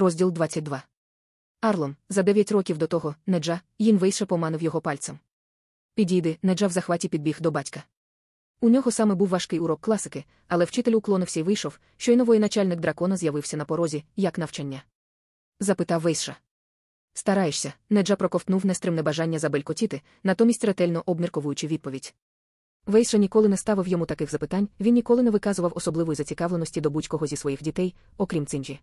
Розділ 22. Арлон, за дев'ять років до того, Неджа, Їн Вейша поманив його пальцем. Підійди, Неджа в захваті підбіг до батька. У нього саме був важкий урок класики, але вчитель уклонився і вийшов, щойно воєначальник дракона з'явився на порозі, як навчання. Запитав Вейша. Стараєшся, Неджа проковтнув нестримне бажання забелькотіти, натомість ретельно обмірковуючи відповідь. Вейша ніколи не ставив йому таких запитань, він ніколи не виказував особливої зацікавленості до будь-кого зі своїх дітей, окрім цинджі.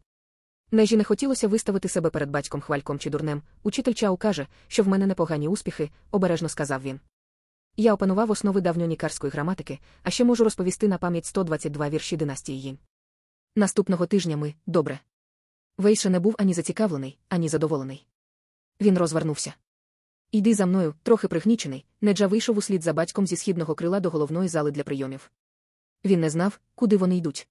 Нежі не хотілося виставити себе перед батьком хвальком чи дурнем. Учитель Чау каже, що в мене непогані успіхи, обережно сказав він. Я опанував основи давньонікарської граматики, а ще можу розповісти на пам'ять 122 вірші династії Їн. Наступного тижня ми добре. Вейша не був ані зацікавлений, ані задоволений. Він розвернувся. Іди за мною, трохи пригнічений, Неджа вийшов услід за батьком зі східного крила до головної зали для прийомів. Він не знав, куди вони йдуть.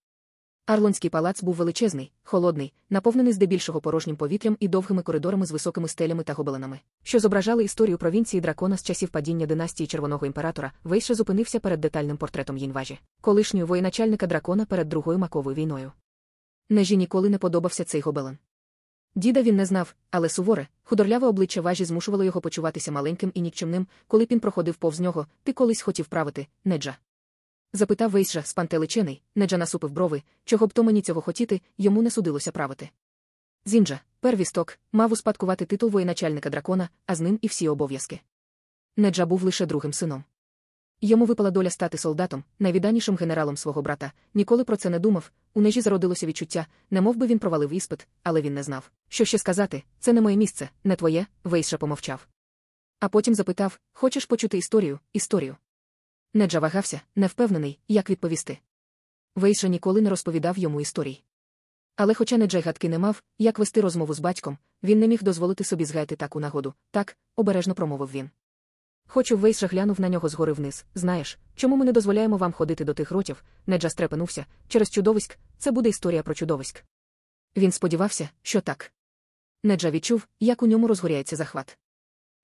Арлонський палац був величезний, холодний, наповнений здебільшого порожнім повітрям і довгими коридорами з високими стелями та гобеленами, що зображали історію провінції дракона з часів падіння династії Червоного імператора. Вейше зупинився перед детальним портретом Їнважі, колишньої воєначальника дракона перед Другою маковою війною. Нежі ніколи не подобався цей гобелен. Діда він не знав, але суворе, худорляве обличчя важі змушувало його почуватися маленьким і нікчемним, коли він проходив повз нього, ти колись хотів правити, неджа. Запитав Вейсжа, спантеличений, неджа насупив брови, чого б то мені цього хотіти, йому не судилося правити. Зінджа, первісток, мав успадкувати титул воєначальника дракона, а з ним і всі обов'язки. Неджа був лише другим сином. Йому випала доля стати солдатом, найвіданішим генералом свого брата, ніколи про це не думав, у нежі зародилося відчуття, немов би він провалив іспит, але він не знав. Що ще сказати, це не моє місце, не твоє, Вейша помовчав. А потім запитав: Хочеш почути історію, історію? Неджа вагався, невпевнений, як відповісти. Вейша ніколи не розповідав йому історій. Але, хоча Неджа гадки не мав, як вести розмову з батьком, він не міг дозволити собі згаяти таку нагоду, так, обережно промовив він. Хочу Вейша глянув на нього згори вниз. Знаєш, чому ми не дозволяємо вам ходити до тих ротів? Неджа стрепенувся. Через чудовиськ, це буде історія про чудовиськ. Він сподівався, що так. Неджа відчув, як у ньому розгоряється захват.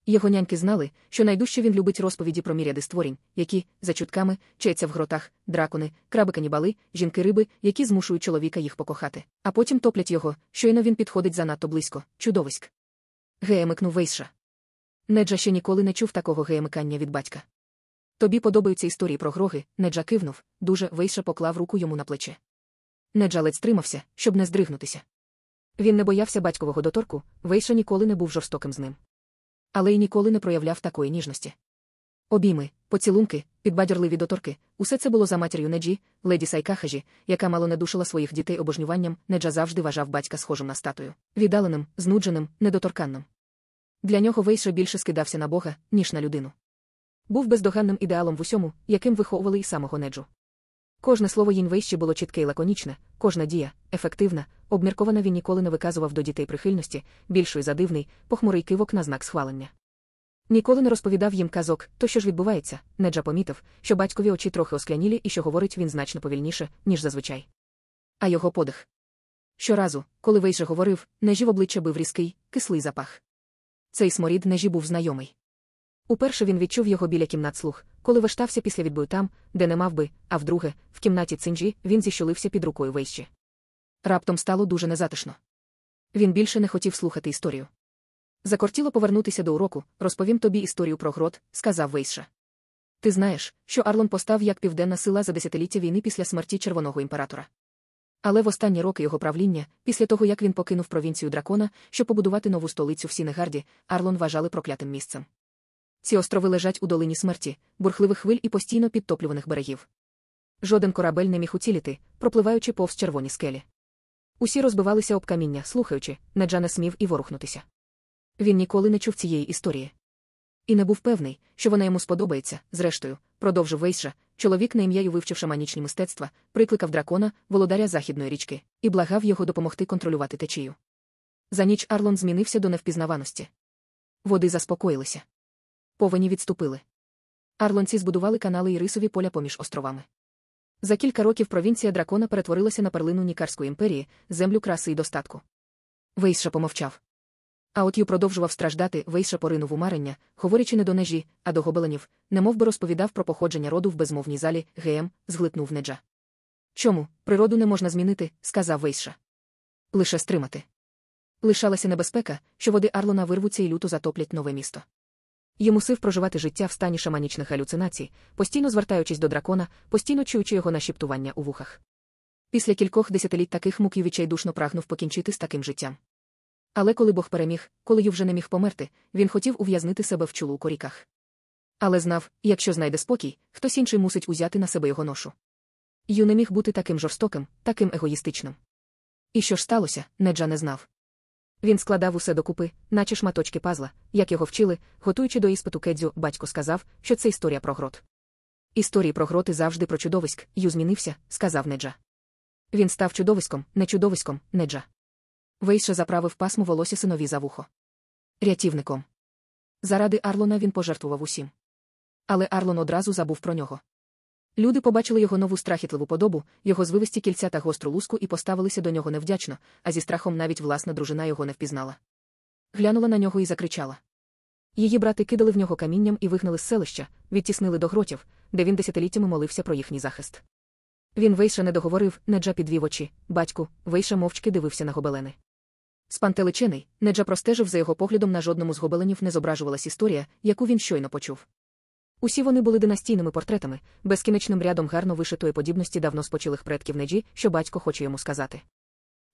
Його няньки знали, що найдужче він любить розповіді про міряди створінь, які, за чутками, чаються в гротах, дракони, краби-канібали, жінки-риби, які змушують чоловіка їх покохати, а потім топлять його, щойно він підходить занадто близько, чудовиськ. Геємикнув Вейша. Неджа ще ніколи не чув такого геємикання від батька. Тобі подобаються історії про гроги, Неджа кивнув, дуже Вейша поклав руку йому на плече. Неджа ледь стримався, щоб не здригнутися. Він не боявся батькового доторку, Вейша ніколи не був жорстоким з ним. Але й ніколи не проявляв такої ніжності. Обійми, поцілунки, підбадьорливі доторки, усе це було за матір'ю Неджі, леді Сайкахажі, яка мало не душила своїх дітей обожнюванням, Неджа завжди вважав батька схожим на статую, віддаленим, знудженим, недоторканним. Для нього Вейша більше скидався на Бога, ніж на людину. Був бездоганним ідеалом в усьому, яким виховували й самого Неджу. Кожне слово Їнвейщі було чітке і лаконічне, кожна дія, ефективна, обміркована він ніколи не виказував до дітей прихильності, більшої за дивний, похмурий кивок на знак схвалення. Ніколи не розповідав їм казок, то що ж відбувається, Неджа помітив, що батькові очі трохи осклянілі і що говорить він значно повільніше, ніж зазвичай. А його подих. Щоразу, коли Вейша говорив, нежі в обличчя бив різкий, кислий запах. Цей сморід нежі був знайомий. Уперше він відчув його біля кімнат слух, коли вештався після відбою там, де не мав би, а вдруге, в кімнаті цинджі, він зіщулився під рукою Вейщі. Раптом стало дуже незатишно. Він більше не хотів слухати історію. Закортіло повернутися до уроку, розповім тобі історію про грот, сказав Вейша. Ти знаєш, що Арлон постав як південна сила за десятиліття війни після смерті червоного імператора. Але в останні роки його правління, після того як він покинув провінцію дракона, щоб побудувати нову столицю в Сінегарді, Арлон вважали проклятим місцем. Ці острови лежать у долині смерті, бурхливих хвиль і постійно підтоплюваних берегів. Жоден корабель не міг уціліти, пропливаючи повз червоні скелі. Усі розбивалися об каміння, слухаючи, Неджа не смів і ворухнутися. Він ніколи не чув цієї історії. І не був певний, що вона йому сподобається, зрештою, продовжив Вейша, чоловік на ім'я вивчив шаманічні мистецтва, прикликав дракона, володаря західної річки, і благав його допомогти контролювати течію. За ніч Арлон змінився до невпізнаваності. Води заспокоїлися. Повені відступили. Арлонці збудували канали і рисові поля поміж островами. За кілька років провінція дракона перетворилася на перлину Нікарської імперії, землю краси і достатку. Вейша помовчав. А от ю продовжував страждати, Вейша поринув у марення, говорячи не до нежі, а до гобеленів, немов би розповідав про походження роду в безмовній залі, геєм, зглитнув неджа. Чому, природу не можна змінити, сказав Вейша. Лише стримати. Лишалася небезпека, що води Арлона вирвуться і люто затоплять нове місто. Йому сив проживати життя в стані шаманічних галюцинацій, постійно звертаючись до дракона, постійно чуючи його нашіптування у вухах. Після кількох десятиліть таких мук й відчайдушно прагнув покінчити з таким життям. Але коли Бог переміг, коли ю вже не міг померти, він хотів ув'язнити себе в чулу у коріках. Але знав, якщо знайде спокій, хтось інший мусить узяти на себе його ношу. Ю не міг бути таким жорстоким, таким егоїстичним. І що ж сталося, Неджа не знав. Він складав усе докупи, наче шматочки пазла, як його вчили, готуючи до іспиту кедзю, батько сказав, що це історія про грот. Історії про гроти завжди про чудовиськ, ю змінився, сказав Неджа. Він став чудовиськом, не чудовиськом, Неджа. Вейша заправив пасму волосся синові за вухо. Рятівником. Заради Арлона він пожертвував усім. Але Арлон одразу забув про нього. Люди побачили його нову страхітливу подобу, його звивисті кільця та гостру луску і поставилися до нього невдячно, а зі страхом навіть власна дружина його не впізнала. Глянула на нього і закричала. Її брати кидали в нього камінням і вигнали з селища, відтіснили до гротів, де він десятиліттями молився про їхній захист. Він Вейша не договорив, Неджа підвів очі, батьку, Вейша мовчки дивився на гобелени. Спантеличений, Неджа простежив за його поглядом на жодному з гобеленів не зображувалась історія, яку він щойно почув. Усі вони були династійними портретами, безкінечним рядом гарно вишитої подібності давно спочилих предків Неджі, що батько хоче йому сказати.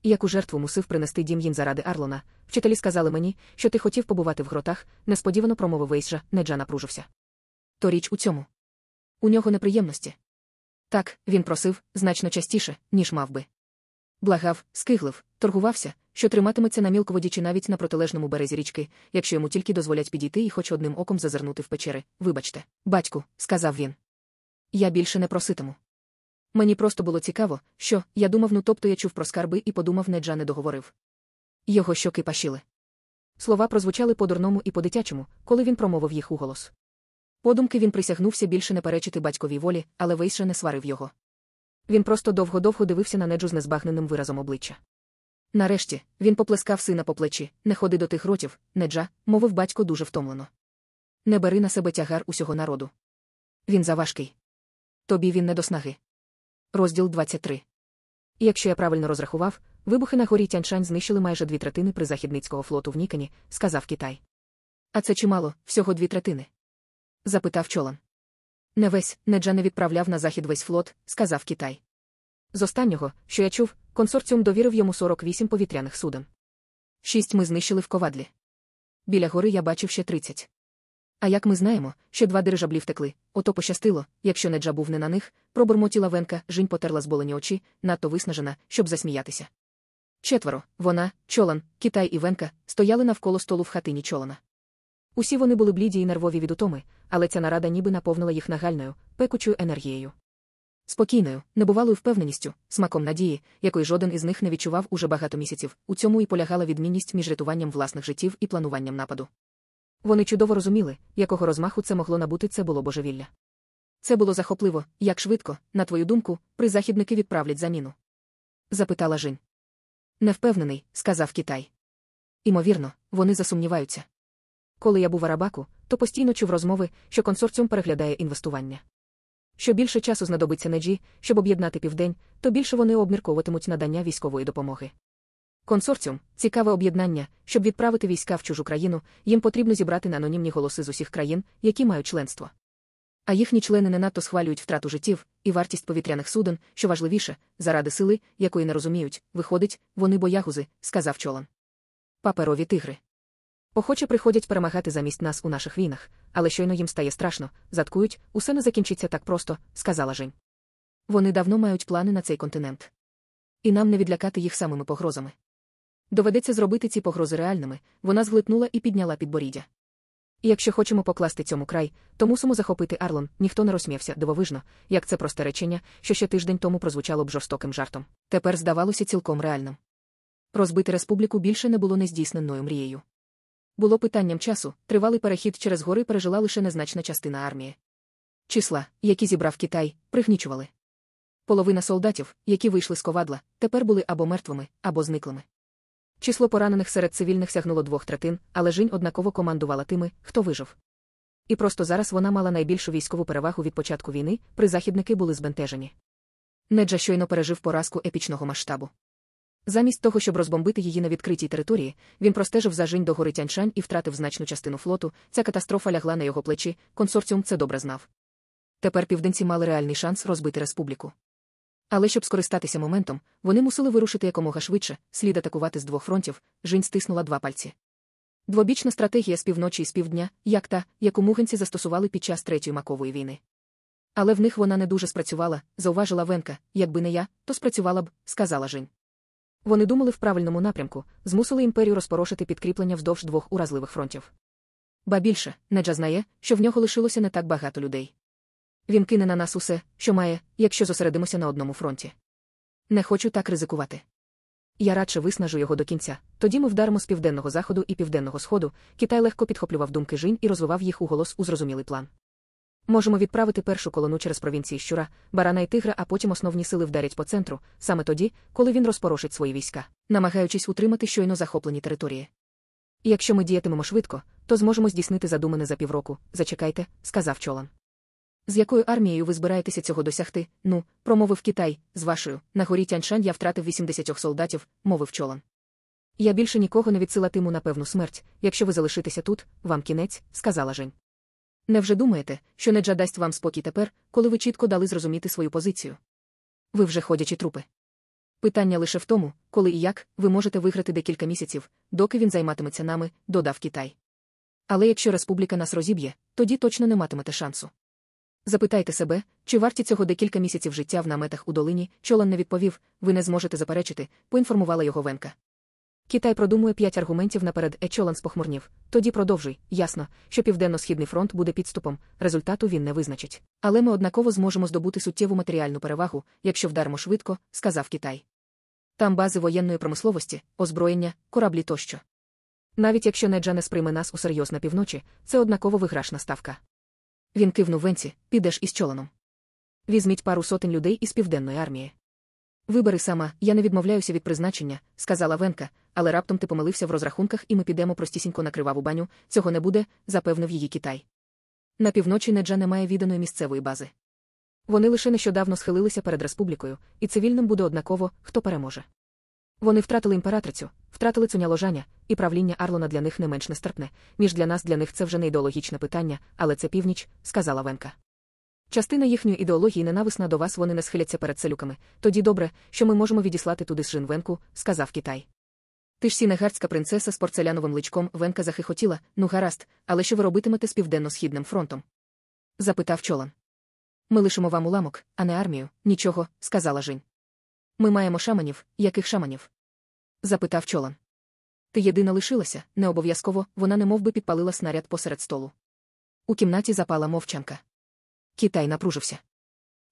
Яку жертву мусив принести дім їн заради Арлона, вчителі сказали мені, що ти хотів побувати в гротах, несподівано промовив Вейсжа, Неджа напружився. То річ у цьому. У нього неприємності. Так, він просив значно частіше, ніж мав би. Благав, скиглив, торгувався, що триматиметься на мілководі чи навіть на протилежному березі річки, якщо йому тільки дозволять підійти і хоч одним оком зазирнути в печери. Вибачте, батьку, сказав він. Я більше не проситиму. Мені просто було цікаво, що я думав, ну тобто я чув про скарби і подумав, Неджа не договорив. Його щоки пашіли. Слова прозвучали по-дурному і по-дитячому, коли він промовив їх уголос. Подумки він присягнувся більше не перечити батьковій волі, але Вейша не сварив його. Він просто довго-довго дивився на неджу з незбагненим виразом обличчя. Нарешті він поплескав сина по плечі, не ходи до тих ротів, неджа, мовив батько дуже втомлено. Не бери на себе тягар усього народу. Він заважкий. Тобі він не до снаги. Розділ 23. І якщо я правильно розрахував, вибухи на горі Тяньшань знищили майже дві третини призахідницького флоту в Нікані, сказав Китай. А це чимало, всього дві третини. запитав чолан. Не весь, Неджа не відправляв на захід весь флот, сказав Китай. З останнього, що я чув, консорціум довірив йому 48 повітряних суден. Шість ми знищили в ковадлі. Біля гори я бачив ще 30. А як ми знаємо, ще два дирижаблі втекли, ото пощастило, якщо Неджа був не на них, пробурмотіла Венка, жінь потерла зболені очі, надто виснажена, щоб засміятися. Четверо, вона, чолан, Китай і Венка, стояли навколо столу в хатині чолана. Усі вони були бліді й нервові від утоми, але ця нарада ніби наповнила їх нагальною, пекучою енергією. Спокійною, небувалою впевненістю, смаком надії, якої жоден із них не відчував уже багато місяців, у цьому і полягала відмінність між рятуванням власних життів і плануванням нападу. Вони чудово розуміли, якого розмаху це могло набути це було божевілля. Це було захопливо, як швидко, на твою думку, призахідники відправлять заміну. запитала Жінь. Невпевнений, сказав Китай. Імовірно, вони засумніваються. Коли я був в Арабаку, то постійно чув розмови, що консорціум переглядає інвестування. Що більше часу знадобиться Неджі, щоб об'єднати південь, то більше вони обмірковуватимуть надання військової допомоги. Консорціум цікаве об'єднання, щоб відправити війська в чужу країну, їм потрібно зібрати на анонімні голоси з усіх країн, які мають членство. А їхні члени не надто схвалюють втрату життів і вартість повітряних суден, що важливіше, заради сили, якої не розуміють, виходить, вони боягузи, сказав чолан. Паперові тигри. Охоче приходять перемагати замість нас у наших війнах, але щойно їм стає страшно, заткують, усе не закінчиться так просто, сказала Жень. Вони давно мають плани на цей континент. І нам не відлякати їх самими погрозами. Доведеться зробити ці погрози реальними, вона зглитнула і підняла підборіддя. І якщо хочемо покласти цьому край, то мусимо захопити Арлон, ніхто не розсміявся дивовижно, як це просте речення, що ще тиждень тому прозвучало б жорстоким жартом. Тепер здавалося цілком реальним. Розбити республіку більше не було нездійсненною мрією. Було питанням часу, тривалий перехід через гори пережила лише незначна частина армії. Числа, які зібрав Китай, пригнічували. Половина солдатів, які вийшли з ковадла, тепер були або мертвими, або зниклими. Число поранених серед цивільних сягнуло двох третин, але Жінь однаково командувала тими, хто вижив. І просто зараз вона мала найбільшу військову перевагу від початку війни, призахідники були збентежені. Неджа щойно пережив поразку епічного масштабу. Замість того, щоб розбомбити її на відкритій території, він простежив за Жінь до гори Тяньшань і втратив значну частину флоту. Ця катастрофа лягла на його плечі, консорціум це добре знав. Тепер південці мали реальний шанс розбити республіку. Але щоб скористатися моментом, вони мусили вирушити якомога швидше, слід атакувати з двох фронтів, Жінь стиснула два пальці. Двобічна стратегія з півночі і з півдня, як та, яку мугенці застосували під час Третьої макової війни. Але в них вона не дуже спрацювала, зауважила Венка, якби не я, то спрацювала б, сказала Жінь. Вони думали в правильному напрямку, змусили імперію розпорошити підкріплення вздовж двох уразливих фронтів. Ба більше, Неджа знає, що в нього лишилося не так багато людей. Він кине на нас усе, що має, якщо зосередимося на одному фронті. Не хочу так ризикувати. Я радше виснажу його до кінця. Тоді ми вдаримо з південного заходу і південного сходу. Китай легко підхоплював думки Жінь і розвивав їх у голос у зрозумілий план. Можемо відправити першу колону через провінції щура, барана і тигра, а потім основні сили вдарять по центру, саме тоді, коли він розпорошить свої війська, намагаючись утримати щойно захоплені території. Якщо ми діятимемо швидко, то зможемо здійснити задумане за півроку. Зачекайте, сказав чолан. З якою армією ви збираєтеся цього досягти? Ну, промовив Китай, з вашою. На горі Тяньшань я втратив 80 солдатів, мовив чолан. Я більше нікого не відсилатиму на певну смерть, якщо ви залишитеся тут, вам кінець, сказала Жень. Невже думаєте, що Неджа дасть вам спокій тепер, коли ви чітко дали зрозуміти свою позицію? Ви вже ходячі трупи. Питання лише в тому, коли і як ви можете виграти декілька місяців, доки він займатиметься нами, додав Китай. Але якщо республіка нас розіб'є, тоді точно не матимете шансу. Запитайте себе, чи варті цього декілька місяців життя в наметах у долині, чолан не відповів, ви не зможете заперечити, поінформувала його Венка. Китай продумує п'ять аргументів наперед Ечолан спохмурнів. Тоді продовжуй, ясно, що Південно-Східний фронт буде підступом, результату він не визначить. Але ми однаково зможемо здобути суттєву матеріальну перевагу, якщо вдаримо швидко, сказав Китай. Там бази воєнної промисловості, озброєння, кораблі тощо. Навіть якщо Неджа не сприйме нас усерйоз на півночі, це однаково виграшна ставка. Він кивнув венці, підеш із чоланом. Візьміть пару сотень людей із південної армії. Вибери сама, я не відмовляюся від призначення, сказала Венка, але раптом ти помилився в розрахунках, і ми підемо простісінько на криваву баню. Цього не буде, запевнив її Китай. На півночі Неджа немає відданої місцевої бази. Вони лише нещодавно схилилися перед республікою, і цивільним буде однаково, хто переможе. Вони втратили імператрицю, втратили цуня ложання, і правління Арлона для них не менш нестерпне, між для нас для них це вже не ідеологічне питання, але це північ, сказала Венка. Частина їхньої ідеології ненависна до вас вони не схиляться перед селюками. Тоді добре, що ми можемо відіслати туди з Жинвенку, сказав Китай. Ти ж сінегардська принцеса з порцеляновим личком Венка захихотіла, ну гаразд, але що ви робитимете з південно-східним фронтом? запитав чолан. Ми лишимо вам уламок, а не армію, нічого, сказала Жінь. Ми маємо шаманів, яких шаманів? запитав чолан. Ти єдина лишилася, не обов'язково, вона немов би підпалила снаряд посеред столу. У кімнаті запала мовчанка. Китай напружився.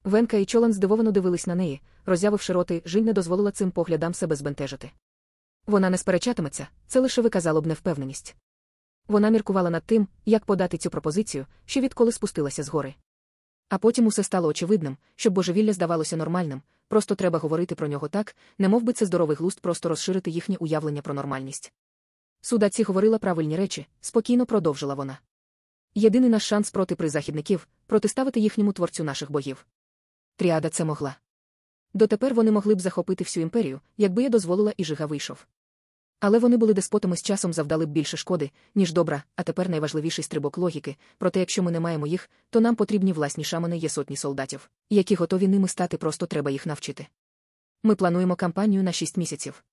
Венка і чолан здивовано дивились на неї, роззявивши роти, Жінь не дозволила цим поглядам себе збентежити. Вона не сперечатиметься, це лише виказало б невпевненість. Вона міркувала над тим, як подати цю пропозицію, що відколи спустилася з гори. А потім усе стало очевидним, щоб божевілля здавалося нормальним, просто треба говорити про нього так, не би це здоровий глузд просто розширити їхнє уявлення про нормальність. Судаці говорила правильні речі, спокійно продовжила вона. Єдиний наш шанс проти призахідників протиставити їхньому творцю наших богів. Тріада це могла. Дотепер вони могли б захопити всю імперію, якби я дозволила і Жига вийшов. Але вони були деспотами з часом завдали б більше шкоди, ніж добра, а тепер найважливіший стрибок логіки. Проте, якщо ми не маємо їх, то нам потрібні власні шамани є сотні солдатів, які готові ними стати, просто треба їх навчити. Ми плануємо кампанію на шість місяців.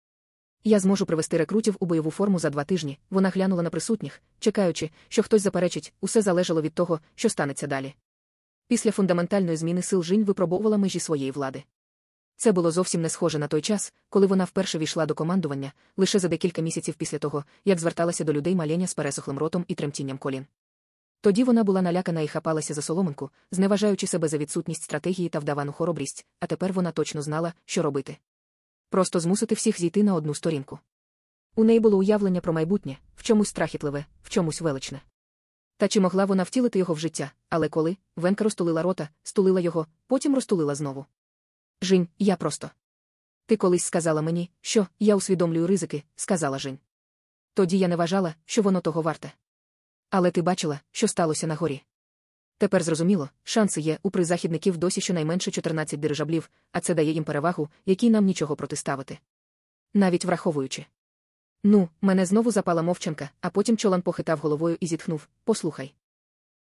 Я зможу привести рекрутів у бойову форму за два тижні. Вона глянула на присутніх, чекаючи, що хтось заперечить, усе залежало від того, що станеться далі. Після фундаментальної зміни сил Жінь випробовувала межі своєї влади. Це було зовсім не схоже на той час, коли вона вперше війшла до командування, лише за декілька місяців після того, як зверталася до людей маленя з пересохлим ротом і тремтінням колін. Тоді вона була налякана і хапалася за соломинку, зневажаючи себе за відсутність стратегії та вдавану хоробрість, а тепер вона точно знала, що робити. Просто змусити всіх зійти на одну сторінку. У неї було уявлення про майбутнє, в чомусь страхітливе, в чомусь величне. Та чи могла вона втілити його в життя, але коли Венка розтулила рота, стулила його, потім розтулила знову. Жінь, я просто. Ти колись сказала мені, що я усвідомлюю ризики, сказала Жінь. Тоді я не вважала, що воно того варте. Але ти бачила, що сталося на горі. Тепер зрозуміло, шанси є у призахідників досі щонайменше 14 дирижаблів, а це дає їм перевагу, якій нам нічого протиставити. навіть враховуючи. Ну, мене знову запала мовчанка, а потім чолан похитав головою і зітхнув Послухай.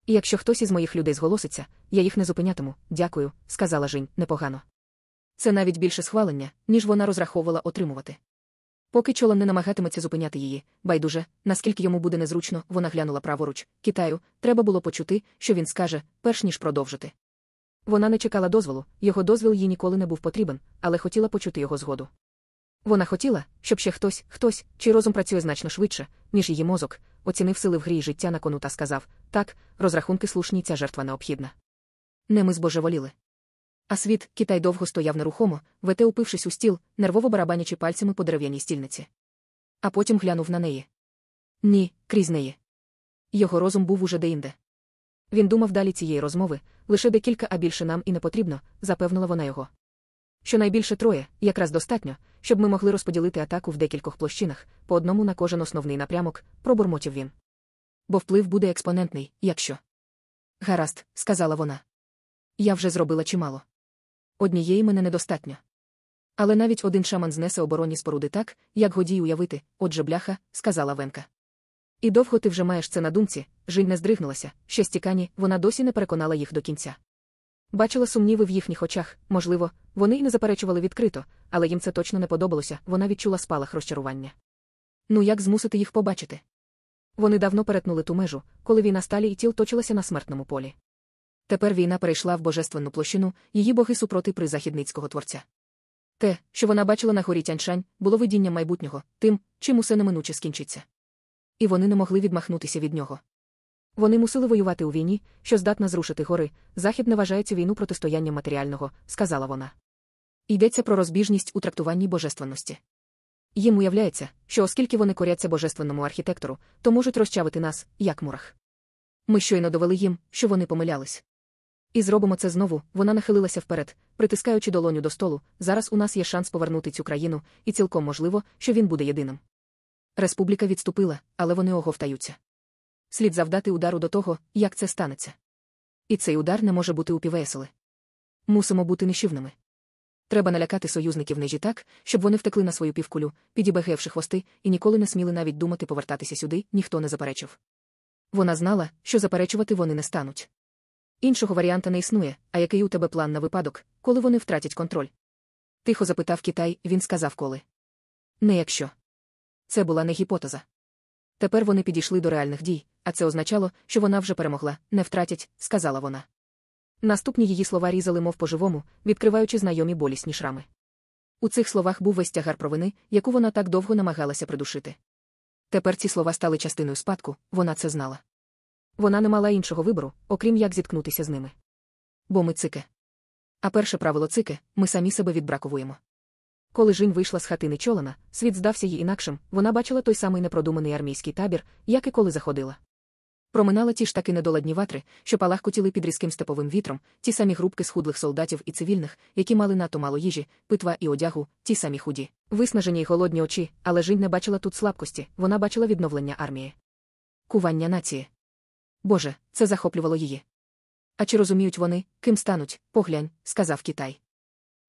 І якщо хтось із моїх людей зголоситься, я їх не зупинятиму, дякую, сказала Жінь, непогано. Це навіть більше схвалення, ніж вона розраховувала отримувати. Поки чолан не намагатиметься зупиняти її, байдуже, наскільки йому буде незручно, вона глянула праворуч. Китаю, треба було почути, що він скаже, перш ніж продовжити. Вона не чекала дозволу, його дозвіл їй ніколи не був потрібен, але хотіла почути його згоду. Вона хотіла, щоб ще хтось, хтось, чий розум працює значно швидше, ніж її мозок, оцінив сили в грі життя на кону та сказав так, розрахунки слушні, ця жертва необхідна. Не ми збожеволіли. А світ, Китай довго стояв нерухомо, вете упившись у стіл, нервово барабанячи пальцями по дерев'яній стільниці. А потім глянув на неї. Ні, крізь неї. Його розум був уже деінде. Він думав далі цієї розмови, лише декілька, а більше нам і не потрібно, запевнила вона його. Щонайбільше троє, якраз достатньо, щоб ми могли розподілити атаку в декількох площинах, по одному на кожен основний напрямок, пробурмотів він. Бо вплив буде експонентний, якщо. Гаразд, сказала вона. Я вже зробила чимало. Однієї мене недостатньо. Але навіть один шаман знесе оборонні споруди так, як годі уявити, отже, бляха, сказала Венка. І довго ти вже маєш це на думці, Жиль не здригнулася, ще стікані, вона досі не переконала їх до кінця. Бачила сумніви в їхніх очах, можливо, вони й не заперечували відкрито, але їм це точно не подобалося, вона відчула спалах розчарування. Ну як змусити їх побачити? Вони давно перетнули ту межу, коли війна сталі і тіл точилася на смертному полі. Тепер війна перейшла в божественну площину, її боги супроти призахідницького творця. Те, що вона бачила на горі Тяньшань, було видінням майбутнього, тим, чим усе неминуче скінчиться. І вони не могли відмахнутися від нього. Вони мусили воювати у війні, що здатна зрушити гори. Захід не вважає цю війну протистоянням матеріального, сказала вона. Йдеться про розбіжність у трактуванні божественності. Їм уявляється, що оскільки вони коряться божественному архітектору, то можуть розчавити нас, як мурах. Ми щойно довели їм, що вони помилялись. І зробимо це знову, вона нахилилася вперед, притискаючи долоню до столу. Зараз у нас є шанс повернути цю країну, і цілком можливо, що він буде єдиним. Республіка відступила, але вони оговтаються. Слід завдати удару до того, як це станеться. І цей удар не може бути упівеселий. Мусимо бути нищівними. Треба налякати союзників нежі так, щоб вони втекли на свою півкулю, підібегевши хвости, і ніколи не сміли навіть думати повертатися сюди, ніхто не заперечив. Вона знала, що заперечувати вони не стануть. Іншого варіанта не існує, а який у тебе план на випадок, коли вони втратять контроль? Тихо запитав Китай, він сказав коли. Не якщо. Це була не гіпотеза. Тепер вони підійшли до реальних дій, а це означало, що вона вже перемогла, не втратять, сказала вона. Наступні її слова різали, мов по-живому, відкриваючи знайомі болісні шрами. У цих словах був весь тягар провини, яку вона так довго намагалася придушити. Тепер ці слова стали частиною спадку, вона це знала. Вона не мала іншого вибору, окрім як зіткнутися з ними. Бо ми цике. А перше правило цике ми самі себе відбраковуємо. Коли Жінь вийшла з хатини чолана, світ здався їй інакшим, вона бачила той самий непродуманий армійський табір, як і коли заходила. Проминала ті ж таки недоладні ватри, що палахкотіли під різким степовим вітром, ті самі групки схудлих солдатів і цивільних, які мали надто мало їжі, питва і одягу, ті самі худі, виснажені й голодні очі, але Жінь не бачила тут слабкості, вона бачила відновлення армії. Кування нації. Боже, це захоплювало її. А чи розуміють вони, ким стануть, поглянь, сказав Китай.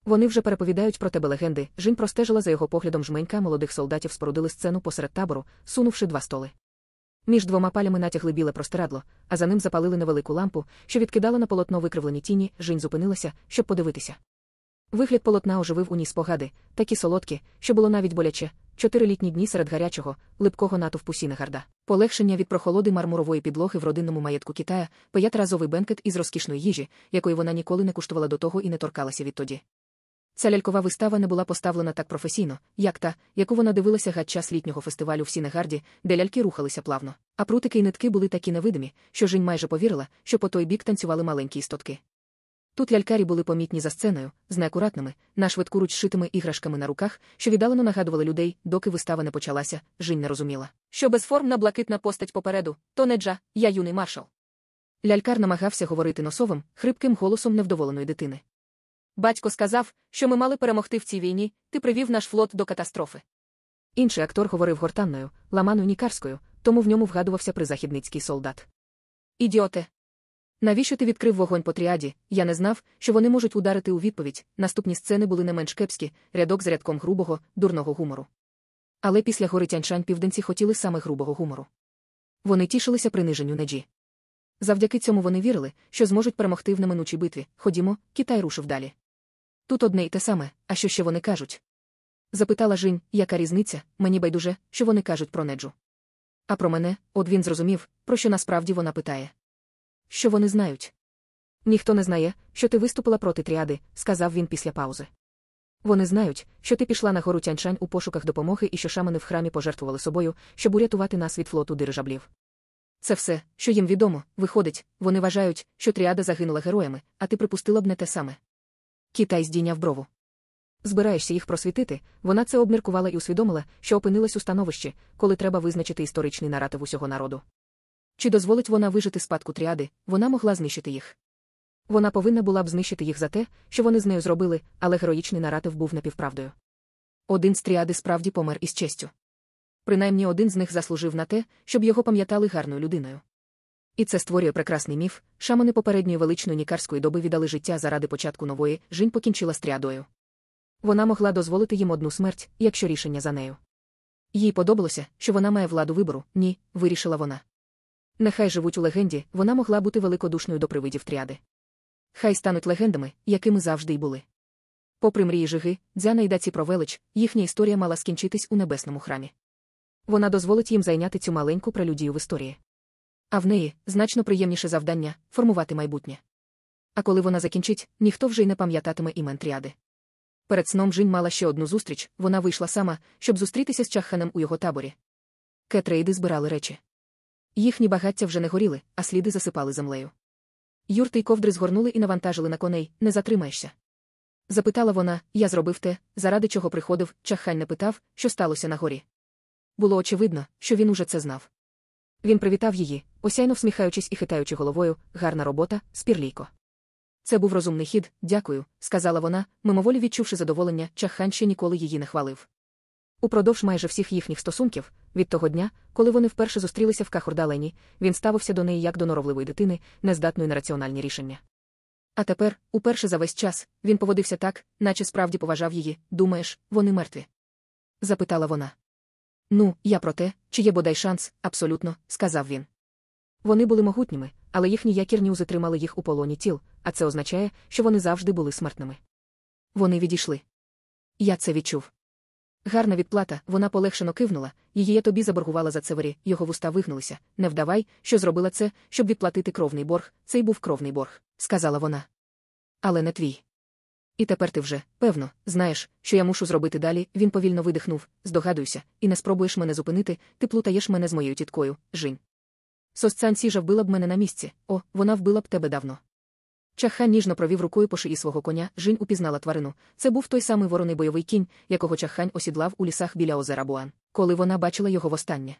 Вони вже переповідають про тебе легенди. Жінь простежила за його поглядом жменька молодих солдатів спорудили сцену посеред табору, сунувши два столи. Між двома палями натягли біле простирадло, а за ним запалили невелику лампу, що відкидала на полотно викривлені тіні, Жінь зупинилася, щоб подивитися. Вигляд полотна оживив у ній спогади, такі солодкі, що було навіть боляче, чотири літні дні серед гарячого, липкого натовпу Сінегарда. Полегшення від прохолоди мармурової підлоги в родинному маєтку Китая, п'ятиразовий бенкет із розкішної їжі, якої вона ніколи не куштувала до того і не торкалася відтоді. Ця лялькова вистава не була поставлена так професійно, як та, яку вона дивилася під час літнього фестивалю в Сінегарді, де ляльки рухалися плавно. А прутики й нитки були такі невидимі, що Жінь майже повірила, що по той бік танцювали маленькі істотки. Тут лялькарі були помітні за сценою, з неакуратними, на швидку шитими іграшками на руках, що віддалено нагадували людей, доки вистава не почалася, Жінь не розуміла. Що безформна блакитна постать попереду, то Неджа, я юний маршал. Лялькар намагався говорити носовим, хрипким голосом невдоволеної дитини. Батько сказав, що ми мали перемогти в цій війні, ти привів наш флот до катастрофи. Інший актор говорив гортанною, ламаною нікарською, тому в ньому вгадувався призахідницький солдат. Ідіоте. Навіщо ти відкрив вогонь по тріаді? Я не знав, що вони можуть ударити у відповідь. Наступні сцени були не менш кепські, рядок з рядком грубого, дурного гумору. Але після гори Тяньшань південці хотіли саме грубого гумору. Вони тішилися приниженню неджі. Завдяки цьому вони вірили, що зможуть перемогти в неминучій битві. Ходімо, Китай рушив далі. Тут одне й те саме, а що ще вони кажуть? Запитала Жінь, яка різниця, мені байдуже, що вони кажуть про неджу. А про мене, от він зрозумів, про що насправді вона питає. Що вони знають? Ніхто не знає, що ти виступила проти тріади, сказав він після паузи. Вони знають, що ти пішла на гору Тяньшань у пошуках допомоги і що шамани в храмі пожертвували собою, щоб урятувати нас від флоту дирижаблів. Це все, що їм відомо, виходить, вони вважають, що тріада загинула героями, а ти припустила б не те саме. Китай здійняв брову. Збираєшся їх просвітити, вона це обміркувала і усвідомила, що опинилась у становищі, коли треба визначити історичний наратив усього народу. Чи дозволить вона вижити спадку тріади, вона могла знищити їх. Вона повинна була б знищити їх за те, що вони з нею зробили, але героїчний наратив був напівправдою. Один з тріади справді помер із честю. Принаймні один з них заслужив на те, щоб його пам'ятали гарною людиною. І це створює прекрасний міф, шамани попередньої величної нікарської доби віддали життя заради початку нової, жінь покінчила з тріадою. Вона могла дозволити їм одну смерть, якщо рішення за нею. Їй подобалося, що вона має владу вибору, ні, вирішила вона. Нехай живуть у легенді, вона могла бути великодушною до привидів тріади. Хай стануть легендами, якими завжди й були. Попри мрії жиги, дзяна й даці про велич, їхня історія мала скінчитись у небесному храмі. Вона дозволить їм зайняти цю маленьку прелюдію в історії. А в неї значно приємніше завдання формувати майбутнє. А коли вона закінчить, ніхто вже й не пам'ятатиме імен тріади. Перед сном Жінь мала ще одну зустріч, вона вийшла сама, щоб зустрітися з чахханом у його таборі. Кетрейди збирали речі. Їхні багаття вже не горіли, а сліди засипали землею. Юрти й ковдри згорнули і навантажили на коней, не затримаєшся. Запитала вона, я зробив те, заради чого приходив, чаххань не питав, що сталося на горі. Було очевидно, що він уже це знав. Він привітав її, осяйно всміхаючись і хитаючи головою, гарна робота, спірлійко. Це був розумний хід, дякую, сказала вона, мимоволі відчувши задоволення, чаххан ще ніколи її не хвалив. Упродовж майже всіх їхніх стосунків, від того дня, коли вони вперше зустрілися в Кахурдалені, він ставився до неї як до норовливої дитини, нездатної на раціональні рішення. А тепер, уперше за весь час, він поводився так, наче справді поважав її. Думаєш, вони мертві? запитала вона. Ну, я про те, чи є бодай шанс, абсолютно, сказав він. Вони були могутніми, але їхні якірні узи тримали їх у полоні тіл, а це означає, що вони завжди були смертними. Вони відійшли. Я це відчув. Гарна відплата, вона полегшено кивнула, її я тобі заборгувала за це варі, його вуста вигнулися. Не вдавай, що зробила це, щоб відплатити кровний борг. Це був кровний борг, сказала вона. Але не твій. І тепер ти вже, певно, знаєш, що я мушу зробити далі. Він повільно видихнув, здогадуйся, і не спробуєш мене зупинити, ти плутаєш мене з моєю тіткою, Жінь. Сосцян сіжа вбила б мене на місці, о, вона вбила б тебе давно. Чаха ніжно провів рукою по шиї свого коня, Жінь упізнала тварину. Це був той самий вороний бойовий кінь, якого чахань осідлав у лісах біля озера Буан, коли вона бачила його востаннє.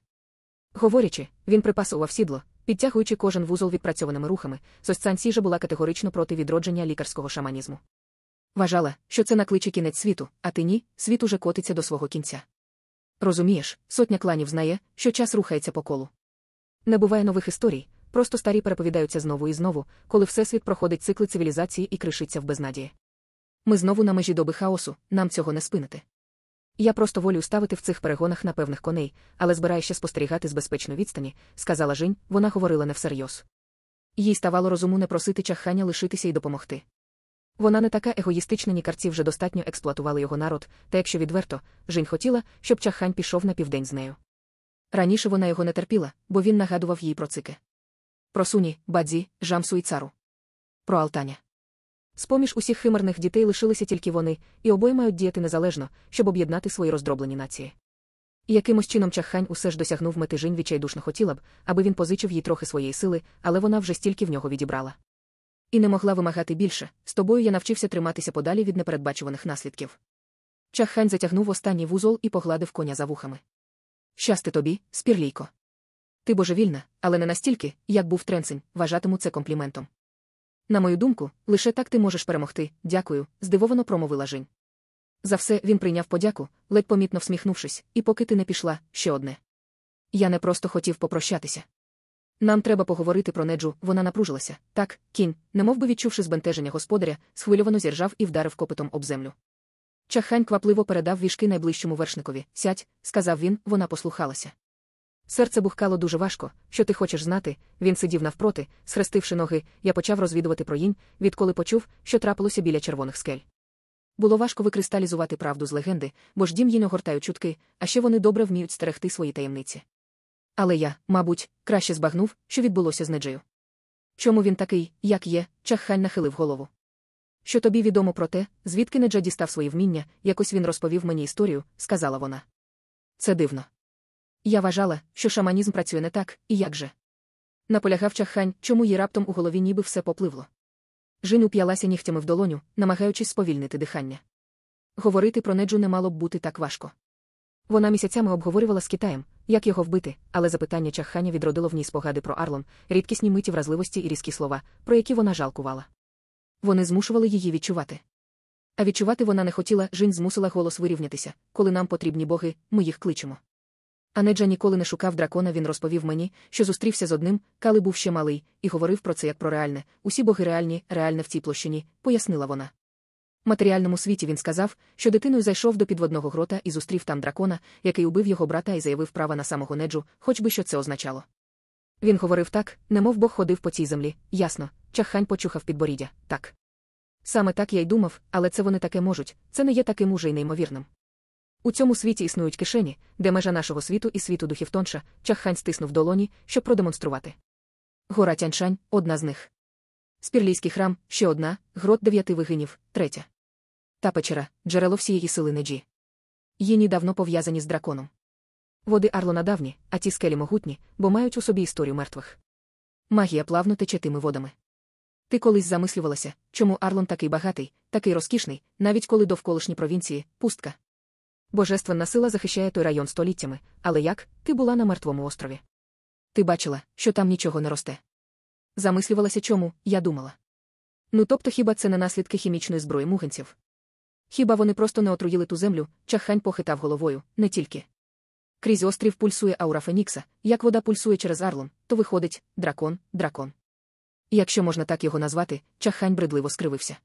Говорячи, він припасував сідло, підтягуючи кожен вузол відпрацьованими рухами, Сосцян сіжа була категорично проти відродження лікарського шаманізму. Вважала, що це накличе кінець світу, а ти ні, світ уже котиться до свого кінця. Розумієш, сотня кланів знає, що час рухається по колу. Не буває нових історій, просто старі переповідаються знову і знову, коли Всесвіт проходить цикли цивілізації і кришиться в безнадії. Ми знову на межі доби хаосу, нам цього не спинити. Я просто волю ставити в цих перегонах на певних коней, але збираюся спостерігати з безпечної відстані, сказала Жінь, вона говорила не всерйоз. Їй ставало розуму не просити чахання лишитися і допомогти. Вона не така егоїстична, ні карці вже достатньо експлуатували його народ, та якщо відверто, Жінь хотіла, щоб чахань пішов на південь з нею. Раніше вона його не терпіла, бо він нагадував їй про цики. Про суні, бадзі, жамсу і цару. Про Алтаня. З-поміж усіх химерних дітей лишилися тільки вони, і обоє мають діяти незалежно, щоб об'єднати свої роздроблені нації. І якимось чином чаххань усе ж досягнув мети Жінь відчайдушно хотіла б, аби він позичив їй трохи своєї сили, але вона вже стільки в нього відібрала. І не могла вимагати більше з тобою я навчився триматися подалі від непередбачуваних наслідків. Чаххань затягнув останній вузол і погладив коня за вухами. Щасти тобі, спірлійко. Ти божевільна, але не настільки, як був тренсень, вважатиму це компліментом. На мою думку, лише так ти можеш перемогти, дякую, здивовано промовила Жінь. За все він прийняв подяку, ледь помітно всміхнувшись, і поки ти не пішла, ще одне. Я не просто хотів попрощатися. Нам треба поговорити про неджу, вона напружилася. Так, кінь, немов би відчувши збентеження господаря, схвильовано зіржав і вдарив копитом об землю. Чахань квапливо передав вішки найближчому вершникові. Сядь, сказав він, вона послухалася. Серце бухкало дуже важко, що ти хочеш знати. Він сидів навпроти, схрестивши ноги, я почав розвідувати про їнь, відколи почув, що трапилося біля червоних скель. Було важко викристалізувати правду з легенди, бо ж дім їй огортають чутки, а ще вони добре вміють стерегти свої таємниці. Але я, мабуть, краще збагнув, що відбулося з Неджею. Чому він такий, як є, чаххань нахилив голову. Що тобі відомо про те, звідки Неджа дістав свої вміння, якось він розповів мені історію, сказала вона. Це дивно. Я вважала, що шаманізм працює не так, і як же. Наполягав чаххань, чому їй раптом у голові ніби все попливло. Жінь уп'ялася нігтями в долоню, намагаючись сповільнити дихання. Говорити про неджу не мало б бути так важко. Вона місяцями обговорювала з Китаєм, як його вбити, але запитання чахханя відродило в ній спогади про Арлон, рідкісні миті вразливості і різкі слова, про які вона жалкувала. Вони змушували її відчувати. А відчувати вона не хотіла, Жінь змусила голос вирівнятися коли нам потрібні боги, ми їх кличемо. А Неджа ніколи не шукав дракона, він розповів мені, що зустрівся з одним, коли був ще малий, і говорив про це як про реальне. Усі боги реальні, реальне в цій площині, пояснила вона. Матеріальному світі він сказав, що дитиною зайшов до підводного грота і зустрів там дракона, який убив його брата і заявив право на самого неджу, хоч би що це означало. Він говорив так, немов Бог ходив по цій землі, ясно, чаххань почухав підборіддя, так. Саме так я й думав, але це вони таке можуть, це не є таким уже й неймовірним. У цьому світі існують кишені, де межа нашого світу і світу духів тонша, чаххань стиснув долоні, щоб продемонструвати. Гора Тяньшань одна з них. Спірлійський храм ще одна, грот дев'яти вигинів, третя. Та печера джерело всієї сили неджі. Їні давно пов'язані з драконом. Води Арлона давні, а ті скелі могутні, бо мають у собі історію мертвих. Магія плавно тече тими водами. Ти колись замислювалася, чому Арлон такий багатий, такий розкішний, навіть коли довколишні провінції пустка. Божественна сила захищає той район століттями, але як ти була на мертвому острові? Ти бачила, що там нічого не росте. Замислювалася чому, я думала. Ну тобто хіба це не наслідки хімічної зброї муганців? Хіба вони просто не отруїли ту землю, чаххань похитав головою, не тільки. Крізь острів пульсує аура Фенікса, як вода пульсує через Арлон, то виходить дракон, дракон. Якщо можна так його назвати, чаххань бредливо скривився.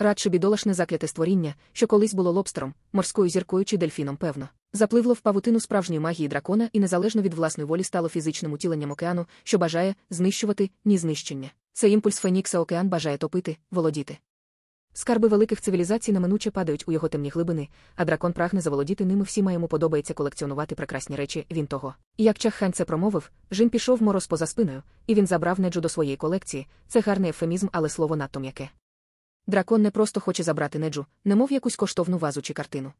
Радше бідолашне закляте створіння, що колись було лобстером, морською зіркою чи дельфіном, певно, запливло в павутину справжньої магії дракона і незалежно від власної волі стало фізичним утіленням океану, що бажає знищувати, ні знищення. Це імпульс Фенікса океан бажає топити, володіти. Скарби великих цивілізацій неминуче падають у його темні глибини, а дракон прагне заволодіти ними всіма йому подобається колекціонувати прекрасні речі. Він того. Як чаххань це промовив, Жін пішов мороз поза спиною, і він забрав неджу до своєї колекції. Це гарний ефемізм, але слово надто м'яке. Дракон не просто хоче забрати неджу, немов якусь коштовну вазу чи картину.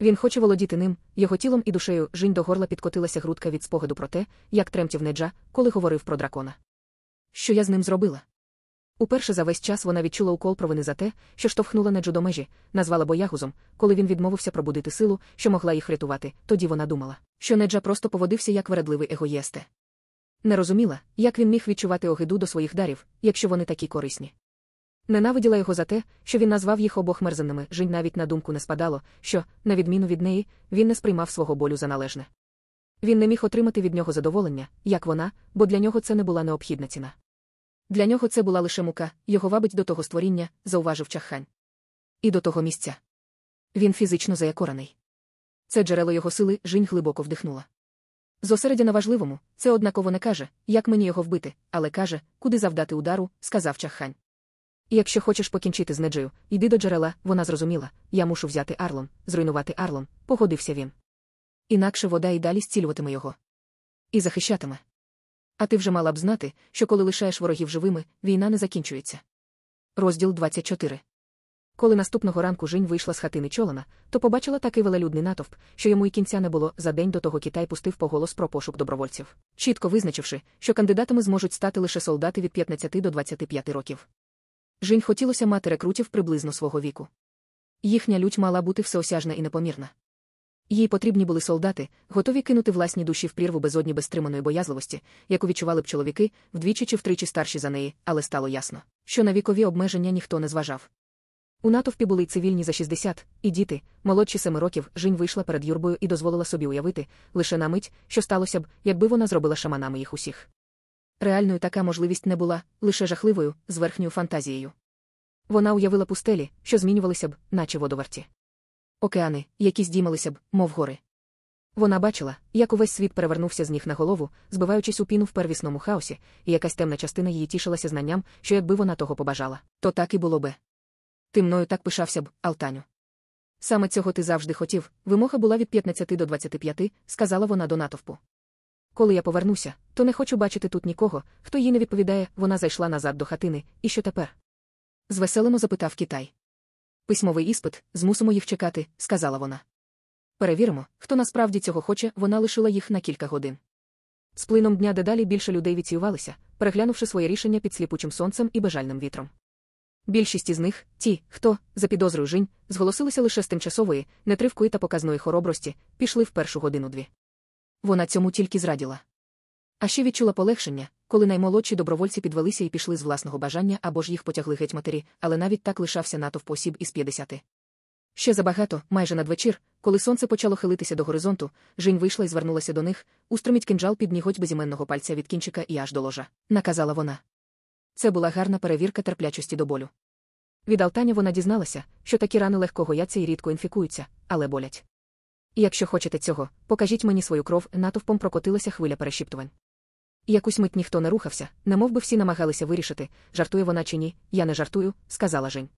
Він хоче володіти ним, його тілом і душею Жінь до горла підкотилася грудка від спогаду про те, як тремтів неджа, коли говорив про дракона. Що я з ним зробила? Уперше за весь час вона відчула укол провини за те, що штовхнула неджу до межі, назвала боягузом, коли він відмовився пробудити силу, що могла їх рятувати, тоді вона думала, що неджа просто поводився як вередливий егоєсте. Не розуміла, як він міг відчувати огиду до своїх дарів, якщо вони такі корисні. Ненавиділа його за те, що він назвав їх обох мерзенними, Жінь навіть на думку не спадало, що, на відміну від неї, він не сприймав свого болю за належне. Він не міг отримати від нього задоволення, як вона, бо для нього це не була необхідна ціна. Для нього це була лише мука, його вабить до того створіння, зауважив чаххань. І до того місця. Він фізично заякорений. Це джерело його сили, Жінь глибоко вдихнула. Зосередя на важливому, це однаково не каже, як мені його вбити, але каже, куди завдати удару, сказав чаххань. І якщо хочеш покінчити з неджею, йди до джерела, вона зрозуміла, я мушу взяти Арлон, зруйнувати Арлон, погодився він. Інакше вода і далі зцілюватиме його. І захищатиме. А ти вже мала б знати, що коли лишаєш ворогів живими, війна не закінчується. Розділ 24 Коли наступного ранку Жінь вийшла з хатини чолана, то побачила такий велелюдний натовп, що йому й кінця не було. За день до того Китай пустив поголос про пошук добровольців, чітко визначивши, що кандидатами зможуть стати лише солдати від 15 до 25 років. Жінь хотілося мати рекрутів приблизно свого віку. Їхня лють мала бути всеосяжна і непомірна. Їй потрібні були солдати, готові кинути власні душі в прірву безодні безстриманої боязливості, яку відчували б чоловіки, вдвічі чи втричі старші за неї, але стало ясно, що на вікові обмеження ніхто не зважав. У натовпі були цивільні за 60, і діти, молодші семи років, Жінь вийшла перед юрбою і дозволила собі уявити, лише на мить, що сталося б, якби вона зробила шаманами їх усіх. Реальною така можливість не була, лише жахливою, з верхньою фантазією. Вона уявила пустелі, що змінювалися б, наче водоварті. Океани, які здіймалися б, мов гори. Вона бачила, як увесь світ перевернувся з ніг на голову, збиваючись у піну в первісному хаосі, і якась темна частина її тішилася знанням, що якби вона того побажала, то так і було би. Ти мною так пишався б, Алтаню. Саме цього ти завжди хотів, вимога була від 15 до 25, сказала вона до натовпу. Коли я повернуся, то не хочу бачити тут нікого, хто їй не відповідає, вона зайшла назад до хатини, і що тепер? Звеселено запитав Китай. Письмовий іспит, змусимо їх чекати, сказала вона. Перевіримо, хто насправді цього хоче, вона лишила їх на кілька годин. З плином дня дедалі більше людей відсіювалися, переглянувши своє рішення під сліпучим сонцем і бажальним вітром. Більшість із них, ті, хто, за підозрою жінь, зголосилися лише з тимчасової, нетривкої та показної хоробрості, пішли в першу годину дві. Вона цьому тільки зраділа. А ще відчула полегшення, коли наймолодші добровольці підвелися і пішли з власного бажання або ж їх потягли геть матері, але навіть так лишався натовп осіб із 50. Ще забагато, майже надвечір, коли сонце почало хилитися до горизонту, Жінь вийшла і звернулася до них, устроміть кинджал під ніготь безіменного пальця від кінчика і аж до ложа, наказала вона. Це була гарна перевірка терплячості до болю. Від Алтаня вона дізналася, що такі рани легко гояться і рідко інфікуються, але болять. Якщо хочете цього, покажіть мені свою кров, натовпом прокотилася хвиля перешіптувань. Якусь мить ніхто не рухався, немов би всі намагалися вирішити, жартує вона чи ні, я не жартую, сказала Жень.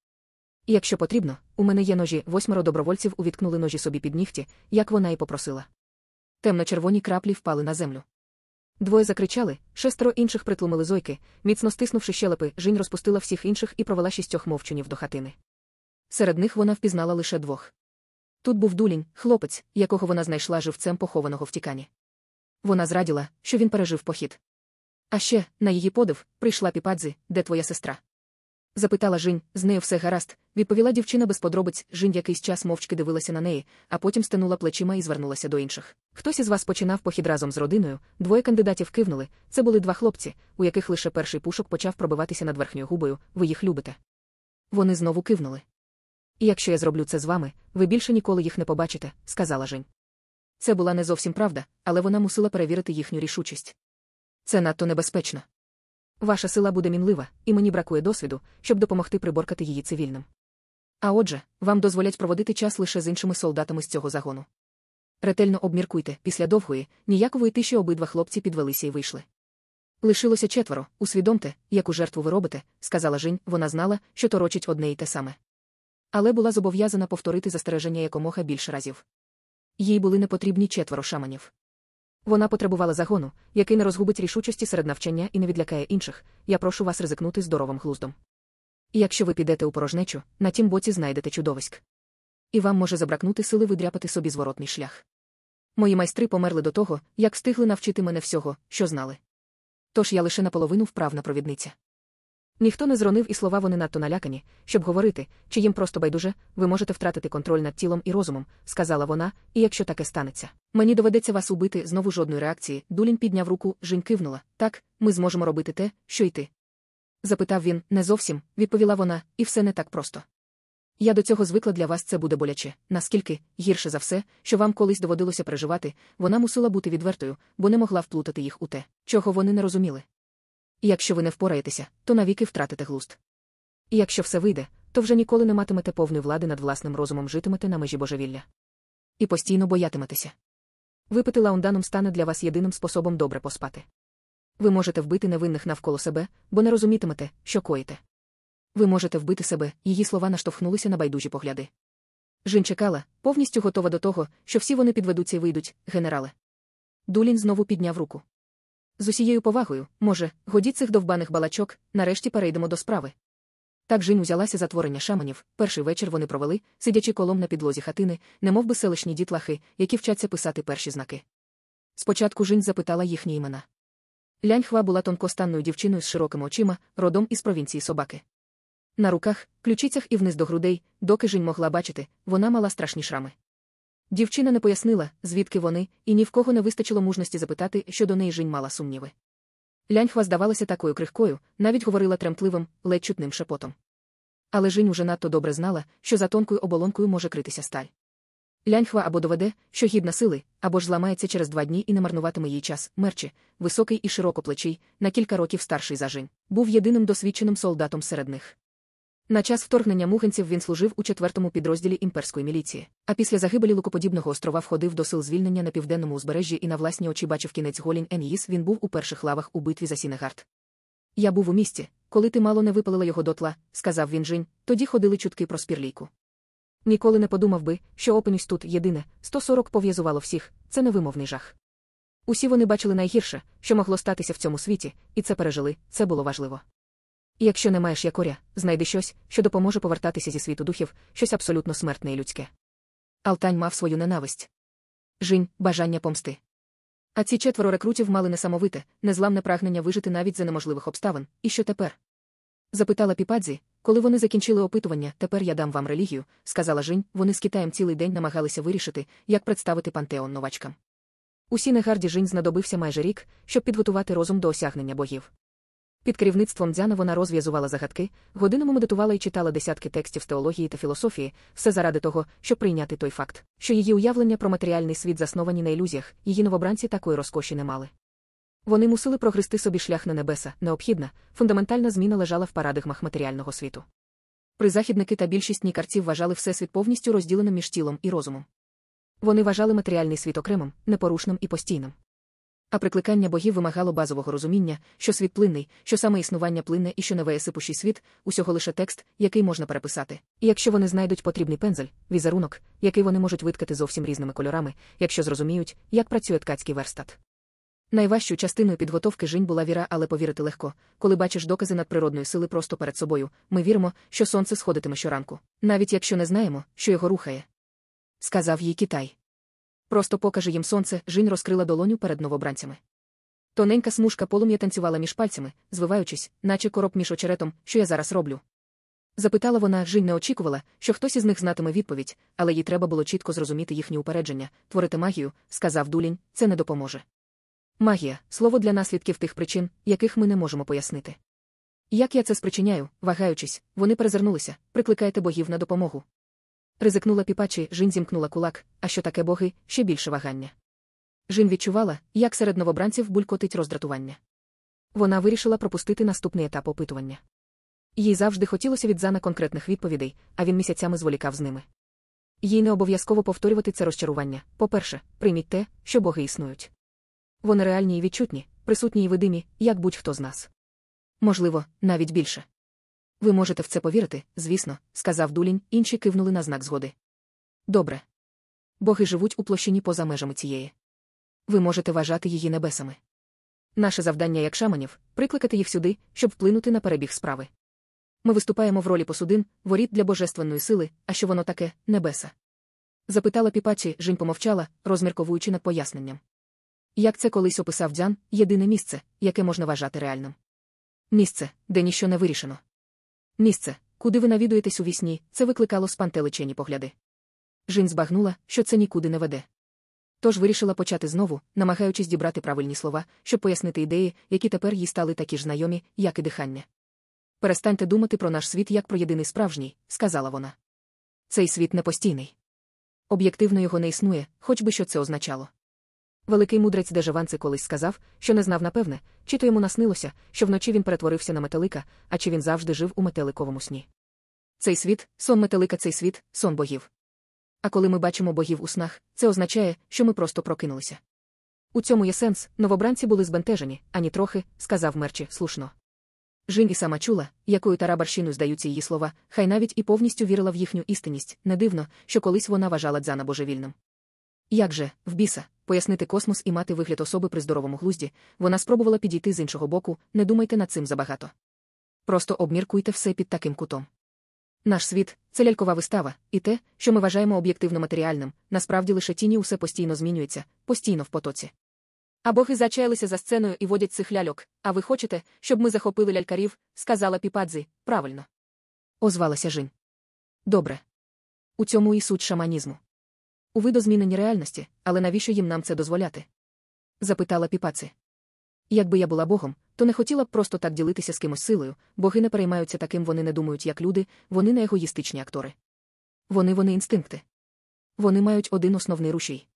Якщо потрібно, у мене є ножі, восьмеро добровольців увіткнули ножі собі під нігті, як вона й попросила. Темно-червоні краплі впали на землю. Двоє закричали, шестеро інших притлумили зойки, міцно стиснувши щелепи, Жінь розпустила всіх інших і провела шістьох мовчунів до хатини. Серед них вона впізнала лише двох. Тут був дулінь, хлопець, якого вона знайшла живцем похованого в тікані. Вона зраділа, що він пережив похід. А ще, на її подив, прийшла піпадзі, де твоя сестра. Запитала Жінь, з нею все гаразд, відповіла дівчина без подробиць, Жінь якийсь час мовчки дивилася на неї, а потім стенула плечима і звернулася до інших. Хтось із вас починав похід разом з родиною, двоє кандидатів кивнули. Це були два хлопці, у яких лише перший пушок почав пробиватися над верхньою губою, ви їх любите. Вони знову кивнули. І якщо я зроблю це з вами, ви більше ніколи їх не побачите, сказала Жень. Це була не зовсім правда, але вона мусила перевірити їхню рішучість. Це надто небезпечно. Ваша сила буде мінлива, і мені бракує досвіду, щоб допомогти приборкати її цивільним. А отже, вам дозволять проводити час лише з іншими солдатами з цього загону. Ретельно обміркуйте, після довгої, ніякової тиші обидва хлопці підвелися і вийшли. Лишилося четверо, усвідомте, яку жертву ви робите, сказала Жінь, вона знала, що торочить одне й те саме. Але була зобов'язана повторити застереження якомога більше разів. Їй були непотрібні четверо шаманів. Вона потребувала загону, який не розгубить рішучості серед навчання і не відлякає інших. Я прошу вас ризикнути здоровим глуздом. І якщо ви підете у порожнечу, на тім боці знайдете чудовиськ. І вам може забракнути сили видряпати собі зворотний шлях. Мої майстри померли до того, як встигли навчити мене всього, що знали. Тож я лише наполовину вправна провідниця. Ніхто не зронив і слова вони надто налякані, щоб говорити, чи їм просто байдуже, ви можете втратити контроль над тілом і розумом, сказала вона, і якщо таке станеться, мені доведеться вас убити знову жодної реакції. Дулін підняв руку, Жінь кивнула. Так, ми зможемо робити те, що й ти. Запитав він, не зовсім, відповіла вона, і все не так просто. Я до цього звикла для вас це буде боляче, наскільки, гірше за все, що вам колись доводилося переживати, вона мусила бути відвертою, бо не могла вплутати їх у те, чого вони не розуміли. І якщо ви не впораєтеся, то навіки втратите глузд. І якщо все вийде, то вже ніколи не матимете повної влади над власним розумом житимете на межі божевілля. І постійно боятиметеся. Випити лаунданом стане для вас єдиним способом добре поспати. Ви можете вбити невинних навколо себе, бо не розумітимете, що коїте. Ви можете вбити себе, її слова наштовхнулися на байдужі погляди. Жін чекала, повністю готова до того, що всі вони підведуться і вийдуть, генерале. Дулін знову підняв руку. З усією повагою, може, годі цих довбаних балачок, нарешті перейдемо до справи. Так Жінь узялася за творення шаманів. Перший вечір вони провели, сидячи колом на підлозі хатини, немов би селищні дітлахи, які вчаться писати перші знаки. Спочатку Жінь запитала їхні імена. Ляньхва була тонкостанною дівчиною з широкими очима, родом із провінції собаки. На руках, ключицях і вниз до грудей, доки Жінь могла бачити, вона мала страшні шрами. Дівчина не пояснила, звідки вони, і ні в кого не вистачило мужності запитати, що до неї Жінь мала сумніви. Ляньхва здавалася такою крихкою, навіть говорила тремтливим, ледь чутним шепотом. Але Жінь уже надто добре знала, що за тонкою оболонкою може критися сталь. Ляньхва або доведе, що гідна сили, або ж зламається через два дні і не марнуватиме їй час. Мерчі, високий і широкоплечий, на кілька років старший за Жінь, був єдиним досвідченим солдатом серед них. На час вторгнення мухенців він служив у четвертому підрозділі імперської міліції, а після загибелі лукоподібного острова входив до сил звільнення на південному узбережжі і на власні очі бачив кінець Голінь Нііс. Він був у перших лавах у битві за Сінегард. Я був у місті, коли ти мало не випалила його дотла, сказав він Жінь, тоді ходили чутки про спірлійку. Ніколи не подумав би, що опинюсь тут єдине, 140 пов'язувало всіх, це невимовний жах. Усі вони бачили найгірше, що могло статися в цьому світі, і це пережили, це було важливо. І якщо не маєш якоря, знайди щось, що допоможе повертатися зі світу духів, щось абсолютно смертне і людське. Алтань мав свою ненависть. Жінь, бажання помсти. А ці четверо рекрутів мали несамовите, незламне прагнення вижити навіть за неможливих обставин. І що тепер? Запитала Піпадзі, коли вони закінчили опитування, тепер я дам вам релігію, сказала Жінь, вони з Китаєм цілий день намагалися вирішити, як представити пантеон новачкам. Усі негарді Жінь знадобився майже рік, щоб підготувати розум до осягнення богів. Під керівництвом Дзяна вона розв'язувала загадки, годинами медитувала і читала десятки текстів з теології та філософії, все заради того, щоб прийняти той факт, що її уявлення про матеріальний світ засновані на ілюзіях, її новобранці такої розкоші не мали. Вони мусили прогрести собі шлях на небеса, необхідна, фундаментальна зміна лежала в парадигмах матеріального світу. Призахідники та більшість нікарців вважали всесвіт повністю розділеним між тілом і розумом. Вони вважали матеріальний світ окремим, непорушним і постійним. А прикликання богів вимагало базового розуміння, що світ плинний, що саме існування плинне і що нове сипущий світ, усього лише текст, який можна переписати. І якщо вони знайдуть потрібний пензель, візерунок, який вони можуть виткати зовсім різними кольорами, якщо зрозуміють, як працює ткацький верстат. Найважчою частиною підготовки жінь була віра, але повірити легко, коли бачиш докази надприродної сили просто перед собою. Ми віримо, що сонце сходитиме щоранку, навіть якщо не знаємо, що його рухає. Сказав їй Китай. Просто покаже їм сонце, жінь розкрила долоню перед новобранцями. Тоненька смужка полум'я танцювала між пальцями, звиваючись, наче короб між очеретом, що я зараз роблю. Запитала вона, жінь не очікувала, що хтось із них знатиме відповідь, але їй треба було чітко зрозуміти їхні упередження, творити магію, сказав дулінь, це не допоможе. Магія слово для наслідків тих причин, яких ми не можемо пояснити. Як я це спричиняю, вагаючись, вони перезирнулися, прикликайте богів на допомогу. Ризикнула піпачі, Жін зімкнула кулак, а що таке боги, ще більше вагання. Жін відчувала, як серед новобранців булькотить роздратування. Вона вирішила пропустити наступний етап опитування. Їй завжди хотілося від Зана конкретних відповідей, а він місяцями зволікав з ними. Їй не обов'язково повторювати це розчарування. По-перше, прийміть те, що боги існують. Вони реальні і відчутні, присутні і видимі, як будь-хто з нас. Можливо, навіть більше. Ви можете в це повірити, звісно, сказав Дулінь, інші кивнули на знак згоди. Добре. Боги живуть у площині поза межами цієї. Ви можете вважати її небесами. Наше завдання як шаманів прикликати їх сюди, щоб вплинути на перебіг справи. Ми виступаємо в ролі посудин, воріт для божественної сили, а що воно таке, небеса. Запитала піпачі, Жінь помовчала, розмірковуючи над поясненням. Як це колись описав Дзян, єдине місце, яке можна вважати реальним. Місце, де ніщо не вирішено. Місце, куди ви навідуєтесь у вісні, це викликало спантеличені погляди. Жін збагнула, що це нікуди не веде. Тож вирішила почати знову, намагаючись дібрати правильні слова, щоб пояснити ідеї, які тепер їй стали такі ж знайомі, як і дихання. Перестаньте думати про наш світ як про єдиний справжній, сказала вона. Цей світ не постійний. Об'єктивно його не існує, хоч би що це означало. Великий мудрець Дежаванци колись сказав, що не знав напевне, чи то йому наснилося, що вночі він перетворився на метелика, а чи він завжди жив у метеликовому сні. Цей світ, сон метелика, цей світ, сон богів. А коли ми бачимо богів у снах, це означає, що ми просто прокинулися. У цьому є сенс, новобранці були збентежені, ані трохи, сказав мерчі, слушно. Жінь і сама чула, якою тарабарщиною здаються її слова, хай навіть і повністю вірила в їхню істинність, не дивно, що колись вона вважала дзана божевільним. Як же, в біса, пояснити космос і мати вигляд особи при здоровому глузді, вона спробувала підійти з іншого боку, не думайте над цим забагато. Просто обміркуйте все під таким кутом. Наш світ це лялькова вистава, і те, що ми вважаємо об'єктивно матеріальним, насправді лише тіні усе постійно змінюється, постійно в потоці. А боги зачаялися за сценою і водять цих ляльок, а ви хочете, щоб ми захопили лялькарів, сказала Піпадзі, правильно. Озвалася Жінь. Добре. У цьому і суть шаманізму. У видозміненні реальності, але навіщо їм нам це дозволяти? запитала Піпаці. Якби я була Богом, то не хотіла б просто так ділитися з кимось силою, боги не переймаються таким, вони не думають, як люди, вони не егоїстичні актори. Вони вони інстинкти. Вони мають один основний рушій.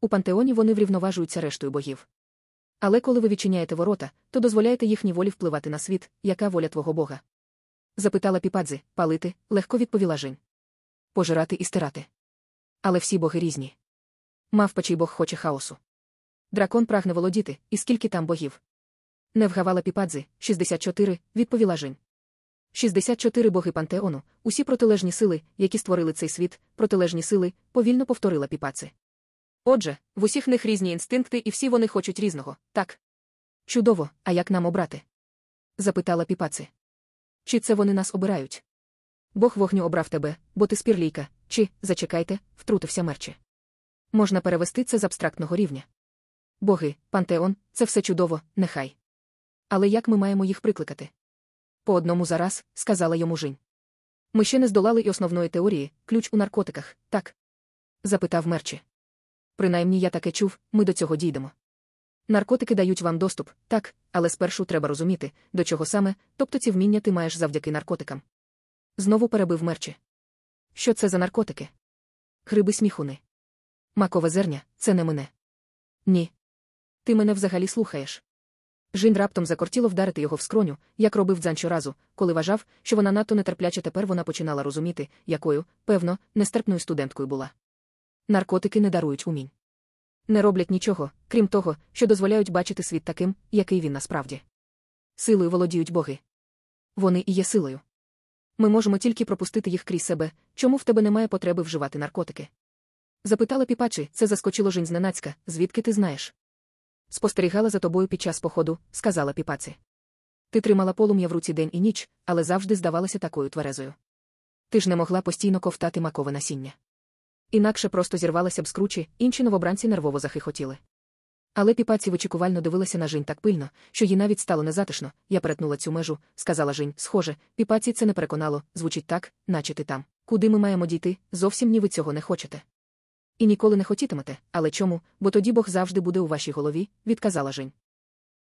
У пантеоні вони врівноважуються рештою богів. Але коли ви відчиняєте ворота, то дозволяєте їхній волі впливати на світ, яка воля твого Бога. Запитала піпадзи, палити, легко відповіла Жень. Пожирати і стирати. Але всі боги різні. Мавпачий бог хоче хаосу. Дракон прагне володіти, і скільки там богів. Не вгавала піпадзи, 64, відповіла Жень. 64 боги пантеону, усі протилежні сили, які створили цей світ, протилежні сили, повільно повторила піпаці. Отже, в усіх них різні інстинкти, і всі вони хочуть різного, так? Чудово, а як нам обрати? запитала піпаці. Чи це вони нас обирають? Бог вогню обрав тебе, бо ти спірлійка, чи, зачекайте, втрутився мерчі. Можна перевести це з абстрактного рівня. Боги, пантеон, це все чудово, нехай. Але як ми маємо їх прикликати? По одному за раз, сказала йому Жінь. Ми ще не здолали і основної теорії, ключ у наркотиках, так? запитав мерчі. Принаймні я таке чув, ми до цього дійдемо. Наркотики дають вам доступ, так, але спершу треба розуміти, до чого саме, тобто ці вміння ти маєш завдяки наркотикам. Знову перебив мерчі. Що це за наркотики? Гриби сміхуни. Макове зерня, це не мене. Ні. Ти мене взагалі слухаєш. Жін раптом закортіло вдарити його в скроню, як робив дзан щоразу, коли вважав, що вона надто нетерпляче тепер вона починала розуміти, якою, певно, нестерпною студенткою була. Наркотики не дарують умінь. Не роблять нічого, крім того, що дозволяють бачити світ таким, який він насправді. Силою володіють боги. Вони і є силою. Ми можемо тільки пропустити їх крізь себе, чому в тебе немає потреби вживати наркотики. Запитала піпачі, це заскочило жінь зненацька, звідки ти знаєш? Спостерігала за тобою під час походу, сказала піпаці. Ти тримала полум'я в руці день і ніч, але завжди здавалася такою тверезою. Ти ж не могла постійно ковтати макове насіння. Інакше просто зірвалася б з кручі, інші новобранці нервово захихотіли. Але піпаці вичікувально дивилася на Жінь так пильно, що їй навіть стало незатишно. Я перетнула цю межу, сказала Жінь. Схоже, піпаці це не переконало, звучить так, наче ти там. Куди ми маємо дійти, зовсім ні ви цього не хочете. І ніколи не хотітимете, але чому? Бо тоді Бог завжди буде у вашій голові, відказала Жень.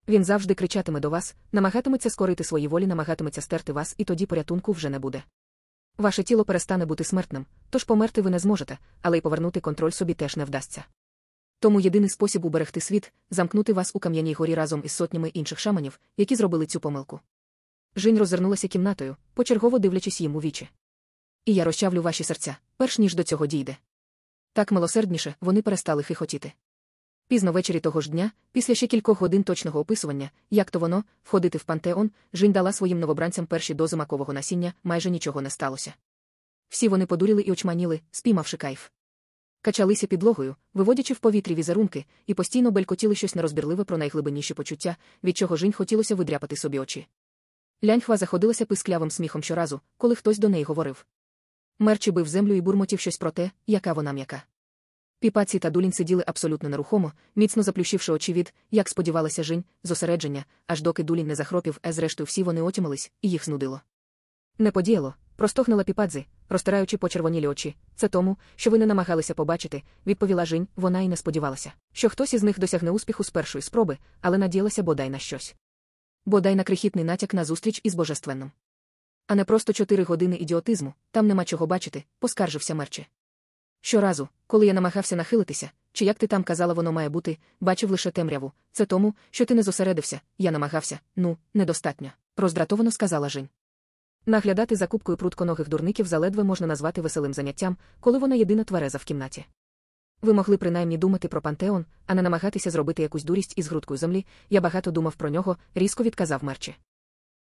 Він завжди кричатиме до вас, намагатиметься скорити свої волі, намагатиметься стерти вас, і тоді порятунку вже не буде. Ваше тіло перестане бути смертним, тож померти ви не зможете, але й повернути контроль собі теж не вдасться. Тому єдиний спосіб уберегти світ замкнути вас у кам'яній горі разом із сотнями інших шаманів, які зробили цю помилку. Жінь розвернулася кімнатою, почергово дивлячись їм у вічі. І я розчавлю ваші серця, перш ніж до цього дійде. Так милосердніше вони перестали хихотіти. Пізно ввечері того ж дня, після ще кількох годин точного описування, як то воно, входити в пантеон, Жінь дала своїм новобранцям перші дози макового насіння, майже нічого не сталося. Всі вони подуріли і очманіли, спіймавши кайф. Качалися підлогою, виводячи в повітрі візерунки, і постійно белькотіли щось нерозбірливе про найглибинніші почуття, від чого Жінь хотілося видряпати собі очі. Ляньхва заходилася писклявим сміхом щоразу, коли хтось до неї говорив. Мерчі бив землю і бурмотів щось про те, яка вона м'яка. Піпаці та дулін сиділи абсолютно нерухомо, міцно заплющивши очі від, як сподівалася Жінь, зосередження, аж доки дулін не захропів, а зрештою всі вони отімались, і їх знудило. Не подіяло, простогнала піпадзи, розтираючи почервонілі очі. Це тому, що ви не намагалися побачити, відповіла Жінь, вона й не сподівалася, що хтось із них досягне успіху з першої спроби, але надіялася бодай на щось. Бодай на крихітний натяк на зустріч із божественним. А не просто чотири години ідіотизму, там нема чого бачити, поскаржився мерчі. Щоразу, коли я намагався нахилитися, чи як ти там казала, воно має бути, бачив лише темряву. Це тому, що ти не зосередився, я намагався, ну, недостатньо, роздратовано сказала Жень. Наглядати за кубкою прутконогих дурників заледве можна назвати веселим заняттям, коли вона єдина твереза в кімнаті. Ви могли принаймні думати про пантеон, а не намагатися зробити якусь дурість із грудкою землі. Я багато думав про нього, різко відказав мерчі.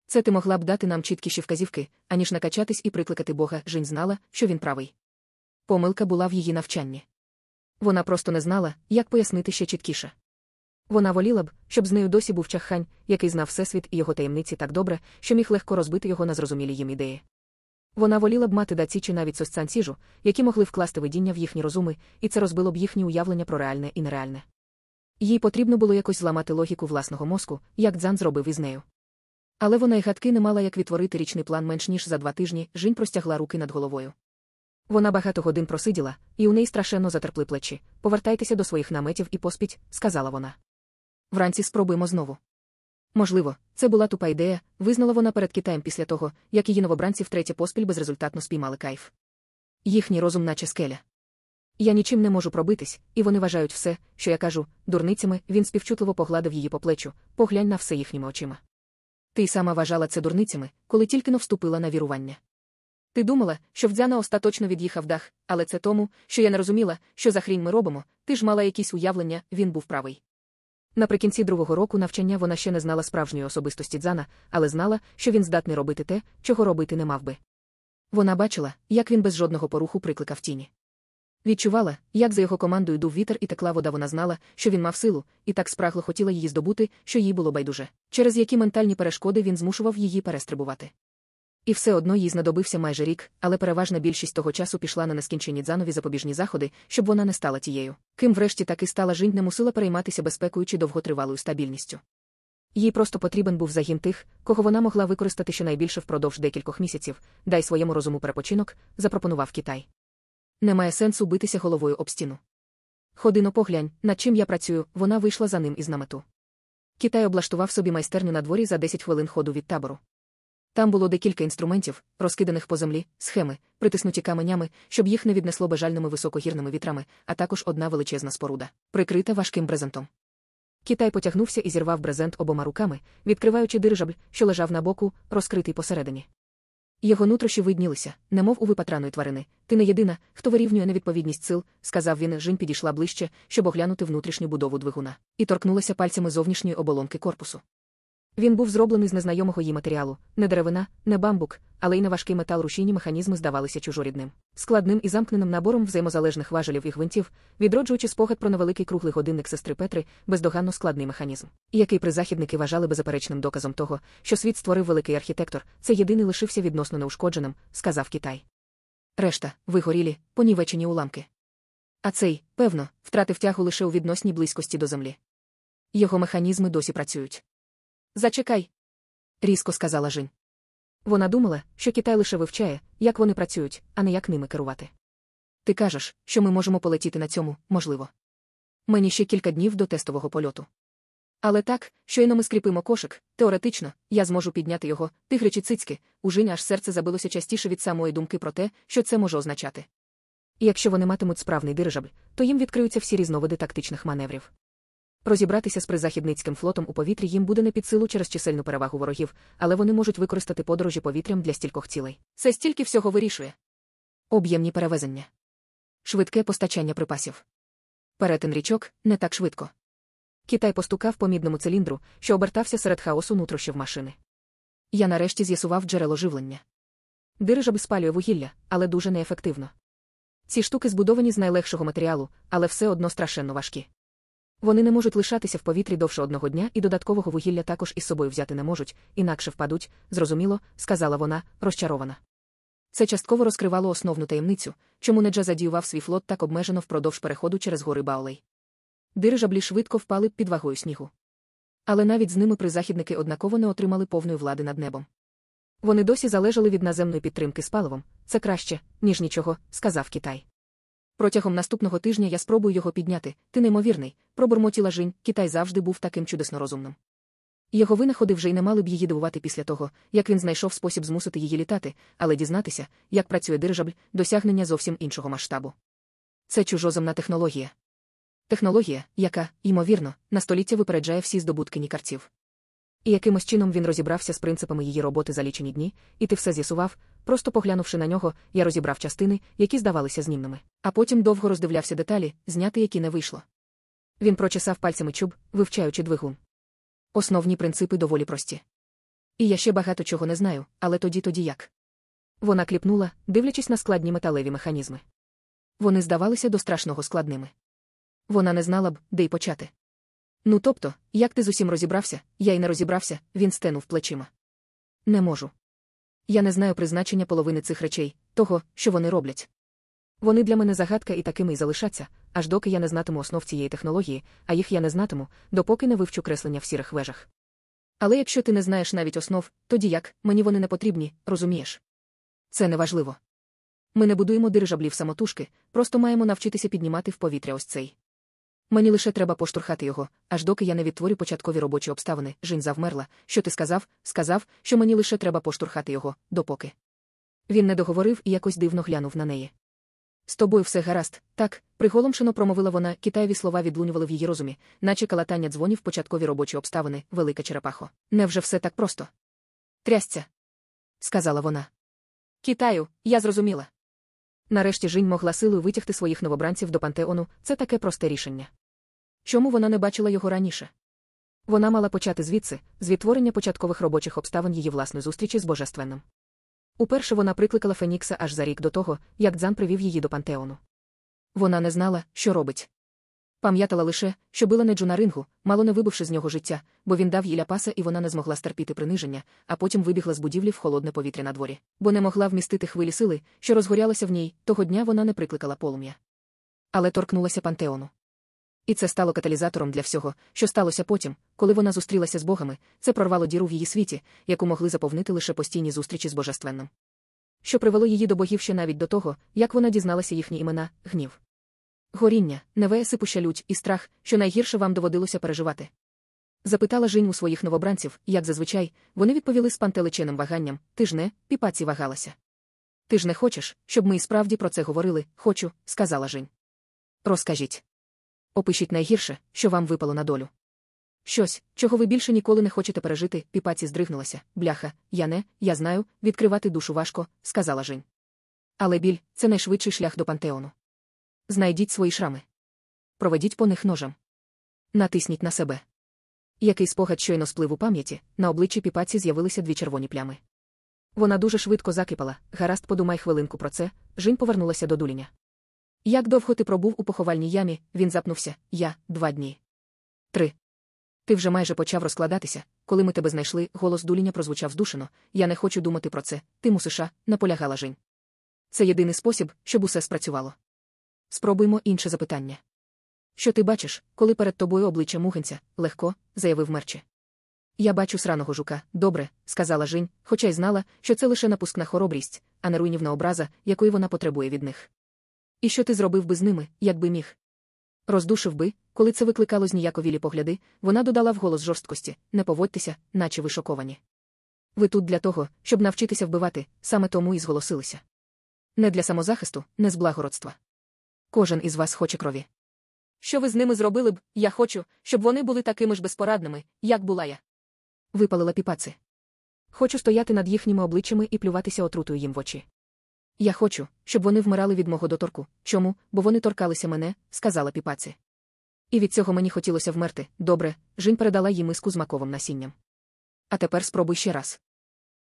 Це ти могла б дати нам чіткіші вказівки, аніж накачатись і прикликати Бога. Жень знала, що він правий. Помилка була в її навчанні. Вона просто не знала, як пояснити ще чіткіше. Вона воліла б, щоб з нею досі був чаххань, який знав всесвіт і його таємниці так добре, що міг легко розбити його на зрозумілі їм ідеї. Вона воліла б мати даці чи навіть сосцянціжу, які могли вкласти видіння в їхні розуми, і це розбило б їхні уявлення про реальне і нереальне. Їй потрібно було якось зламати логіку власного мозку, як Дзан зробив із нею. Але вона й гадки не мала як відтворити річний план менш ніж за два тижні, Жінь простягла руки над головою. Вона багато годин просиділа, і у неї страшенно затерпли плечі. Повертайтеся до своїх наметів і поспіть, сказала вона. Вранці спробуємо знову. Можливо, це була тупа ідея, визнала вона перед Китаєм після того, як її новобранці втретє поспіль безрезультатно спіймали кайф. Їхній розум, наче скеля. Я нічим не можу пробитись, і вони вважають все, що я кажу, дурницями, він співчутливо погладив її по плечу, поглянь на все їхніми очима. Ти сама вважала це дурницями, коли тільки но вступила на вірування. Ти думала, що в Дзяна остаточно від'їхав дах, але це тому, що я не розуміла, що за хрінь ми робимо, ти ж мала якісь уявлення, він був правий. Наприкінці другого року навчання вона ще не знала справжньої особистості Дзана, але знала, що він здатний робити те, чого робити не мав би. Вона бачила, як він без жодного поруху прикликав тіні. Відчувала, як за його командою дув вітер і текла вода. Вона знала, що він мав силу, і так спрагло хотіла її здобути, що їй було байдуже, через які ментальні перешкоди він змушував її перестрибувати. І все одно їй знадобився майже рік, але переважна більшість того часу пішла на нескінчені дзанові запобіжні заходи, щоб вона не стала тією, ким врешті таки стала жінь не мусила перейматися безпекою чи довготривалою стабільністю. Їй просто потрібен був загін тих, кого вона могла використати щонайбільше впродовж декількох місяців, дай своєму розуму перепочинок, запропонував Китай. Немає сенсу битися головою об стіну. Ходино поглянь, над чим я працюю, вона вийшла за ним із намету. Китай облаштував собі майстерню на дворі за 10 хвилин ходу від табору. Там було декілька інструментів, розкиданих по землі, схеми, притиснуті каменями, щоб їх не віднесло бажальними високогірними вітрами, а також одна величезна споруда, прикрита важким брезентом. Китай потягнувся і зірвав брезент обома руками, відкриваючи дирижабль, що лежав на боку, розкритий посередині. Його нутрощі виднілися, немов у випатраної тварини. Ти не єдина, хто вирівнює невідповідність сил, сказав він. Жінь підійшла ближче, щоб оглянути внутрішню будову двигуна, і торкнулася пальцями зовнішньої оболонки корпусу. Він був зроблений з незнайомого їй матеріалу, не деревина, не бамбук, але й не важкий метал рушійні механізми здавалися чужорідним, складним і замкненим набором взаємозалежних важелів і гвинтів, відроджуючи спогад про невеликий круглий годинник сестри Петри, бездоганно складний механізм, який призахідники вважали беззаперечним доказом того, що світ створив великий архітектор, це єдиний лишився відносно неушкодженим, сказав Китай. Решта вигорілі, понівечені уламки. А цей, певно, втратив тягу лише у відносній близькості до землі. Його механізми досі працюють. Зачекай, різко сказала Жінь. Вона думала, що Китай лише вивчає, як вони працюють, а не як ними керувати. Ти кажеш, що ми можемо полетіти на цьому, можливо. Мені ще кілька днів до тестового польоту. Але так, щойно ми скріпимо кошик, теоретично, я зможу підняти його, тигричі цицьки, у Жені аж серце забилося частіше від самої думки про те, що це може означати. І якщо вони матимуть справний дирижабль, то їм відкриються всі різновиди тактичних маневрів. Розібратися з призахідницьким флотом у повітрі їм буде не під силу через чисельну перевагу ворогів, але вони можуть використати подорожі повітрям для стількох цілей. Це стільки всього вирішує. Об'ємні перевезення, швидке постачання припасів. Перетин річок не так швидко. Китай постукав по мідному циліндру, що обертався серед хаосу нутрощів машини. Я нарешті з'ясував джерело живлення. Дирижабль спалює вугілля, але дуже неефективно. Ці штуки збудовані з найлегшого матеріалу, але все одно страшенно важкі. Вони не можуть лишатися в повітрі довше одного дня і додаткового вугілля також із собою взяти не можуть, інакше впадуть, зрозуміло, сказала вона, розчарована. Це частково розкривало основну таємницю, чому Неджа задіював свій флот так обмежено впродовж переходу через гори Баолей. Дирижаблі швидко впали під вагою снігу. Але навіть з ними призахідники однаково не отримали повної влади над небом. Вони досі залежали від наземної підтримки з паливом, це краще, ніж нічого, сказав Китай. Протягом наступного тижня я спробую його підняти, ти неймовірний, пробурмотіла Жінь, Китай завжди був таким чудесно розумним. Його винаходи вже й не мали б її дивувати після того, як він знайшов спосіб змусити її літати, але дізнатися, як працює дирижабль, досягнення зовсім іншого масштабу. Це чужоземна технологія. Технологія, яка, ймовірно, на століття випереджає всі здобутки нікарців. І якимось чином він розібрався з принципами її роботи за лічені дні, і ти все з'ясував, просто поглянувши на нього, я розібрав частини, які здавалися знімними, а потім довго роздивлявся деталі, зняти які не вийшло. Він прочесав пальцями чуб, вивчаючи двигун. Основні принципи доволі прості. І я ще багато чого не знаю, але тоді тоді як. Вона кліпнула, дивлячись на складні металеві механізми. Вони здавалися до страшного складними. Вона не знала б, де й почати. Ну тобто, як ти з усім розібрався, я й не розібрався, він стенув плечима. Не можу. Я не знаю призначення половини цих речей, того, що вони роблять. Вони для мене загадка і такими й залишаться, аж доки я не знатиму основ цієї технології, а їх я не знатиму, допоки не вивчу креслення в сірих вежах. Але якщо ти не знаєш навіть основ, тоді як, мені вони не потрібні, розумієш? Це неважливо. Ми не будуємо дирижаблів самотужки, просто маємо навчитися піднімати в повітря ось цей. Мені лише треба поштурхати його, аж доки я не відтворю початкові робочі обставини. Жінь завмерла. Що ти сказав? Сказав, що мені лише треба поштурхати його, допоки. Він не договорив і якось дивно глянув на неї. З тобою все гаразд, так, приголомшено промовила вона, китаєві слова відлунювали в її розумі, наче калатання дзвонів початкові робочі обставини, велика черепахо. Невже все так просто? Трясця, сказала вона. Китаю, я зрозуміла. Нарешті Жінь могла силою витягти своїх новобранців до пантеону, це таке просте рішення. Чому вона не бачила його раніше? Вона мала почати звідси, з відтворення початкових робочих обставин її власної зустрічі з Божественним. Уперше вона прикликала Фенікса аж за рік до того, як Дзан привів її до пантеону. Вона не знала, що робить. Пам'ятала лише, що била Неджу на рингу, мало не вибивши з нього життя, бо він дав їй ляпаса і вона не змогла стерпіти приниження, а потім вибігла з будівлі в холодне повітря на дворі, бо не могла вмістити хвилі сили, що розгорялася в ній, того дня вона не прикликала полум'я. Але торкнулася пантеону. І це стало каталізатором для всього, що сталося потім, коли вона зустрілася з богами, це прорвало діру в її світі, яку могли заповнити лише постійні зустрічі з божественним. Що привело її до богів ще навіть до того, як вона дізналася їхні імена, гнів. Горіння, невеє сипуща лють і страх, що найгірше вам доводилося переживати. Запитала Жінь у своїх новобранців, як зазвичай, вони відповіли з пантеличеним ваганням ти ж не, піпаці вагалася. Ти ж не хочеш, щоб ми і справді про це говорили, хочу, сказала Жінь. Розкажіть. Опишіть найгірше, що вам випало на долю. Щось, чого ви більше ніколи не хочете пережити, піпаці здригнулася. Бляха, я не, я знаю, відкривати душу важко, сказала Жень. Але біль це найшвидший шлях до пантеону. Знайдіть свої шрами. Проведіть по них ножем. Натисніть на себе. Який спогад щойно сплив у пам'яті, на обличчі піпаці з'явилися дві червоні плями. Вона дуже швидко закипала, гаразд, подумай хвилинку про це, Жінь повернулася до дуліня. Як довго ти пробув у поховальній ямі, він запнувся, я два дні. Три. Ти вже майже почав розкладатися, коли ми тебе знайшли, голос дуліня прозвучав здушено. Я не хочу думати про це, ти мусиш, наполягала Жень. Це єдиний спосіб, щоб усе спрацювало. Спробуймо інше запитання. Що ти бачиш, коли перед тобою обличчя мугенця, легко, заявив мерчі. Я бачу сраного жука, добре, сказала Жінь, хоча й знала, що це лише напускна хоробрість, а не руйнівна образа, якої вона потребує від них. І що ти зробив би з ними, якби міг? Роздушив би, коли це викликало зніяковілі погляди, вона додала вголос жорсткості не поводьтеся, наче ви шоковані. Ви тут для того, щоб навчитися вбивати, саме тому і зголосилися. Не для самозахисту, не з благородства. Кожен із вас хоче крові. Що ви з ними зробили б, я хочу, щоб вони були такими ж безпорадними, як була я. Випалила піпаці. Хочу стояти над їхніми обличчями і плюватися отрутою їм в очі. Я хочу, щоб вони вмирали від мого доторку. Чому? Бо вони торкалися мене, сказала піпаці. І від цього мені хотілося вмерти. Добре, Жінь передала їй миску з маковим насінням. А тепер спробуй ще раз.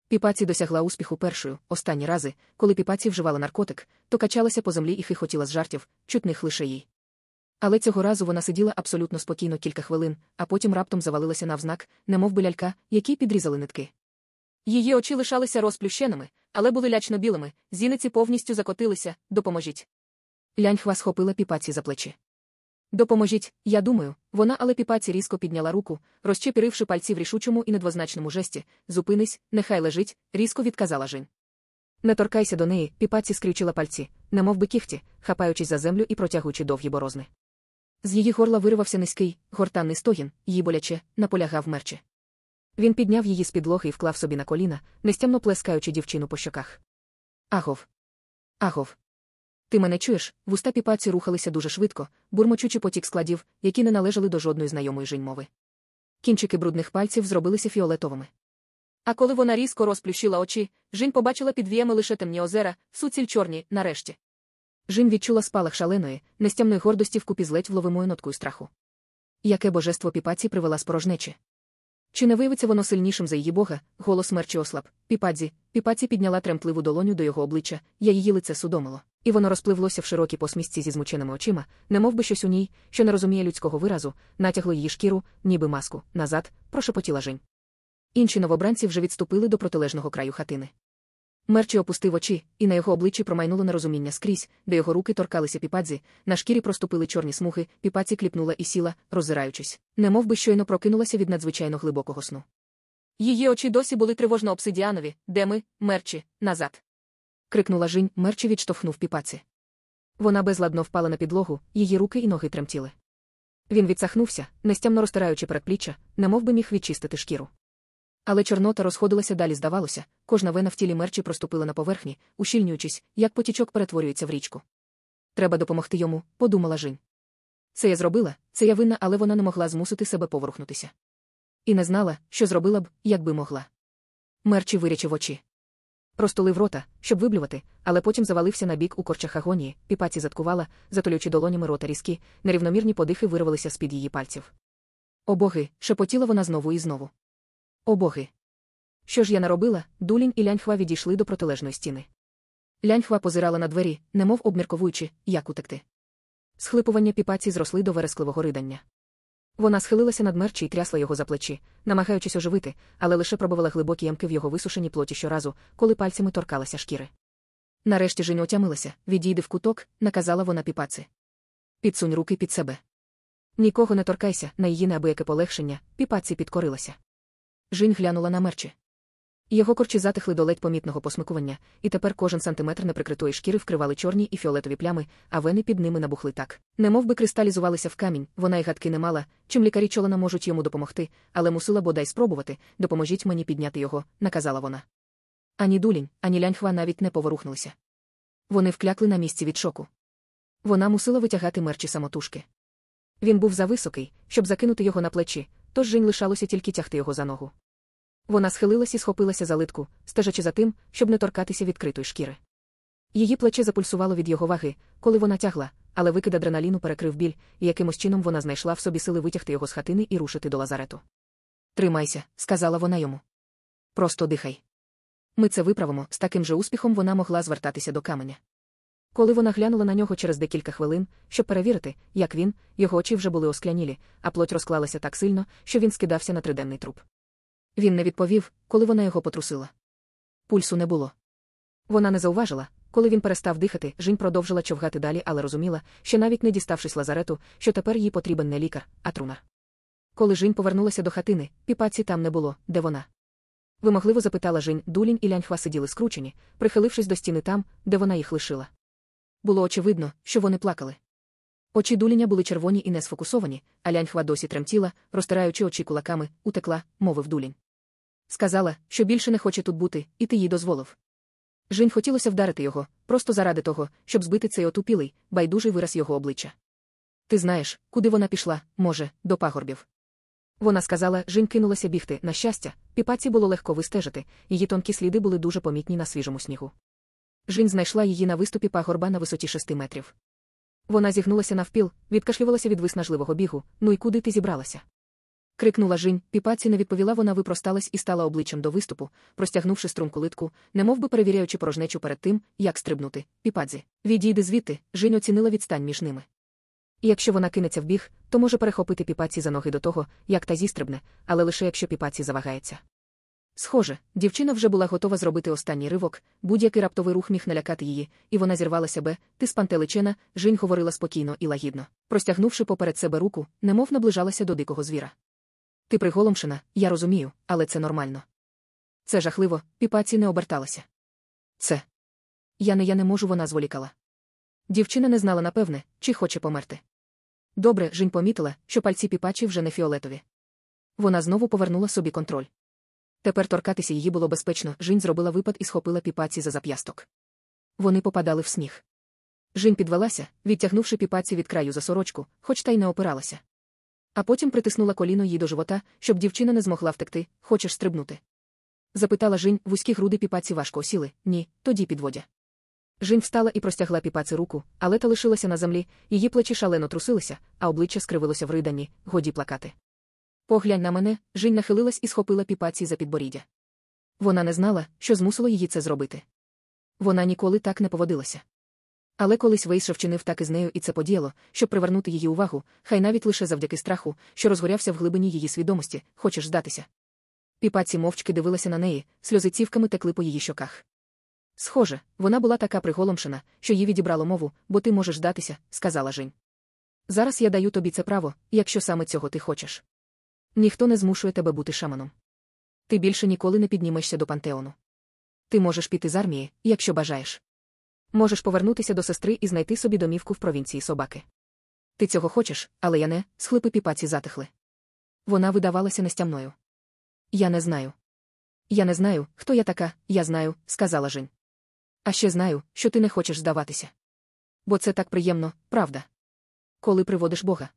Піпаці досягла успіху першою, останні рази, коли піпаці вживала наркотик, то качалася по землі і хихотіла з жартів, чутних лише їй. Але цього разу вона сиділа абсолютно спокійно кілька хвилин, а потім раптом завалилася навзнак, немов би лялька, які підрізали нитки. Її очі лишалися розплющеними, але були лячно білими, зіниці повністю закотилися, допоможіть. Ляньхва схопила піпаці за плечі. Допоможіть, я думаю, вона, але піпаці різко підняла руку, розчепіривши пальці в рішучому і недвозначному жесті. Зупинись, нехай лежить, різко відказала Жень. Не торкайся до неї, піпаці скрючила пальці, немов би кіхті, хапаючись за землю і протягуючи довгі борозни. З її горла вирвався низький, гортанний стогін, їй боляче, наполягав мерчі. Він підняв її з підлоги і вклав собі на коліна, нестямно плескаючи дівчину по щоках. Агов. Агов. Ти мене чуєш? Вуста піпаці рухалися дуже швидко, бурмочучи потік складів, які не належали до жодної знайомої жінь мови. Кінчики брудних пальців зробилися фіолетовими. А коли вона різко розплющила очі, Жінь побачила під віями лише темні озера, суціль чорні, нарешті. Жінь відчула спалах шаленої, нестямної гордості вкупі з ледь вловимою ноткою страху. Яке божество піпаці привела спорожнечі? Чи не виявиться воно сильнішим за її бога? Голос мерчі ослаб. Піпадзі, піпаці підняла тремтливу долоню до його обличчя, я її лице судомило. І воно розпливлося в широкій посмішці зі змученими очима, немов би щось у ній, що не розуміє людського виразу, натягло її шкіру, ніби маску, назад, прошепотіла Жень. Інші новобранці вже відступили до протилежного краю хатини. Мерчі опустив очі, і на його обличчі промайнуло нерозуміння скрізь, де його руки торкалися піпадзі, на шкірі проступили чорні смуги, піпаці кліпнула і сіла, роззираючись, немов би щойно прокинулася від надзвичайно глибокого сну. Її очі досі були тривожно обсидіанові, де ми, мерчі, назад. Крикнула Жінь, мерчі відштовхнув піпаці. Вона безладно впала на підлогу, її руки і ноги тремтіли. Він відсахнувся, нестямно розтираючи передпліччя, немов би міг відчистити шкіру. Але Чорнота розходилася далі, здавалося, кожна вена в тілі мерчі проступила на поверхні, ущільнюючись, як потічок перетворюється в річку. Треба допомогти йому, подумала Жінь. Це я зробила, це я винна, але вона не могла змусити себе поворухнутися. І не знала, що зробила б, якби могла. Мерчі вирячив очі. Розтулив рота, щоб виблювати, але потім завалився на бік у корчах агонії, піпаці заткувала, затулюючи долонями рота різкі, нерівномірні подихи вирвалися з-під її пальців. О боги, шепотіла вона знову і знову. О боги. Що ж я наробила? Дулінь і ляньхва відійшли до протилежної стіни. Ляньхва позирала на двері, немов обмірковуючи, як утекти. Схлипування піпаці зросли до верескливого ридання. Вона схилилася над мерчі і трясла його за плечі, намагаючись оживити, але лише пробувала глибокі ямки в його висушеній плоті щоразу, коли пальцями торкалася шкіри. Нарешті Женю отямилася, відійди в куток, наказала вона піпаці. Підсунь руки під себе. Нікого не торкайся, на її неабияке полегшення, піпаці підкорилася. Жінь глянула на мерчі. Його корчі затихли до ледь помітного посмикування, і тепер кожен сантиметр неприкритої шкіри вкривали чорні і фіолетові плями, а вени під ними набухли так. Немов би кристалізувалися в камінь, вона й гадки не мала, чим лікарі чолана можуть йому допомогти, але мусила бодай спробувати допоможіть мені підняти його, наказала вона. Ані дулінь, ані ляньхва навіть не поворухнулися. Вони вклякли на місці від шоку. Вона мусила витягати мерчі самотужки. Він був зависокий, щоб закинути його на плечі, тож Жень лишалося тільки тягти його за ногу. Вона схилилась і схопилася за литку, стежачи за тим, щоб не торкатися відкритої шкіри. Її плече запульсувало від його ваги, коли вона тягла, але викид адреналіну перекрив біль, і якимось чином вона знайшла в собі сили витягти його з хатини і рушити до лазарету. Тримайся, сказала вона йому. Просто дихай. Ми це виправимо, з таким же успіхом вона могла звертатися до каменя. Коли вона глянула на нього через декілька хвилин, щоб перевірити, як він, його очі вже були осклянілі, а плоть розклалася так сильно, що він скидався на триденний труп. Він не відповів, коли вона його потрусила. Пульсу не було. Вона не зауважила, коли він перестав дихати, Жінь продовжила човгати далі, але розуміла, що навіть не діставшись лазарету, що тепер їй потрібен не лікар, а трунар. Коли Жінь повернулася до хатини, піпаці там не було, де вона. Вимогливо запитала Жінь, Дулінь і ляньхва сиділи скручені, прихилившись до стіни там, де вона їх лишила. Було очевидно, що вони плакали. Очі дуліня були червоні і не сфокусовані, а ляньхва досі тремтіла, розтираючи очі кулаками, утекла, мовив дулінь. Сказала, що більше не хоче тут бути, і ти їй дозволив. Жінь хотілося вдарити його, просто заради того, щоб збити цей отупілий, байдужий вираз його обличчя. Ти знаєш, куди вона пішла, може, до пагорбів. Вона сказала, Жінь кинулася бігти. На щастя, піпаці було легко вистежити, її тонкі сліди були дуже помітні на свіжому снігу. Жінь знайшла її на виступі пагорба на висоті шести метрів. Вона зігнулася навпіл, відкашлювалася від виснажливого бігу. Ну і куди ти зібралася? Крикнула Жінь, піпаці не відповіла, вона випросталась і стала обличчям до виступу, простягнувши струнку литку, немов би перевіряючи порожнечу перед тим, як стрибнути. Піпадзі, відійди звідти, Жінь оцінила відстань між ними. І якщо вона кинеться в біг, то може перехопити піпаці за ноги до того, як та зістрибне, але лише якщо піпаці завагається. Схоже, дівчина вже була готова зробити останній ривок, будь-який раптовий рух міг налякати її, і вона зірвала себе, ти спантеличена, Жінь говорила спокійно і лагідно, простягнувши поперед себе руку, немов наближалася до дикого звіра. Ти приголомшена, я розумію, але це нормально. Це жахливо, піпаці не оберталася. Це. Я не я не можу, вона зволікала. Дівчина не знала напевне, чи хоче померти. Добре, Жінь помітила, що пальці піпачі вже не фіолетові. Вона знову повернула собі контроль. Тепер торкатися її було безпечно. Жінь зробила випад і схопила піпаці за зап'ясток. Вони попадали в сніг. Жінь підвелася, відтягнувши піпаці від краю за сорочку, хоч та й не опиралася. А потім притиснула коліно їй до живота, щоб дівчина не змогла втекти, хочеш стрибнути. Запитала Жінь, вузькі груди піпаці важко осіли, ні, тоді підводя. Жінь встала і простягла піпаці руку, але та лишилася на землі, її плечі шалено трусилися, а обличчя скривилося в риданні, годі плакати. Поглянь на мене, Жінь нахилилась і схопила піпаці за підборіддя. Вона не знала, що змусило її це зробити. Вона ніколи так не поводилася. Але колись Вейша вчинив так із нею і це подіяло, щоб привернути її увагу, хай навіть лише завдяки страху, що розгорявся в глибині її свідомості, хочеш здатися. Піпаці мовчки дивилася на неї, сльози цівками текли по її щоках. Схоже, вона була така приголомшена, що їй відібрало мову, бо ти можеш здатися, сказала Жень. Зараз я даю тобі це право, якщо саме цього ти хочеш. Ніхто не змушує тебе бути шаманом. Ти більше ніколи не піднімешся до пантеону. Ти можеш піти з армії, якщо бажаєш. Можеш повернутися до сестри і знайти собі домівку в провінції собаки. Ти цього хочеш, але я не, схлипи піпаці затихли. Вона видавалася нестямною. Я не знаю. Я не знаю, хто я така, я знаю, сказала Жень. А ще знаю, що ти не хочеш здаватися. Бо це так приємно, правда. Коли приводиш Бога.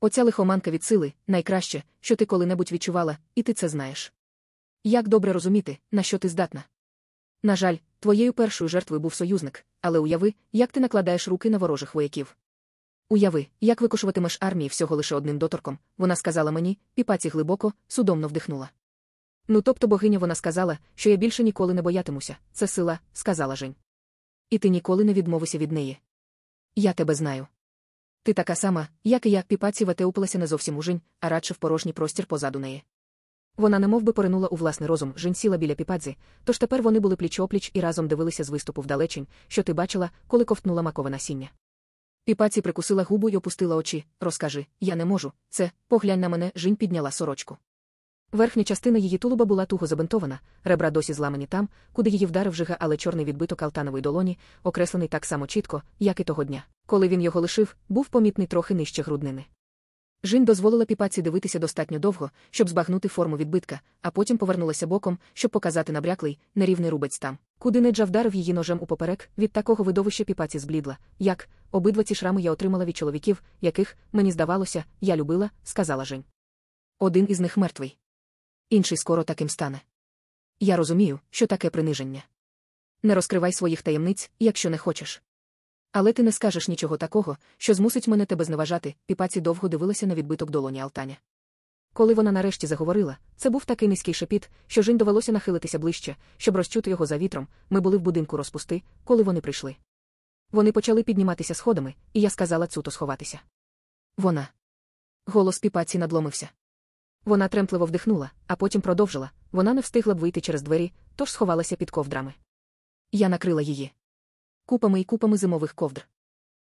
Оця лихоманка від сили найкраще, що ти коли-небудь відчувала, і ти це знаєш. Як добре розуміти, на що ти здатна. На жаль, твоєю першою жертвою був союзник, але уяви, як ти накладаєш руки на ворожих вояків. Уяви, як викошуватимеш армії всього лише одним доторком, вона сказала мені, піпаці глибоко, судомно вдихнула. Ну тобто богиня вона сказала, що я більше ніколи не боятимуся, це сила, сказала Жень. І ти ніколи не відмовися від неї. Я тебе знаю. Ти така сама, як і я, піпаці ватеупилася не зовсім у Жень, а радше в порожній простір позаду неї. Вона немов би поринула у власний розум, Жень біля піпадзі, тож тепер вони були пліч-опліч і разом дивилися з виступу вдалечень, що ти бачила, коли ковтнула макове насіння. Піпаці прикусила губу й опустила очі. Розкажи, я не можу. Це, поглянь на мене, Жінь підняла сорочку. Верхня частина її тулуба була туго забинтована, ребра досі зламані там, куди її вдарив жига, але чорний відбиток алтанової долоні, окреслений так само чітко, як і того дня. Коли він його лишив, був помітний трохи нижче груднини. Жінь дозволила піпаці дивитися достатньо довго, щоб збагнути форму відбитка, а потім повернулася боком, щоб показати набряклий, нерівний рубець там. Куди Неджа вдарив її ножем у поперек, від такого видовища піпаці зблідла. Як, обидва ці шрами я отримала від чоловіків, яких, мені здавалося, я любила, сказала Жень. Один із них мертвий. Інший скоро таким стане. Я розумію, що таке приниження. Не розкривай своїх таємниць, якщо не хочеш. Але ти не скажеш нічого такого, що змусить мене тебе зневажати, піпаці довго дивилася на відбиток долоні Алтаня. Коли вона нарешті заговорила, це був такий низький шепіт, що Жінь довелося нахилитися ближче, щоб розчути його за вітром. Ми були в будинку розпусти, коли вони прийшли. Вони почали підніматися сходами, і я сказала цуто сховатися. Вона. Голос піпаці надломився. Вона тремтливо вдихнула, а потім продовжила. Вона не встигла б вийти через двері, тож сховалася під ковдрами. Я накрила її купами і купами зимових ковдр.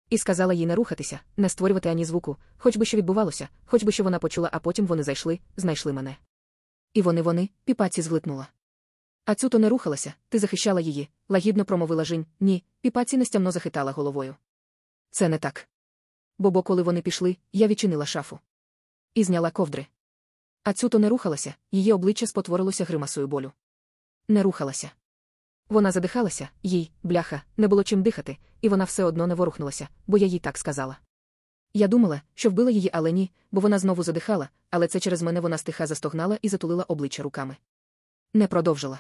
І сказала їй не рухатися, не створювати ані звуку, хоч би що відбувалося, хоч би що вона почула, а потім вони зайшли, знайшли мене. І вони вони, піпаці зглитнула. А цюто не рухалася, ти захищала її, лагідно промовила Жінь. Ні, піпаці нестямно захитала головою. Це не так. Бо бо коли вони пішли, я відчинила шафу. І зняла ковдри. А цюто не рухалася, її обличчя спотворилося гримасою болю. Не рухалася. Вона задихалася, їй, бляха, не було чим дихати, і вона все одно не ворухнулася, бо я їй так сказала. Я думала, що вбила її, але ні, бо вона знову задихала, але це через мене вона стиха застогнала і затулила обличчя руками. Не продовжила.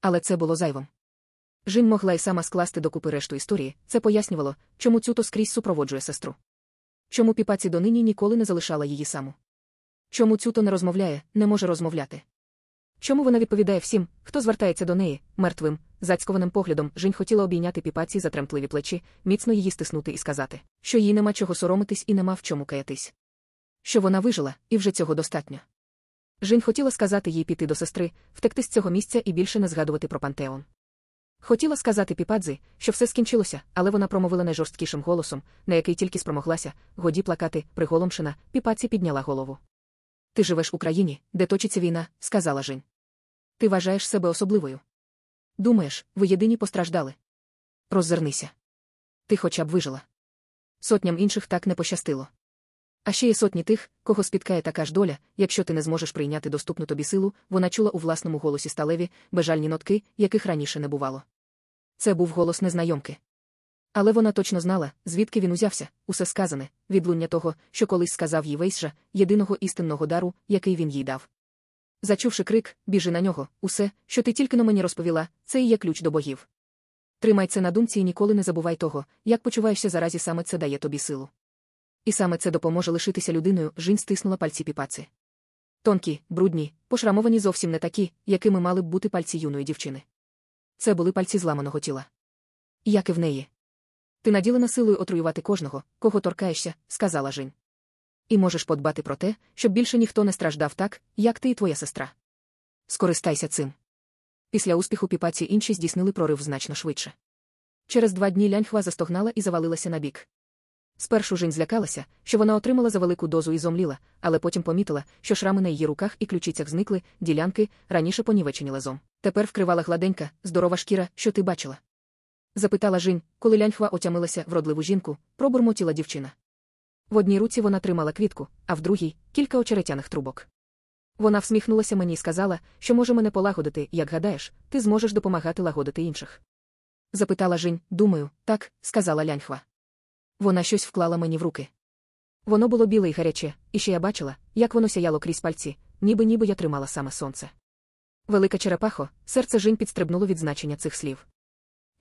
Але це було зайвом. Жін могла й сама скласти докупи решту історії, це пояснювало, чому цюто скрізь супроводжує сестру. Чому піпаці донині ніколи не залишала її саму. Чому цюто не розмовляє, не може розмовляти. Чому вона відповідає всім, хто звертається до неї, мертвим, зацькованим поглядом, Жінь хотіла обійняти піпаці за тремтливі плечі, міцно її стиснути і сказати, що їй нема чого соромитись і нема в чому каятись. Що вона вижила, і вже цього достатньо. Жінь хотіла сказати їй піти до сестри, втекти з цього місця і більше не згадувати про пантеон. Хотіла сказати піпадзі, що все скінчилося, але вона промовила найжорсткішим голосом, на який тільки спромоглася, годі плакати, приголомшена, піпаці підняла голову. Ти живеш в Україні, де точиться війна, сказала Жінь. Ти вважаєш себе особливою. Думаєш, ви єдині постраждали. Роззирнися. Ти хоча б вижила. Сотням інших так не пощастило. А ще є сотні тих, кого спіткає така ж доля, якщо ти не зможеш прийняти доступну тобі силу, вона чула у власному голосі сталеві, бежальні нотки, яких раніше не бувало. Це був голос незнайомки. Але вона точно знала, звідки він узявся, усе сказане, відлуння того, що колись сказав їй Вейсжа, єдиного істинного дару, який він їй дав. Зачувши крик, біжи на нього, усе, що ти тільки на мені розповіла, це і є ключ до богів. Тримай це на думці і ніколи не забувай того, як почуваєшся заразі саме це дає тобі силу. І саме це допоможе лишитися людиною, жінь стиснула пальці піпаці. Тонкі, брудні, пошрамовані зовсім не такі, якими мали б бути пальці юної дівчини. Це були пальці зламаного тіла. Як і в неї. Ти наділена силою отруювати кожного, кого торкаєшся, сказала Жінь і можеш подбати про те, щоб більше ніхто не страждав так, як ти і твоя сестра. Скористайся цим. Після успіху піпаці інші здійснили прорив значно швидше. Через два дні ляньхва застогнала і завалилася на бік. Спершу Жень злякалася, що вона отримала за велику дозу і зомліла, але потім помітила, що шрами на її руках і ключицях зникли, ділянки, раніше понівечені лезом. Тепер вкривала гладенька, здорова шкіра, що ти бачила. Запитала Жінь, коли ляньхва отямилася вродливу жінку, пробурмотіла дівчина. В одній руці вона тримала квітку, а в другій кілька очеретяних трубок. Вона всміхнулася мені і сказала, що може мене полагодити, як гадаєш, ти зможеш допомагати лагодити інших. Запитала Жінь, думаю, так, сказала ляньхва. Вона щось вклала мені в руки. Воно було біле й гаряче, і ще я бачила, як воно сяяло крізь пальці, ніби ніби я тримала саме сонце. Велика черепахо, серце Жінь підстрибнуло від значення цих слів.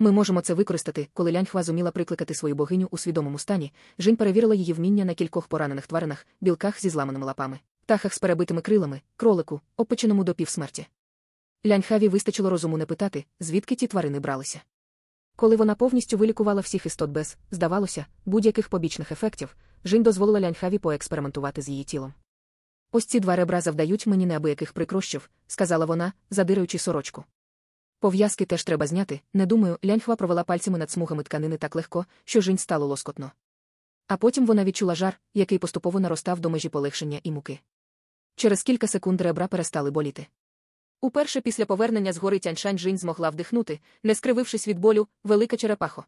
Ми можемо це використати, коли ляньхва зуміла прикликати свою богиню у свідомому стані. Жінь перевірила її вміння на кількох поранених тваринах, білках зі зламаними лапами, птахах з перебитими крилами, кролику, опеченому до півсмерті. Ляньхаві вистачило розуму не питати, звідки ті тварини бралися. Коли вона повністю вилікувала всіх істот без, здавалося, будь-яких побічних ефектів, Жінь дозволила ляньхаві поекспериментувати з її тілом. Ось ці два ребра завдають мені неабияких прикрощів, сказала вона, задираючи сорочку. Пов'язки теж треба зняти, не думаю, ляньхва провела пальцями над смугами тканини так легко, що жінь стало лоскотно. А потім вона відчула жар, який поступово наростав до межі полегшення і муки. Через кілька секунд ребра перестали боліти. Уперше після повернення з гори Тяньшань Жінь змогла вдихнути, не скривившись від болю, велика черепахо.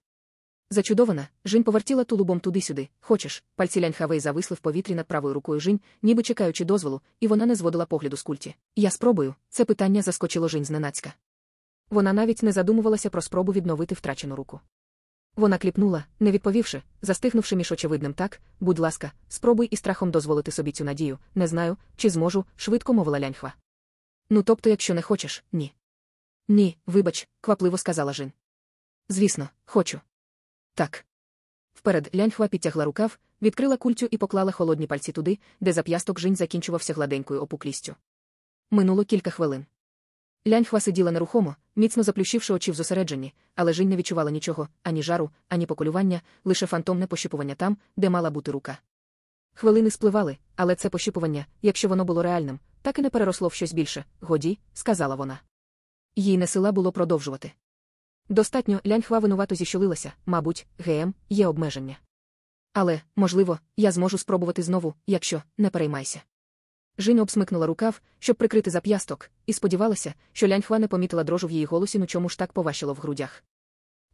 Зачудована, Жінь повертіла тулубом туди-сюди. Хочеш, пальці ляньхавей зависли в повітрі над правою рукою Жінь, ніби чекаючи дозволу, і вона не зводила погляду з культі. Я спробую, це питання заскочило Жінь зненацька. Вона навіть не задумувалася про спробу відновити втрачену руку. Вона кліпнула, не відповівши, застигнувши між очевидним так, будь ласка, спробуй і страхом дозволити собі цю надію, не знаю, чи зможу, швидко мовила ляньхва. Ну тобто, якщо не хочеш, ні. Ні, вибач, квапливо сказала Жін. Звісно, хочу. Так. Вперед ляньхва підтягла рукав, відкрила культю і поклала холодні пальці туди, де зап'ясток Жінь закінчувався гладенькою опуклістю. Минуло кілька хвилин. Ляньхва сиділа нерухомо, міцно заплющивши очі в зосередженні, але Жінь не відчувала нічого, ані жару, ані поколювання, лише фантомне пощипування там, де мала бути рука. Хвилини спливали, але це пощипування, якщо воно було реальним, так і не переросло в щось більше. Годі, сказала вона. Їй не сила було продовжувати. Достатньо ляньхва винувато зіщулилася, мабуть, ГМ є обмеження. Але, можливо, я зможу спробувати знову, якщо не переймайся. Жінь обсмикнула рукав, щоб прикрити зап'ясток, і сподівалася, що ляньхва не помітила дрожу в її голосі, ну чому ж так поващило в грудях.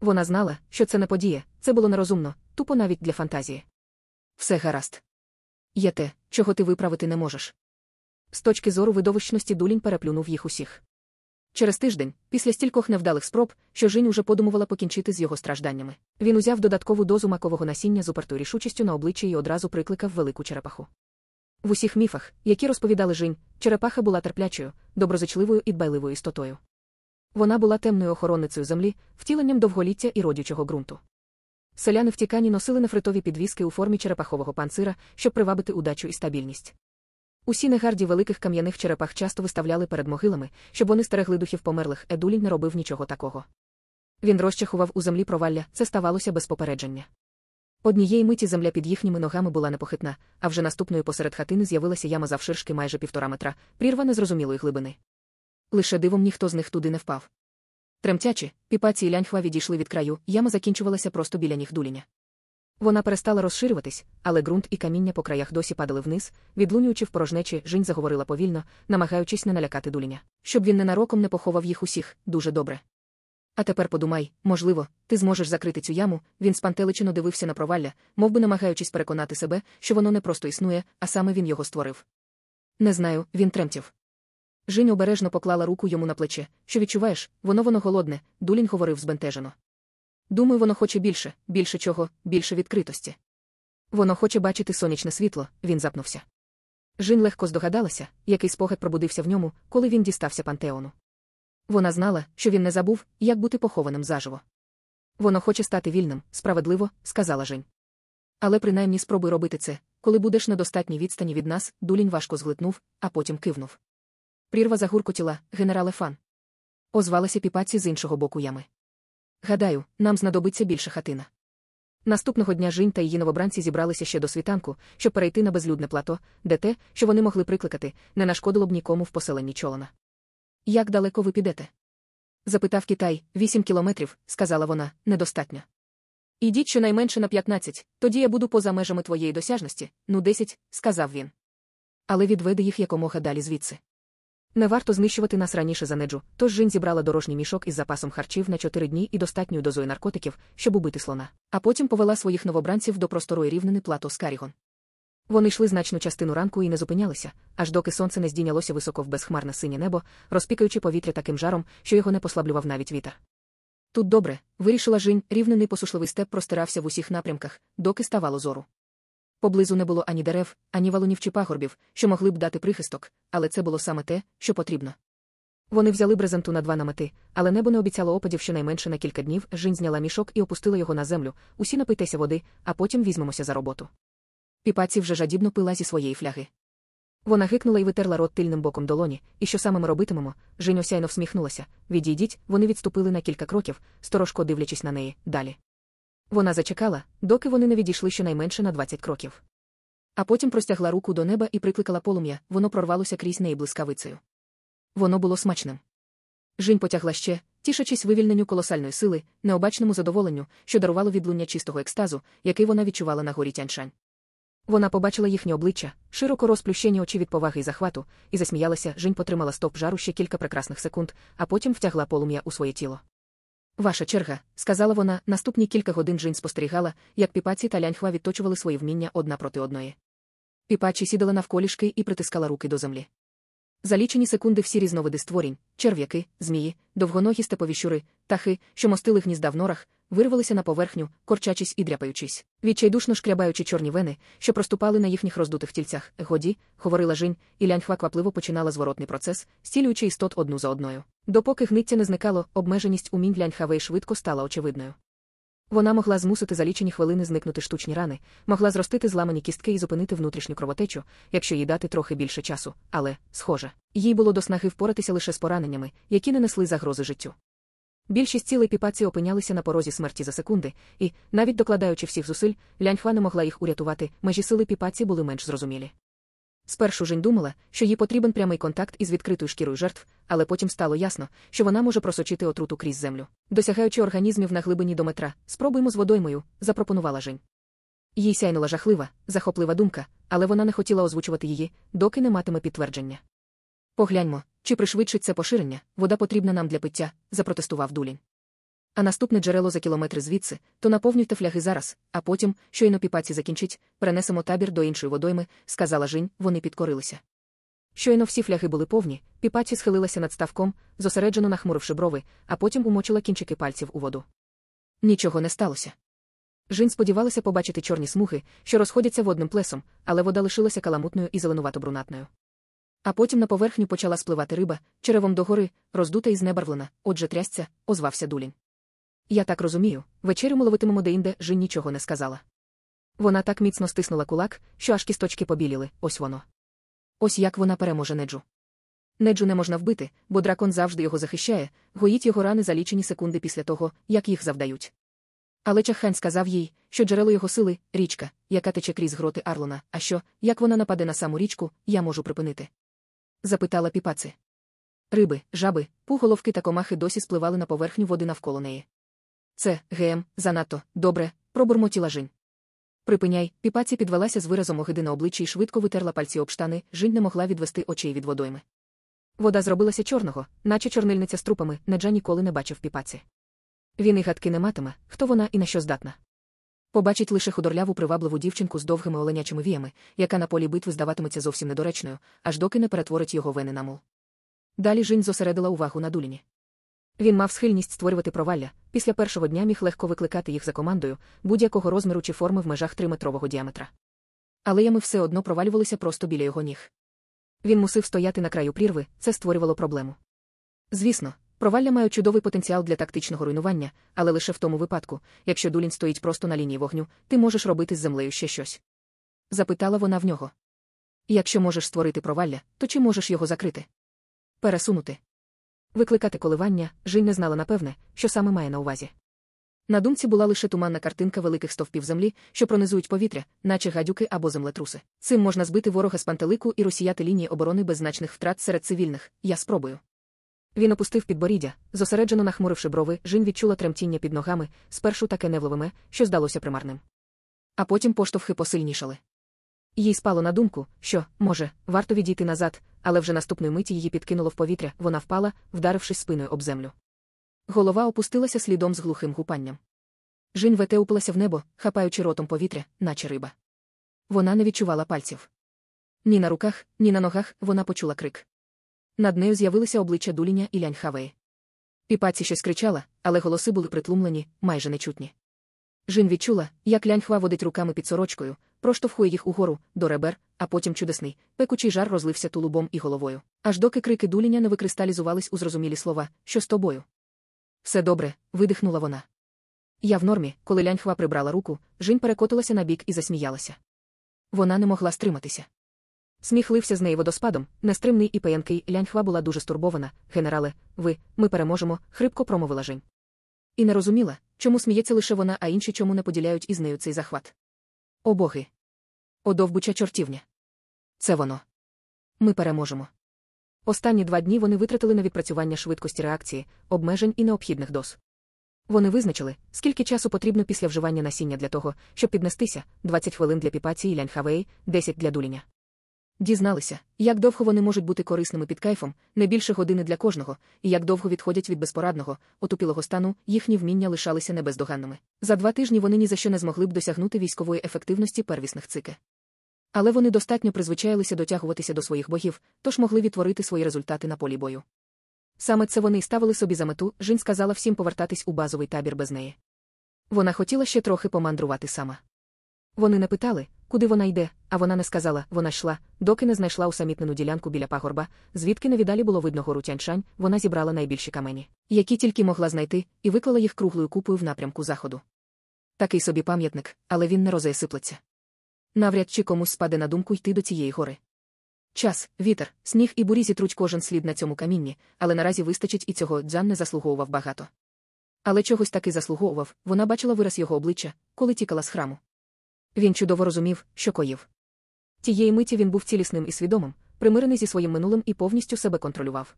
Вона знала, що це не подія, це було нерозумно, тупо навіть для фантазії. Все гаразд. Є те, чого ти виправити не можеш. З точки зору видовищності дулінь переплюнув їх усіх. Через тиждень, після стількох невдалих спроб, що Жінь уже подумувала покінчити з його стражданнями, він узяв додаткову дозу макового насіння з упертою рішучістю на обличчі і одразу прикликав велику черепаху. В усіх міфах, які розповідали Жінь, черепаха була терплячою, доброзичливою і дбайливою істотою. Вона була темною охоронницею землі, втіленням довголіття і родючого ґрунту. Селяни в тікані носили нефритові підвіски у формі черепахового панцира, щоб привабити удачу і стабільність. Усі негарді великих кам'яних черепах часто виставляли перед могилами, щоб вони стерегли духів померлих, Едулінь не робив нічого такого. Він розчахував у землі провалля, це ставалося без попередження. Однієї миті земля під їхніми ногами була непохитна, а вже наступної посеред хатини з'явилася яма завширшки майже півтора метра, прірва незрозумілої глибини. Лише дивом ніхто з них туди не впав. Тремтячи, піпаці і ляньхва відійшли від краю, яма закінчувалася просто біля ніг дуліня. Вона перестала розширюватись, але ґрунт і каміння по краях досі падали вниз, відлунюючи в порожнечі, Жінь заговорила повільно, намагаючись не налякати дуліня. Щоб він ненароком не поховав їх усіх, дуже добре. А тепер подумай, можливо, ти зможеш закрити цю яму, він спантеличено дивився на провалля, мов би намагаючись переконати себе, що воно не просто існує, а саме він його створив. Не знаю, він тремтів. Жінь обережно поклала руку йому на плече. Що відчуваєш, воно воно голодне, дулінь говорив збентежено. Думаю, воно хоче більше, більше чого, більше відкритості. Воно хоче бачити сонячне світло, він запнувся. Жін легко здогадалася, який спогад пробудився в ньому, коли він дістався пантеону. Вона знала, що він не забув, як бути похованим заживо. Воно хоче стати вільним, справедливо, сказала Жень. Але принаймні спробуй робити це, коли будеш на достатній відстані від нас, дулінь важко зглитнув, а потім кивнув. Прірва загуркотіла, генерале фан. Озвалася піпаці з іншого боку ями. Гадаю, нам знадобиться більше хатина. Наступного дня Жінь та її новобранці зібралися ще до світанку, щоб перейти на безлюдне плато, де те, що вони могли прикликати, не нашкодило б нікому в поселенні чолона. Як далеко ви підете? запитав Китай, вісім кілометрів, сказала вона, недостатньо. Ідіть щонайменше на п'ятнадцять, тоді я буду поза межами твоєї досяжності, ну десять, сказав він. Але відведи їх якомога далі звідси. Не варто знищувати нас раніше за неджу, тож Жінь зібрала дорожній мішок із запасом харчів на чотири дні і достатньою дозою наркотиків, щоб убити слона, а потім повела своїх новобранців до просторої рівнини плато Скарігон. Вони йшли значну частину ранку і не зупинялися, аж доки сонце не здійнялося високо в безхмарне синє небо, розпікаючи повітря таким жаром, що його не послаблював навіть вітер. Тут добре, вирішила Жінь, рівнений посушливий степ простирався в усіх напрямках, доки ставало зору. Поблизу не було ані дерев, ані валунів чи пагорбів, що могли б дати прихисток, але це було саме те, що потрібно. Вони взяли брезенту на два намети, але небо не обіцяло опадів щонайменше на кілька днів. Жінь зняла мішок і опустила його на землю. Усі напийтеся води, а потім візьмемося за роботу. Піпаці вже жадібно пила зі своєї фляги. Вона гикнула і витерла рот тильним боком долоні, і що саме ми робитимемо, Жінь осяйно всміхнулася. Відійдіть, вони відступили на кілька кроків, сторожко дивлячись на неї, далі. Вона зачекала, доки вони не відійшли щонайменше на 20 кроків. А потім простягла руку до неба і прикликала полум'я, воно прорвалося крізь неї блискавицею. Воно було смачним. Жінь потягла ще, тішачись вивільненню колосальної сили, необачному задоволенню, що дарувало відлуння чистого екстазу, який вона відчувала на горі тяньшань. Вона побачила їхнє обличчя, широко розплющені очі від поваги і захвату, і засміялася. Жінь потримала стоп жару ще кілька прекрасних секунд, а потім втягла полум'я у своє тіло. Ваша черга, сказала вона, наступні кілька годин Жінь спостерігала, як піпаці та ляньхва відточували свої вміння одна проти одної. Піпачі сідала навколішки і притискала руки до землі. За лічені секунди всі різновиди створінь, черв'яки, змії, довгоногі степові щури, тахи, що мостили гнізда в норах, вирвалися на поверхню, корчачись і дряпаючись, відчайдушно шкрябаючи чорні вени, що проступали на їхніх роздутих тільцях. Годі, говорила Жінь, і ляньхва квапливо починала зворотний процес, стілюючи істот одну за одною. Допоки гниття не зникало, обмеженість умінь ляньхавей швидко стала очевидною. Вона могла змусити за лічені хвилини зникнути штучні рани, могла зростити зламані кістки і зупинити внутрішню кровотечу, якщо їй дати трохи більше часу, але, схоже, їй було до снаги впоратися лише з пораненнями, які не несли загрози життю. Більшість цілей піпаці опинялися на порозі смерті за секунди, і, навіть докладаючи всіх зусиль, ляньхва не могла їх урятувати, межі сили піпаці були менш зрозумілі. Спершу Жень думала, що їй потрібен прямий контакт із відкритою шкірою жертв, але потім стало ясно, що вона може просочити отруту крізь землю. Досягаючи організмів на глибині до метра, спробуємо з водоймою, запропонувала Жень. Їй сяйнула жахлива, захоплива думка, але вона не хотіла озвучувати її, доки не матиме підтвердження. Погляньмо, чи пришвидшить це поширення, вода потрібна нам для пиття, запротестував Дулін. А наступне джерело за кілометри звідси, то наповнюйте фляги зараз, а потім, щойно піпаці закінчить, перенесемо табір до іншої водойми, сказала Жінь, вони підкорилися. Щойно всі фляги були повні, піпаці схилилася над ставком, зосереджено нахмуривши брови, а потім умочила кінчики пальців у воду. Нічого не сталося. Жінь сподівалася побачити чорні смуги, що розходяться водним плесом, але вода лишилася каламутною і зеленувато-брунатною. А потім на поверхню почала спливати риба, черевом догори, роздута і знебарвлена, отже трясця, озвався Дулін. Я так розумію, вечерю ми ловитимемо деінде, Жін нічого не сказала. Вона так міцно стиснула кулак, що аж кісточки побіліли, ось воно. Ось як вона переможе неджу. Неджу не можна вбити, бо дракон завжди його захищає, гоїть його рани за лічені секунди після того, як їх завдають. Але Чахань сказав їй, що джерело його сили річка, яка тече крізь гроти Арлона, а що, як вона нападе на саму річку, я можу припинити. Запитала піпаці. Риби, жаби, пуголовки та комахи досі спливали на поверхню води навколо неї. Це, ГМ, занадто, добре, пробурмотіла Жінь. Припиняй, піпаці підвелася з виразом огиди на обличчі і швидко витерла пальці об штани, Жінь не могла відвести очей від водойми. Вода зробилася чорного, наче чорнильниця з трупами, Неджа ніколи не бачив піпаці. Він і гадки не матиме, хто вона і на що здатна. Побачить лише худорляву привабливу дівчинку з довгими оленячими віями, яка на полі битви здаватиметься зовсім недоречною, аж доки не перетворить його вени на мул. Далі Жінь зосередила увагу на дуліні. Він мав схильність створювати провалля, після першого дня міг легко викликати їх за командою, будь-якого розміру чи форми в межах триметрового діаметра. Але ями все одно провалювалися просто біля його ніг. Він мусив стояти на краю прірви, це створювало проблему. Звісно, провалля мають чудовий потенціал для тактичного руйнування, але лише в тому випадку, якщо дулін стоїть просто на лінії вогню, ти можеш робити з землею ще щось. Запитала вона в нього. Якщо можеш створити провалля, то чи можеш його закрити? Пересунути. Викликати коливання, Жінь не знала напевне, що саме має на увазі. На думці була лише туманна картинка великих стовпів землі, що пронизують повітря, наче гадюки або землетруси. Цим можна збити ворога з пантелику і розсіяти лінії оборони без значних втрат серед цивільних. Я спробую. Він опустив підборіддя, зосереджено нахмуривши брови, Жінь відчула тремтіння під ногами, спершу таке невловиме, що здалося примарним. А потім поштовхи посильнішали. Їй спало на думку, що, може, варто відійти назад, але вже наступної миті її підкинуло в повітря, вона впала, вдарившись спиною об землю. Голова опустилася слідом з глухим гупанням. Жінь ветеупилася в небо, хапаючи ротом повітря, наче риба. Вона не відчувала пальців. Ні на руках, ні на ногах вона почула крик. Над нею з'явилися обличчя Дуліня і лянь Хавеї. Піпаці щось кричала, але голоси були притлумлені, майже нечутні. Жін відчула, як ляньхва водить руками під сорочкою, проштовхує їх угору, до ребер, а потім чудесний, пекучий жар розлився тулубом і головою. Аж доки крики дуління не викристалізувались у зрозумілі слова, що з тобою. Все добре, видихнула вона. Я в нормі, коли ляньхва прибрала руку, Жінь перекотилася на бік і засміялася. Вона не могла стриматися. Сміх лився з неї водоспадом, нестримний і паянкий ляньхва була дуже стурбована. Генерале, ви, ми переможемо, хрипко промовила Жень. І не розуміла, чому сміється лише вона, а інші чому не поділяють із нею цей захват. О боги! О чортівня. Це воно. Ми переможемо. Останні два дні вони витратили на відпрацювання швидкості реакції, обмежень і необхідних доз. Вони визначили, скільки часу потрібно після вживання насіння для того, щоб піднестися 20 хвилин для піпації ляньхавеї, 10 для дуління. Дізналися, як довго вони можуть бути корисними під кайфом, не більше години для кожного, і як довго відходять від безпорадного, отупілого стану, їхні вміння лишалися небездоганними. За два тижні вони ні за що не змогли б досягнути військової ефективності первісних цике. Але вони достатньо призвичаїлися дотягуватися до своїх богів, тож могли відтворити свої результати на полі бою. Саме це вони й ставили собі за мету, Жінь сказала всім повертатись у базовий табір без неї. Вона хотіла ще трохи помандрувати сама. Вони не питали, куди вона йде, а вона не сказала, вона йшла, доки не знайшла усамітнену ділянку біля пагорба, звідки невідалі було видно гору Тяньшань, вона зібрала найбільші камені, які тільки могла знайти, і виклала їх круглою купою в напрямку заходу. Такий собі пам'ятник, але він не розеясиплеться. Навряд чи комусь спаде на думку йти до цієї гори. Час, вітер, сніг і бурі зітруть кожен слід на цьому камінні, але наразі вистачить і цього Дзян не заслуговував багато. Але чогось таки заслуговував, вона бачила вираз його обличчя, коли тікала з храму. Він чудово розумів, що коїв. Тієї миті він був цілісним і свідомим, примирений зі своїм минулим і повністю себе контролював.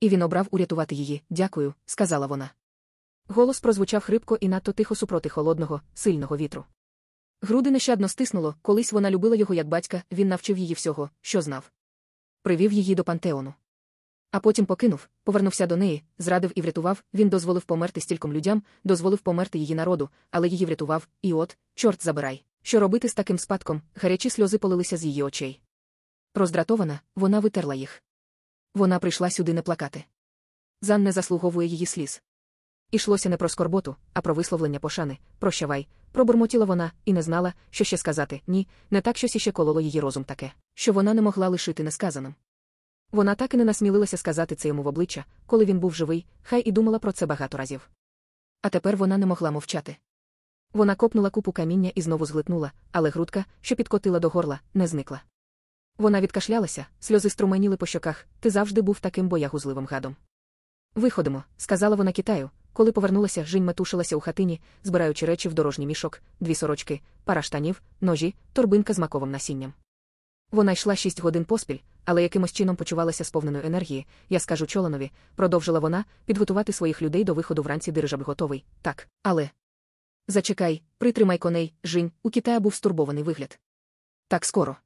І він обрав урятувати її, дякую, сказала вона. Голос прозвучав хрипко і надто тихо супроти холодного, сильного вітру. Груди нещадно стиснуло, колись вона любила його як батька, він навчив її всього, що знав. Привів її до пантеону. А потім покинув, повернувся до неї, зрадив і врятував, він дозволив померти стільком людям, дозволив померти її народу, але її врятував, і от, чорт забирай. Що робити з таким спадком, гарячі сльози полилися з її очей. Роздратована, вона витерла їх. Вона прийшла сюди не плакати. Зан не заслуговує її сліз. Ішлося не про скорботу, а про висловлення пошани, прощавай, пробурмотіла вона і не знала, що ще сказати. Ні, не так щось іще кололо її розум таке, що вона не могла лишити несказаним. Вона так і не насмілилася сказати це йому в обличчя, коли він був живий, хай і думала про це багато разів. А тепер вона не могла мовчати. Вона копнула купу каміння і знову зглитнула, але грудка, що підкотила до горла, не зникла. Вона відкашлялася, сльози струменіли по щоках, ти завжди був таким боягузливим гадом. Виходимо, сказала вона Китаю, коли повернулася, Жінь метушилася у хатині, збираючи речі в дорожній мішок, дві сорочки, пара штанів, ножі, торбинка з маковим насінням. Вона йшла шість годин поспіль, але якимось чином почувалася сповненою енергії, я скажу чоланові, продовжила вона, підготувати своїх людей до виходу вранці дирижабль готовий. Так, але. Зачекай, притримай коней, Жінь, у Китая був стурбований вигляд. Так скоро.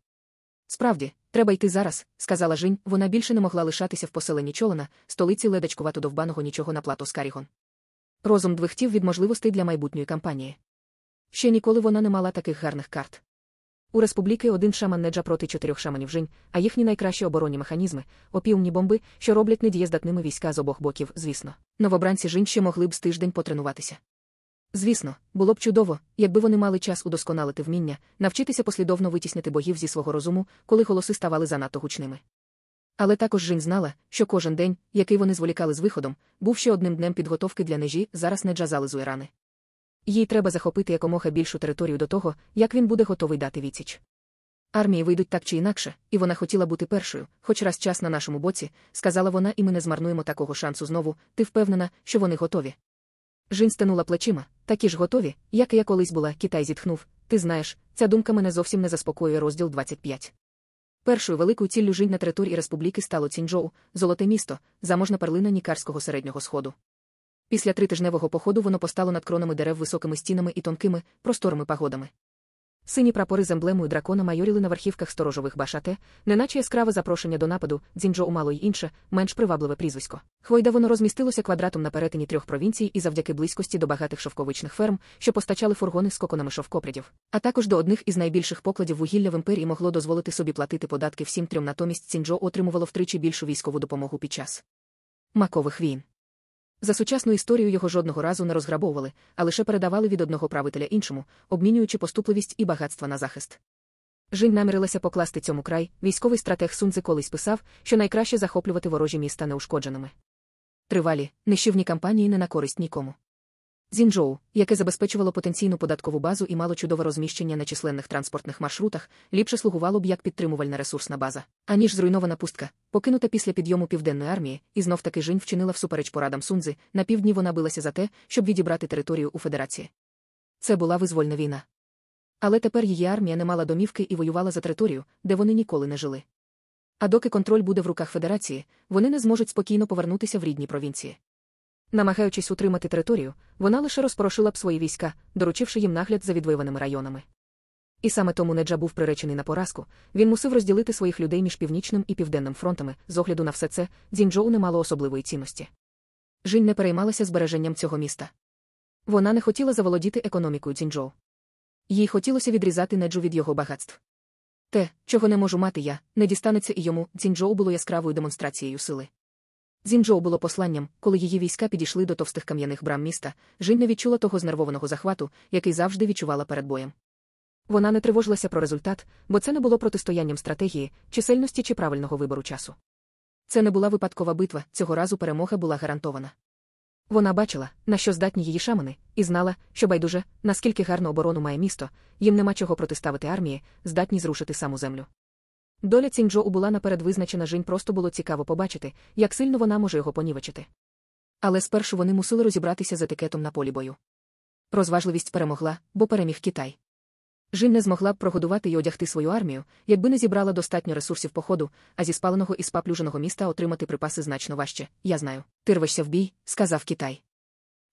Справді, треба йти зараз, сказала Жінь, вона більше не могла лишатися в поселенні чолана, столиці ледачкувато довбаного нічого на плату Скарігон. Розум двихтів від можливостей для майбутньої кампанії. Ще ніколи вона не мала таких гарних карт. У республіки один шаман неджа проти чотирьох шаманів жінь, а їхні найкращі оборонні механізми, опіумні бомби, що роблять недієздатними війська з обох боків, звісно. Новобранці жінь ще могли б з тиждень потренуватися. Звісно, було б чудово, якби вони мали час удосконалити вміння, навчитися послідовно витіснити богів зі свого розуму, коли голоси ставали занадто гучними. Але також Жінь знала, що кожен день, який вони зволікали з виходом, був ще одним днем підготовки для нежі, зараз не джазали зуерани. Їй треба захопити якомога більшу територію до того, як він буде готовий дати відсіч. Армії вийдуть так чи інакше, і вона хотіла бути першою, хоч раз час на нашому боці, сказала вона, і ми не змарнуємо такого шансу знову. Ти впевнена, що вони готові. Жінь стенула плечима, такі ж готові, як і я колись була, Китай зітхнув. Ти знаєш, ця думка мене зовсім не заспокоює розділ 25. Першою великою ціллю жінь на території республіки стало Цінджоу, золоте місто, заможна перлина Нікарського середнього сходу. Після тритижневого походу воно постало над кронами дерев високими стінами і тонкими, просторими пагодами. Сині прапори з емблемою дракона майоріли на верхівках сторожових башате, неначе яскраве запрошення до нападу, дзінджо умало й інше, менш привабливе прізвисько. Хвойда воно розмістилося квадратом на перетині трьох провінцій і завдяки близькості до багатих шовковичних ферм, що постачали фургони з коконами шовкопрядів, а також до одних із найбільших покладів вугілля в імперії могло дозволити собі платити податки всім трьом, натомість Цінджо отримувало втричі більшу військову допомогу під час макових війн. За сучасну історію його жодного разу не розграбовували, а лише передавали від одного правителя іншому, обмінюючи поступливість і багатства на захист. Жінь намірилася покласти цьому край, військовий стратег Сунзи колись писав, що найкраще захоплювати ворожі міста неушкодженими. Тривалі, нищівні кампанії не на користь нікому. Зінджоу, яке забезпечувало потенційну податкову базу і мало чудове розміщення на численних транспортних маршрутах, ліпше слугувало б як підтримувальна ресурсна база, аніж зруйнована пустка, покинута після підйому південної армії, і знов таки Жінь вчинила всупереч порадам Сунзи. На півдні вона билася за те, щоб відібрати територію у Федерації. Це була визвольна війна. Але тепер її армія не мала домівки і воювала за територію, де вони ніколи не жили. А доки контроль буде в руках Федерації, вони не зможуть спокійно повернутися в рідні провінції. Намагаючись утримати територію, вона лише розпорошила б свої війська, доручивши їм нагляд за відвоюваними районами. І саме тому Неджа був приречений на поразку, він мусив розділити своїх людей між північним і південним фронтами. З огляду на все це, Дзінджоу не мало особливої цінності. Жінь не переймалася збереженням цього міста. Вона не хотіла заволодіти економікою Дзінджоу. Їй хотілося відрізати неджу від його багатств. Те, чого не можу мати я, не дістанеться і йому, Дзінджоу було яскравою демонстрацією сили. Дзінджоу було посланням, коли її війська підійшли до товстих кам'яних брам міста, Жінь не відчула того знервованого захвату, який завжди відчувала перед боєм. Вона не тривожилася про результат, бо це не було протистоянням стратегії, чисельності чи правильного вибору часу. Це не була випадкова битва, цього разу перемога була гарантована. Вона бачила, на що здатні її шамани, і знала, що байдуже, наскільки гарну оборону має місто, їм нема чого протиставити армії, здатні зрушити саму землю. Доля Цінджоу була наперед визначена Жінь просто було цікаво побачити, як сильно вона може його понівечити. Але спершу вони мусили розібратися з етикетом на полі бою. Розважливість перемогла, бо переміг Китай. Жін не змогла б прогодувати і одягти свою армію, якби не зібрала достатньо ресурсів походу, а зі спаленого і спаплюженого міста отримати припаси значно важче. Я знаю. Ти рвешся в бій, сказав Китай.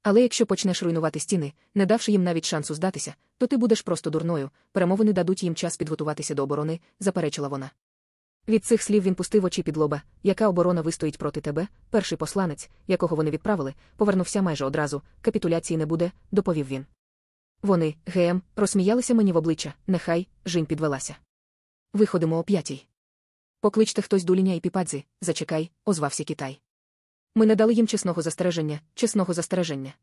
Але якщо почнеш руйнувати стіни, не давши їм навіть шансу здатися, то ти будеш просто дурною, перемовини дадуть їм час підготуватися до оборони, заперечила вона. Від цих слів він пустив очі під лоба, яка оборона вистоїть проти тебе, перший посланець, якого вони відправили, повернувся майже одразу, капітуляції не буде, доповів він. Вони, ГМ, розсміялися мені в обличчя, нехай, жінь підвелася. Виходимо о п'ятій. Покличте хтось дуліня і піпадзі, зачекай, озвався Китай. Ми не дали їм чесного застереження, чесного застереження.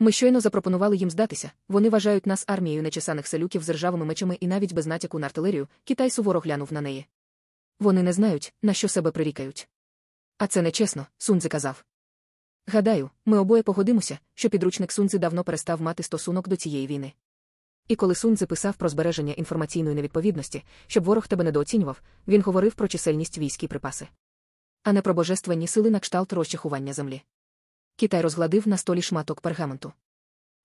Ми щойно запропонували їм здатися, вони вважають нас армією нечесаних селюків з ржавими мечами і навіть без натяку на артилерію, Китай суворо глянув на неї. Вони не знають, на що себе прирікають. А це нечесно, Сунзи казав. Гадаю, ми обоє погодимося, що підручник Сунзи давно перестав мати стосунок до цієї війни. І коли Сунзи писав про збереження інформаційної невідповідності, щоб ворог тебе недооцінював, він говорив про чисельність військ і припаси. А не про божественні сили на кшталт розчахування землі. Китай розгладив на столі шматок пергаменту.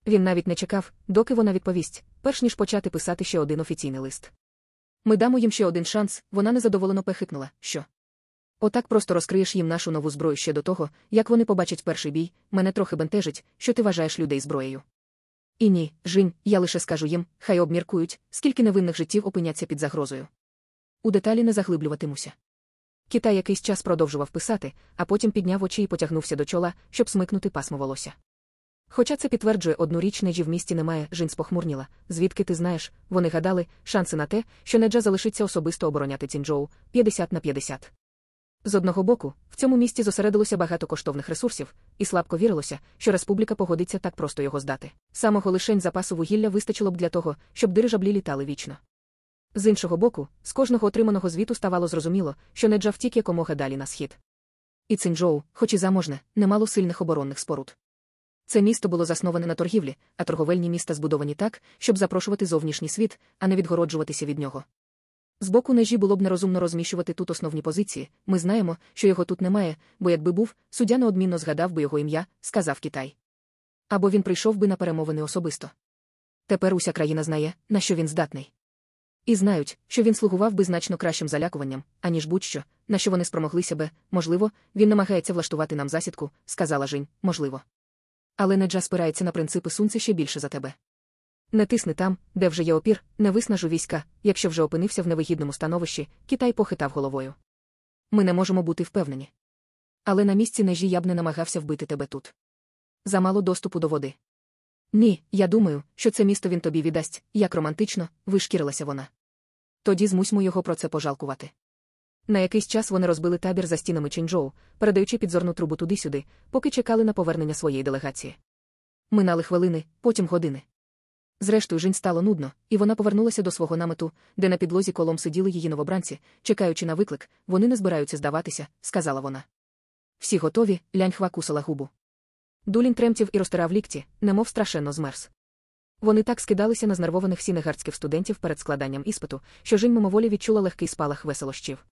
Він навіть не чекав, доки вона відповість, перш ніж почати писати ще один офіційний лист. Ми дамо їм ще один шанс, вона незадоволено пехикнула, що. Отак просто розкриєш їм нашу нову зброю ще до того, як вони побачать перший бій, мене трохи бентежить, що ти вважаєш людей зброєю. І ні, Жінь, я лише скажу їм, хай обміркують, скільки невинних життів опиняться під загрозою. У деталі не заглиблюватимуся. Китай якийсь час продовжував писати, а потім підняв очі і потягнувся до чола, щоб смикнути пасмо волосся. Хоча це підтверджує одну річ, Неджі в місті немає, Жін спохмурніла. Звідки ти знаєш, вони гадали, шанси на те, що Неджа залишиться особисто обороняти Цінджоу 50 на 50. З одного боку, в цьому місті зосередилося багато коштовних ресурсів, і слабко вірилося, що республіка погодиться так просто його здати. Самого лишень запасу вугілля вистачило б для того, щоб дирижаблі літали вічно. З іншого боку, з кожного отриманого звіту ставало зрозуміло, що Неджа втік якомога далі на схід. І Цинджоу, хоч і заможне, не мало сильних оборонних споруд. Це місто було засноване на торгівлі, а торговельні міста збудовані так, щоб запрошувати зовнішній світ, а не відгороджуватися від нього. З боку нежі було б нерозумно розміщувати тут основні позиції. Ми знаємо, що його тут немає, бо якби був, суддя неодмінно згадав би його ім'я, сказав Китай. Або він прийшов би на перемовини особисто. Тепер уся країна знає, на що він здатний. І знають, що він слугував би значно кращим залякуванням, аніж будь-що, на що вони спромоглися би, можливо, він намагається влаштувати нам засідку, сказала Жінь, можливо. Але Неджа спирається на принципи сунці ще більше за тебе. Не тисни там, де вже є опір, не виснажу війська, якщо вже опинився в невигідному становищі, Китай похитав головою. Ми не можемо бути впевнені. Але на місці нежі я б не намагався вбити тебе тут. Замало доступу до води. Ні, я думаю, що це місто він тобі віддасть, як романтично, вишкірилася вона. Тоді змусьмо його про це пожалкувати. На якийсь час вони розбили табір за стінами Чинджоу, передаючи підзорну трубу туди-сюди, поки чекали на повернення своєї делегації. Минали хвилини, потім години. Зрештою, жінь стало нудно, і вона повернулася до свого намету, де на підлозі колом сиділи її новобранці, чекаючи на виклик, вони не збираються здаватися, сказала вона. Всі готові, ляньхва кусала губу. Дулін тремтів і розтирав лікті, немов страшенно змерз. Вони так скидалися на знервованих сінегардських студентів перед складанням іспиту, що жінь мимоволі відчула легкий спалах веселощів.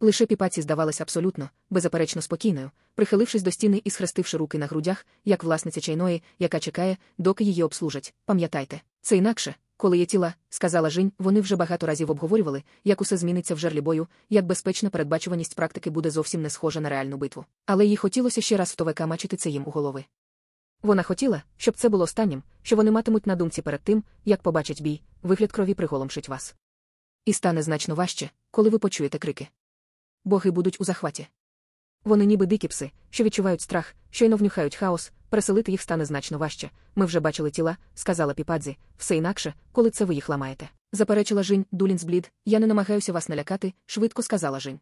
Лише піпаці здавалась абсолютно, беззаперечно спокійною, прихилившись до стіни і схрестивши руки на грудях, як власниця чайної, яка чекає, доки її обслужать. Пам'ятайте, це інакше, коли є тіла, сказала Жінь, вони вже багато разів обговорювали, як усе зміниться в жерлі бою, як безпечна передбачуваність практики буде зовсім не схожа на реальну битву. Але їй хотілося ще раз втовека мачити це їм у голови. Вона хотіла, щоб це було останнім, що вони матимуть на думці перед тим, як побачать бій, вигляд крові приголомшить вас. І стане значно важче, коли ви почуєте крики. Боги будуть у захваті. Вони ніби дикі пси, що відчувають страх, щойно внюхають хаос, переселити їх стане значно важче. Ми вже бачили тіла, сказала Піпадзі, все інакше, коли це ви їх ламаєте. Заперечила Жінь, Дулін зблід, я не намагаюся вас налякати, швидко сказала Жінь.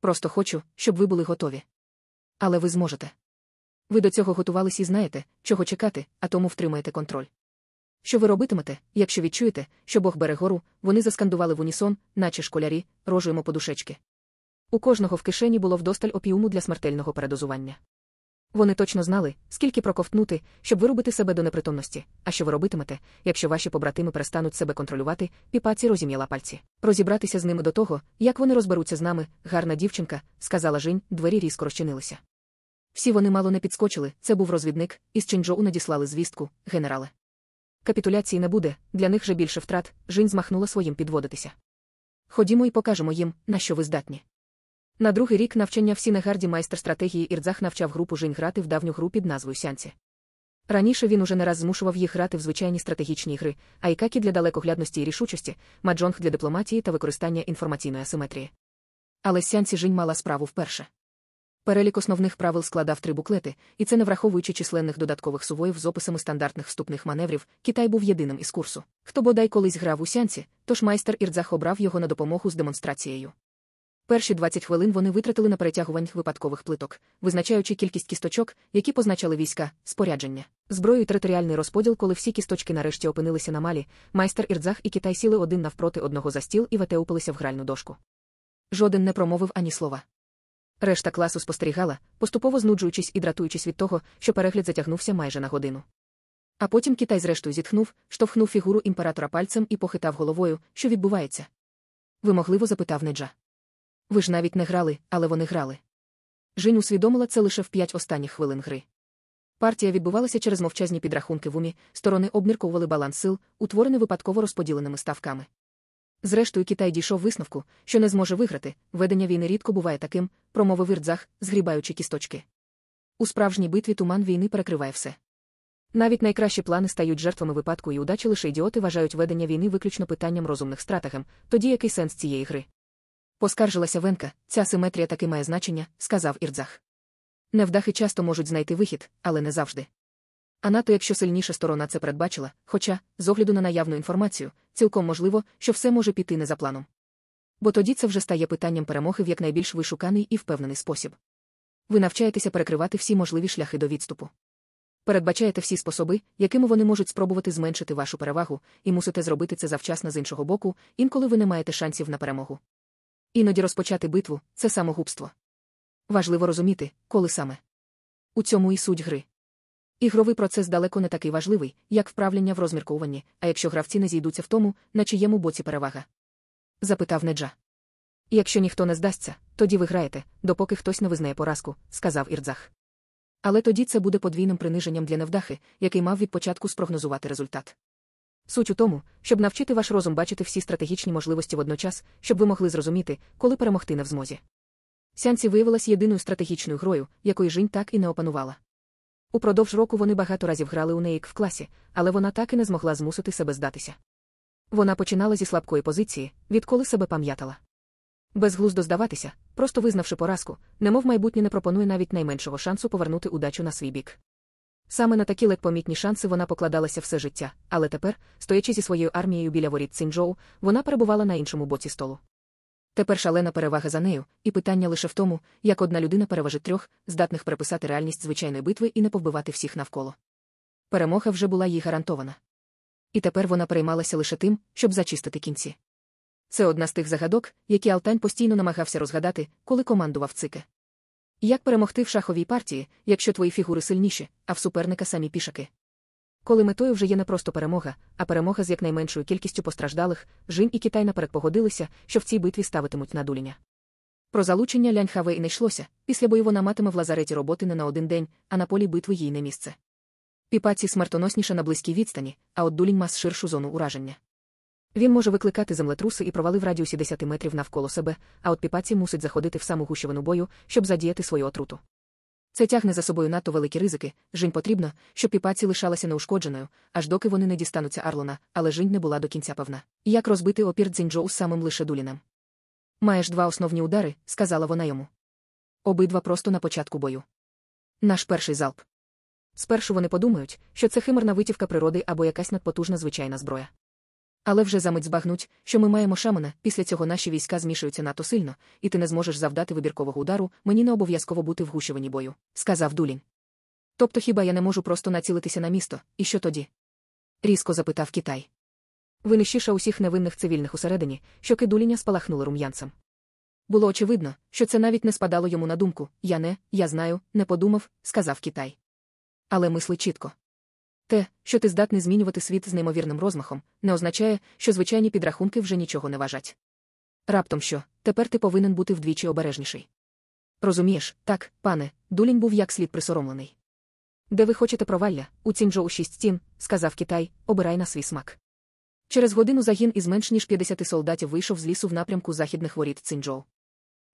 Просто хочу, щоб ви були готові. Але ви зможете. Ви до цього готувались і знаєте, чого чекати, а тому втримаєте контроль. Що ви робитимете, якщо відчуєте, що Бог бере гору, вони заскандували в унісон, наче школярі, рожуємо подушечки. У кожного в кишені було вдосталь опіуму для смертельного передозування. Вони точно знали, скільки проковтнути, щоб виробити себе до непритомності, а що ви робитимете, якщо ваші побратими перестануть себе контролювати, піпаці розім'яла пальці. Розібратися з ними до того, як вони розберуться з нами, гарна дівчинка, сказала Жінь, двері різко розчинилися. Всі вони мало не підскочили, це був розвідник, із Чинджоу надіслали звістку, генерале. Капітуляції не буде, для них же більше втрат, Жінь змахнула своїм підводитися. Ходімо і покажемо їм, на що ви здатні. На другий рік навчання в Сінегарді майстер стратегії Ірдзах навчав групу Жінь грати в давню гру під назвою Сянці. Раніше він уже не раз змушував їх грати в звичайні стратегічні гри, айкакі для далекоглядності і рішучості, маджонг для дипломатії та використання інформаційної асиметрії. Але Сянці Жінь мала справу вперше. Перелік основних правил складав три буклети, і це не враховуючи численних додаткових сувоїв з описами стандартних вступних маневрів, Китай був єдиним із курсу. Хто бодай колись грав у сянці, тож майстер Ірдзах обрав його на допомогу з демонстрацією. Перші 20 хвилин вони витратили на перетягувань випадкових плиток, визначаючи кількість кісточок, які позначали війська, спорядження, зброю і територіальний розподіл, коли всі кісточки нарешті опинилися на малі, майстер Ірдзах і Китай сіли один навпроти одного за стіл і ветеупилися в гральну дошку. Жоден не промовив ані слова. Решта класу спостерігала, поступово знуджуючись і дратуючись від того, що перегляд затягнувся майже на годину. А потім Китай зрештою зітхнув, штовхнув фігуру імператора пальцем і похитав головою, що відбувається. Вимогливо запитав Неджа. Ви ж навіть не грали, але вони грали. Жінь усвідомила це лише в п'ять останніх хвилин гри. Партія відбувалася через мовчазні підрахунки в умі, сторони обмірковували баланс сил, утворений випадково розподіленими ставками. Зрештою, Китай дійшов висновку, що не зможе виграти, ведення війни рідко буває таким, промовив Ірдзах, згрібаючи кісточки. У справжній битві туман війни перекриває все. Навіть найкращі плани стають жертвами випадку і удачі лише ідіоти вважають ведення війни виключно питанням розумних стратегем, тоді який сенс цієї гри. Поскаржилася Венка, ця симетрія таки має значення, сказав Ірдзах. Невдахи часто можуть знайти вихід, але не завжди. А нато якщо сильніша сторона це передбачила, хоча, з огляду на наявну інформацію, цілком можливо, що все може піти не за планом. Бо тоді це вже стає питанням перемоги в якнайбільш вишуканий і впевнений спосіб. Ви навчаєтеся перекривати всі можливі шляхи до відступу. Передбачаєте всі способи, якими вони можуть спробувати зменшити вашу перевагу, і мусите зробити це завчасно з іншого боку, інколи ви не маєте шансів на перемогу. Іноді розпочати битву це самогубство. Важливо розуміти, коли саме. У цьому і суть гри. Ігровий процес далеко не такий важливий, як вправлення в розмірковуванні, а якщо гравці не зійдуться в тому, на чиєму боці перевага? запитав Неджа. Якщо ніхто не здасться, тоді ви граєте, допоки хтось не визнає поразку, сказав Ірдзах. Але тоді це буде подвійним приниженням для невдахи, який мав від початку спрогнозувати результат. Суть у тому, щоб навчити ваш розум бачити всі стратегічні можливості водночас, щоб ви могли зрозуміти, коли перемогти не в змозі. Сянці виявилась єдиною стратегічною грою, якої Жінь так і не опанувала. Упродовж року вони багато разів грали у неї в класі, але вона так і не змогла змусити себе здатися. Вона починала зі слабкої позиції, відколи себе пам'ятала. Безглуздо здаватися, просто визнавши поразку, немов майбутнє не пропонує навіть найменшого шансу повернути удачу на свій бік. Саме на такі ледь шанси вона покладалася все життя, але тепер, стоячи зі своєю армією біля воріт Цинджоу, вона перебувала на іншому боці столу. Тепер шалена перевага за нею, і питання лише в тому, як одна людина переважить трьох, здатних переписати реальність звичайної битви і не повбивати всіх навколо. Перемога вже була їй гарантована. І тепер вона переймалася лише тим, щоб зачистити кінці. Це одна з тих загадок, які Алтань постійно намагався розгадати, коли командував цике. Як перемогти в шаховій партії, якщо твої фігури сильніші, а в суперника самі пішаки? Коли метою вже є не просто перемога, а перемога з якнайменшою кількістю постраждалих, Жін і Китай наперед погодилися, що в цій битві ставитимуть на дуління. Про залучення ляньхаве і не йшлося, після бою вона матиме в лазареті роботи не на один день, а на полі битви їй не місце. Піпаці смертоносніша на близькій відстані, а от дулінь мас ширшу зону ураження. Він може викликати землетруси і провали в радіусі 10 метрів навколо себе, а от піпаці мусить заходити в саму гущевину бою, щоб задіяти свою отруту. Це тягне за собою надто великі ризики. Жінь потрібно, щоб піпаці лишалася неушкодженою, аж доки вони не дістануться Арлона, але Жінь не була до кінця певна. Як розбити опір Дзінджоу самим лише дулінем? Маєш два основні удари, сказала вона йому. Обидва просто на початку бою. Наш перший залп. Спершу вони подумають, що це химерна витівка природи або якась надпотужна звичайна зброя. Але вже замить збагнуть, що ми маємо шамана, після цього наші війська змішуються надто сильно, і ти не зможеш завдати вибіркового удару, мені не обов'язково бути в гущевині бою, сказав Дулін. Тобто хіба я не можу просто націлитися на місто, і що тоді? різко запитав Китай. Винищіша усіх невинних цивільних усередині, що кидуління спалахнули рум'янцем. Було очевидно, що це навіть не спадало йому на думку я не, я знаю, не подумав, сказав Китай. Але мисли чітко. Те, що ти здатний змінювати світ з неймовірним розмахом, не означає, що звичайні підрахунки вже нічого не важать. Раптом що, тепер ти повинен бути вдвічі обережніший. Розумієш, так, пане, дулінь був як слід присоромлений. Де ви хочете провалля, у Цінджоу шість стін, сказав Китай, обирай на свій смак. Через годину загін із менш ніж 50 солдатів вийшов з лісу в напрямку західних воріт Цинджоу.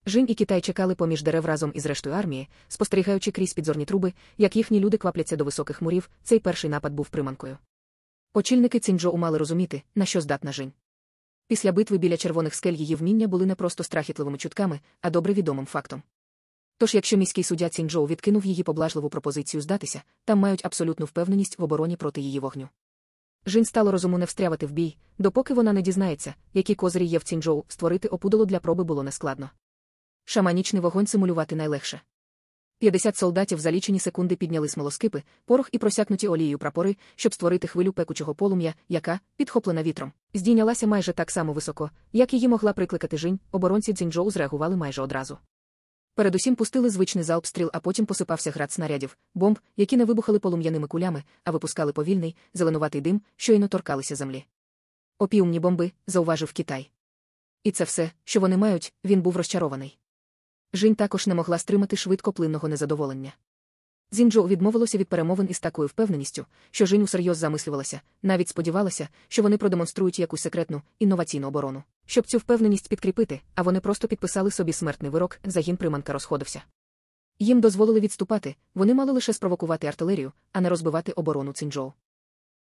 Жінь і Китай чекали поміж дерев разом із рештою армії, спостерігаючи крізь підзорні труби, як їхні люди квапляться до високих мурів, цей перший напад був приманкою. Очільники Цінджоу мали розуміти, на що здатна Жінь. Після битви біля червоних скель її вміння були не просто страхітливими чутками, а добре відомим фактом. Тож, якщо міський суддя Цінджоу відкинув її поблажливу пропозицію здатися, там мають абсолютну впевненість в обороні проти її вогню. Жін стало розуму не встрявати в бій, допоки вона не дізнається, які козирі є в Цінджоу, створити опудало для проби було нескладно. Шаманічний вогонь симулювати найлегше. 50 солдатів за лічені секунди підняли смолоскипи, порох і просякнуті олією прапори, щоб створити хвилю пекучого полум'я, яка, підхоплена вітром, здійнялася майже так само високо, як її могла прикликати жінь, оборонці Цзінджоу зреагували майже одразу. Передусім пустили звичний залп стріл, а потім посипався град снарядів, бомб, які не вибухали полум'яними кулями, а випускали повільний, зеленуватий дим, щойно торкалися землі. Опіумні бомби, зауважив Китай. І це все, що вони мають, він був розчарований. Жінь також не могла стримати швидкоплинного незадоволення. Зінджо відмовилося від перемовин із такою впевненістю, що Жінь усерйоз замислювалася, навіть сподівалася, що вони продемонструють якусь секретну, інноваційну оборону. Щоб цю впевненість підкріпити, а вони просто підписали собі смертний вирок, загін приманка розходився. Їм дозволили відступати, вони мали лише спровокувати артилерію, а не розбивати оборону Цинджоу.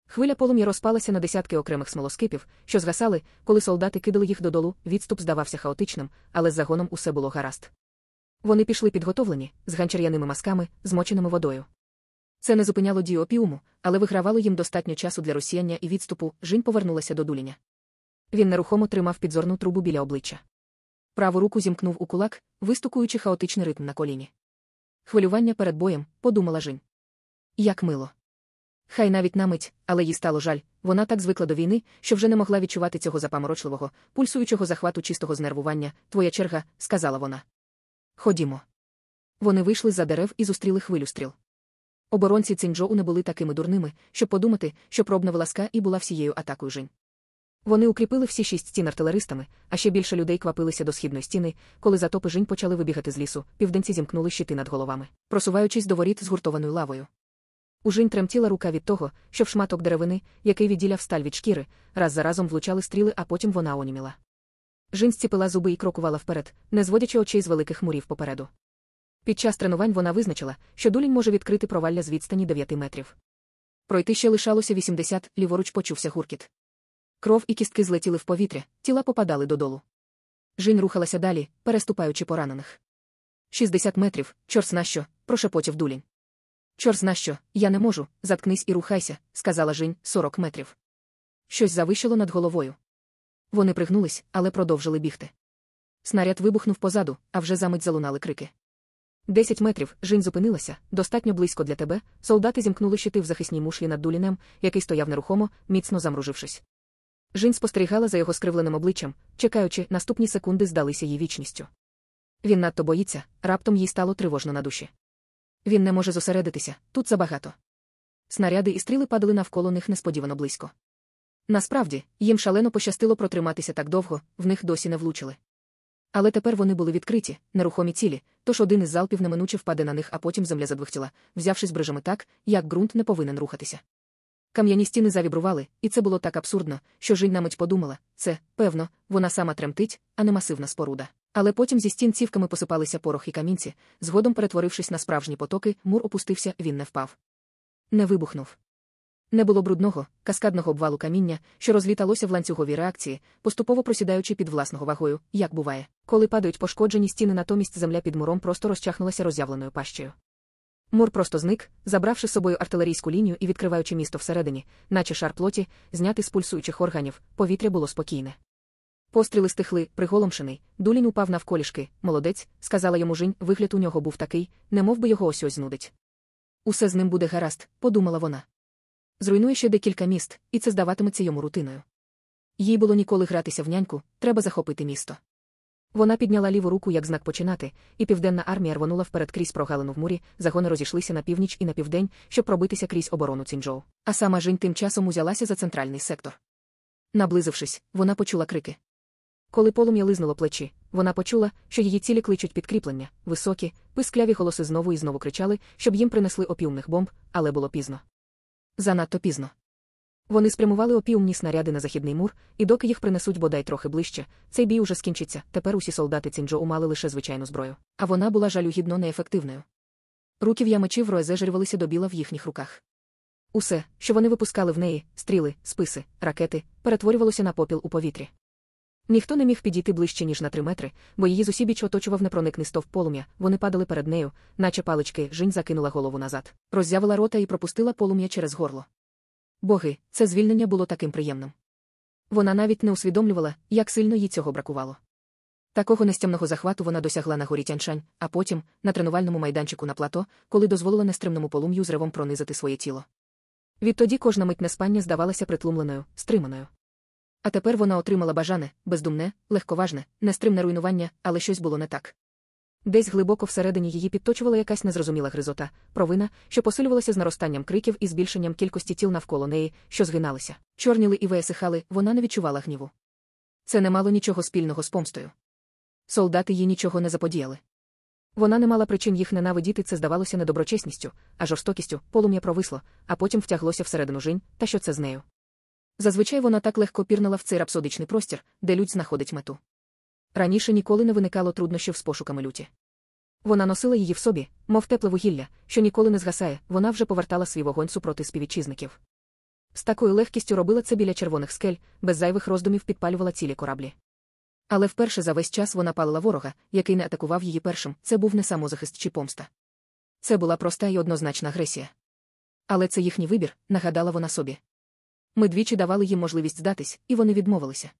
Хвиля полум'я розпалася на десятки окремих смолоскипів, що згасали, коли солдати кидали їх додолу, відступ здавався хаотичним, але з загоном усе було гаразд. Вони пішли підготовлені, з ганчар'яними масками, змоченими водою. Це не зупиняло дію опіуму, але вигравало їм достатньо часу для розсіяння і відступу, Жінь повернулася до дуління. Він нерухомо тримав підзорну трубу біля обличчя. Праву руку зімкнув у кулак, вистукуючи хаотичний ритм на коліні. Хвилювання перед боєм, подумала Жінь. Як мило. Хай навіть на мить, але їй стало жаль, вона так звикла до війни, що вже не могла відчувати цього запаморочливого, пульсуючого захвату чистого знервування. Твоя черга, сказала вона. Ходімо. Вони вийшли за дерев і зустріли хвилю стріл. Оборонці Цинджоу не були такими дурними, щоб подумати, що пробна вилазка і була всією атакою Жінь. Вони укріпили всі шість стін артилеристами, а ще більше людей квапилися до східної стіни, коли затопи жінь почали вибігати з лісу, південці зімкнули щити над головами, просуваючись до воріт з гуртованою лавою. У жінь тремтіла рука від того, що в шматок деревини, який відділяв сталь від шкіри, раз за разом влучали стріли, а потім вона оніміла. Жінь зціпила зуби і крокувала вперед, не зводячи очей з великих мурів попереду. Під час тренувань вона визначила, що дулінь може відкрити провалля з відстані 9 метрів. Пройти ще лишалося 80, ліворуч почувся гуркіт. Кров і кістки злетіли в повітря, тіла попадали додолу. Жінь рухалася далі, переступаючи поранених. 60 метрів, чорс нащо, прошепотів дулінь. Чорс нащо, я не можу, заткнись і рухайся, сказала Жінь, 40 метрів. Щось завищило над головою. Вони пригнулись, але продовжили бігти. Снаряд вибухнув позаду, а вже замить залунали крики. Десять метрів Жінь зупинилася, достатньо близько для тебе. Солдати зімкнули щити в захисній мушлі над дулінем, який стояв нерухомо, міцно замружившись. Жінь спостерігала за його скривленим обличчям, чекаючи, наступні секунди здалися їй вічністю. Він надто боїться, раптом їй стало тривожно на душі. Він не може зосередитися, тут забагато. Снаряди і стріли падали навколо них несподівано близько. Насправді, їм шалено пощастило протриматися так довго, в них досі не влучили. Але тепер вони були відкриті, нерухомі цілі, тож один із залпів неминуче впаде на них, а потім земля задвихтіла, взявшись брижами так, як ґрунт не повинен рухатися. Кам'яні стіни завібрували, і це було так абсурдно, що Жінь на мить подумала це, певно, вона сама тремтить, а не масивна споруда. Але потім зі стін цівками посипалися порох і камінці, згодом перетворившись на справжні потоки, мур опустився, він не впав. Не вибухнув. Не було брудного, каскадного обвалу каміння, що розліталося в ланцюговій реакції, поступово просідаючи під власного вагою, як буває, коли падають пошкоджені стіни, натомість земля під муром просто розчахнулася роззявленою пащею. Мур просто зник, забравши з собою артилерійську лінію і відкриваючи місто всередині, наче шар плоті, знятий з пульсуючих органів, повітря було спокійне. Постріли стихли, приголомшений, дулін упав навколішки, молодець, сказала йому Жінь, вигляд у нього був такий, немов би його ось ось знудить. Усе з ним буде гаразд, подумала вона. Зруйнує ще декілька міст, і це здаватиметься йому рутиною. Їй було ніколи гратися в няньку, треба захопити місто. Вона підняла ліву руку як знак починати, і південна армія рвонула вперед крізь прогалину в мурі, загони розійшлися на північ і на південь, щоб пробитися крізь оборону Цінджоу. А сама Жінь тим часом узялася за центральний сектор. Наблизившись, вона почула крики. Коли полум'я лизнуло плечі, вона почула, що її цілі кличуть підкріплення, високі, пискляві голоси знову і знову кричали, щоб їм принесли опіумних бомб, але було пізно. Занадто пізно. Вони спрямували опіумні снаряди на західний мур, і доки їх принесуть бодай трохи ближче, цей бій уже скінчиться. Тепер усі солдати Цінджоу мали лише звичайну зброю, а вона була жалюгідно неефективною. Руків'я мечів роезежирювалися до біла в їхніх руках. Усе, що вони випускали в неї, стріли, списи, ракети, перетворювалося на попіл у повітрі. Ніхто не міг підійти ближче, ніж на три метри, бо її зусібіч оточував непроникний стовп полум'я, вони падали перед нею, наче палички, Жінь закинула голову назад, роззявила рота і пропустила полум'я через горло. Боги, це звільнення було таким приємним. Вона навіть не усвідомлювала, як сильно їй цього бракувало. Такого нестямного захвату вона досягла на горі Тяньшань, а потім, на тренувальному майданчику на плато, коли дозволила нестримному полум'ю з ревом пронизати своє тіло. Відтоді кожна мить неспання здавалася притлумленою, стриманою. А тепер вона отримала бажане, бездумне, легковажне, нестримне руйнування, але щось було не так. Десь глибоко всередині її підточувала якась незрозуміла гризота, провина, що посилювалася з наростанням криків і збільшенням кількості тіл навколо неї, що згиналися, чорніли і висихали, вона не відчувала гніву. Це не мало нічого спільного з помстою. Солдати їй нічого не заподіяли. Вона не мала причин їх ненавидіти, це здавалося недоброчесністю, а жорстокістю, полум'я провисло, а потім втяглося всередину жінь, та що це з нею. Зазвичай вона так легко пірнала в цей рапсодичний простір, де людь знаходить мету. Раніше ніколи не виникало труднощів з пошуками люті. Вона носила її в собі, мов тепле вугілля, що ніколи не згасає, вона вже повертала свій вогонь супроти співвітчизників. З такою легкістю робила це біля червоних скель, без зайвих роздумів підпалювала цілі кораблі. Але вперше за весь час вона палила ворога, який не атакував її першим, це був не самозахист чи помста. Це була проста і однозначна агресія. Але це їхній вибір, нагадала вона собі. Ми двічі давали їм можливість здатись, і вони відмовилися.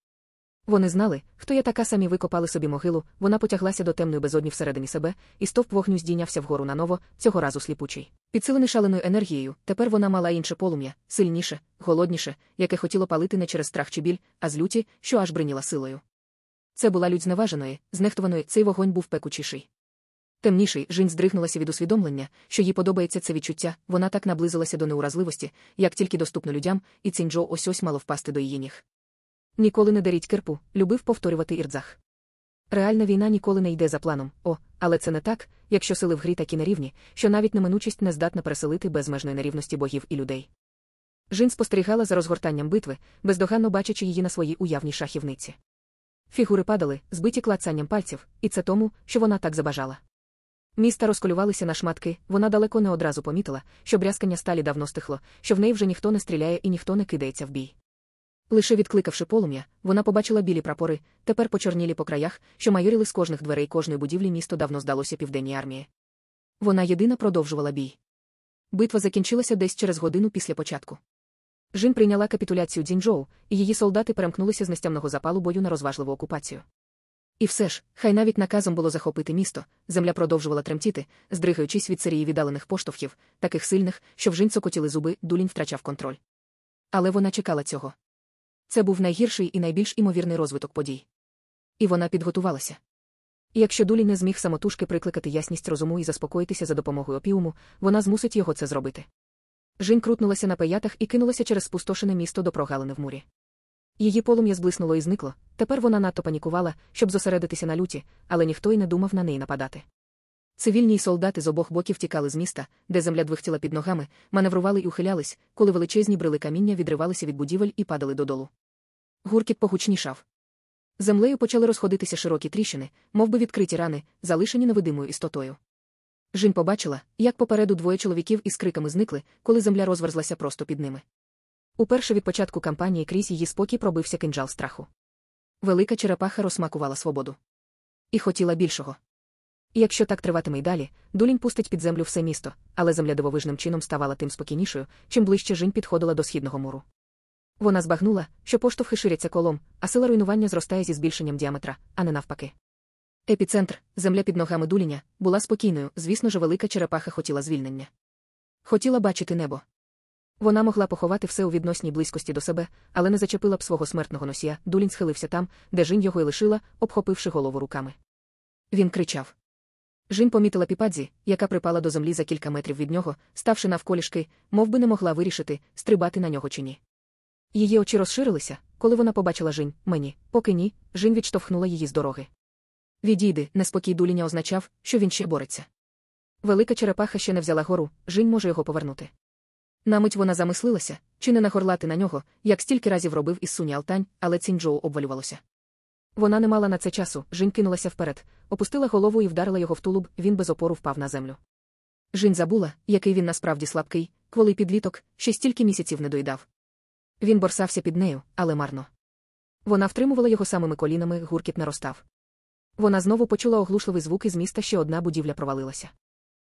Вони знали, хто я така самі викопали собі могилу, вона потяглася до темної безодні всередині себе, і стовп вогню здійнявся вгору наново, цього разу сліпучий. Підсилений шаленою енергією, тепер вона мала інше полум'я, сильніше, голодніше, яке хотіло палити не через страх чи біль, а з люті, що аж бриніла силою. Це була людь зневаженої, знехтуваної, цей вогонь був пекучіший. Темніший Жінь здригнулася від усвідомлення, що їй подобається це відчуття, вона так наблизилася до неуразливості, як тільки доступно людям, і Цінджо ось ось мало впасти до її ніг. Ніколи не даріть кирпу, любив повторювати ірдзах. Реальна війна ніколи не йде за планом, о, але це не так, якщо сили в грі такі нерівні, що навіть неминучість не здатна переселити безмежної нерівності богів і людей. Жін спостерігала за розгортанням битви, бездоганно бачачи її на своїй уявній шахівниці. Фігури падали, збиті клацанням пальців, і це тому, що вона так забажала. Міста розколювалися на шматки, вона далеко не одразу помітила, що брязкання сталі давно стихло, що в неї вже ніхто не стріляє і ніхто не кидається в бій. Лише відкликавши полум'я, вона побачила білі прапори, тепер почорнілі по краях, що майоріли з кожних дверей кожної будівлі місто давно здалося південній армії. Вона єдина продовжувала бій. Битва закінчилася десь через годину після початку. Жін прийняла капітуляцію Дзінджоу, і її солдати перемкнулися з нестямного запалу бою на розважливу окупацію. І все ж, хай навіть наказом було захопити місто, земля продовжувала тремтіти, здригаючись від серії віддалених поштовхів, таких сильних, що в жінь цокотіли зуби, дулінь втрачав контроль. Але вона чекала цього. Це був найгірший і найбільш імовірний розвиток подій. І вона підготувалася. І якщо Дулі не зміг самотужки прикликати ясність розуму і заспокоїтися за допомогою опіуму, вона змусить його це зробити. Жінь крутнулася на пиятах і кинулася через спустошене місто до прогалини в мурі. Її полум'я зблиснуло і зникло, тепер вона надто панікувала, щоб зосередитися на люті, але ніхто й не думав на неї нападати. Цивільні й солдати з обох боків тікали з міста, де земля двихтіла під ногами, маневрували й ухилялись, коли величезні брили каміння відривалися від будівель і падали додолу. Гуркіт погучнішав. Землею почали розходитися широкі тріщини, мов би відкриті рани, залишені невидимою істотою. Жінь побачила, як попереду двоє чоловіків із криками зникли, коли земля розверзлася просто під ними. Уперше від початку кампанії крізь її спокій пробився кинджал страху. Велика черепаха розсмакувала свободу. І хотіла більшого. Якщо так триватиме й далі, дулінь пустить під землю все місто, але земля дивовижним чином ставала тим спокійнішою, чим ближче жінь підходила до східного муру. Вона збагнула, що поштовхи ширяться колом, а сила руйнування зростає зі збільшенням діаметра, а не навпаки. Епіцентр, земля під ногами дуліня, була спокійною, звісно ж, велика черепаха хотіла звільнення. Хотіла бачити небо. Вона могла поховати все у відносній близькості до себе, але не зачепила б свого смертного носія. Дулін схилився там, де жінь його й лишила, обхопивши голову руками. Він кричав. Жін помітила піпадзі, яка припала до землі за кілька метрів від нього, ставши навколішки, мов би не могла вирішити, стрибати на нього чи ні. Її очі розширилися, коли вона побачила Жінь, мені, поки ні, Жінь відштовхнула її з дороги. Відійди, неспокій дуліня означав, що він ще бореться. Велика черепаха ще не взяла гору, Жінь може його повернути. На мить вона замислилася, чи не нагорлати на нього, як стільки разів робив із суні Алтань, але Цінджоу обвалювалося. Вона не мала на це часу, Жінь кинулася вперед, опустила голову і вдарила його в тулуб, він без опору впав на землю. Жінь забула, який він насправді слабкий, коли підліток, ще стільки місяців не доїдав. Він борсався під нею, але марно. Вона втримувала його самими колінами, гуркіт наростав. Вона знову почула оглушливий звук із міста, ще одна будівля провалилася.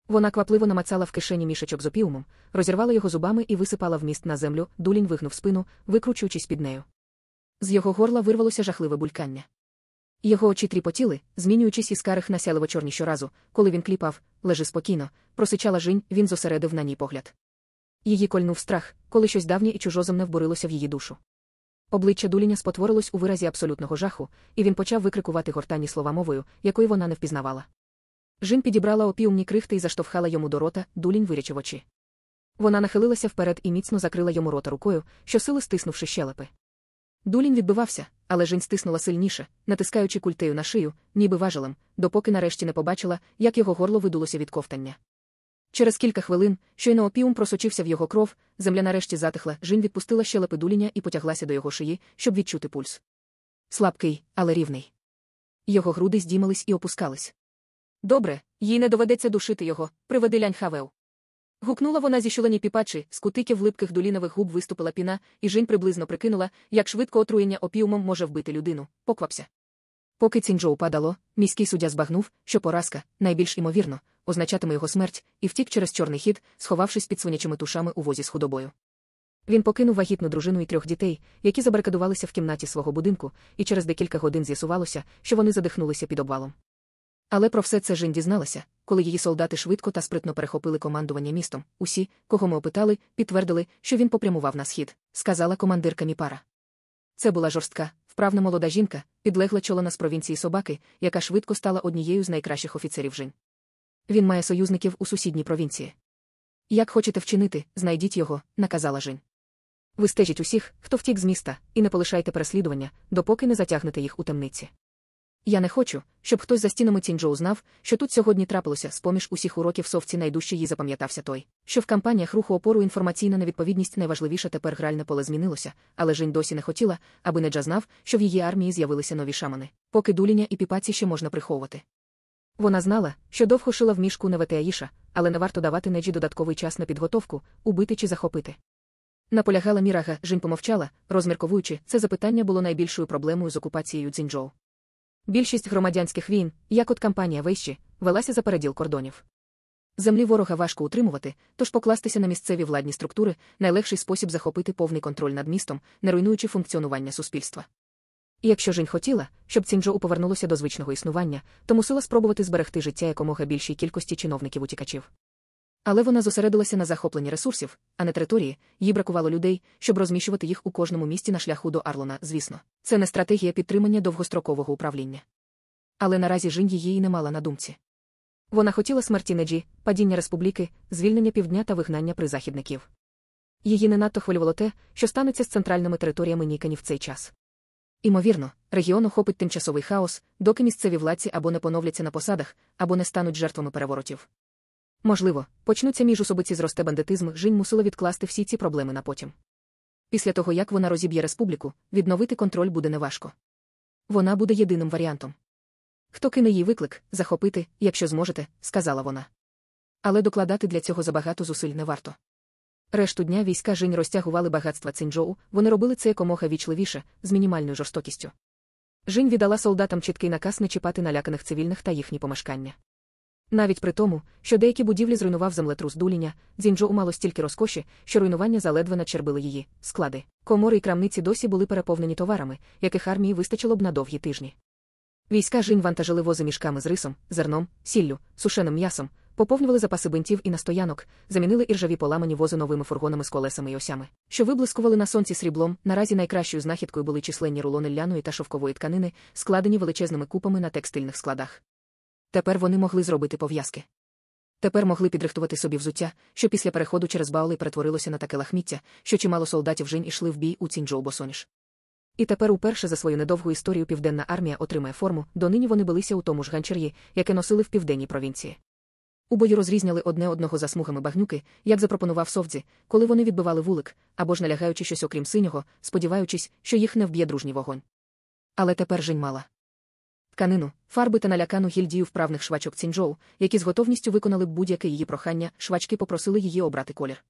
Вона квапливо намацала в кишені мішечок з опіумом, розірвала його зубами і висипала в міст на землю, дулінь вигнув спину, викручуючись під нею. З його горла вирвалося жахливе булькання. Його очі тріпотіли, змінюючись із карих на сяливо чорні щоразу, коли він кліпав, лежи спокійно, просичала жінь, він зосередив на ній погляд. Її кольнув страх, коли щось давнє і чужоземне вбурилося в її душу. Обличчя дуліня спотворилось у виразі абсолютного жаху, і він почав викрикувати гортанні слова мовою, якої вона не впізнавала. Жін підібрала опіумні крихти і заштовхала йому до рота, дулінь вирячив очі. Вона нахилилася вперед і міцно закрила йому рота рукою, щосили стиснувши щелепи. Дулін відбивався, але Жінь стиснула сильніше, натискаючи культею на шию, ніби важелем, допоки нарешті не побачила, як його горло видулося від ковтання. Через кілька хвилин, щойно опіум просочився в його кров, земля нарешті затихла, Жінь відпустила щелепи дуліня і потяглася до його шиї, щоб відчути пульс. Слабкий, але рівний. Його груди здіймались і опускались. Добре, їй не доведеться душити його, приведи лянь хавеу. Гукнула вона зі щулені піпачі, з кутиків липких долінових губ виступила піна, і Жінь приблизно прикинула, як швидко отруєння опіумом може вбити людину. Поквапся. Поки Цінджоу падало, міський суддя збагнув, що поразка, найбільш імовірно, означатиме його смерть, і втік через чорний хід, сховавшись під свинячими тушами у возі з худобою. Він покинув вагітну дружину і трьох дітей, які забаркадувалися в кімнаті свого будинку, і через декілька годин з'ясувалося, що вони задихнулися під обвалом. Але про все це Жін дізналася, коли її солдати швидко та спритно перехопили командування містом. Усі, кого ми опитали, підтвердили, що він попрямував на схід, сказала командирка Міпара. Це була жорстка, вправна молода жінка, підлегла чолона з провінції собаки, яка швидко стала однією з найкращих офіцерів Жін. Він має союзників у сусідній провінції. Як хочете вчинити, знайдіть його, наказала Жін. Ви стежіть усіх, хто втік з міста, і не полишайте переслідування, допоки не затягнете їх у темниці. Я не хочу, щоб хтось за стінами Цінджоу знав, що тут сьогодні трапилося з поміж усіх уроків совці найдужче їй запам'ятався той, що в кампаніях руху опору інформаційна невідповідність найважливіше тепер гральне поле змінилося, але Жень досі не хотіла, аби Неджа знав, що в її армії з'явилися нові шамани, поки дуління і піпаці ще можна приховувати. Вона знала, що довго шила в мішку Невети Аїша, але не варто давати Неджі додатковий час на підготовку, убити чи захопити. Наполягала Мірага, Жінь помовчала, розмірковуючи, це запитання було найбільшою проблемою з окупацією Цзінджоу. Більшість громадянських війн, як от кампанія Вейщі, велася за переділ кордонів. Землі ворога важко утримувати, тож покластися на місцеві владні структури найлегший спосіб захопити повний контроль над містом, не руйнуючи функціонування суспільства. І якщо Жінь хотіла, щоб Цінджоу повернулося до звичного існування, то мусила спробувати зберегти життя якомога більшій кількості чиновників утікачів. Але вона зосередилася на захопленні ресурсів, а не території, їй бракувало людей, щоб розміщувати їх у кожному місті на шляху до Арлона, звісно. Це не стратегія підтримання довгострокового управління. Але наразі Жінь її не мала на думці. Вона хотіла смерті Неджі, падіння республіки, звільнення півдня та вигнання призахідників. Її не надто хвилювало те, що станеться з центральними територіями Нікані в цей час. Імовірно, регіон охопить тимчасовий хаос, доки місцеві владці або не поновляться на посадах, або не стануть жертвами переворотів. Можливо, почнуться міжусобиці зросте бандитизм, Жінь мусила відкласти всі ці проблеми на потім. Після того, як вона розіб'є республіку, відновити контроль буде неважко. Вона буде єдиним варіантом. Хто кине їй виклик, захопити, якщо зможете, сказала вона. Але докладати для цього забагато зусиль не варто. Решту дня війська Жінь розтягували багатства Цинджоу, вони робили це якомога вічливіше, з мінімальною жорстокістю. Жінь віддала солдатам чіткий наказ не чіпати наляканих цивільних та їхні помешкання. Навіть при тому, що деякі будівлі зруйнував землетрус дуління, Дзінджоу мало стільки розкоші, що руйнування заледве начербили її, склади. Комори і крамниці досі були переповнені товарами, яких армії вистачило б на довгі тижні. Війська Жінь вантажили вози мішками з рисом, зерном, сіллю, сушеним м'ясом, поповнювали запаси бинтів і настоянок, замінили іржаві поламані вози новими фургонами з колесами й осями, що виблискували на сонці сріблом. Наразі найкращою знахідкою були численні рулони ляної та шовкової тканини, складені величезними купами на текстильних складах. Тепер вони могли зробити пов'язки. Тепер могли підрихтувати собі взуття, що після переходу через Баули перетворилося на таке лахміття, що чимало солдатів жінь ішли в бій у Цінджоу Босоніш. І тепер уперше за свою недовгу історію Південна армія отримає форму, донині вони билися у тому ж ганчар'ї, яке носили в південній провінції. У бою розрізняли одне одного за смугами багнюки, як запропонував совдзі, коли вони відбивали вулик, або ж налягаючи щось окрім синього, сподіваючись, що їх не вб'є дружній вогонь. Але тепер жень мала. Тканину, фарби та налякану гільдію вправних швачок Цінджоу, які з готовністю виконали будь-яке її прохання, швачки попросили її обрати колір.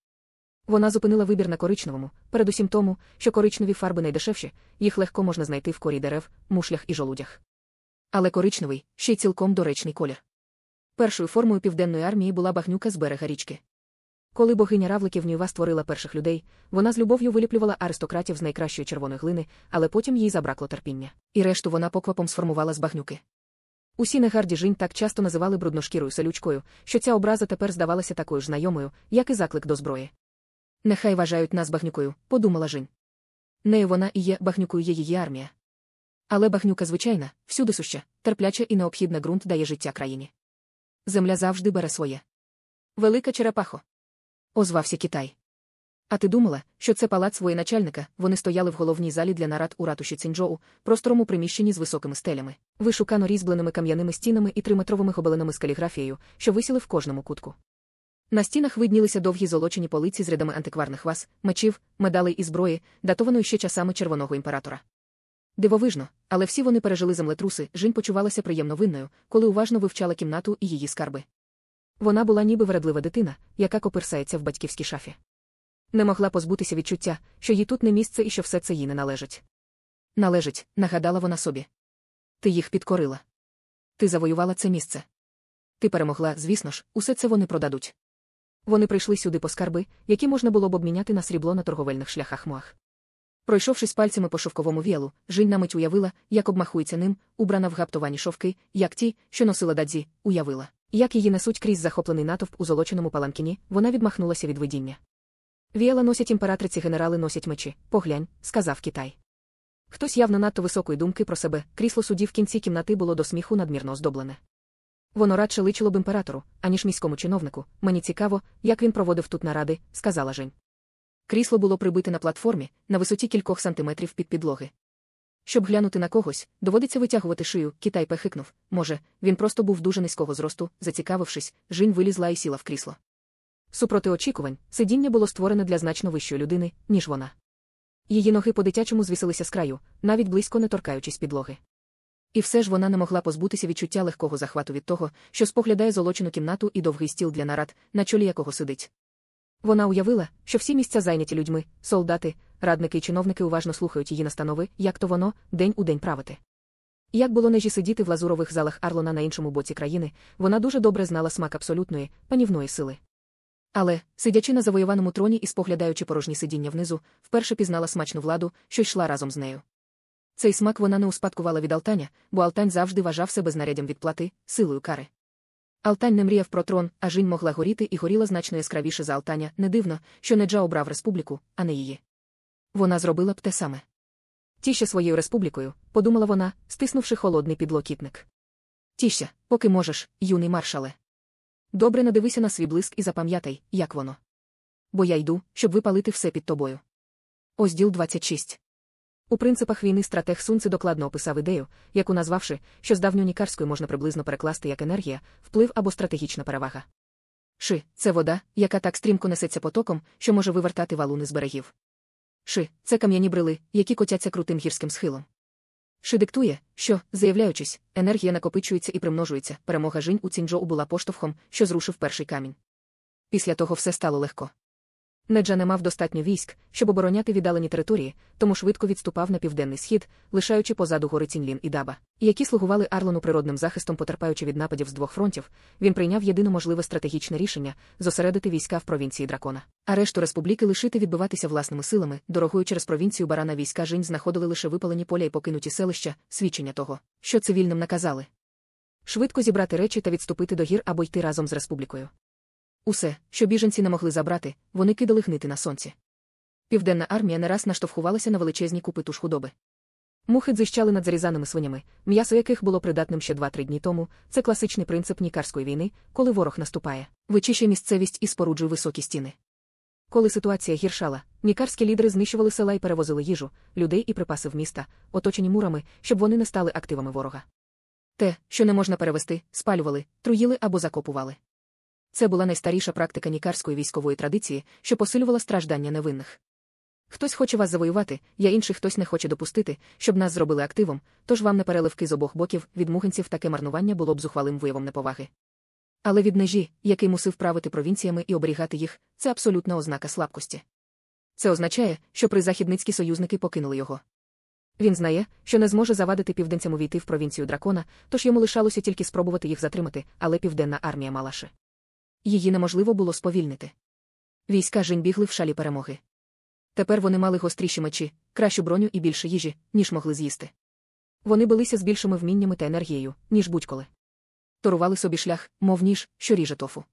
Вона зупинила вибір на коричневому, передусім тому, що коричневі фарби найдешевші, їх легко можна знайти в корі дерев, мушлях і жолудях. Але коричневий ще й цілком доречний колір. Першою формою південної армії була багнюка з берега річки. Коли богиня равликів Нюйва створила перших людей, вона з любов'ю виліплювала аристократів з найкращої червоної глини, але потім їй забракло терпіння. І решту вона поквапом сформувала з багнюки. Усі негарді жінь так часто називали брудношкірою селючкою, що ця образа тепер здавалася такою ж знайомою, як і заклик до зброї. Нехай вважають нас багнюкою, подумала Жінь. Нею вона і є багнюкою є її армія. Але багнюка звичайна, всюди суща, терпляча і необхідна ґрунт дає життя країні. Земля завжди бере своє. Велика черепахо. Озвався Китай. А ти думала, що це палац воєначальника, вони стояли в головній залі для нарад у ратуші Цінджоу, просторому приміщенні з високими стелями, вишукано різьбленими кам'яними стінами і триметровими гобеленами з каліграфією, що висіли в кожному кутку. На стінах виднілися довгі золочені полиці з рядами антикварних ваз, мечів, медалей і зброї, датованої ще часами червоного імператора. Дивовижно, але всі вони пережили землетруси, Жінь почувалася приємно винною, коли уважно вивчала кімнату і її скарби. Вона була ніби вередлива дитина, яка копирсається в батьківській шафі. Не могла позбутися відчуття, що їй тут не місце і що все це їй не належить. Належить, нагадала вона собі. Ти їх підкорила. Ти завоювала це місце. Ти перемогла, звісно ж, усе це вони продадуть. Вони прийшли сюди по скарби, які можна було б обміняти на срібло на торговельних шляхах Муах. Пройшовшись пальцями по шовковому віялу, Жінь на мить уявила, як обмахується ним, убрана в гаптовані шовки, як ті, що носила дадзі, уявила. Як її несуть крізь захоплений натовп у золоченому паланкіні, вона відмахнулася від видіння. Віяла носять імператриці генерали носять мечі, поглянь, сказав Китай. Хтось явно надто високої думки про себе, крісло судді в кінці кімнати було до сміху надмірно оздоблене. Воно радше личило б імператору, аніж міському чиновнику. Мені цікаво, як він проводив тут наради, сказала Жень. Крісло було прибите на платформі, на висоті кількох сантиметрів під підлоги. Щоб глянути на когось, доводиться витягувати шию, Китай пехикнув. Може, він просто був дуже низького зросту, зацікавившись, Жінь вилізла і сіла в крісло. Супроти очікувань, сидіння було створене для значно вищої людини, ніж вона. Її ноги по-дитячому звісилися з краю, навіть близько не торкаючись підлоги. І все ж вона не могла позбутися відчуття легкого захвату від того, що споглядає золочену кімнату і довгий стіл для нарад, на чолі якого сидить. Вона уявила, що всі місця зайняті людьми, солдати, радники і чиновники уважно слухають її настанови, як то воно, день у день правити. Як було нежі сидіти в лазурових залах Арлона на іншому боці країни, вона дуже добре знала смак абсолютної, панівної сили. Але, сидячи на завоюваному троні і споглядаючи порожні сидіння внизу, вперше пізнала смачну владу, що йшла разом з нею. Цей смак вона не успадкувала від Алтаня, бо Алтань завжди вважав себе знаряддям відплати, силою кари. Алтань не мріяв про трон, а жінь могла горіти і горіла значно яскравіше за Алтаня. Не дивно, що Неджа обрав республіку, а не її. Вона зробила б те саме. Тіще своєю республікою, подумала вона, стиснувши холодний підлокітник. Тіща, поки можеш, юний маршале. Добре надивися на свій блиск і запам'ятай, як воно. Бо я йду, щоб випалити все під тобою. Ось діл 26. У принципах війни стратег Сунци докладно описав ідею, яку назвавши, що з давньонікарської можна приблизно перекласти як енергія, вплив або стратегічна перевага. Ши це вода, яка так стрімко несеться потоком, що може вивертати валуни з берегів. Ши це кам'яні брили, які котяться крутим гірським схилом. Ши диктує, що, заявляючись, енергія накопичується і примножується. Перемога жінь у Цінджоу була поштовхом, що зрушив перший камінь. Після того все стало легко. Неджа не мав достатньо військ, щоб обороняти віддалені території, тому швидко відступав на південний схід, лишаючи позаду гори Цінлін і Даба, які слугували Арлону природним захистом, потерпаючи від нападів з двох фронтів. Він прийняв єдино можливе стратегічне рішення зосередити війська в провінції дракона. А решту республіки лишити відбиватися власними силами, дорогою через провінцію барана війська жінь знаходили лише випалені поля і покинуті селища, свідчення того, що цивільним наказали. Швидко зібрати речі та відступити до гір або йти разом з республікою. Усе, що біженці не могли забрати, вони кидали гнити на сонці. Південна армія не раз наштовхувалася на величезні купи туш худоби. Мухи дзищали над зарізаними свинями, м'ясо яких було придатним ще два-три дні тому. Це класичний принцип нікарської війни, коли ворог наступає, вичищує місцевість і споруджує високі стіни. Коли ситуація гіршала, нікарські лідери знищували села і перевозили їжу, людей і припаси в міста, оточені мурами, щоб вони не стали активами ворога. Те, що не можна перевести, спалювали, труїли або закопували. Це була найстаріша практика нікарської військової традиції, що посилювала страждання невинних. Хтось хоче вас завоювати, я інший хтось не хоче допустити, щоб нас зробили активом, тож вам не переливки з обох боків від мугенців таке марнування було б зухвалим виявом неповаги. Але від нежі, який мусив правити провінціями і оберігати їх, це абсолютна ознака слабкості. Це означає, що призахідницькі союзники покинули його. Він знає, що не зможе завадити південцям увійти в провінцію дракона, тож йому лишалося тільки спробувати їх затримати, але південна армія малаше. Її неможливо було сповільнити. Війська жінь бігли в шалі перемоги. Тепер вони мали гостріші мечі, кращу броню і більше їжі, ніж могли з'їсти. Вони билися з більшими вміннями та енергією, ніж будь-коли. Торували собі шлях, мов ніж, що ріже тофу.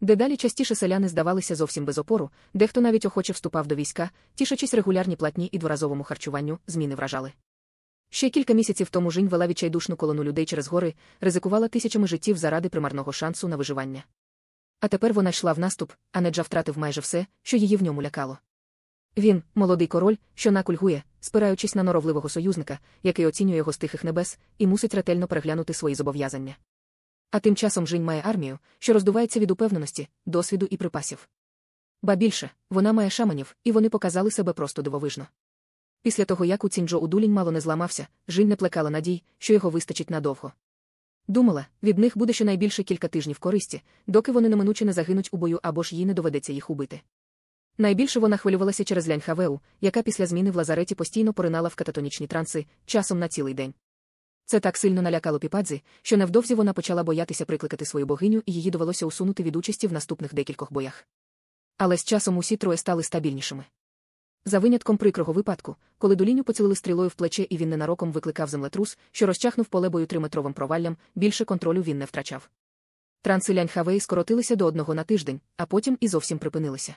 Дедалі частіше селяни здавалися зовсім без опору, дехто навіть охоче вступав до війська, тішачись регулярні платні і дворазовому харчуванню, зміни вражали. Ще кілька місяців тому жінь вела відчайдушну колону людей через гори, ризикувала тисячами життів заради примарного шансу на виживання. А тепер вона йшла в наступ, а Неджа втратив майже все, що її в ньому лякало. Він, молодий король, що накульгує, спираючись на норовливого союзника, який оцінює його з тихих небес, і мусить ретельно переглянути свої зобов'язання. А тим часом Жінь має армію, що роздувається від упевненості, досвіду і припасів. Ба більше, вона має шаманів, і вони показали себе просто дивовижно. Після того, як у Цінджо удулінь мало не зламався, Жінь не плекала надій, що його вистачить надовго. Думала, від них буде щонайбільше кілька тижнів користі, доки вони неминуче не загинуть у бою або ж їй не доведеться їх убити. Найбільше вона хвилювалася через лянь Хавеу, яка після зміни в лазареті постійно поринала в кататонічні транси, часом на цілий день. Це так сильно налякало піпадзі, що невдовзі вона почала боятися прикликати свою богиню, і її довелося усунути від участі в наступних декількох боях. Але з часом усі троє стали стабільнішими. За винятком прикрого випадку, коли доліню поцілили стрілою в плече і він ненароком викликав землетрус, що розчахнув поле бою триметровим проваллям, більше контролю він не втрачав. Транси лянь Хавеї скоротилися до одного на тиждень, а потім і зовсім припинилися.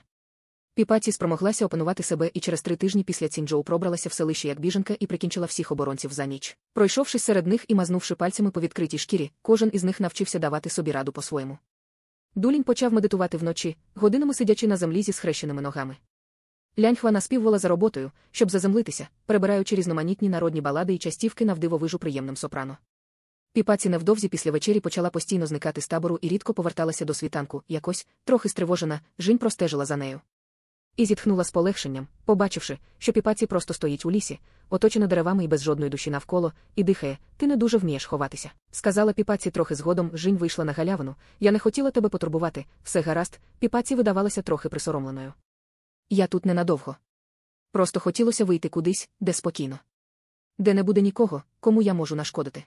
Піпаті спромоглася опанувати себе і через три тижні після Цінджоу пробралася в селище як біженка і прикінчила всіх оборонців за ніч. Пройшовшись серед них і мазнувши пальцями по відкритій шкірі, кожен із них навчився давати собі раду по-своєму. Дулінь почав медитувати вночі, годинами сидячи на землі зі схрещеними ногами. Ляньхва наспівувала за роботою, щоб заземлитися, перебираючи різноманітні народні балади і частівки навдивовижу приємним сопрано. Піпаці невдовзі після вечері почала постійно зникати з табору і рідко поверталася до світанку, якось, трохи стривожена, жінь простежила за нею. І зітхнула з полегшенням, побачивши, що піпаці просто стоїть у лісі, оточена деревами і без жодної душі навколо, і дихає, ти не дуже вмієш ховатися. Сказала піпаці трохи згодом, жінь вийшла на галявину. Я не хотіла тебе потурбувати, все гаразд, піпаці видавалася трохи присоромленою. Я тут ненадовго. Просто хотілося вийти кудись, де спокійно. Де не буде нікого, кому я можу нашкодити.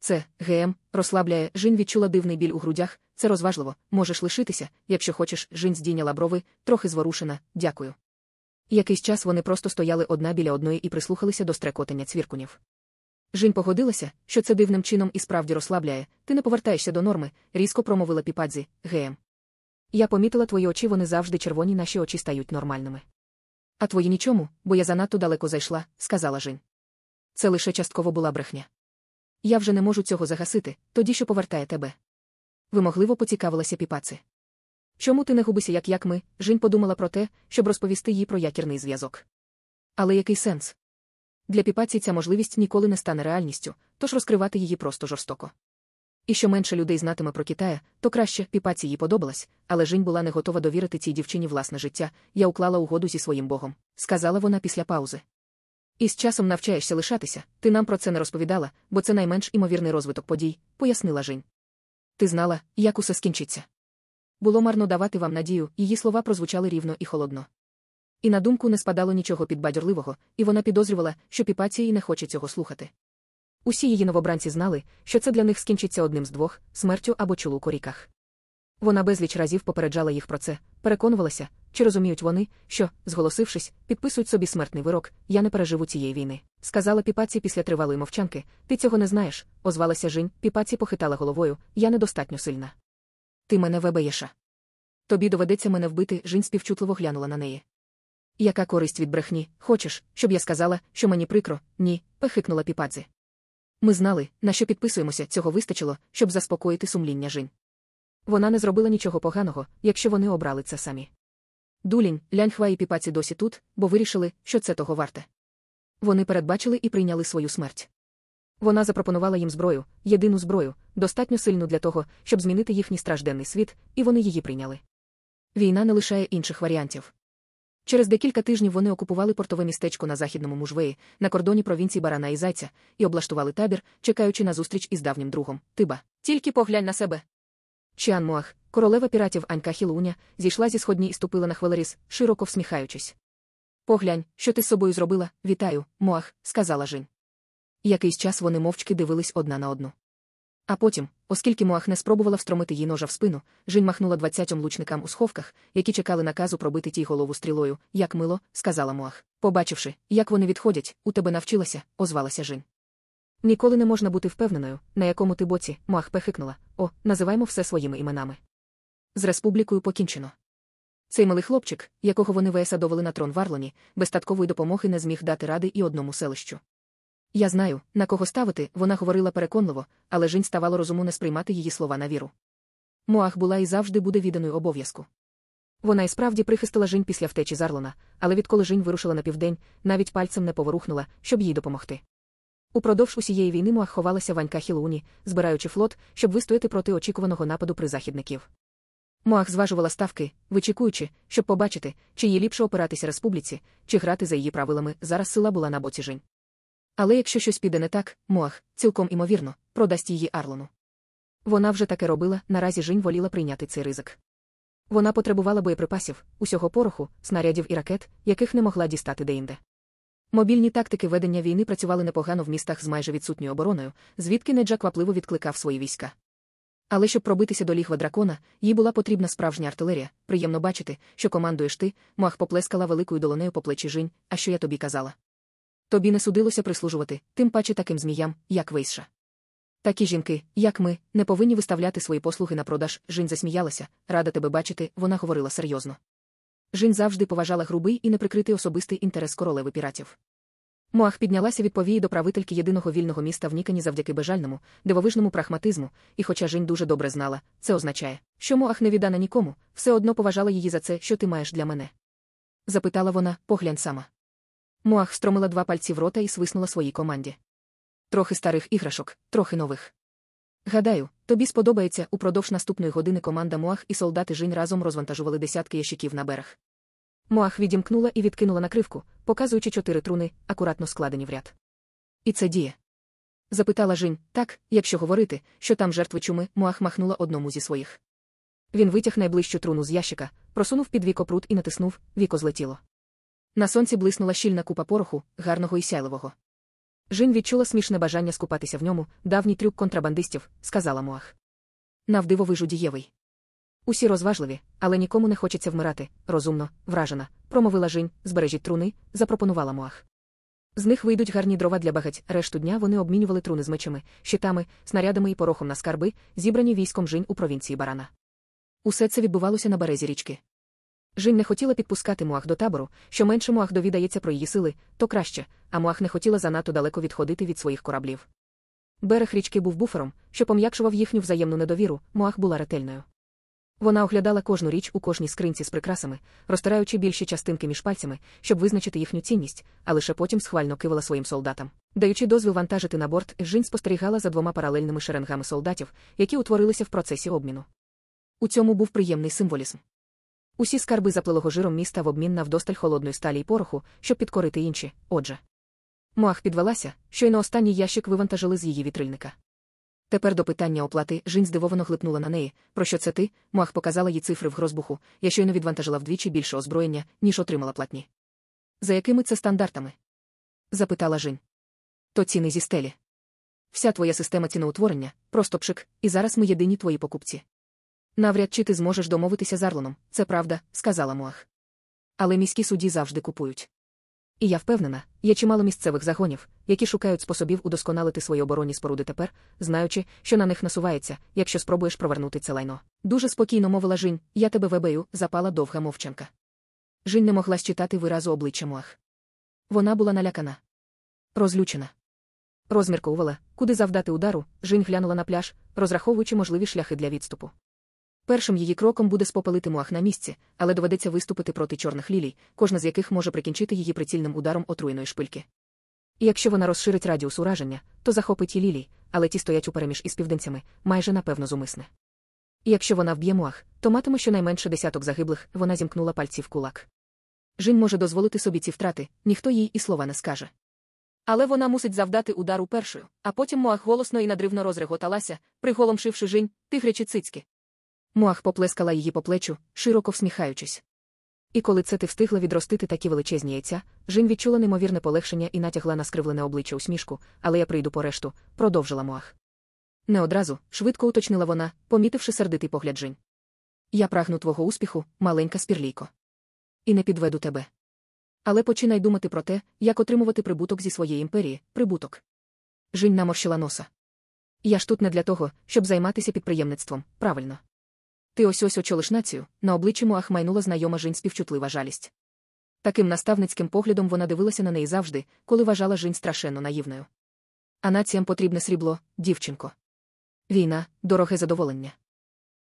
Це, ГМ, розслабляє, Жінь відчула дивний біль у грудях, це розважливо, можеш лишитися, якщо хочеш, Жінь здійняла брови, трохи зворушена, дякую. Якийсь час вони просто стояли одна біля одної і прислухалися до стрекотання цвіркунів. Жінь погодилася, що це дивним чином і справді розслабляє, ти не повертаєшся до норми, різко промовила піпадзі, геєм. Я помітила твої очі, вони завжди червоні, наші очі стають нормальними. А твої нічому, бо я занадто далеко зайшла, сказала Жінь. Це лише частково була брехня. Я вже не можу цього загасити, тоді що повертає тебе. Вимогливо поцікавилася піпаці. Чому ти не губися, як як ми? Жінь подумала про те, щоб розповісти їй про якірний зв'язок. Але який сенс? Для піпаці ця можливість ніколи не стане реальністю, тож розкривати її просто жорстоко. І що менше людей знатиме про Китая, то краще піпаці їй подобалась, але Жінь була не готова довірити цій дівчині власне життя, я уклала угоду зі своїм богом, сказала вона після паузи. І з часом навчаєшся лишатися, ти нам про це не розповідала, бо це найменш імовірний розвиток подій, пояснила Жінь. Ти знала, як усе скінчиться. Було марно давати вам надію, її слова прозвучали рівно і холодно. І на думку не спадало нічого підбадьорливого, і вона підозрювала, що піпації не хоче цього слухати. Усі її новобранці знали, що це для них скінчиться одним з двох смертю або чулу коріках. Вона безліч разів попереджала їх про це, переконувалася, чи розуміють вони, що, зголосившись, підписують собі смертний вирок, я не переживу цієї війни. Сказала піпаці після тривалої мовчанки, ти цього не знаєш, озвалася Жінь, піпаці похитала головою, я недостатньо сильна. Ти мене вебеєша. Тобі доведеться мене вбити, Жінь співчутливо глянула на неї. Яка користь від брехні? Хочеш, щоб я сказала, що мені прикро? Ні, пехикнула піпадзі. Ми знали, на що підписуємося, цього вистачило, щоб заспокоїти сумління Жінь. Вона не зробила нічого поганого, якщо вони обрали це самі. Дулінь, ляньхва і піпаці досі тут, бо вирішили, що це того варте. Вони передбачили і прийняли свою смерть. Вона запропонувала їм зброю, єдину зброю, достатньо сильну для того, щоб змінити їхній стражденний світ, і вони її прийняли. Війна не лишає інших варіантів. Через декілька тижнів вони окупували портове містечко на західному мужвеї, на кордоні провінції Барана і Зайця, і облаштували табір, чекаючи на зустріч із давнім другом. Тиба. Тільки поглянь на себе. Чіан Муах, королева піратів Анька Хілуня, зійшла зі сходні і ступила на хвилеріс, широко всміхаючись. Поглянь, що ти з собою зробила, вітаю, Муах, сказала Жінь. Якийсь час вони мовчки дивились одна на одну. А потім, оскільки Муах не спробувала встромити їй ножа в спину, Жінь махнула двадцятьом лучникам у сховках, які чекали наказу пробити тій голову стрілою, як мило, сказала Муах. Побачивши, як вони відходять, у тебе навчилася, озвалася Жінь. Ніколи не можна бути впевненою, на якому ти боці, Муах пехикнула. О, називаймо все своїми іменами. З республікою покінчено. Цей малий хлопчик, якого вони висадовали на трон в Арлоні, без таткової допомоги не зміг дати ради і одному селищу. Я знаю, на кого ставити, вона говорила переконливо, але Жінь ставало розуму не сприймати її слова на віру. Моах була і завжди буде відданою обов'язку. Вона і справді прихистила Жінь після втечі з Арлона, але відколи Жінь вирушила на південь, навіть пальцем не поворухнула, щоб їй допомогти. Упродовж усієї війни Моах ховалася Ванька Хілуні, збираючи флот, щоб вистояти проти очікуваного нападу призахідників. Моах зважувала ставки, вичікуючи, щоб побачити, чи їй ліпше опиратися республіці, чи грати за її правилами, зараз сила була на боці Жінь. Але якщо щось піде не так, Моах, цілком імовірно, продасть її Арлону. Вона вже таке робила, наразі Жінь воліла прийняти цей ризик. Вона потребувала боєприпасів, усього пороху, снарядів і ракет, яких не могла дістати деінде. Мобільні тактики ведення війни працювали непогано в містах з майже відсутньою обороною, звідки Неджа квапливо відкликав свої війська. Але щоб пробитися до лігва дракона, їй була потрібна справжня артилерія. Приємно бачити, що командуєш ти, Муах поплескала великою долонею по плечі Жінь, а що я тобі казала. Тобі не судилося прислужувати, тим паче таким зміям, як Вейша. Такі жінки, як ми, не повинні виставляти свої послуги на продаж. Жінь засміялася, рада тебе бачити, вона говорила серйозно. Жінь завжди поважала грубий і неприкритий особистий інтерес королеви піратів. Моах піднялася від повії до правительки єдиного вільного міста в Нікані завдяки бежальному, дивовижному прагматизму, і хоча Жінь дуже добре знала, це означає, що Моах не віддана нікому, все одно поважала її за це, що ти маєш для мене. Запитала вона, поглянь сама. Моах встромила два пальці в рота і свиснула своїй команді. Трохи старих іграшок, трохи нових. Гадаю, тобі сподобається упродовж наступної години команда Моах і солдати Жінь разом розвантажували десятки ящиків на берег. Моах відімкнула і відкинула накривку, показуючи чотири труни, акуратно складені в ряд. І це діє. Запитала Жінь, так, якщо говорити, що там жертви чуми, Моах махнула одному зі своїх. Він витяг найближчу труну з ящика, просунув під віко прут і натиснув, віко злетіло. На сонці блиснула щільна купа пороху, гарного і сяйливого. Жін відчула смішне бажання скупатися в ньому, давній трюк контрабандистів, сказала Моах. Навдивовижу дієвий. Усі розважливі, але нікому не хочеться вмирати, розумно, вражена, промовила Жінь, збережіть труни, запропонувала Муах. З них вийдуть гарні дрова для багать. Решту дня вони обмінювали труни з мечами, щитами, снарядами і порохом на скарби, зібрані військом Жінь у провінції Барана. Усе це відбувалося на березі річки. Жінь не хотіла підпускати Муах до табору, що менше Муах довідається про її сили, то краще, а Муах не хотіла занадто далеко відходити від своїх кораблів. Берег річки був буфером, що пом'якшував їхню взаємну недовіру, Муах була ретельною. Вона оглядала кожну річ у кожній скринці з прикрасами, розтираючи більші частинки між пальцями, щоб визначити їхню цінність, а лише потім схвально кивала своїм солдатам. Даючи дозвіл вантажити на борт, Жінь спостерігала за двома паралельними шеренгами солдатів, які утворилися в процесі обміну. У цьому був приємний символізм. Усі скарби заплилого жиром міста в обмін на вдосталь холодної сталі й пороху, щоб підкорити інші. Отже, Муах підвелася, щойно останній ящик вивантажили з її вітрильника. Тепер до питання оплати Жінь здивовано глипнула на неї. Про що це ти? Муах показала їй цифри в грозбуху. Я щойно відвантажила вдвічі більше озброєння, ніж отримала платні. За якими це стандартами? запитала Жінь. То ціни зі стелі. Вся твоя система ціноутворення, просто пшик, і зараз ми єдині твої покупці. Навряд чи ти зможеш домовитися з Арлоном, це правда, сказала Муах. Але міські судді завжди купують. І я впевнена, є чимало місцевих загонів, які шукають способів удосконалити свої оборонні споруди тепер, знаючи, що на них насувається, якщо спробуєш провернути це лайно. Дуже спокійно мовила Жінь, я тебе вебею, запала довга мовчанка. Жінь не могла считати виразу обличчя Муах. Вона була налякана. Розлючена. Розмірковувала, куди завдати удару, Жінь глянула на пляж, розраховуючи можливі шляхи для відступу. Першим її кроком буде спопалити муах на місці, але доведеться виступити проти чорних лілій, кожна з яких може прикінчити її прицільним ударом отруєної шпильки. І якщо вона розширить радіус ураження, то захопить і лілій, але ті стоять упереміж із південцями, майже напевно зумисне. І якщо вона вб'є муах, то матиме щонайменше десяток загиблих, вона зімкнула пальці в кулак. Жінь може дозволити собі ці втрати, ніхто їй і слова не скаже. Але вона мусить завдати удару першою, а потім Муах голосно і надривно розреготалася, приголомшивши Жінь, тигрячі цицьки. Муах поплескала її по плечу, широко всміхаючись. І коли це ти встигла відростити такі величезні яйця, Жін відчула неймовірне полегшення і натягла на скривлене обличчя усмішку, але я прийду по решту, продовжила Муах. Не одразу, швидко уточнила вона, помітивши сердитий погляд Жінь. Я прагну твого успіху, маленька спірлійко. І не підведу тебе. Але починай думати про те, як отримувати прибуток зі своєї імперії, прибуток. Жінь наморщила носа. Я ж тут не для того, щоб займатися підприємництвом, правильно. Ти ось ось очолиш націю, на обличчі Муах майнула знайома Жінь співчутлива жалість. Таким наставницьким поглядом вона дивилася на неї завжди, коли вважала Жінь страшенно наївною. А націям потрібне срібло, дівчинко. Війна, дороге задоволення.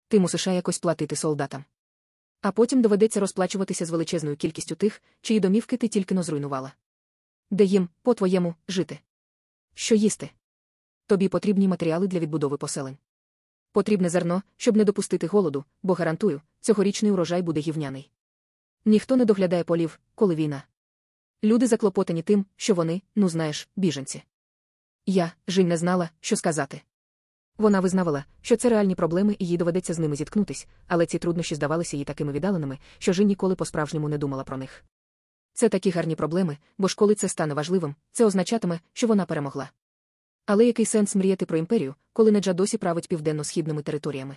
Ти мусиш якось платити солдатам. А потім доведеться розплачуватися з величезною кількістю тих, чиї домівки ти тільки но зруйнувала. Де їм, по-твоєму, жити? Що їсти? Тобі потрібні матеріали для відбудови поселень. Потрібне зерно, щоб не допустити голоду, бо гарантую, цьогорічний урожай буде гівняний. Ніхто не доглядає полів, коли війна. Люди заклопотані тим, що вони, ну знаєш, біженці. Я, Жінь, не знала, що сказати. Вона визнавала, що це реальні проблеми і їй доведеться з ними зіткнутись, але ці труднощі здавалися їй такими віддаленими, що Жінь ніколи по-справжньому не думала про них. Це такі гарні проблеми, бо ж коли це стане важливим, це означатиме, що вона перемогла. Але який сенс мріяти про імперію, коли Неджа досі править південно-східними територіями?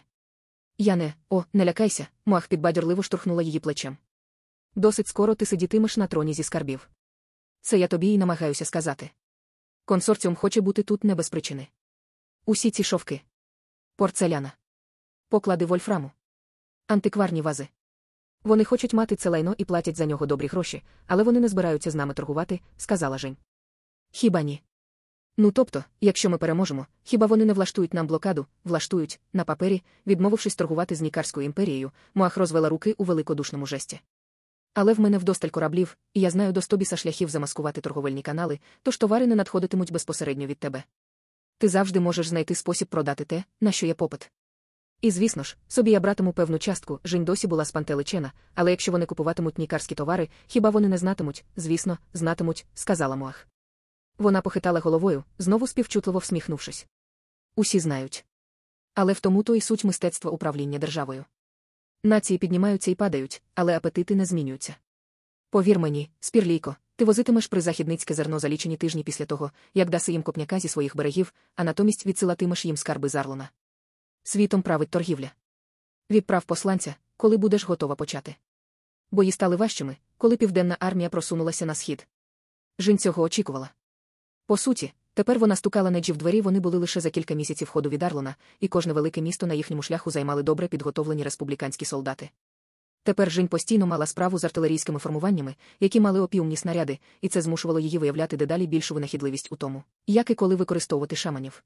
Я не, о, не лякайся, Муах підбадьорливо штурхнула її плечем. Досить скоро ти сидітимеш на троні зі скарбів. Це я тобі і намагаюся сказати. Консорціум хоче бути тут не без причини. Усі ці шовки. Порцеляна. Поклади вольфраму. Антикварні вази. Вони хочуть мати це лайно і платять за нього добрі гроші, але вони не збираються з нами торгувати, сказала Жень. Хіба ні? Ну тобто, якщо ми переможемо, хіба вони не влаштують нам блокаду, влаштують, на папері, відмовившись торгувати з Нікарською імперією, Муах розвела руки у великодушному жесті. Але в мене вдосталь кораблів, і я знаю до стобіса шляхів замаскувати торговельні канали, тож товари не надходитимуть безпосередньо від тебе. Ти завжди можеш знайти спосіб продати те, на що є попит. І звісно ж, собі я братиму певну частку, Жень досі була спантеличена, але якщо вони купуватимуть нікарські товари, хіба вони не знатимуть, звісно, знатимуть, сказала Муах. Вона похитала головою, знову співчутливо всміхнувшись. Усі знають. Але в тому то і суть мистецтва управління державою. Нації піднімаються і падають, але апетити не змінюються. Повір мені, спірлійко, ти возитимеш призахідницьке зерно за лічені тижні після того, як даси їм копняка зі своїх берегів, а натомість відсилатимеш їм скарби зарлона. Світом править торгівля. Відправ посланця, коли будеш готова почати. Бої стали важчими, коли південна армія просунулася на схід. Жін цього очікувала. По суті, тепер вона стукала неджі в двері, вони були лише за кілька місяців ходу від Арлона, і кожне велике місто на їхньому шляху займали добре підготовлені республіканські солдати. Тепер Жінь постійно мала справу з артилерійськими формуваннями, які мали опіумні снаряди, і це змушувало її виявляти дедалі більшу винахідливість у тому, як і коли використовувати шаманів.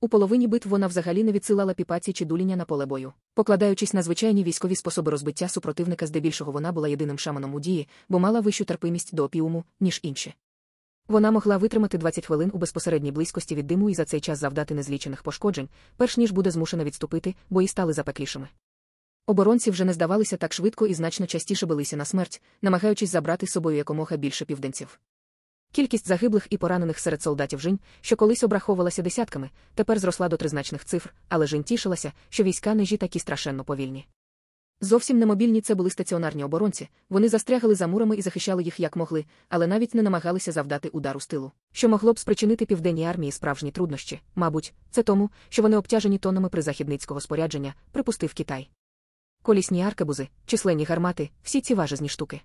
У половині битв вона взагалі не відсилала піпаці чи дуління на поле бою. Покладаючись на звичайні військові способи розбиття супротивника, здебільшого вона була єдиним шаманом у дії, бо мала вищу терпимість до опіуму, ніж інші. Вона могла витримати 20 хвилин у безпосередній близькості від диму і за цей час завдати незлічених пошкоджень, перш ніж буде змушена відступити, бої стали запеклішими. Оборонці вже не здавалися так швидко і значно частіше билися на смерть, намагаючись забрати з собою якомога більше південців. Кількість загиблих і поранених серед солдатів Жінь, що колись обраховувалася десятками, тепер зросла до тризначних цифр, але Жінь тішилася, що війська нежі такі страшенно повільні. Зовсім немобільні це були стаціонарні оборонці, вони застрягали за мурами і захищали їх як могли, але навіть не намагалися завдати удару з тилу, що могло б спричинити південній армії справжні труднощі. Мабуть, це тому, що вони обтяжені тонами призахідницького спорядження, припустив Китай. Колісні аркебузи, численні гармати, всі ці важезні штуки.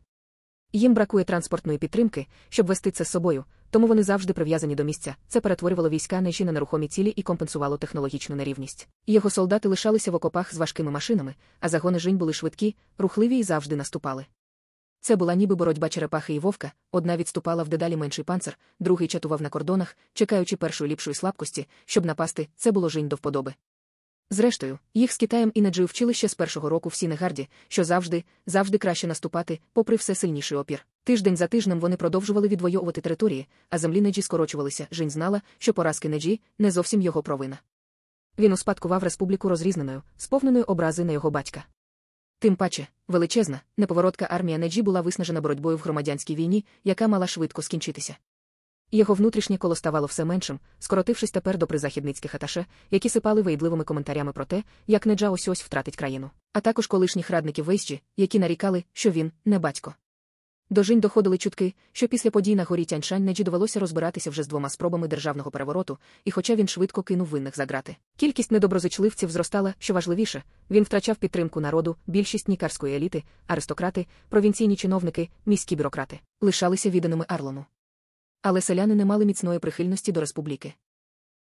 Їм бракує транспортної підтримки, щоб вести це з собою, тому вони завжди прив'язані до місця. Це перетворювало війська нежі на нерухомі цілі і компенсувало технологічну нерівність. Його солдати лишалися в окопах з важкими машинами, а загони жінь були швидкі, рухливі і завжди наступали. Це була ніби боротьба черепахи і вовка, одна відступала в дедалі менший панцир, другий чатував на кордонах, чекаючи першої ліпшої слабкості, щоб напасти, це було жінь до вподоби. Зрештою, їх з Китаєм і Неджи вчили ще з першого року в Сінегарді, що завжди, завжди краще наступати, попри все сильніший опір. Тиждень за тижнем вони продовжували відвоювати території, а землі Неджі скорочувалися. Жінь знала, що поразки Неджі не зовсім його провина. Він успадкував республіку розрізненою, сповненою образи на його батька. Тим паче, величезна, неповоротка армія Неджі була виснажена боротьбою в громадянській війні, яка мала швидко скінчитися. Його внутрішнє коло ставало все меншим, скоротившись тепер до призахідницьких аташе, які сипали вийдливими коментарями про те, як Неджа ось ось втратить країну, а також колишніх радників Вейсджі, які нарікали, що він не батько. До Жінь доходили чутки, що після подій на горі Тяньшань Неджі довелося розбиратися вже з двома спробами державного перевороту, і хоча він швидко кинув винних за грати. Кількість недоброзичливців зростала, що важливіше, він втрачав підтримку народу, більшість нікарської еліти, аристократи, провінційні чиновники, міські бюрократи лишалися відданими Арлону. Але селяни не мали міцної прихильності до республіки.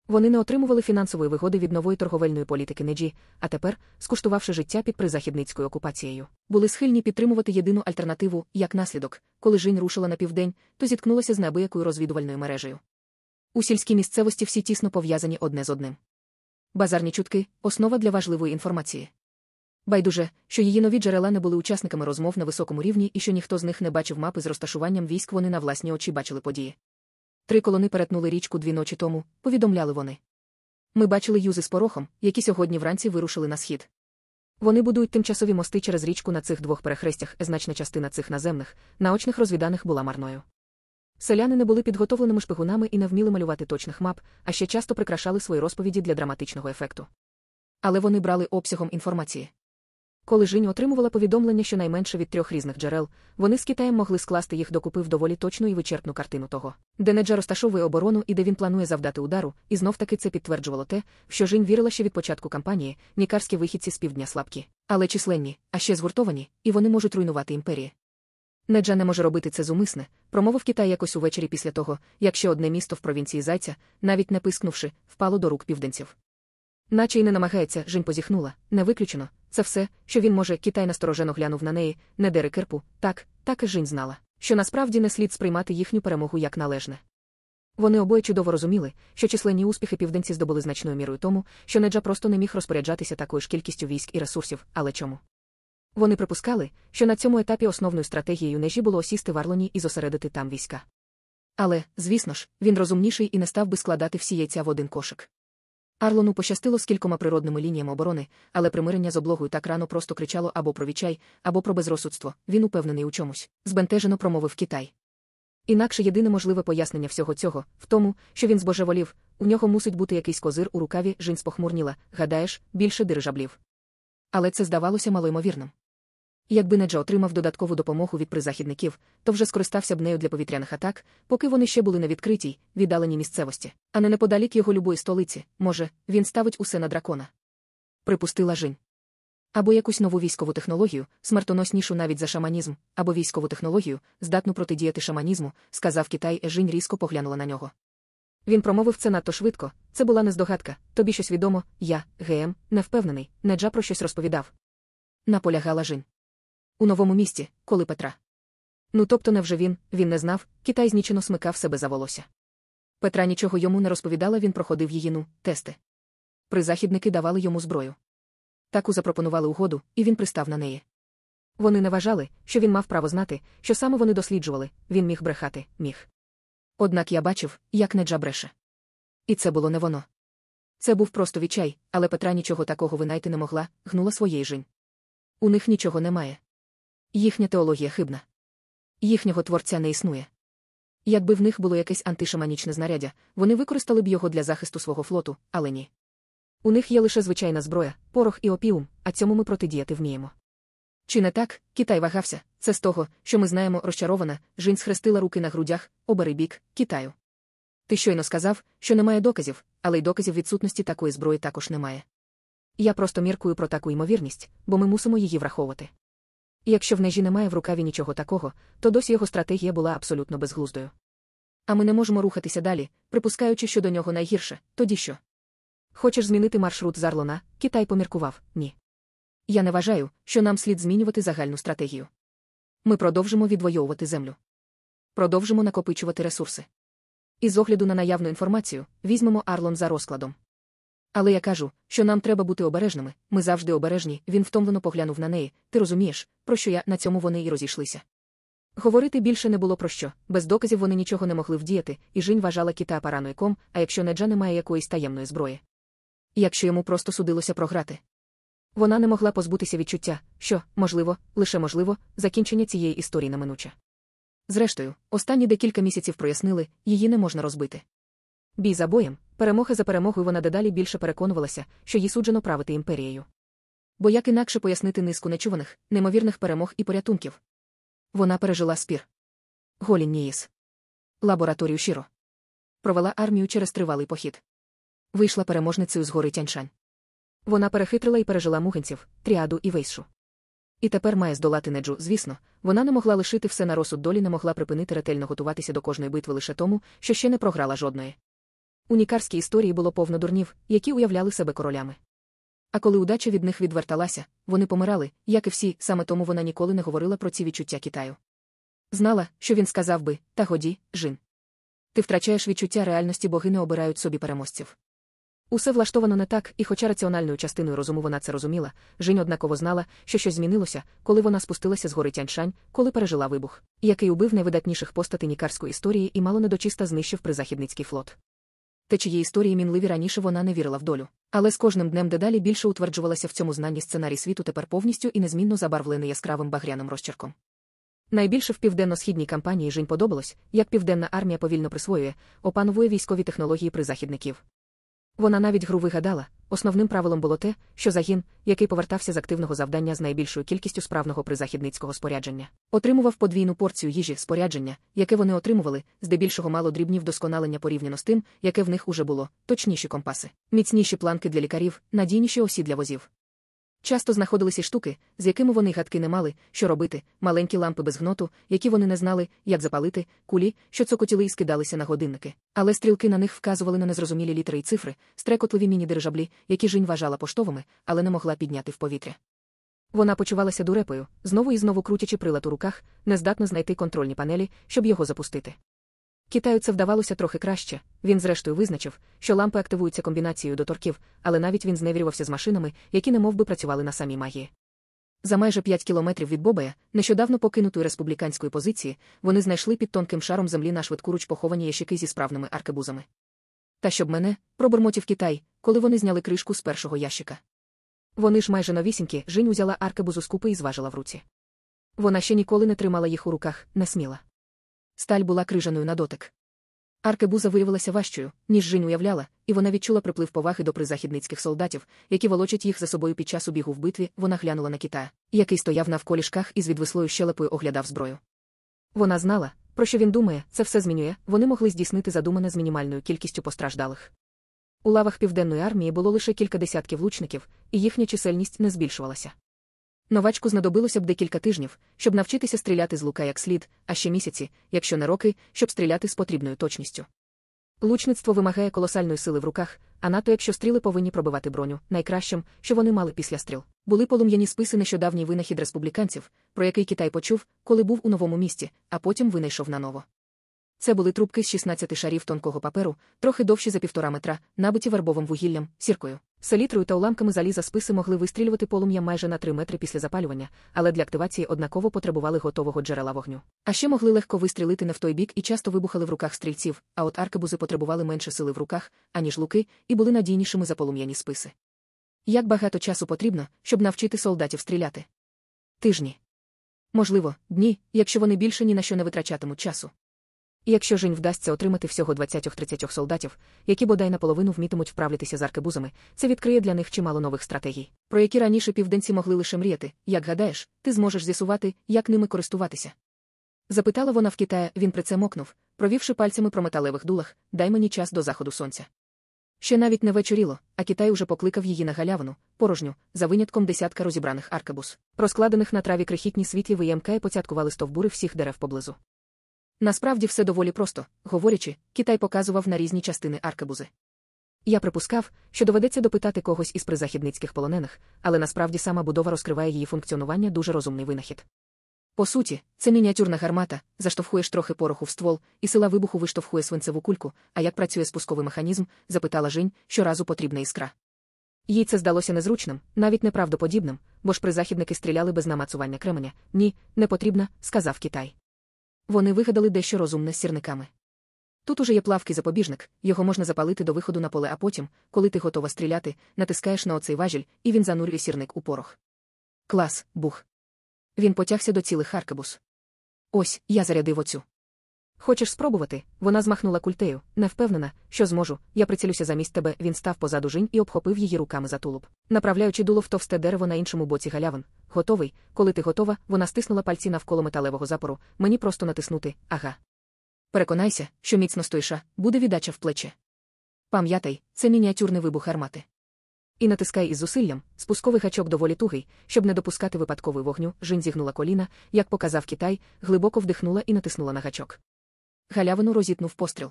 Вони не отримували фінансової вигоди від нової торговельної політики Неджі, а тепер, скуштувавши життя під призахідницькою окупацією, були схильні підтримувати єдину альтернативу як наслідок, коли Жінь рушила на південь, то зіткнулася з неабиякою розвідувальною мережею. У сільській місцевості всі тісно пов'язані одне з одним. Базарні чутки основа для важливої інформації. Байдуже, що її нові джерела не були учасниками розмов на високому рівні і що ніхто з них не бачив мапи з розташуванням військ, вони на власні очі бачили події. Три колони перетнули річку дві ночі тому, повідомляли вони. Ми бачили юзи з порохом, які сьогодні вранці вирушили на схід. Вони будують тимчасові мости через річку на цих двох перехрестях, значна частина цих наземних, наочних розвіданих була марною. Селяни не були підготовленими шпигунами і не вміли малювати точних мап, а ще часто прикрашали свої розповіді для драматичного ефекту. Але вони брали обсягом інформації. Коли Жінь отримувала повідомлення щонайменше від трьох різних джерел, вони з Китаєм могли скласти їх докупи в доволі точну і вичерпну картину того, де Неджа розташовує оборону і де він планує завдати удару, і знов таки це підтверджувало те, що Жінь вірила ще від початку кампанії, нікарські вихідці з півдня слабкі, але численні, а ще згуртовані, і вони можуть руйнувати імперії. Неджа не може робити це зумисне, промовив Китай якось увечері після того, як ще одне місто в провінції Зайця, навіть не пискнувши, впало до рук південців. Наче й не намагається, Жінь позіхнула, не виключено, це все, що він може, Китай насторожено глянув на неї, не дере кирпу, так, так і Жінь знала, що насправді не слід сприймати їхню перемогу як належне. Вони обоє чудово розуміли, що численні успіхи південці здобули значною мірою тому, що Неджа просто не міг розпоряджатися такою ж кількістю військ і ресурсів, але чому? Вони припускали, що на цьому етапі основною стратегією нежі було осісти в Арлоні і зосередити там війська. Але, звісно ж, він розумніший і не став би складати всі яйця в один кошик. Арлону пощастило з кількома природними лініями оборони, але примирення з облогою так рано просто кричало або про вічай, або про безрозсудство. Він упевнений у чомусь, збентежено промовив Китай. Інакше єдине можливе пояснення всього цього в тому, що він збожеволів, у нього мусить бути якийсь козир у рукаві, жінь спохмурніла, гадаєш, більше дирижаблів. Але це здавалося малоймовірним. Якби Неджа отримав додаткову допомогу від призахідників, то вже скористався б нею для повітряних атак, поки вони ще були на відкритій, віддаленій місцевості, а не неподалік його любої столиці, може, він ставить усе на дракона. Припустила Жінь. Або якусь нову військову технологію, смертоноснішу навіть за шаманізм, або військову технологію, здатну протидіяти шаманізму, сказав Китай, Жінь різко поглянула на нього. Він промовив це надто швидко, це була не здогадка, тобі щось відомо, я, ГМ, не впевнений, Неджа про щось розповідав. Наполягала Жін. У новому місті, коли Петра. Ну тобто невже він, він не знав, Китай знічено смикав себе за волосся. Петра нічого йому не розповідала, він проходив її ну, тести. Призахідники давали йому зброю. Таку запропонували угоду, і він пристав на неї. Вони не вважали, що він мав право знати, що саме вони досліджували, він міг брехати, міг. Однак я бачив, як Неджа бреше. І це було не воно. Це був просто відчай, але Петра нічого такого винайти не могла, гнула своєї жінь. У них нічого немає. Їхня теологія хибна. Їхнього творця не існує. Якби в них було якесь антишаманічне знаряддя, вони використали б його для захисту свого флоту, але ні. У них є лише звичайна зброя, порох і опіум, а цьому ми протидіяти вміємо. Чи не так, Китай вагався, це з того, що ми знаємо, розчарована, жінь схрестила руки на грудях, обери бік, Китаю. Ти щойно сказав, що немає доказів, але й доказів відсутності такої зброї також немає. Я просто міркую про таку ймовірність, бо ми мусимо її враховувати. І якщо в нежі немає в рукаві нічого такого, то досі його стратегія була абсолютно безглуздою. А ми не можемо рухатися далі, припускаючи, що до нього найгірше, тоді що? Хочеш змінити маршрут з Арлона? Китай поміркував ні. Я не вважаю, що нам слід змінювати загальну стратегію. Ми продовжимо відвоювати землю. Продовжимо накопичувати ресурси. І з огляду на наявну інформацію, візьмемо Арлон за розкладом. Але я кажу, що нам треба бути обережними, ми завжди обережні, він втомлено поглянув на неї, ти розумієш, про що я на цьому вони і розійшлися. Говорити більше не було про що, без доказів вони нічого не могли вдіяти, і Жінь вважала кита параноїком, а якщо Неджа не має якоїсь таємної зброї. Якщо йому просто судилося програти. Вона не могла позбутися відчуття, що, можливо, лише можливо, закінчення цієї історії неминуче. Зрештою, останні декілька місяців прояснили, її не можна розбити. Бій за боєм, перемога за перемогою вона дедалі більше переконувалася, що їй суджено правити імперією. Бо як інакше пояснити низку нечуваних, неймовірних перемог і порятунків. Вона пережила спір. Голін Ніїс. Лабораторію Шіро. Провела армію через тривалий похід. Вийшла переможницею з гори Тяньшань. Вона перехитрила і пережила мугенців, тріаду і вейшу. І тепер має здолати неджу, звісно, вона не могла лишити все на розсуд долі, не могла припинити ретельно готуватися до кожної битви лише тому, що ще не програла жодної. У нікарській історії було повно дурнів, які уявляли себе королями. А коли удача від них відверталася, вони помирали, як і всі, саме тому вона ніколи не говорила про ці відчуття Китаю. Знала, що він сказав би, та годі, жін. Ти втрачаєш відчуття реальності, боги не обирають собі переможців. Усе влаштовано не так, і хоча раціональною частиною розуму вона це розуміла, Жінь однаково знала, що щось змінилося, коли вона спустилася з гори Тяньшань, коли пережила вибух, який убив найвидатніших постатей нікарської історії і мало недочиста знищив призахідницький флот. Те, чиї історії мінливі раніше вона не вірила в долю. Але з кожним днем дедалі більше утверджувалася в цьому знанні сценарій світу тепер повністю і незмінно забарвлений яскравим багряним розчерком. Найбільше в південно-східній кампанії Жінь подобалось, як південна армія повільно присвоює, опановує військові технології призахідників. Вона навіть гру вигадала. Основним правилом було те, що загін, який повертався з активного завдання з найбільшою кількістю справного призахідницького спорядження, отримував подвійну порцію їжі спорядження, яке вони отримували, здебільшого мало дрібні вдосконалення порівняно з тим, яке в них уже було, точніші компаси, міцніші планки для лікарів, надійніші осі для возів. Часто знаходилися штуки, з якими вони гадки не мали, що робити, маленькі лампи без гноту, які вони не знали, як запалити, кулі, що цокотіли і скидалися на годинники. Але стрілки на них вказували на незрозумілі літери й цифри, стрекотливі міні-дирижаблі, які Жінь вважала поштовими, але не могла підняти в повітря. Вона почувалася дурепою, знову і знову крутячи прилад у руках, не здатна знайти контрольні панелі, щоб його запустити. Китаю це вдавалося трохи краще. Він, зрештою, визначив, що лампи активуються комбінацією доторків, але навіть він зневірювався з машинами, які немов би працювали на самій магії. За майже 5 кілометрів від Бобая, нещодавно покинутої республіканської позиції, вони знайшли під тонким шаром землі на швидкуруч поховані ящики зі справними аркебузами. Та щоб мене, пробурмотів Китай, коли вони зняли кришку з першого ящика. Вони ж майже новісінькі, Жінь узяла аркебузу з купи і зважила в руці. Вона ще ніколи не тримала їх у руках, не сміла. Сталь була крижаною на дотик. Аркебуза виявилася важчою, ніж Жінь уявляла, і вона відчула приплив поваги до призахідницьких солдатів, які волочать їх за собою під час убігу в битві. Вона глянула на кита, який стояв навколі шках і з відвислою щелепою оглядав зброю. Вона знала, про що він думає, це все змінює, вони могли здійснити задумане з мінімальною кількістю постраждалих. У лавах південної армії було лише кілька десятків лучників, і їхня чисельність не збільшувалася. Новачку знадобилося б декілька тижнів, щоб навчитися стріляти з лука як слід, а ще місяці, якщо не роки, щоб стріляти з потрібною точністю. Лучництво вимагає колосальної сили в руках, а НАТО, якщо стріли повинні пробивати броню, найкращим, що вони мали після стріл. Були полум'яні списи нещодавній винахід республіканців, про який Китай почув, коли був у новому місті, а потім винайшов наново. Це були трубки з 16 шарів тонкого паперу, трохи довші за півтора метра, набиті вербовим вугіллям, сіркою. Селітрою та уламками заліза списи могли вистрілювати полум'я майже на 3 метри після запалювання, але для активації однаково потребували готового джерела вогню. А ще могли легко вистрілити не в той бік і часто вибухали в руках стрільців, а от аркебузи потребували менше сили в руках, аніж луки, і були надійнішими за полум'яні списи. Як багато часу потрібно, щоб навчити солдатів стріляти? Тижні. Можливо, дні, якщо вони більше ні на що не витрачатимуть часу. І якщо Жень вдасться отримати всього 20-30 солдатів, які бодай наполовину вмітимуть вправлятися з аркебузами, це відкриє для них чимало нових стратегій, про які раніше південці могли лише мріяти, як гадаєш, ти зможеш з'ясувати, як ними користуватися. Запитала вона в Китая, він при це мокнув, провівши пальцями про металевих дулах, дай мені час до заходу сонця. Ще навіть не вечоріло, а Китай уже покликав її на галявину, порожню, за винятком десятка розібраних аркебуз, розкладених на траві крихітні світлі виємка і поцяткували стовбури всіх дерев поблизу. Насправді все доволі просто, говорячи, Китай показував на різні частини аркебузи. Я припускав, що доведеться допитати когось із призахідницьких полонених, але насправді сама будова розкриває її функціонування дуже розумний винахід. По суті, це мініатюрна гармата, заштовхуєш трохи пороху в ствол, і сила вибуху виштовхує свинцеву кульку, а як працює спусковий механізм, запитала Жень, щоразу потрібна іскра. Їй це здалося незручним, навіть неправдоподібним, бо ж призахідники стріляли без намацування кременя. Ні, не потрібна, сказав Китай. Вони вигадали дещо розумне з сірниками. Тут уже є плавкий запобіжник, його можна запалити до виходу на поле, а потім, коли ти готова стріляти, натискаєш на оцей важіль, і він занурює сірник у порох. Клас, бух. Він потягся до цілих аркебус. Ось, я зарядив оцю. Хочеш спробувати? Вона змахнула культею, не впевнена, що зможу. Я прицілюся замість тебе. Він став позаду жінь і обхопив її руками за тулуб, направляючи дуло в товсте дерево на іншому боці галявин. Готовий, коли ти готова, вона стиснула пальці навколо металевого запору. Мені просто натиснути, ага. Переконайся, що міцно стоїша, буде віддача в плече. Пам'ятай, це мініатюрний вибух армати. І натискай із зусиллям, спусковий гачок доволі тугий, щоб не допускати випадковий вогню, жінь зігнула коліна, як показав Китай, глибоко вдихнула і натиснула на гачок. Галявину розітнув постріл.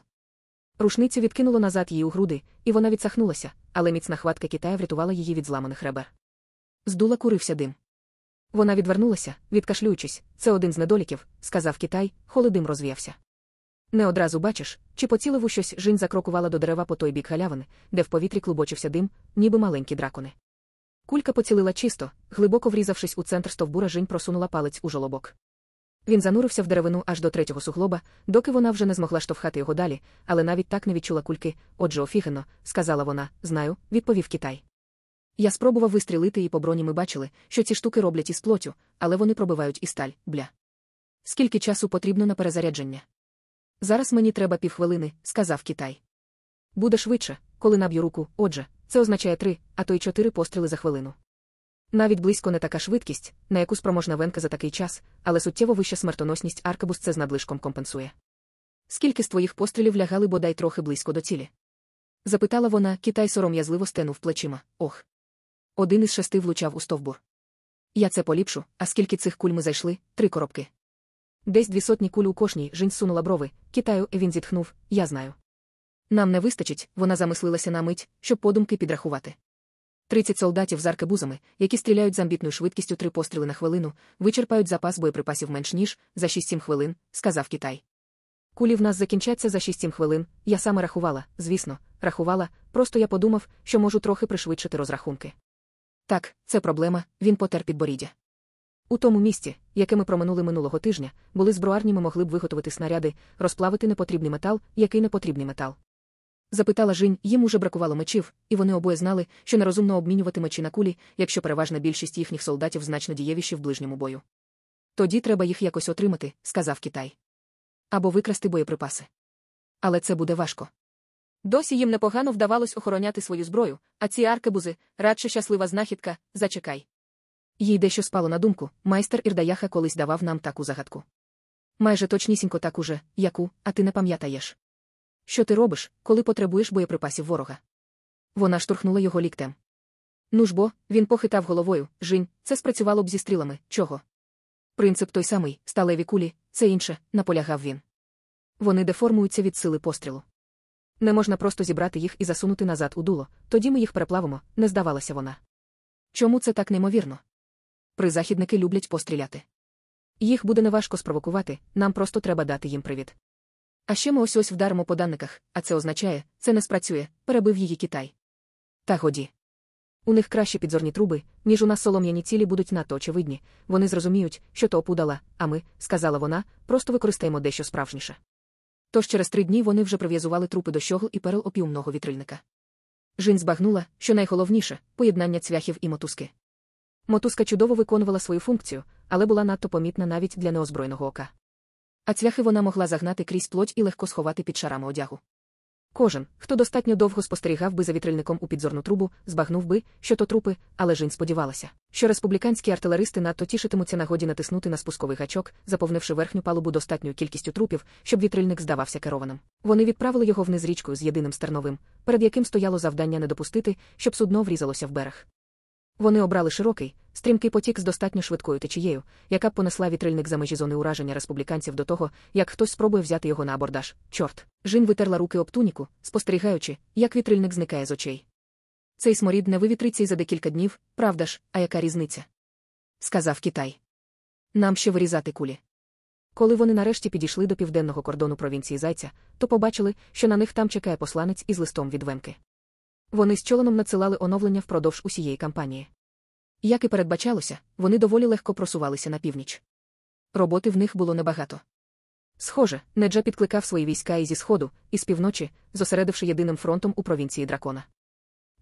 Рушницю відкинуло назад її у груди, і вона відсахнулася, але міцна хватка Китая врятувала її від зламаних ребер. Здула курився дим. Вона відвернулася, відкашлюючись, це один з недоліків, сказав Китай, холодим розвіявся. Не одразу бачиш, чи поцілив у щось жінь закрокувала до дерева по той бік галявини, де в повітрі клубочився дим, ніби маленькі дракони. Кулька поцілила чисто, глибоко врізавшись у центр стовбура, жінь просунула палець у жолобок. Він занурився в деревину аж до третього суглоба, доки вона вже не змогла штовхати його далі, але навіть так не відчула кульки. Отже, офігенно, сказала вона, знаю, відповів Китай. Я спробував вистрілити і по броні ми бачили, що ці штуки роблять із плотю, але вони пробивають і сталь, бля. Скільки часу потрібно на перезарядження? Зараз мені треба півхвилини, сказав Китай. Буде швидше, коли наб'ю руку, отже, це означає три, а то й чотири постріли за хвилину. Навіть близько не така швидкість, на яку спроможна венка за такий час, але суттєво вища смертоносність аркебус це з надлишком компенсує. Скільки з твоїх пострілів лягали бодай трохи близько до цілі? Запитала вона, китай сором'язливо стенув плечима. Ох. Один із шести влучав у стовбур. Я це поліпшу, а скільки цих куль ми зайшли? Три коробки. Десь дві сотні куль у кошній, жінь сунула брови, китаю, він зітхнув, я знаю. Нам не вистачить, вона замислилася на мить, щоб подумки підрахувати. Тридцять солдатів з аркебузами, які стріляють з амбітною швидкістю три постріли на хвилину, вичерпають запас боєприпасів менш ніж за 6-7 хвилин, сказав Китай. Кулі в нас закінчаться за 6-7 хвилин, я саме рахувала, звісно, рахувала, просто я подумав, що можу трохи пришвидшити розрахунки. Так, це проблема, він потер підборіддя. У тому місці, яке ми проминули минулого тижня, були зброарні, ми могли б виготовити снаряди, розплавити непотрібний метал, який непотрібний метал. Запитала Жінь, їм уже бракувало мечів, і вони обоє знали, що нерозумно обмінювати мечі на кулі, якщо переважна більшість їхніх солдатів значно дієвіші в ближньому бою. Тоді треба їх якось отримати, сказав Китай. Або викрасти боєприпаси. Але це буде важко. Досі їм непогано вдавалось охороняти свою зброю, а ці аркебузи радше щаслива знахідка, зачекай. Їй дещо спало на думку, майстер Ірдаяха колись давав нам таку загадку. Майже точнісінько таку же, яку, а ти не пам'ятаєш. Що ти робиш, коли потребуєш боєприпасів ворога? Вона штурхнула його ліктем. Ну ж бо, він похитав головою, жінь, це спрацювало б зі стрілами, чого? Принцип той самий, сталеві кулі, це інше, наполягав він. Вони деформуються від сили пострілу. Не можна просто зібрати їх і засунути назад у дуло, тоді ми їх переплавимо, не здавалася вона. Чому це так неймовірно? Призахідники люблять постріляти. Їх буде неважко спровокувати, нам просто треба дати їм привід. А ще ми ось ось вдаримо по данниках, а це означає, це не спрацює, перебив її Китай. Та годі. У них кращі підзорні труби, ніж у нас солом'яні цілі будуть надто очевидні. Вони зрозуміють, що то опудала, а ми, сказала вона, просто використаємо дещо справжніше. Тож через три дні вони вже прив'язували трупи до щогл і перел опівного вітрильника. Жінь збагнула, що найголовніше поєднання цвяхів і мотузки. Мотузка чудово виконувала свою функцію, але була надто помітна навіть для неозброєного ока. А цвяхи вона могла загнати крізь плоть і легко сховати під шарами одягу. Кожен, хто достатньо довго спостерігав би за вітрильником у підзорну трубу, збагнув би, що то трупи, але Жінь сподівалася, що республіканські артилеристи надто тішитимуться нагоді натиснути на спусковий гачок, заповнивши верхню палубу достатньою кількістю трупів, щоб вітрильник здавався керованим. Вони відправили його вниз річкою з єдиним стерновим, перед яким стояло завдання не допустити, щоб судно врізалося в берег. Вони обрали широкий, стрімкий потік з достатньо швидкою течією, яка б понесла вітрильник за межі зони ураження республіканців до того, як хтось спробує взяти його на абордаж. Чорт. Жін витерла руки об туніку, спостерігаючи, як вітрильник зникає з очей. Цей сморід не вивітриться й за декілька днів, правда ж, а яка різниця? сказав Китай. Нам ще вирізати кулі. Коли вони нарешті підійшли до південного кордону провінції Зайця, то побачили, що на них там чекає посланець із листом від Вемки. Вони з чолоном надсилали оновлення впродовж усієї кампанії. Як і передбачалося, вони доволі легко просувалися на північ. Роботи в них було небагато. Схоже, Неджа підкликав свої війська і зі сходу, і з півночі, зосередивши єдиним фронтом у провінції дракона.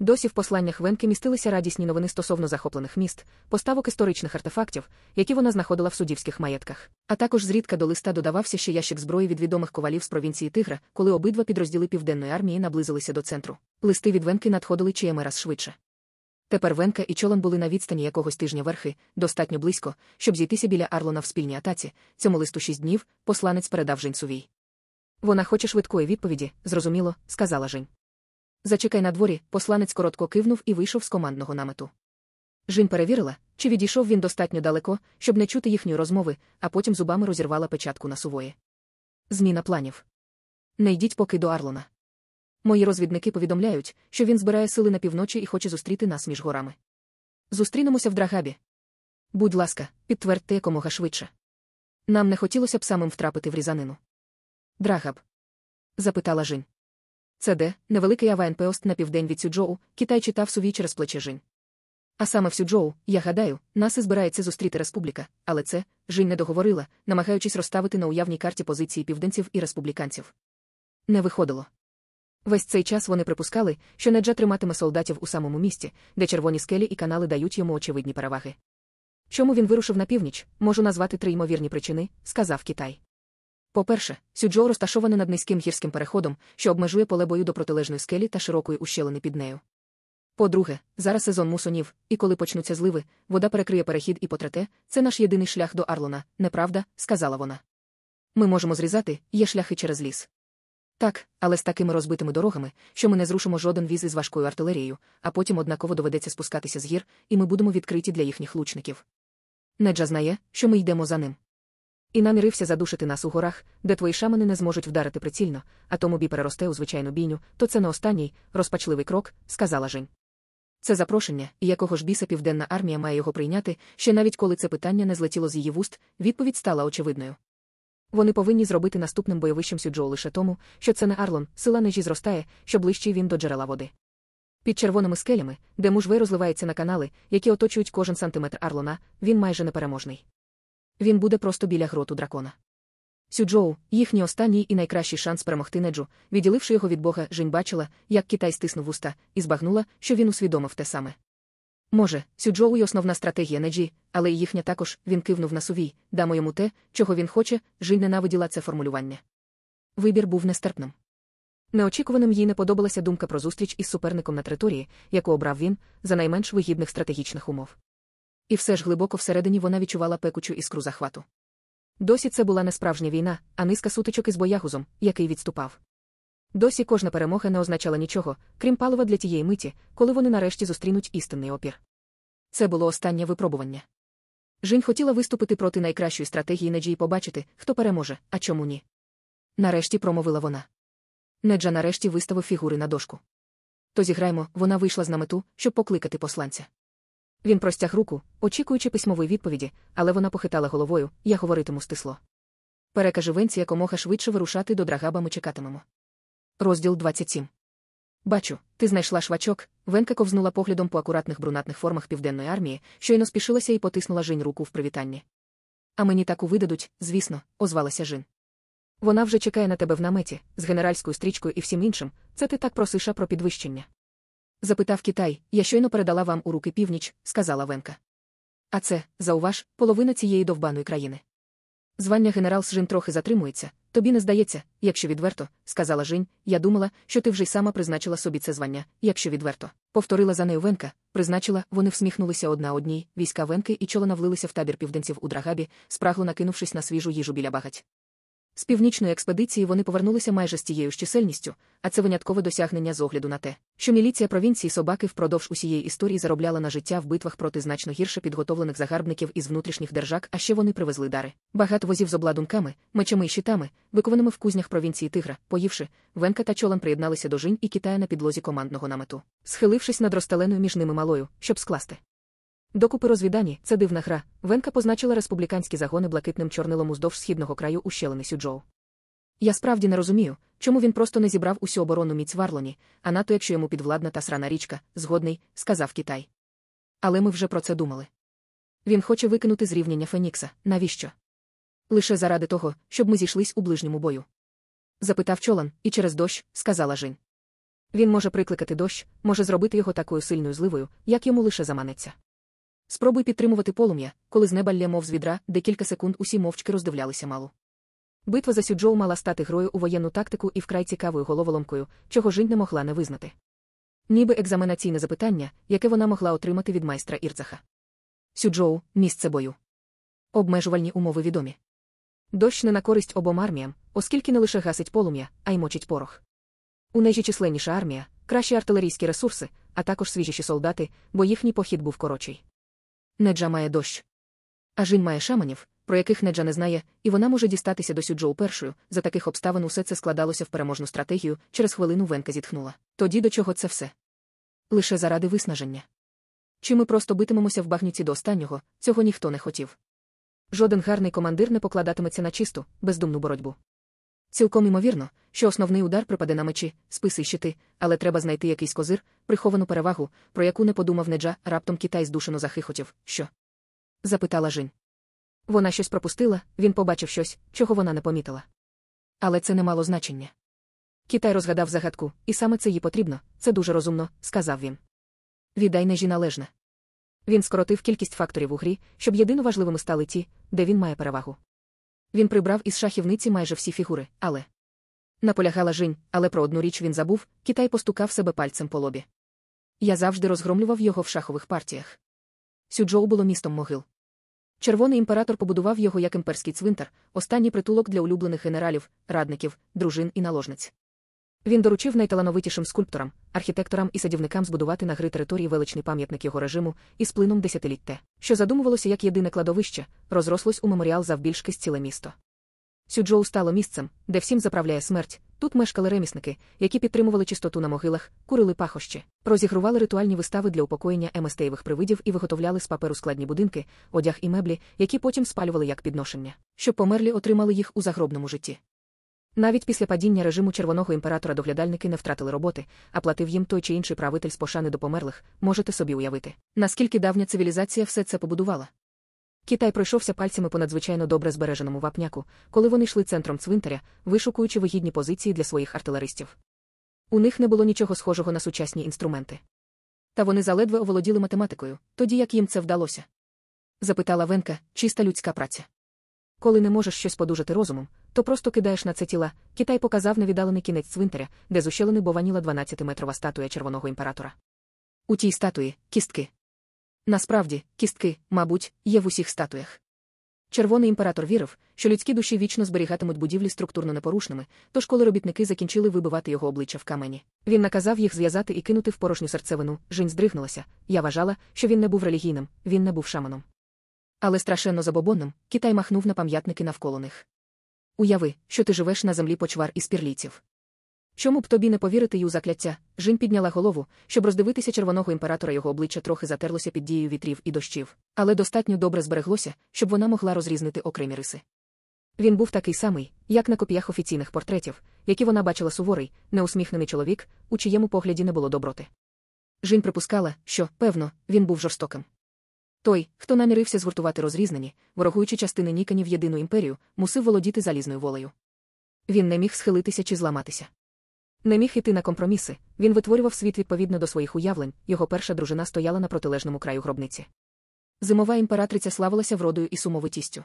Досі в посланнях Венки містилися радісні новини стосовно захоплених міст, поставок історичних артефактів, які вона знаходила в суддівських маєтках. А також зрідка до листа додавався ще ящик зброї від відомих ковалів з провінції Тигра, коли обидва підрозділи південної армії наблизилися до центру. Листи від Венки надходили чиєми раз швидше. Тепер Венка і чолон були на відстані якогось тижня верхи, достатньо близько, щоб зійтися біля Арлона в спільній атаці. Цьому листу шість днів посланець передав Женьцувій. Вона хоче швидкої відповіді, зрозуміло, сказала Жень. Зачекай на дворі, посланець коротко кивнув і вийшов з командного намету. Жінь перевірила, чи відійшов він достатньо далеко, щоб не чути їхньої розмови, а потім зубами розірвала печатку на сувої. Зміна планів. Не йдіть поки до Арлона. Мої розвідники повідомляють, що він збирає сили на півночі і хоче зустріти нас між горами. Зустрінемося в Драгабі. Будь ласка, підтвердьте якомога швидше. Нам не хотілося б самим втрапити в різанину. Драгаб? запитала Жінь. Це де, невеликий аванпост на південь від Сюджоу, Китай читав сувій через плече Жінь. А саме в Сюджоу, я гадаю, нас і збирається зустріти республіка, але це Жінь не договорила, намагаючись розставити на уявній карті позиції південців і республіканців. Не виходило. Весь цей час вони припускали, що Неджа триматиме солдатів у самому місті, де червоні скелі і канали дають йому очевидні переваги. Чому він вирушив на північ, можу назвати три ймовірні причини, сказав Китай. По-перше, Сюджоу розташоване над низьким гірським переходом, що обмежує поле бою до протилежної скелі та широкої ущелини під нею. По-друге, зараз сезон мусонів, і коли почнуться зливи, вода перекриє перехід і потрете, це наш єдиний шлях до Арлона, неправда, сказала вона. Ми можемо зрізати, є шляхи через ліс. Так, але з такими розбитими дорогами, що ми не зрушимо жоден віз із важкою артилерією, а потім однаково доведеться спускатися з гір, і ми будемо відкриті для їхніх лучників. Неджа знає, що ми йдемо за ним. І намірився задушити нас у горах, де твої шамани не зможуть вдарити прицільно, а тому бій переросте у звичайну бійню, то це не останній, розпачливий крок, сказала Жень. Це запрошення, і якого ж біса південна армія має його прийняти, ще навіть коли це питання не злетіло з її вуст, відповідь стала очевидною. Вони повинні зробити наступним бойовищем Сюджоу лише тому, що це не Арлон, сила нежі зростає, що ближчий він до джерела води. Під червоними скелями, де мужвей розливається на канали, які оточують кожен сантиметр Арлона, він майже непереможний. Він буде просто біля гроту дракона. Сюджоу, їхній останній і найкращий шанс перемогти неджу, відділивши його від Бога, Жень бачила, як Китай стиснув уста, і збагнула, що він усвідомив те саме. Може, Сюджоу й основна стратегія Неджі, але й їхня також він кивнув на сувій, дамо йому те, чого він хоче, Жінь ненавиділа це формулювання. Вибір був нестерпним. Неочікуваним їй не подобалася думка про зустріч із суперником на території, яку обрав він, за найменш вигідних стратегічних умов. І все ж глибоко всередині вона відчувала пекучу іскру захвату. Досі це була не справжня війна, а низка сутичок із боягузом, який відступав. Досі кожна перемога не означала нічого, крім палива для тієї миті, коли вони нарешті зустрінуть істинний опір. Це було останнє випробування. Жінь хотіла виступити проти найкращої стратегії Неджі і побачити, хто переможе, а чому ні. Нарешті промовила вона. Неджа нарешті виставив фігури на дошку. То зіграємо, вона вийшла з намету, щоб покликати посланця. Він простяг руку, очікуючи письмової відповіді, але вона похитала головою, я говоритиму стисло. Перекаже Венці якомога швидше вирушати до драгаба ми чекатимемо. Розділ 27. Бачу, ти знайшла швачок. Венка ковзнула поглядом по акуратних брунатних формах південної армії, щойно спішилася і потиснула Жінь руку в привітанні. А мені таку видадуть, звісно, озвалася Жін. Вона вже чекає на тебе в наметі, з генеральською стрічкою і всім іншим. Це ти так просиша про підвищення. Запитав Китай, я щойно передала вам у руки північ, сказала Венка. А це, зауваж, половина цієї довбаної країни. Звання генерал Жін трохи затримується, тобі не здається, якщо відверто, сказала Жінь, я думала, що ти вже й сама призначила собі це звання, якщо відверто. Повторила за нею Венка, призначила, вони всміхнулися одна одній, війська Венки і чола навлилися в табір південців у Драгабі, спрагло накинувшись на свіжу їжу біля багать. З північної експедиції вони повернулися майже з тією ж чисельністю, а це виняткове досягнення з огляду на те, що міліція провінції собаки впродовж усієї історії заробляла на життя в битвах проти значно гірше підготовлених загарбників із внутрішніх держак, а ще вони привезли дари. Багато возів з обладунками, мечами і щитами, викованими в кузнях провінції Тигра, поївши, Венка та чолан приєдналися до Жінь і Китая на підлозі командного намету, схилившись над розстеленою між ними малою, щоб скласти. Докупи розвідані, це дивна гра. Венка позначила республіканські загони блакитним чорнилом уздовж східного краю ущелини Сюджоу. Я справді не розумію, чому він просто не зібрав усю оборону міць в Арлоні, а нато якщо йому підвладна та срана річка, згодний, сказав Китай. Але ми вже про це думали. Він хоче викинути зрівняння Фенікса. Навіщо? Лише заради того, щоб ми зійшлись у ближньому бою. Запитав чолан, і через дощ, сказала Жень. Він може прикликати дощ, може зробити його такою сильною зливою, як йому лише заманеться. Спробуй підтримувати полум'я, коли з неба мов з відра, де кілька секунд усі мовчки роздивлялися малу. Битва за Сюджоу мала стати грою у воєнну тактику і вкрай цікавою головоломкою, чого Жінь не могла не визнати. Ніби екзаменаційне запитання, яке вона могла отримати від майстра Ірцаха. Сюджоу місце бою. Обмежувальні умови відомі. Дощ не на користь обом арміям, оскільки не лише гасить полум'я, а й мочить порох. У нежі численніша армія, кращі артилерійські ресурси, а також свіжіші солдати, бо їхній похід був коротший. Неджа має дощ. А Жін має шаманів, про яких Неджа не знає, і вона може дістатися до Сюджоу першою. За таких обставин усе це складалося в переможну стратегію, через хвилину Венка зітхнула. Тоді до чого це все? Лише заради виснаження. Чи ми просто битимемося в багнюці до останнього, цього ніхто не хотів. Жоден гарний командир не покладатиметься на чисту, бездумну боротьбу. Цілком імовірно, що основний удар припаде на мечі, списи щити, але треба знайти якийсь козир, приховану перевагу, про яку не подумав Неджа, раптом Китай здушено захихотів. Що? запитала Жінь. Вона щось пропустила, він побачив щось, чого вона не помітила. Але це не мало значення. Китай розгадав загадку, і саме це їй потрібно, це дуже розумно, сказав він. Віддай нежі належне. Він скоротив кількість факторів у грі, щоб єдино важливими стали ті, де він має перевагу. Він прибрав із шахівниці майже всі фігури, але. Наполягала Жінь, але про одну річ він забув, Китай постукав себе пальцем по лобі. Я завжди розгромлював його в шахових партіях. Сюджоу було містом могил. Червоний імператор побудував його як імперський цвинтар, останній притулок для улюблених генералів, радників, дружин і наложниць. Він доручив найталановитішим скульпторам, архітекторам і садівникам збудувати на гри території величний пам'ятник його режиму із плином десятиліть те, що задумувалося як єдине кладовище, розрослось у меморіал завбільшки з ціле місто. Сюджоу стало місцем, де всім заправляє смерть. Тут мешкали ремісники, які підтримували чистоту на могилах, курили пахощі, розігрували ритуальні вистави для упокоєння еместеєвих привидів і виготовляли з паперу складні будинки, одяг і меблі, які потім спалювали як підношення, щоб померлі отримали їх у загробному житті. Навіть після падіння режиму червоного імператора доглядальники не втратили роботи, а платив їм той чи інший правитель з пошани до померлих, можете собі уявити, наскільки давня цивілізація все це побудувала. Китай пройшовся пальцями по надзвичайно добре збереженому вапняку, коли вони йшли центром цвинтаря, вишукуючи вигідні позиції для своїх артилеристів. У них не було нічого схожого на сучасні інструменти. Та вони заледве оволоділи математикою, тоді як їм це вдалося. Запитала Венка, чиста людська праця. Коли не можеш щось подужати розумом, то просто кидаєш на це тіла. Китай показав невіддалений кінець цвинтаря, де зущелини бованіла 12-метрова статуя червоного імператора. У тій статуї кістки. Насправді, кістки, мабуть, є в усіх статуях. Червоний імператор вірив, що людські душі вічно зберігатимуть будівлі структурно непорушними, тож коли робітники закінчили вибивати його обличчя в камені, він наказав їх зв'язати і кинути в порожню серцевину. Жінь здригнулася. Я вважала, що він не був релігійним, він не був шаманом. Але страшенно забобонним, Китай махнув на пам'ятники навколо них. Уяви, що ти живеш на землі почвар і спірлійців. Чому б тобі не повірити й у закляття? Жінь підняла голову, щоб роздивитися червоного імператора його обличчя трохи затерлося під дією вітрів і дощів, але достатньо добре збереглося, щоб вона могла розрізнити окремі риси. Він був такий самий, як на копіях офіційних портретів, які вона бачила суворий, неусміхнений чоловік, у чиєму погляді не було доброти. Жінь припускала, що, певно, він був жорстоким. Той, хто намірився згуртувати розрізнені, ворогуючи частини Нікані в єдину імперію, мусив володіти залізною волею. Він не міг схилитися чи зламатися. Не міг іти на компроміси, він витворював світ відповідно до своїх уявлень, його перша дружина стояла на протилежному краю гробниці. Зимова імператриця славилася вродою і сумовитістю.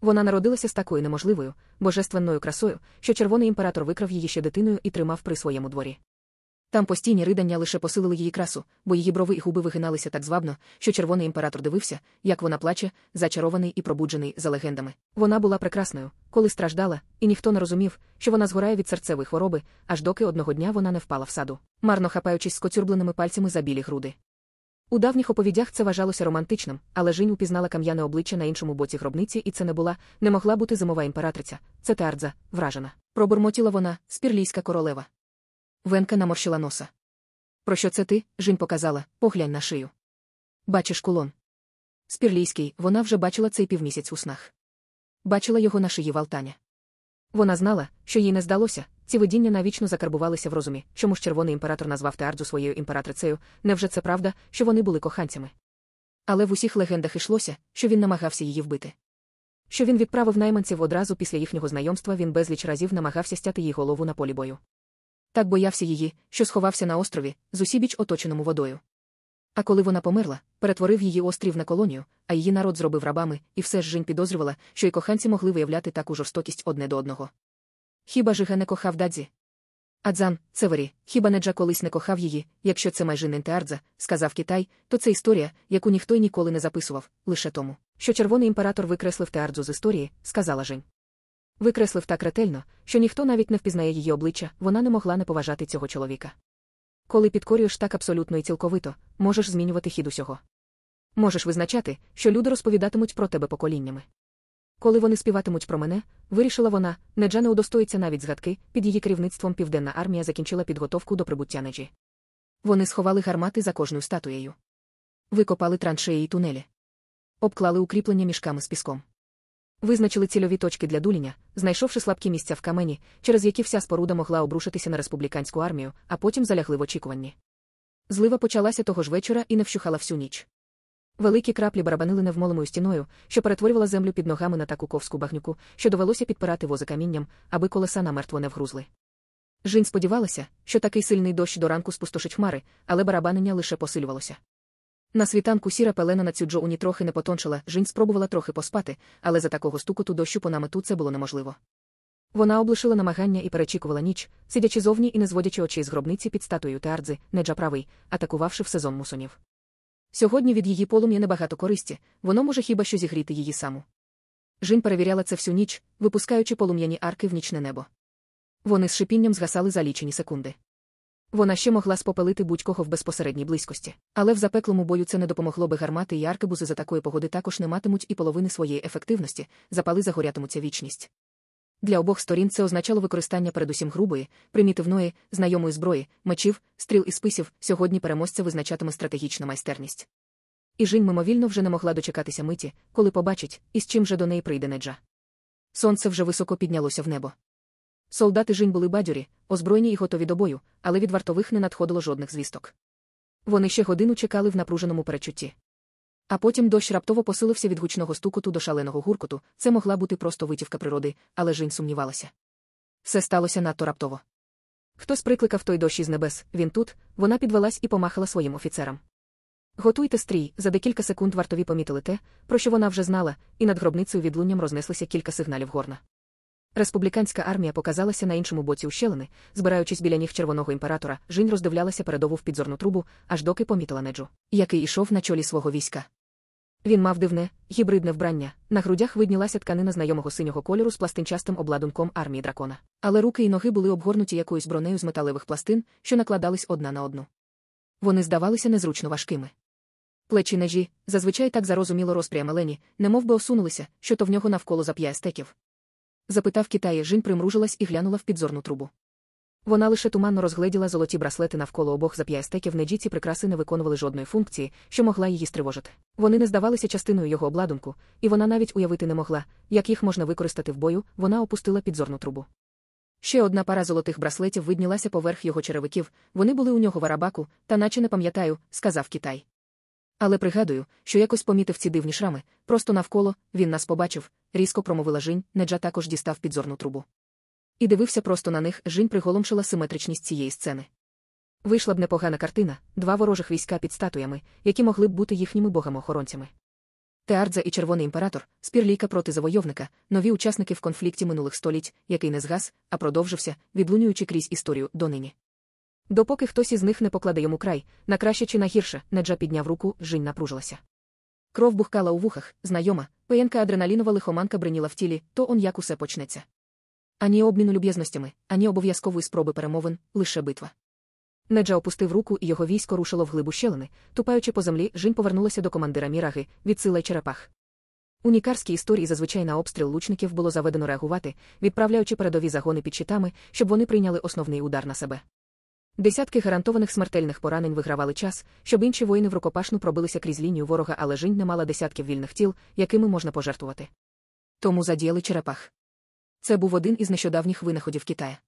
Вона народилася з такою неможливою, божественною красою, що червоний імператор викрав її ще дитиною і тримав при своєму дворі. Там постійні ридання лише посилили її красу, бо її брови і губи вигиналися так звабно, що червоний імператор дивився, як вона плаче, зачарований і пробуджений за легендами. Вона була прекрасною, коли страждала, і ніхто не розумів, що вона згорає від серцевої хвороби, аж доки одного дня вона не впала в саду, марно хапаючись скоцюрбленими пальцями за білі груди. У давніх оповідях це вважалося романтичним, але Жінь упізнала кам'яне обличчя на іншому боці гробниці, і це не була, не могла бути зимова імператриця, це Теардза, вражена. Пробурмотіла вона, спірлійська королева. Венка наморщила носа. Про що це ти? Жінь показала, поглянь на шию. Бачиш кулон. Спірлійський, вона вже бачила цей півмісяць у снах. Бачила його на шиї Валтаня. Вона знала, що їй не здалося, ці видіння навічно закарбувалися в розумі, чому ж червоний імператор назвав Теардзу своєю імператрицею, невже це правда, що вони були коханцями? Але в усіх легендах йшлося, що він намагався її вбити. Що він відправив найманців одразу після їхнього знайомства, він безліч разів намагався стяти їй голову на полі бою. Так боявся її, що сховався на острові, з усібіч оточеному водою. А коли вона померла, перетворив її острів на колонію, а її народ зробив рабами, і все ж Жінь підозрювала, що й коханці могли виявляти таку жорстокість одне до одного. Хіба Жига не кохав Дадзі? Адзан, Цевері, хіба Неджа колись не кохав її, якщо це майже Нентеардза, сказав Китай, то це історія, яку ніхто й ніколи не записував, лише тому, що червоний імператор викреслив Теардзу з історії, сказала Жень. Викреслив так ретельно, що ніхто навіть не впізнає її обличчя, вона не могла не поважати цього чоловіка. Коли підкорюєш так абсолютно і цілковито, можеш змінювати хід усього. Можеш визначати, що люди розповідатимуть про тебе поколіннями. Коли вони співатимуть про мене, вирішила вона, Неджа не удостоїться навіть згадки, під її керівництвом Південна армія закінчила підготовку до прибуття Неджі. Вони сховали гармати за кожною статуєю. Викопали траншеї й тунелі. Обклали укріплення мішками з піском. Визначили цільові точки для дуління, знайшовши слабкі місця в камені, через які вся споруда могла обрушитися на республіканську армію, а потім залягли в очікуванні. Злива почалася того ж вечора і не вщухала всю ніч. Великі краплі барабанили невмолимою стіною, що перетворювала землю під ногами на таку ковську багнюку, що довелося підпирати вози камінням, аби колеса намертво не вгрузли. Жінь сподівалася, що такий сильний дощ до ранку спустошить хмари, але барабанення лише посилювалося. На світанку сіра пелена на цю Джоуні трохи не потончила, Жінь спробувала трохи поспати, але за такого стукоту дощу по намету це було неможливо. Вона облишила намагання і перечікувала ніч, сидячи зовні і не зводячи очей з гробниці під статуєю Теардзи, Неджа правий, атакувавши в сезон мусонів. Сьогодні від її полум'я небагато користі, воно може хіба що зігріти її саму. Жінь перевіряла це всю ніч, випускаючи полум'яні арки в нічне небо. Вони з шипінням згасали за лічені секунди. Вона ще могла спопелити будь-кого в безпосередній близькості, але в запеклому бою це не допомогло би гармати і аркебузи за такої погоди також не матимуть і половини своєї ефективності, запали загорятимуться вічність. Для обох сторін це означало використання передусім грубої, примітивної, знайомої зброї, мечів, стріл і списів. Сьогодні переможця визначатиме стратегічна майстерність. І Жінь мимовільно вже не могла дочекатися миті, коли побачить, із чим же до неї прийде неджа. Сонце вже високо піднялося в небо. Солдати Жінь були бадьорі, озброєні і готові до бою, але від вартових не надходило жодних звісток. Вони ще годину чекали в напруженому перечутті. А потім дощ раптово посилився від гучного стукоту до шаленого гуркоту, це могла бути просто витівка природи, але Жінь сумнівалася. Все сталося надто раптово. Хтось прикликав той дощ із небес, він тут, вона підвелась і помахала своїм офіцерам. Готуйте стрій, за декілька секунд вартові помітили те, про що вона вже знала, і над гробницею відлунням рознеслося кілька сигналів горна. Республіканська армія показалася на іншому боці ущелини, збираючись біля ніг червоного імператора, Жінь роздивлялася передову в підзорну трубу, аж доки помітила неджу, який ішов на чолі свого війська. Він мав дивне, гібридне вбрання, на грудях виднілася тканина знайомого синього кольору з пластинчастим обладунком армії дракона. Але руки і ноги були обгорнуті якоюсь бронею з металевих пластин, що накладались одна на одну. Вони здавалися незручно важкими. Плечі нежі, зазвичай так зарозуміло розпряме Лені, немов би осунулися, що то в нього навколо зап'яє стеків. Запитав Китає, Жінь примружилась і глянула в підзорну трубу. Вона лише туманно розгледіла золоті браслети навколо обох зап'ястеків неджі ці прикраси не виконували жодної функції, що могла її стривожити. Вони не здавалися частиною його обладунку, і вона навіть уявити не могла, як їх можна використати в бою, вона опустила підзорну трубу. Ще одна пара золотих браслетів виднілася поверх його черевиків, вони були у нього в арабаку, та наче не пам'ятаю, сказав Китай. Але пригадую, що якось помітив ці дивні шрами, просто навколо він нас побачив, різко промовила Жінь, Неджа також дістав підзорну трубу. І дивився просто на них, Жінь приголомшила симетричність цієї сцени. Вийшла б непогана картина, два ворожих війська під статуями, які могли б бути їхніми богами-охоронцями. Теардза і Червоний імператор, спірлійка проти завойовника, нові учасники в конфлікті минулих століть, який не згас, а продовжився, відлунюючи крізь історію донині. Допоки хтось із них не покладе йому край, на краще чи на гірше, Неджа підняв руку, Жінь напружилася. Кров бухкала у вухах, знайома, пиянка адреналінова лихоманка бриніла в тілі, то он як усе почнеться. Ані обміну люб'язностями, ані обов'язкової спроби перемовин, лише битва. Неджа опустив руку, і його військо рушило в глибу щелини, тупаючи по землі, Жінь повернулася до командира Міраги, відсилай черепах. У нікарській історії зазвичай на обстріл лучників було заведено реагувати, відправляючи передові загони під щитами, щоб вони прийняли основний удар на себе. Десятки гарантованих смертельних поранень вигравали час, щоб інші воїни в рукопашну пробилися крізь лінію ворога, але Жінь не мала десятків вільних тіл, якими можна пожертвувати. Тому задіяли черепах. Це був один із нещодавніх винаходів Китая.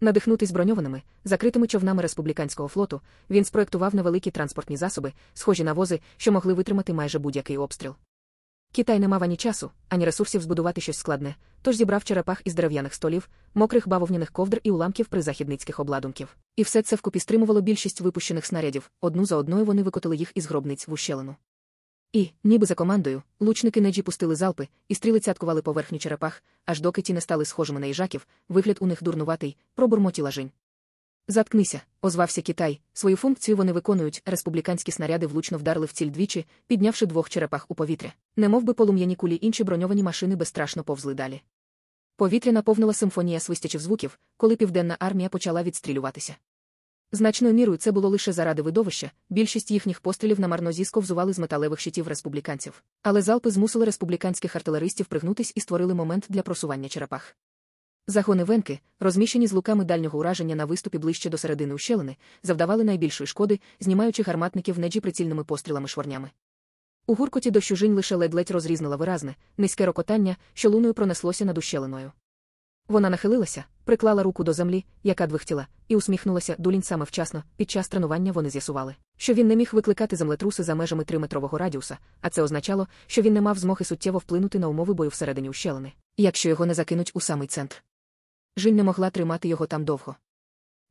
Надихнутий броньованими, закритими човнами республіканського флоту, він спроектував невеликі транспортні засоби, схожі на вози, що могли витримати майже будь-який обстріл. Китай не мав ані часу, ані ресурсів збудувати щось складне, тож зібрав черепах із дерев'яних столів, мокрих бавовняних ковдр і уламків призахідницьких обладунків. І все це вкупі стримувало більшість випущених снарядів, одну за одною вони викотили їх із гробниць в ущелину. І, ніби за командою, лучники неджі пустили залпи, і стріли цяткували поверхню черепах, аж доки ті не стали схожими на їжаків, вигляд у них дурнуватий, пробурмотіла Жень. Заткнися, озвався Китай. Свою функцію вони виконують. Республіканські снаряди влучно вдарили в ціль двічі, піднявши двох черепах у повітря. Немов би полум'яні кулі інші броньовані машини безстрашно повзли далі. Повітря наповнила симфонія свистячих звуків, коли південна армія почала відстрілюватися. Значною мірою це було лише заради видовища, більшість їхніх пострілів на марнозі сковзували з металевих щитів республіканців. Але залпи змусили республіканських артилеристів пригнутись і створили момент для просування черепах. Загони венки, розміщені з луками дальнього ураження на виступі ближче до середини ущелини, завдавали найбільшої шкоди, знімаючи гарматників неджі прицільними пострілами шворнями. У гуркоті дощу жінь лише ледь-ледь розрізнила виразне, низьке рокотання, що луною пронеслося над ущелиною. Вона нахилилася, приклала руку до землі, яка двихтіла, і усміхнулася дулінь саме вчасно. Під час тренування вони з'ясували, що він не міг викликати землетруси за межами триметрового радіуса, а це означало, що він не мав змоги суттєво вплинути на умови бою всередині ущелини, якщо його не закинуть у самий центр. Жінь не могла тримати його там довго.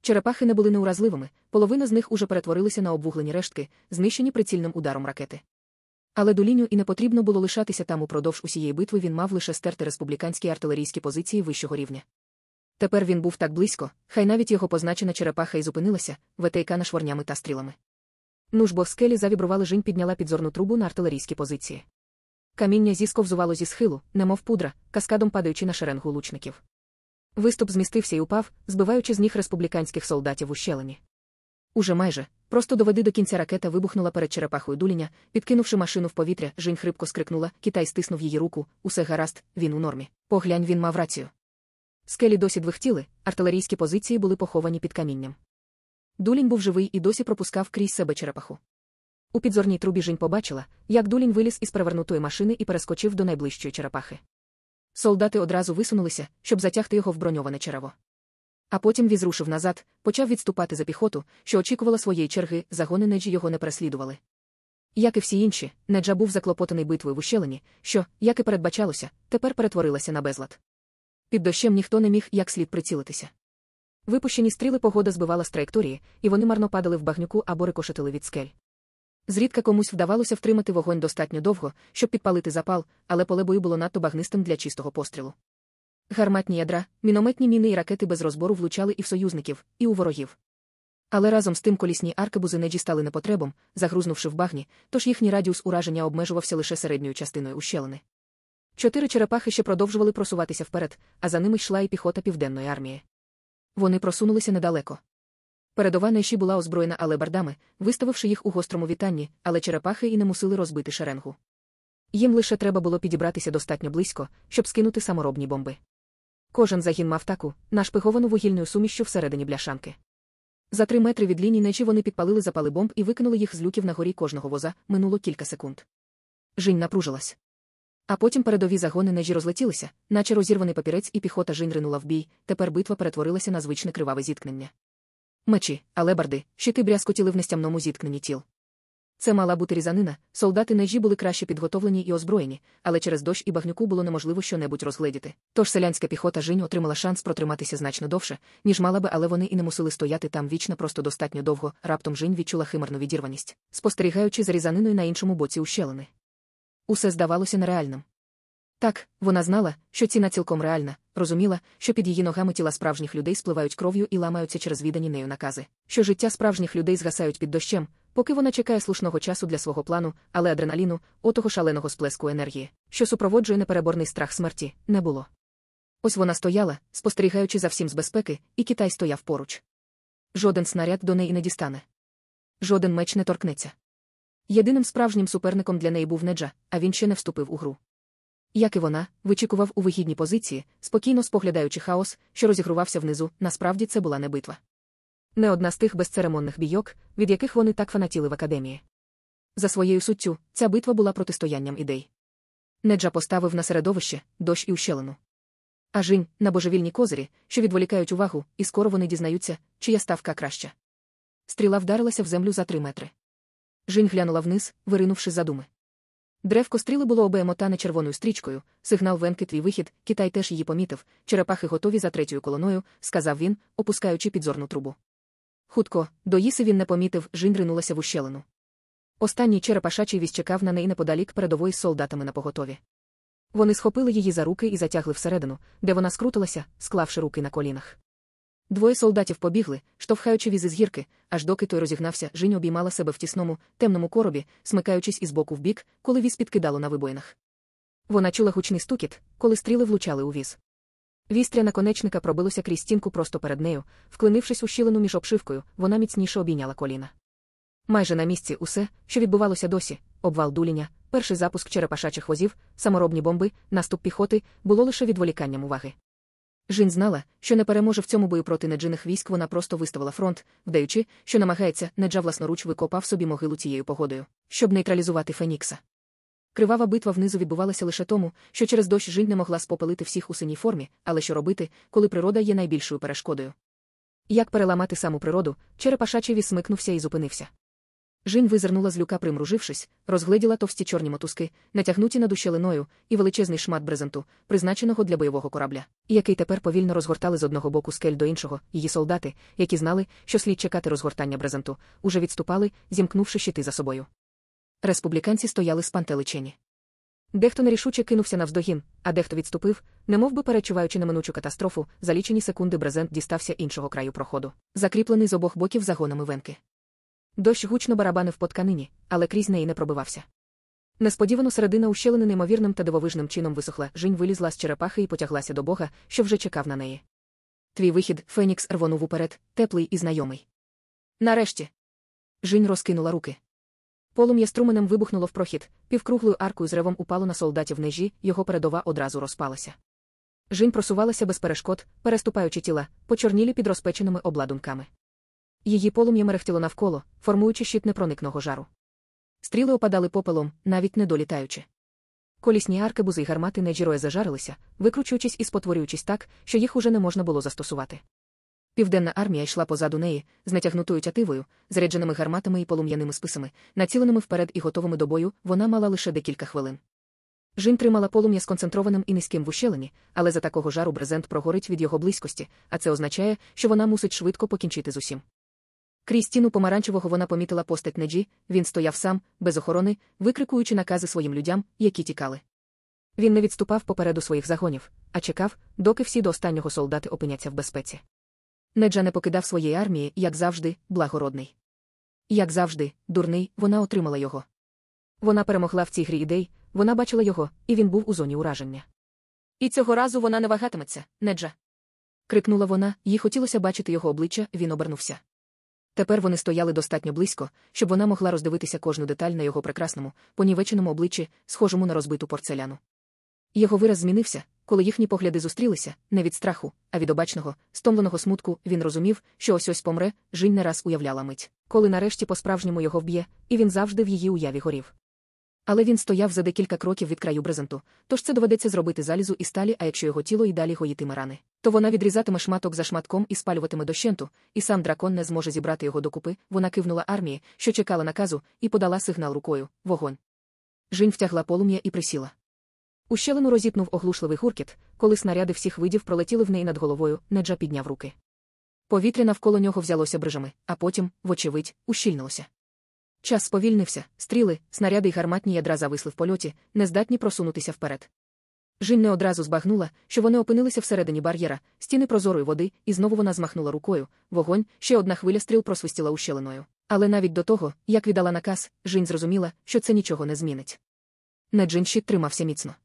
Черепахи не були неуразливими, половина з них уже перетворилися на обвуглені рештки, знищені прицільним ударом ракети. Але Дуліню і не потрібно було лишатися там упродовж усієї битви він мав лише стерти республіканські артилерійські позиції вищого рівня. Тепер він був так близько, хай навіть його позначена черепаха і зупинилася, ветейкана шворнями та стрілами. Ну ж бо скелі завібрували жінь підняла підзорну трубу на артилерійські позиції. Каміння зісковзувало зі схилу, немов пудра, каскадом падаючи на шеренгу лучників. Виступ змістився і упав, збиваючи з ніг республіканських солдатів у щелені. Уже майже, просто доведи до кінця ракета вибухнула перед черепахою дуліня, підкинувши машину в повітря, Жінь хрипко скрикнула, Китай стиснув її руку, усе гаразд, він у нормі. Поглянь, він мав рацію. Скелі досі двихтіли, артилерійські позиції були поховані під камінням. Дулінь був живий і досі пропускав крізь себе черепаху. У підзорній трубі Жінь побачила, як дулінь виліз із перевернутої машини і перескочив до найближчої черепахи. Солдати одразу висунулися, щоб затягти його в броньоване черево. А потім віз рушив назад, почав відступати за піхоту, що очікувала своєї черги, загони неджі його не переслідували. Як і всі інші, Неджа був заклопотаний битвою в ущелині, що, як і передбачалося, тепер перетворилася на безлад. Під дощем ніхто не міг як слід прицілитися. Випущені стріли погода збивала з траєкторії, і вони марно падали в багнюку або рикошетили від скель. Зрідка комусь вдавалося втримати вогонь достатньо довго, щоб підпалити запал, але поле бою було надто багнистим для чистого пострілу. Гарматні ядра, мінометні міни і ракети без розбору влучали і в союзників, і у ворогів. Але разом з тим колісні аркебузи не дістали непотребом, загрузнувши в багні, тож їхній радіус ураження обмежувався лише середньою частиною ущелини. Чотири черепахи ще продовжували просуватися вперед, а за ними йшла і піхота південної армії. Вони просунулися недалеко. Передова неші була озброєна алебардами, виставивши їх у гострому вітанні, але черепахи і не мусили розбити шеренгу. Їм лише треба було підібратися достатньо близько, щоб скинути саморобні бомби. Кожен загін мав таку, нашпиговану вугільною сумішчю всередині бляшанки. За три метри від лінії нечі вони підпалили запали бомб і викинули їх з люків на горі кожного воза, минуло кілька секунд. Жінь напружилась. А потім передові загони нежі розлетілися, наче розірваний папірець і піхота жінь ринула в бій, тепер битва перетворилася на звичне криваве зіткнення. Мечі, алебарди, щити брязкотіли в нестямному зіткненні тіл. Це мала бути різанина, солдати нежі були краще підготовлені і озброєні, але через дощ і багнюку було неможливо щонебудь розгледіти. Тож селянська піхота жінь отримала шанс протриматися значно довше, ніж мала би, але вони і не мусили стояти там вічно просто достатньо довго. Раптом жінь відчула химерну відірваність, спостерігаючи за різаниною на іншому боці ущелини. Усе здавалося нереальним. Так, вона знала, що ціна цілком реальна, розуміла, що під її ногами тіла справжніх людей спливають кров'ю і ламаються через віддані нею накази, що життя справжніх людей згасають під дощем, поки вона чекає слушного часу для свого плану, але адреналіну, отого шаленого сплеску енергії, що супроводжує непереборний страх смерті, не було. Ось вона стояла, спостерігаючи за всім з безпеки, і Китай стояв поруч. Жоден снаряд до неї не дістане. Жоден меч не торкнеться. Єдиним справжнім суперником для неї був Неджа, а він ще не вступив у гру. Як і вона, вичікував у вигідній позиції, спокійно споглядаючи хаос, що розігрувався внизу, насправді це була не битва. Не одна з тих безцеремонних бійок, від яких вони так фанатіли в академії. За своєю суттю, ця битва була протистоянням ідей. Неджа поставив на середовище, дощ і ущелину. А жінь на божевільні козирі, що відволікають увагу, і скоро вони дізнаються, чия ставка краща. Стріла вдарилася в землю за три метри. Жінь глянула вниз, виринувши задуми. Древко стріли було обемотане червоною стрічкою, сигнал Венки твій вихід, Китай теж її помітив, черепахи готові за третьою колоною, сказав він, опускаючи підзорну трубу. Хутко, до їси він не помітив, жінь ринулася в ущелину. Останній черепашачий віз чекав на неї неподалік передової з солдатами на поготові. Вони схопили її за руки і затягли всередину, де вона скрутилася, склавши руки на колінах. Двоє солдатів побігли, штовхаючи візи з гірки, аж доки той розігнався, Жінь обіймала себе в тісному, темному коробі, смикаючись із боку в бік, коли віз підкидало на вибоїнах. Вона чула гучний стукіт, коли стріли влучали у віз. Вістря наконечника пробилося крізь стінку просто перед нею, вклинившись у щілину між обшивкою, вона міцніше обійняла коліна. Майже на місці усе, що відбувалося досі, обвал дуління, перший запуск черепашачих возів, саморобні бомби, наступ піхоти, було лише відволіканням уваги. Жін знала, що не переможе в цьому бою проти неджиних військ, вона просто виставила фронт, вдаючи, що намагається, неджа власноруч викопав собі могилу цією погодою, щоб нейтралізувати Фенікса. Кривава битва внизу відбувалася лише тому, що через дощ Жінь не могла спопелити всіх у синій формі, але що робити, коли природа є найбільшою перешкодою. Як переламати саму природу, черепашачий віс смикнувся і зупинився. Жінь визирнула з люка, примружившись, розгледіла товсті чорні мотузки, натягнуті над ущелиною, і величезний шмат брезенту, призначеного для бойового корабля, який тепер повільно розгортали з одного боку скель до іншого, її солдати, які знали, що слід чекати розгортання брезенту, уже відступали, зімкнувши щити за собою. Республіканці стояли спантеличені. Дехто нерішуче кинувся навздогін, а дехто відступив, немовби перечуваючи неминучу катастрофу, за лічені секунди брезент дістався іншого краю проходу, закріплений з обох боків загонами венки. Дощ гучно барабанив по тканині, але крізь неї не пробивався. Несподівано середина ущелини неймовірним та дивовижним чином висохла, жінь вилізла з черепахи і потяглася до Бога, що вже чекав на неї. Твій вихід, Фенікс рвонув уперед, теплий і знайомий. Нарешті. Жінь розкинула руки. Полум'я струменем вибухнуло в прохід, півкруглою аркою з ревом упало на солдатів нежі, його передова одразу розпалася. Жінь просувалася без перешкод, переступаючи тіла, почорнілі під розпеченими обладунками. Її полум'я мерехтіло навколо, формуючи щит непроникного жару. Стріли опадали попелом, навіть не долітаючи. Колісні аркебузи й гармати неджіроє зажарилися, викручуючись і спотворюючись так, що їх уже не можна було застосувати. Південна армія йшла позаду неї, з натягнутою тятивою, зарядженими гарматами і полум'яними списами, націленими вперед і готовими до бою, вона мала лише декілька хвилин. Жін тримала полум'я сконцентрованим і низьким в ущелині, але за такого жару брезент прогорить від його близькості, а це означає, що вона мусить швидко покінчити з усім. Крізь стіну помаранчевого вона помітила постать Неджі, він стояв сам, без охорони, викрикуючи накази своїм людям, які тікали. Він не відступав попереду своїх загонів, а чекав, доки всі до останнього солдати опиняться в безпеці. Неджа не покидав своєї армії, як завжди, благородний. Як завжди, дурний, вона отримала його. Вона перемогла в цій грі ідей, вона бачила його, і він був у зоні ураження. І цього разу вона не вагатиметься, Неджа. крикнула вона, їй хотілося бачити його обличчя, він обернувся. Тепер вони стояли достатньо близько, щоб вона могла роздивитися кожну деталь на його прекрасному, понівеченому обличчі, схожому на розбиту порцеляну. Його вираз змінився, коли їхні погляди зустрілися, не від страху, а від обачного, стомленого смутку, він розумів, що ось ось помре, Жінь не раз уявляла мить, коли нарешті по-справжньому його вб'є, і він завжди в її уяві горів. Але він стояв за декілька кроків від краю брезенту, тож це доведеться зробити залізу і сталі, а якщо його тіло і далі гоїтиме рани, то вона відрізатиме шматок за шматком і спалюватиме дощенту, і сам дракон не зможе зібрати його докупи. Вона кивнула армії, що чекала наказу, і подала сигнал рукою вогонь. Жінь втягла полум'я і присіла. У щелину розітнув оглушливий гуркіт, коли снаряди всіх видів пролетіли в неї над головою, неджа підняв руки. Повітря навколо нього взялося брижами, а потім, вочевидь, ущільнилося. Час сповільнився, стріли, снаряди й гарматні ядра зависли в польоті, нездатні просунутися вперед. Жінь не одразу збагнула, що вони опинилися всередині бар'єра, стіни прозорої води, і знову вона змахнула рукою. Вогонь, ще одна хвиля стріл просвистіла ущелиною. Але навіть до того, як віддала наказ, Жінь зрозуміла, що це нічого не змінить. Неджинщик тримався міцно.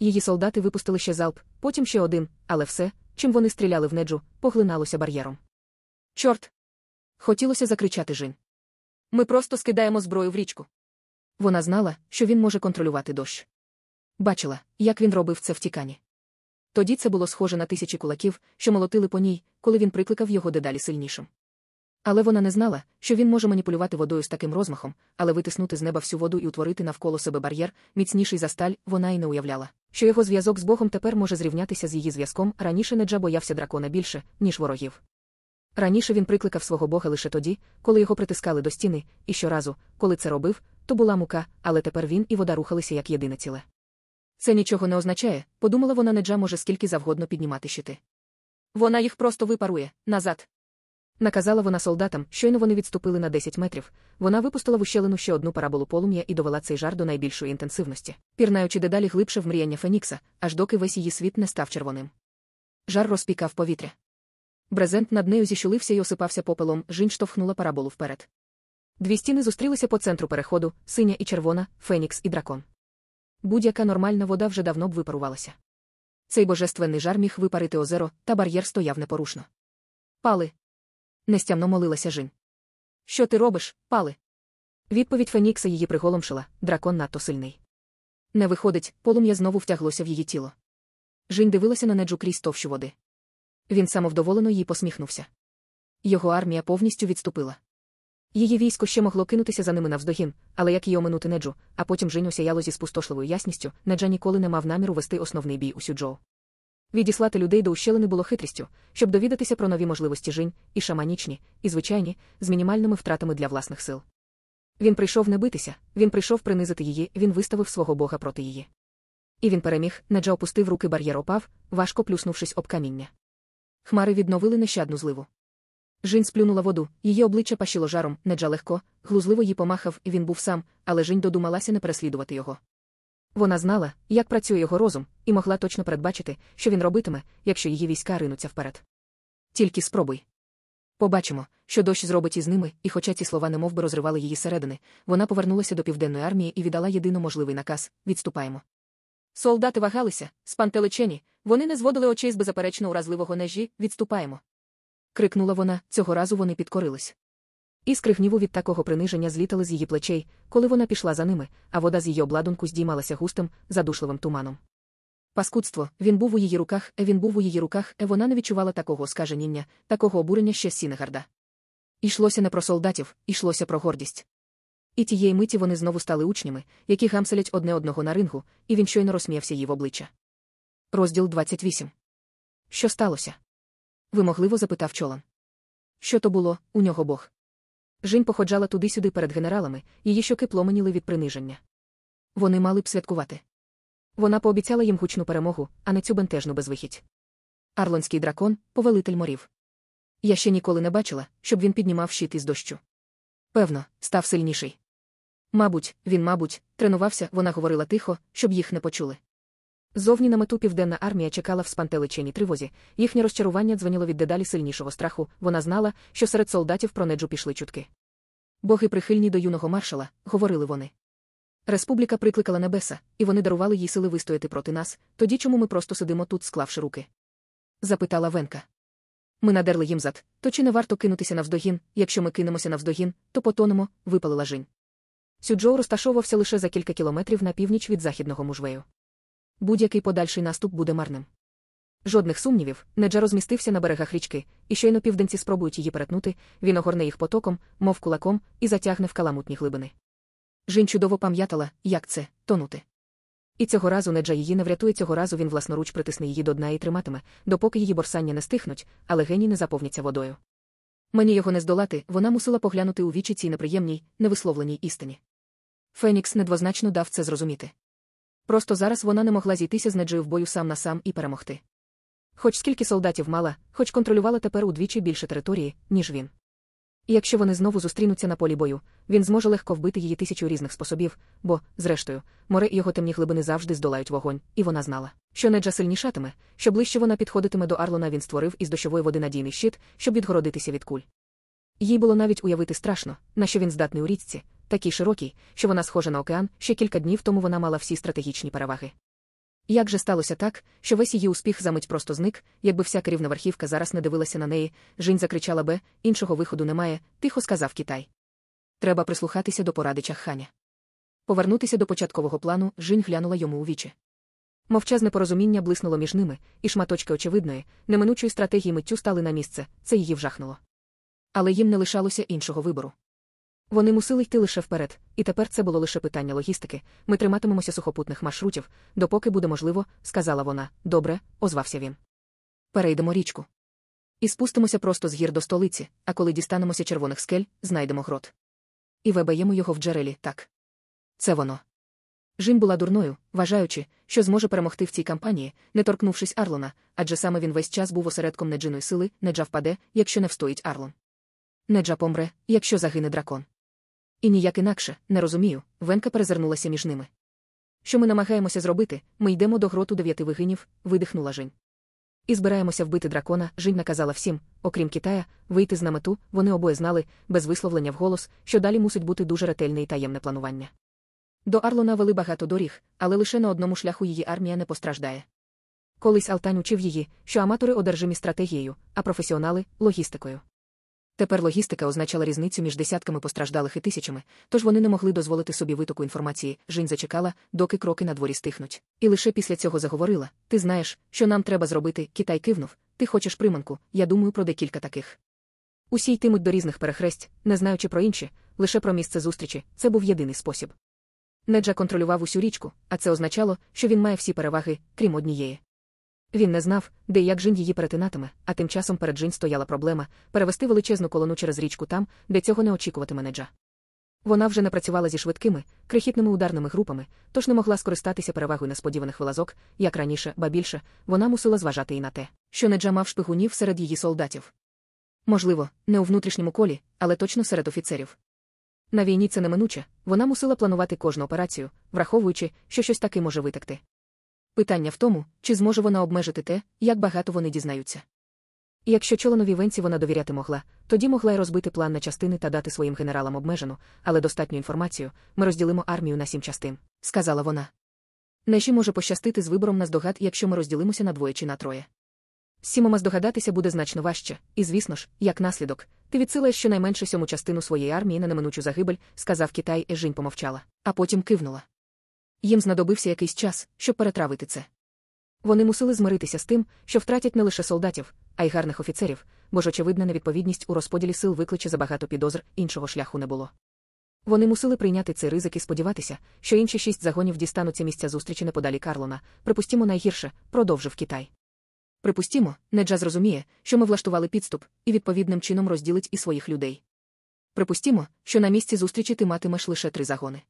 Її солдати випустили ще залп, потім ще один, але все, чим вони стріляли в неджу, поглиналося бар'єром. Чорт! Хотілося закричати Жін. Ми просто скидаємо зброю в річку. Вона знала, що він може контролювати дощ. Бачила, як він робив це в тікані. Тоді це було схоже на тисячі кулаків, що молотили по ній, коли він прикликав його дедалі сильнішим. Але вона не знала, що він може маніпулювати водою з таким розмахом, але витиснути з неба всю воду і утворити навколо себе бар'єр, міцніший за сталь, вона й не уявляла, що його зв'язок з Богом тепер може зрівнятися з її зв'язком. Раніше Неджа боявся дракона більше, ніж ворогів. Раніше він прикликав свого Бога лише тоді, коли його притискали до стіни, і щоразу, коли це робив, то була мука, але тепер він і вода рухалися як єдине ціле. Це нічого не означає, подумала вона, Неджа може скільки завгодно піднімати щити. Вона їх просто випарує назад. Наказала вона солдатам, щойно вони відступили на 10 метрів. Вона випустила в ущелину ще одну параболу полум'я і довела цей жар до найбільшої інтенсивності, пірнаючи дедалі глибше в мріяння Фенікса, аж доки весь її світ не став червоним. Жар розпікав повітря. Брезент над нею зіщулився і осипався попелом, жінь штовхнула параболу вперед. Дві стіни зустрілися по центру переходу, синя і червона, фенікс і дракон. Будь-яка нормальна вода вже давно б випарувалася. Цей божественний жар міг випарити озеро, та бар'єр стояв непорушно. Пали. Нестямно молилася Жін. Що ти робиш, пали? Відповідь Фенікса її приголомшила, дракон надто сильний. Не виходить, полум'я знову втяглося в її тіло. Жінь дивилася на неджу крізь товщу води. Він самовдоволено їй посміхнувся. Його армія повністю відступила. Її військо ще могло кинутися за ними навздогін, але як її оминути неджу, а потім Жінь осяяло зі спустошливою ясністю, неджа ніколи не мав наміру вести основний бій у Сюджоу. Відіслати людей до ущелини було хитрістю, щоб довідатися про нові можливості Жінь, і шаманічні, і звичайні, з мінімальними втратами для власних сил. Він прийшов не битися, він прийшов принизити її, він виставив свого бога проти її. І він переміг, неджа опустив руки бар'єр опав, важко плюснувшись об каміння. Хмари відновили нещадну зливу. Жінь сплюнула воду, її обличчя пашило жаром, неджа легко, глузливо їй помахав, і він був сам, але Жінь додумалася не переслідувати його. Вона знала, як працює його розум, і могла точно передбачити, що він робитиме, якщо її війська ринуться вперед. Тільки спробуй. Побачимо, що дощ зробить із ними, і хоча ці слова немовби розривали її середини, вона повернулася до південної армії і віддала єдино можливий наказ відступаємо. Солдати вагалися, спантеличені, вони не зводили очей з беззаперечно уразливого Неджі, відступаємо. крикнула вона, цього разу вони підкорились. Іскри гніву від такого приниження злітали з її плечей, коли вона пішла за ними, а вода з її обладунку здіймалася густим, задушливим туманом. Паскудство, він був у її руках, він був у її руках, е вона не відчувала такого скаженіння, такого обурення ще Сінегарда. Ішлося не про солдатів, ішлося про гордість. І тієї миті вони знову стали учнями, які гамселять одне одного на рингу, і він щойно розсміявся їй в обличчя. Розділ 28. Що сталося? Вимогливо запитав чолан. Що то було, у нього Бог. Жінь походжала туди-сюди перед генералами, її щоки пломеніли від приниження. Вони мали б святкувати. Вона пообіцяла їм гучну перемогу, а не цю бентежну безвихідь. Арлонський дракон, повелитель морів. Я ще ніколи не бачила, щоб він піднімав щит із дощу. Певно, став сильніший. Мабуть, він, мабуть, тренувався, вона говорила тихо, щоб їх не почули. Зовні на мету південна армія чекала в спантеличеній тривозі, їхнє розчарування дзвоніло від дедалі сильнішого страху, вона знала, що серед солдатів про неджу пішли чутки. Боги прихильні до юного маршала, говорили вони. Республіка прикликала небеса, і вони дарували їй сили вистояти проти нас, тоді чому ми просто сидимо тут, склавши руки? запитала Венка. Ми надерли їм зад, то чи не варто кинутися навздогін, якщо ми кинемося навздогін, то потонемо, випалила жінь. Сюджоу розташовувався лише за кілька кілометрів на північ від західного мужвею. Будь-який подальший наступ буде марним. Жодних сумнівів, Неджа розмістився на берегах річки, і щойно південці спробують її перетнути, він огорне їх потоком, мов кулаком, і затягне в каламутні глибини. Жінь чудово пам'ятала, як це тонути. І цього разу Неджа її не врятує, цього разу він власноруч притисне її до дна і триматиме, допоки її борсання не стихнуть, але гені не заповняться водою. Мені його не здолати, вона мусила поглянути у вічі цій неприємній, невисловленій істині. Фенікс недвозначно дав це зрозуміти. Просто зараз вона не могла зійтися з Неджею в бою сам на сам і перемогти. Хоч скільки солдатів мала, хоч контролювала тепер удвічі більше території, ніж він. І якщо вони знову зустрінуться на полі бою, він зможе легко вбити її тисячу різних способів, бо, зрештою, море і його темні глибини завжди здолають вогонь, і вона знала, що Неджа сильнішатиме, що ближче вона підходитиме до Арлона, він створив із дощової води надійний щит, щоб відгородитися від куль. Їй було навіть уявити страшно, на що він здатний у річці, такий широкий, що вона схожа на океан, ще кілька днів тому вона мала всі стратегічні переваги. Як же сталося так, що весь її успіх замить просто зник, якби вся керівна верхівка зараз не дивилася на неї, Жінь закричала Б, іншого виходу немає, тихо сказав Китай. Треба прислухатися до поради Чахханя. Повернутися до початкового плану, Жінь глянула йому у вічі. Мовчазне порозуміння блиснуло між ними, і шматочки очевидної, неминучої стратегії миттю стали на місце, це її вжахнуло. Але їм не лишалося іншого вибору. Вони мусили йти лише вперед, і тепер це було лише питання логістики. Ми триматимемося сухопутних маршрутів, допоки буде можливо, сказала вона. Добре, озвався він. Перейдемо річку. І спустимося просто з гір до столиці, а коли дістанемося червоних скель, знайдемо грот. І вибаємо його в джерелі, так. Це воно. Жін була дурною, вважаючи, що зможе перемогти в цій кампанії, не торкнувшись Арлона, адже саме він весь час був осередком неджиної сили, неджа впаде, якщо не встоїть Арлон. Неджа помре, якщо загине дракон. І ніяк інакше, не розумію, Венка перезирнулася між ними. Що ми намагаємося зробити, ми йдемо до гроту дев'яти вигинів, видихнула Жень. І збираємося вбити дракона, Жінь наказала всім, окрім Китая, вийти з намету, вони обоє знали, без висловлення вголос, що далі мусить бути дуже ретельне і таємне планування. До Арлона вели багато доріг, але лише на одному шляху її армія не постраждає. Колись Алтань учив її, що аматори одержимі стратегією, а професіонали логістикою. Тепер логістика означала різницю між десятками постраждалих і тисячами, тож вони не могли дозволити собі витоку інформації. Жінь зачекала, доки кроки на дворі стихнуть. І лише після цього заговорила: Ти знаєш, що нам треба зробити, Китай кивнув, ти хочеш приманку, я думаю про декілька таких. Усі йтимуть до різних перехресть, не знаючи про інші, лише про місце зустрічі, це був єдиний спосіб. Неджа контролював усю річку, а це означало, що він має всі переваги, крім однієї. Він не знав, де і як Жінь її перетинатиме, а тим часом перед Жінь стояла проблема перевести величезну колону через річку там, де цього не очікуватиме Неджа. Вона вже не працювала зі швидкими, крихітними ударними групами, тож не могла скористатися перевагою несподіваних вилазок, як раніше, ба більше, вона мусила зважати і на те, що Неджа мав шпигунів серед її солдатів. Можливо, не у внутрішньому колі, але точно серед офіцерів. На війні це неминуче, вона мусила планувати кожну операцію, враховуючи, що щось таки може витекти. Питання в тому, чи зможе вона обмежити те, як багато вони дізнаються. І якщо чолоновій венці вона довіряти могла, тоді могла й розбити план на частини та дати своїм генералам обмежену, але достатню інформацію ми розділимо армію на сім частин, сказала вона. Неші може пощастити з вибором на здогад, якщо ми розділимося на двоє чи на троє. Сімома здогадатися буде значно важче, і, звісно ж, як наслідок, ти відсилаєш щонайменше сьому частину своєї армії на неминучу загибель, сказав Китай, і Жінь помовчала, а потім кивнула. Їм знадобився якийсь час, щоб перетравити це. Вони мусили змиритися з тим, що втратять не лише солдатів, а й гарних офіцерів, бо ж очевидна невідповідність у розподілі сил викличе забагато підозр, іншого шляху не було. Вони мусили прийняти цей ризик і сподіватися, що інші шість загонів дістануться місця зустрічі неподалі Карлона, припустімо найгірше, продовжив Китай. Припустімо, Неджа зрозуміє, що ми влаштували підступ, і відповідним чином розділить і своїх людей. Припустімо, що на місці зустрічі ти матимеш лише три загони.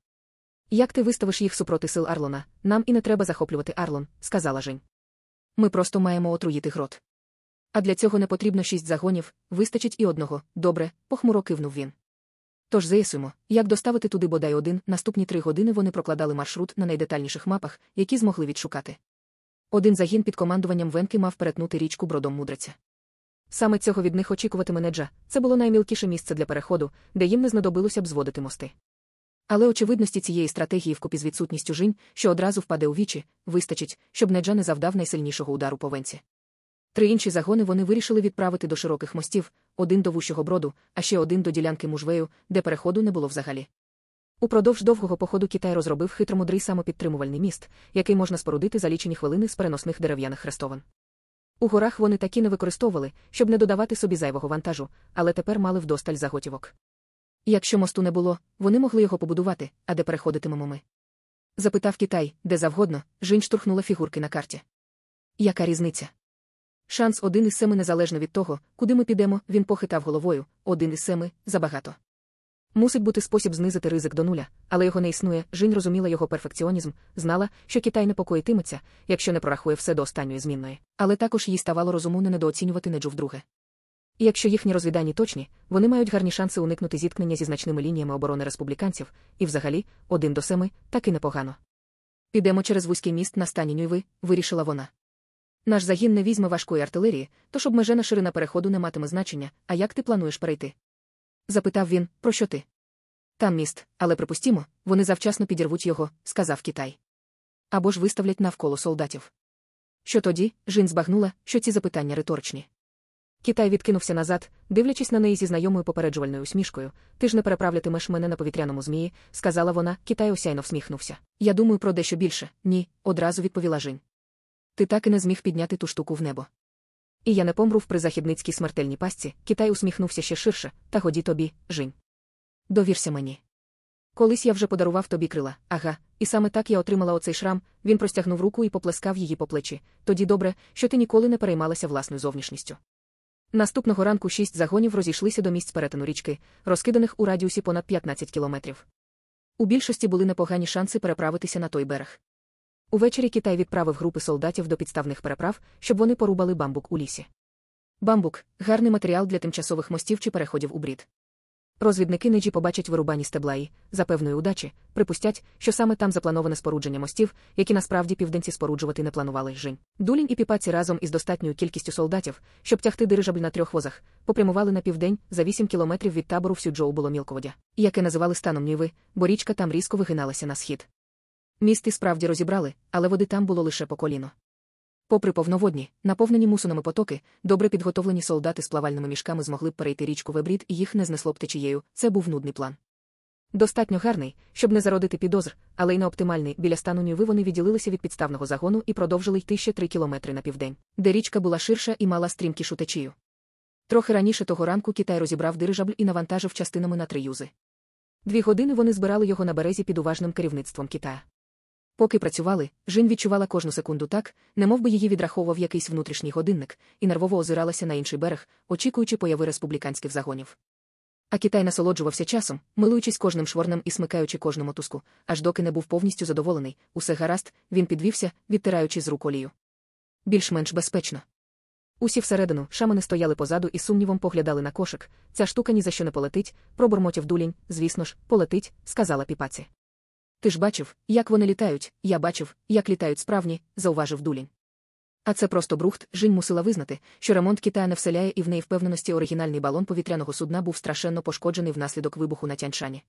Як ти виставиш їх супроти сил Арлона, нам і не треба захоплювати Арлон, сказала Жень. Ми просто маємо отруїти грот. А для цього не потрібно шість загонів, вистачить і одного. Добре, похмуро кивнув він. Тож з'ясуємо, як доставити туди бодай один, наступні три години вони прокладали маршрут на найдетальніших мапах, які змогли відшукати. Один загін під командуванням Венки мав перетнути річку бродом мудреця. Саме цього від них очікуватиме Неджа, це було наймілкіше місце для переходу, де їм не знадобилося б зводити мости. Але очевидності цієї стратегії вкупі з відсутністю жінь, що одразу впаде у вічі, вистачить, щоб Неджа не завдав найсильнішого удару по венці. Три інші загони вони вирішили відправити до широких мостів, один до вущого броду, а ще один до ділянки мужвею, де переходу не було взагалі. Упродовж довгого походу Китай розробив хитромудрий самопідтримувальний міст, який можна спорудити за лічені хвилини з переносних дерев'яних хрестовин. У горах вони такі не використовували, щоб не додавати собі зайвого вантажу, але тепер мали вдосталь заготівок. Якщо мосту не було, вони могли його побудувати, а де переходитимемо ми? Запитав Китай, де завгодно, жінь штурхнула фігурки на карті. Яка різниця? Шанс один із семи незалежно від того, куди ми підемо, він похитав головою, один із семи забагато. Мусить бути спосіб знизити ризик до нуля, але його не існує. Жінь розуміла його перфекціонізм, знала, що Китай непокоїтиметься, якщо не прорахує все до останньої змінної. Але також їй ставало розуму не недооцінювати неджу вдруге. І якщо їхні розвідані точні, вони мають гарні шанси уникнути зіткнення зі значними лініями оборони республіканців, і взагалі, один до семи, так і непогано. Підемо через вузький міст на стані Нюйви, вирішила вона. Наш загін не візьме важкої артилерії, тож обмежена ширина переходу не матиме значення, а як ти плануєш перейти? запитав він, про що ти? Там міст, але припустімо, вони завчасно підірвуть його, сказав Китай. Або ж виставлять навколо солдатів. Що тоді, Жін збагнула, що ці запитання риторичні. Китай відкинувся назад, дивлячись на неї зі знайомою попереджувальною усмішкою. Ти ж не переправлятимеш мене на повітряному змії, сказала вона, Китай осяйно всміхнувся. Я думаю про дещо більше. Ні, одразу відповіла Жінь. Ти так і не зміг підняти ту штуку в небо. І я не помру в призахідницькій смертельній пастці, Китай усміхнувся ще ширше, та годі тобі, Жінь. Довірся мені. Колись я вже подарував тобі крила, ага, і саме так я отримала оцей шрам, він простягнув руку і поплескав її по плечі. Тоді добре, що ти ніколи не переймалася власною зовнішністю. Наступного ранку шість загонів розійшлися до місць перетину річки, розкиданих у радіусі понад 15 кілометрів. У більшості були непогані шанси переправитися на той берег. Увечері Китай відправив групи солдатів до підставних переправ, щоб вони порубали бамбук у лісі. Бамбук гарний матеріал для тимчасових мостів чи переходів у брід. Розвідники Неджі побачать вирубані стебла і, за певної удачі, припустять, що саме там заплановане спорудження мостів, які насправді південці споруджувати не планували жінь. Дулінь і піпаці разом із достатньою кількістю солдатів, щоб тягти дирижабль на трьох возах, попрямували на південь за вісім кілометрів від табору в Сюджоу було мілководя, яке називали станом Ніви, бо річка там різко вигиналася на схід. Місти справді розібрали, але води там було лише по коліно. Попри повноводні, наповнені мусонами потоки, добре підготовлені солдати з плавальними мішками змогли б перейти річку Вебрід і їх не знесло б течією. Це був нудний план. Достатньо гарний, щоб не зародити підозр, але й не оптимальний. Біля стану Нюви вони відділилися від підставного загону і продовжили йти ще три кілометри на південь, де річка була ширша і мала стрімкішу течію. Трохи раніше того ранку Китай розібрав дирижабль і навантажив частинами на три юзи. Дві години вони збирали його на березі під уважним керівництвом Китая. Поки працювали, Жін відчувала кожну секунду так, немов би її відраховував якийсь внутрішній годинник, і нервово озиралася на інший берег, очікуючи появи республіканських загонів. А Китай насолоджувався часом, милуючись кожним шворнем і смикаючи кожну мотузку, аж доки не був повністю задоволений, усе гаразд, він підвівся, відтираючи з рук олію. Більш-менш безпечно. Усі всередину шамани стояли позаду і сумнівом поглядали на кошик. Ця штука ні за що не полетить, пробурмотів дулінь, звісно ж, полетить, сказала піпаці. Ти ж бачив, як вони літають, я бачив, як літають справні, зауважив дулінь. А це просто брухт, Жінь мусила визнати, що ремонт Китая не вселяє і в неї впевненості оригінальний балон повітряного судна був страшенно пошкоджений внаслідок вибуху на тяньшані.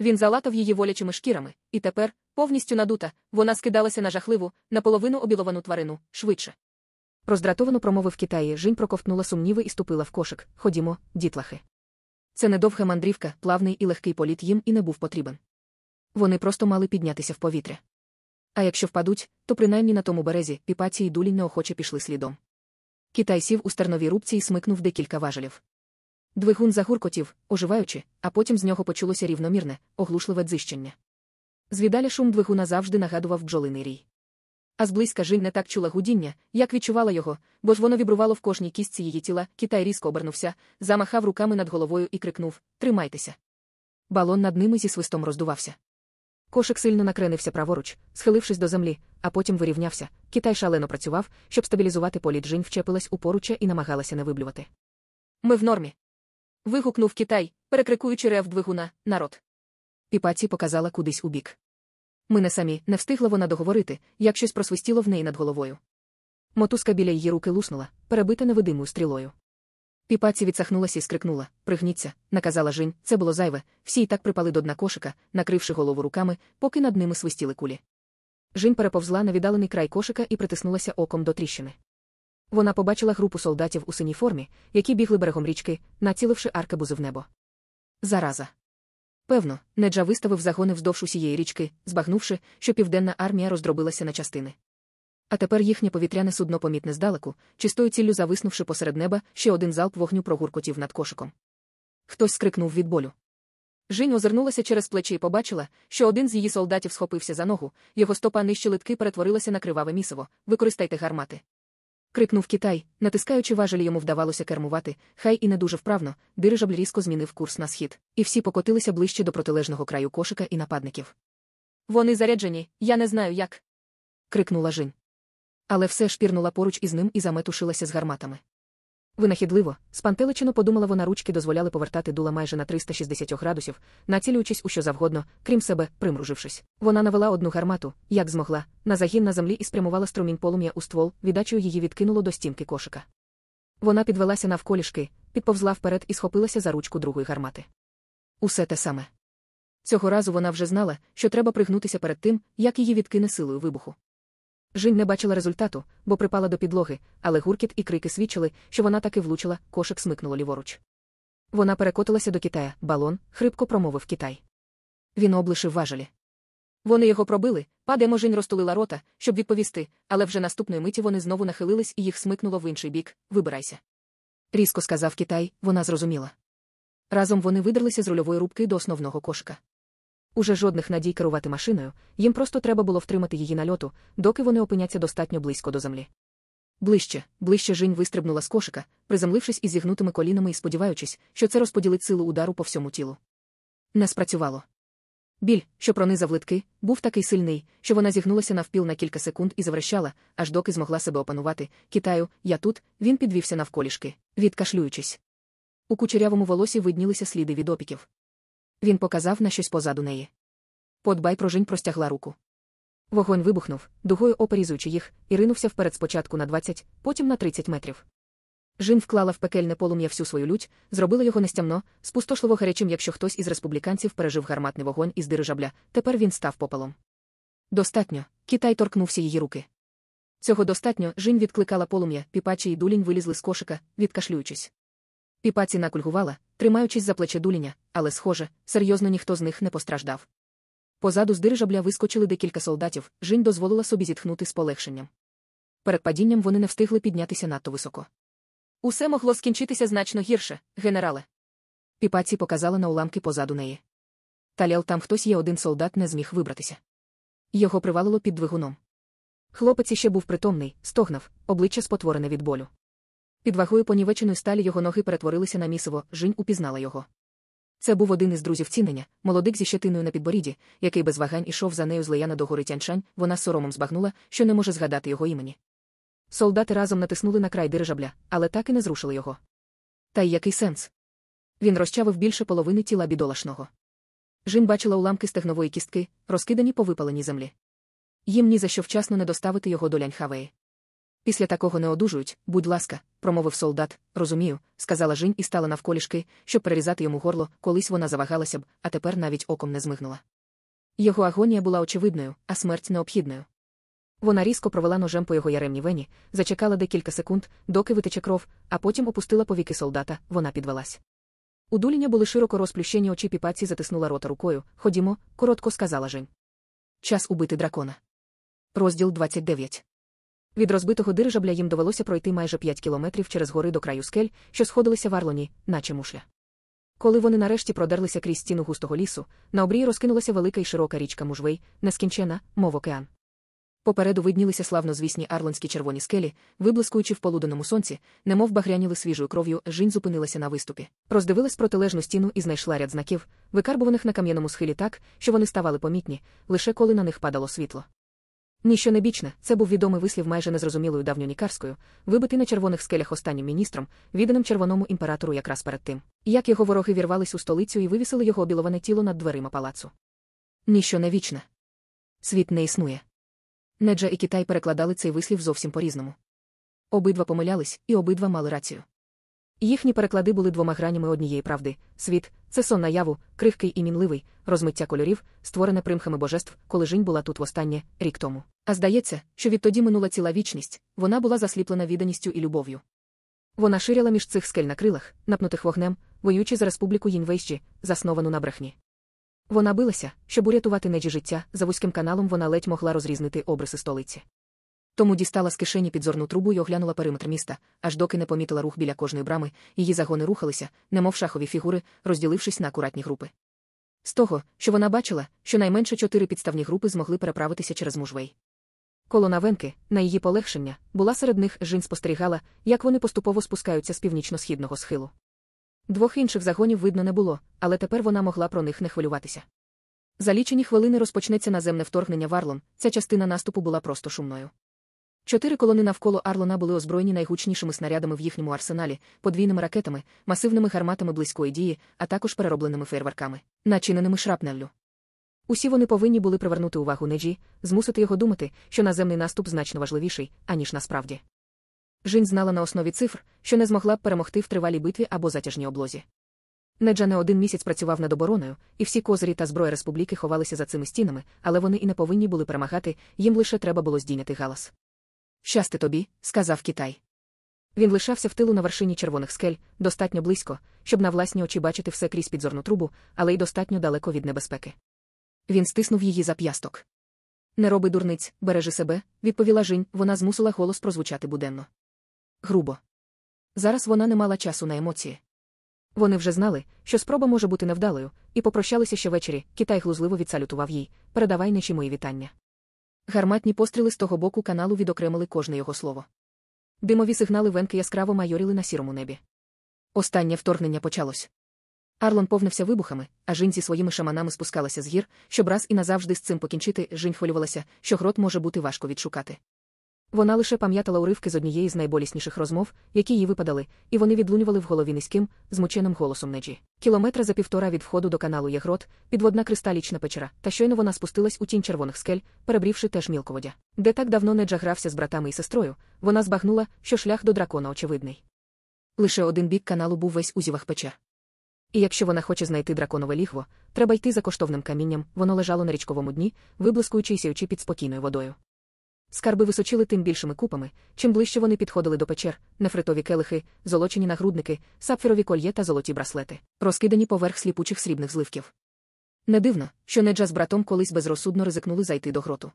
Він залатав її волячими шкірами, і тепер, повністю надута, вона скидалася на жахливу, наполовину обіловану тварину, швидше. Роздратовано промовив Китаї, Жінь проковтнула сумніви і ступила в кошик. Ходімо, дітлахи. Це недовга мандрівка, плавний і легкий політ їм і не був потрібен. Вони просто мали піднятися в повітря. А якщо впадуть, то принаймні на тому березі піпаці й дулінь неохоче пішли слідом. Китай сів у стерновій рубці і смикнув декілька важелів. Двигун загуркотів, оживаючи, а потім з нього почулося рівномірне, оглушливе дзищення. Звідаля шум двигуна завжди нагадував бджолиний рій. А зблизька Жінь не так чула гудіння, як відчувала його, бо ж воно вібрувало в кожній кістці її тіла. Китай різко обернувся, замахав руками над головою і крикнув Тримайтеся. Балон над ними зі свистом роздувався. Кошик сильно накренився праворуч, схилившись до землі, а потім вирівнявся. Китай шалено працював, щоб стабілізувати політ Жінь вчепилась у поруччя і намагалася не виблювати. Ми в нормі. Вигукнув Китай, перекрикуючи рев двигуна, народ. Піпаці показала кудись у бік. Ми не самі, не встигла вона договорити, як щось просвистіло в неї над головою. Мотузка біля її руки луснула, перебита невидимою стрілою. Піпаці відсахнулася і скрикнула Пригніться, наказала Жінь, це було зайве, всі й так припали до дна кошика, накривши голову руками, поки над ними свистіли кулі. Жінь переповзла на віддалений край кошика і притиснулася оком до тріщини. Вона побачила групу солдатів у синій формі, які бігли берегом річки, націливши аркебузи в небо. Зараза. Певно, Неджа виставив загони вздовж усієї річки, збагнувши, що південна армія роздробилася на частини. А тепер їхнє повітряне судно помітне здалеку, чистою ціллю зависнувши посеред неба, ще один залп вогню прогуркотів над кошиком. Хтось скрикнув від болю. Жінь озирнулася через плечі і побачила, що один з її солдатів схопився за ногу, його стопа нижче литки перетворилася на криваве місиво. Використайте гармати. Крикнув Китай, натискаючи важелі йому вдавалося кермувати, хай і не дуже вправно, дирижабль різко змінив курс на схід, і всі покотилися ближче до протилежного краю кошика і нападників. Вони заряджені, я не знаю як. крикнула Жінь але все ж пірнула поруч із ним і заметушилася з гарматами. Винахідливо, спантеличено подумала вона ручки дозволяли повертати дула майже на 360 градусів, націлюючись у що завгодно, крім себе, примружившись. Вона навела одну гармату, як змогла, на загін на землі і спрямувала струмінь полум'я у ствол, віддачею її відкинуло до стінки кошика. Вона підвелася навколішки, підповзла вперед і схопилася за ручку другої гармати. Усе те саме. Цього разу вона вже знала, що треба пригнутися перед тим, як її відкине силою вибуху. Жінь не бачила результату, бо припала до підлоги, але гуркіт і крики свідчили, що вона таки влучила, кошик смикнуло ліворуч. Вона перекотилася до Китая, балон, хрипко промовив Китай. Він облишив важелі. Вони його пробили, падемо Жінь розтулила рота, щоб відповісти, але вже наступної миті вони знову нахилились і їх смикнуло в інший бік вибирайся. Різко сказав Китай, вона зрозуміла. Разом вони видерлися з рульової рубки до основного кошика. Уже жодних надій керувати машиною, їм просто треба було втримати її на льоту, доки вони опиняться достатньо близько до землі. Ближче, ближче Жінь вистрибнула з кошика, приземлившись із зігнутими колінами і сподіваючись, що це розподілить силу удару по всьому тілу. Не спрацювало. Біль, що пронизав литки, був такий сильний, що вона зігнулася навпіл на кілька секунд і заврещала, аж доки змогла себе опанувати. Китаю, я тут, він підвівся навколішки, відкашлюючись. У кучерявому волосі виднілися сліди від опіків. Він показав на щось позаду неї. Подбай прожинь простягла руку. Вогонь вибухнув, дугою оперізуючи їх, і ринувся вперед спочатку на 20, потім на 30 метрів. Жін вклала в пекельне полум'я всю свою лють, зробила його нестямно, спустошливо гарячим, якщо хтось із республіканців пережив гарматний вогонь із дирижабля, тепер він став попелом. Достатньо, Китай торкнувся її руки. Цього достатньо Жінь відкликала полум'я, піпачі і дулінь вилізли з кошика, відкашлюючись. Піпаці накульгувала, тримаючись за плече дуліня, але, схоже, серйозно ніхто з них не постраждав. Позаду з дирижабля вискочили декілька солдатів, Жінь дозволила собі зітхнути з полегшенням. Перед падінням вони не встигли піднятися надто високо. Усе могло скінчитися значно гірше, генерале. Піпаці показала на уламки позаду неї. Талял там хтось є один солдат не зміг вибратися. Його привалило під двигуном. Хлопець іще був притомний, стогнав, обличчя спотворене від болю. Під вагою понівеченої сталі його ноги перетворилися на місиво, Жінь упізнала його. Це був один із друзів цінення, молодик зі щетиною на підборіді, який без вагань ішов за нею з Леяна до гори Тяньшань, вона соромом збагнула, що не може згадати його імені. Солдати разом натиснули на край дирижабля, але так і не зрушили його. Та й який сенс? Він розчавив більше половини тіла бідолашного. Жін бачила уламки стегнової кістки, розкидані по випаленій землі. Їм ні за що вчасно не доставити його до ляньхавеї. Після такого не одужують, будь ласка, промовив солдат. Розумію, сказала Жінь і стала навколішки, щоб перерізати йому горло, колись вона завагалася б, а тепер навіть оком не змигнула. Його агонія була очевидною, а смерть необхідною. Вона різко провела ножем по його яремній вені, зачекала декілька секунд, доки витече кров, а потім опустила повіки солдата, вона підвелась. У дуліня були широко розплющені очі піпаці затиснула рота рукою. Ходімо, коротко сказала Жень. Час убити дракона. Розділ 29 від розбитого дирижабля їм довелося пройти майже 5 кілометрів через гори до краю скель, що сходилися в Арлоні, наче мушля. Коли вони нарешті продерлися крізь стіну густого лісу, на обрії розкинулася велика і широка річка Мужвей, нескінчена, мов океан. Попереду виднілися славнозвісні арлонські червоні скелі, виблискуючи в полуденному сонці, немов багряніли свіжою кров'ю, жінь зупинилася на виступі. Роздивилась протилежну стіну і знайшла ряд знаків, викарбуваних на кам'яному схилі так, що вони ставали помітні, лише коли на них падало світло. Ніщо не бічне, це був відомий вислів майже незрозумілою давньонікарською, вибитий на червоних скелях останнім міністром, відданим червоному імператору якраз перед тим, як його вороги вірвались у столицю і вивісили його обіловане тіло над дверима палацу. Ніщо не вічне. Світ не існує. Неджа і Китай перекладали цей вислів зовсім по-різному. Обидва помилялись, і обидва мали рацію. Їхні переклади були двома гранями однієї правди світ це сон наяву, крихкий і мінливий, розмиття кольорів, створене примхами божеств, коли жінь була тут востаннє, рік тому. А здається, що відтоді минула ціла вічність, вона була засліплена відданістю і любов'ю. Вона ширяла між цих скель на крилах, напнутих вогнем, воюючи за республіку Їнвейщі, засновану на брехні. Вона билася, щоб урятувати неджі життя, за вузьким каналом вона ледь могла розрізнити обриси столиці. Тому дістала з кишені підзорну трубу і оглянула периметр міста, аж доки не помітила рух біля кожної брами, її загони рухалися, немов шахові фігури, розділившись на акуратні групи. З того, що вона бачила, щонайменше чотири підставні групи змогли переправитися через мужвей. Колона Венки, на її полегшення, була серед них жін спостерігала, як вони поступово спускаються з північно-східного схилу. Двох інших загонів видно не було, але тепер вона могла про них не хвилюватися. За лічені хвилини розпочнеться наземне вторгнення в Арлон, ця частина наступу була просто шумною. Чотири колони навколо Арлона були озброєні найгучнішими снарядами в їхньому арсеналі, подвійними ракетами, масивними гарматами близької дії, а також переробленими фейерверками, начиненими шрапнеллю. Усі вони повинні були привернути увагу Неджі, змусити його думати, що наземний наступ значно важливіший, аніж насправді. Жінь знала на основі цифр, що не змогла б перемогти в тривалій битві або затяжній облозі. Неджа не один місяць працював над обороною, і всі козирі та зброя республіки ховалися за цими стінами, але вони і не повинні були перемагати, їм лише треба було здійняти галас. Щасти тобі, сказав Китай. Він лишався в тилу на вершині червоних скель, достатньо близько, щоб на власні очі бачити все крізь підзорну трубу, але й достатньо далеко від небезпеки. Він стиснув її за п'ясток. Не роби дурниць, бережи себе, відповіла Жінь, вона змусила голос прозвучати буденно. Грубо. Зараз вона не мала часу на емоції. Вони вже знали, що спроба може бути невдалою, і попрощалися ще ввечері. Китай глузливо відсалютував їй передавай нечі мої вітання. Гарматні постріли з того боку каналу відокремили кожне його слово. Димові сигнали венки яскраво майоріли на сірому небі. Останнє вторгнення почалось. Арлон повнився вибухами, а жінь зі своїми шаманами спускалася з гір, щоб раз і назавжди з цим покінчити, жінь хвилювалася, що грот може бути важко відшукати. Вона лише пам'ятала уривки з однієї з найболісніших розмов, які їй випадали, і вони відлунювали в голові низьким, змученим голосом неджі. Кілометра за півтора від входу до каналу є грот, підводна кристалічна печера, та щойно вона спустилась у тінь червоних скель, перебрівши теж мілководя. Де так давно неджа грався з братами і сестрою, вона збагнула, що шлях до дракона очевидний. Лише один бік каналу був весь у зівах печер. І якщо вона хоче знайти драконове лігво, треба йти за коштовним камінням, воно лежало на річковому дні, виблискуючи й сіючи під спокійною водою. Скарби височили тим більшими купами, чим ближче вони підходили до печер, нефритові келихи, золочені нагрудники, сапфірові кольє та золоті браслети, розкидані поверх сліпучих срібних зливків. Не дивно, що Неджа з братом колись безрозсудно ризикнули зайти до гроту.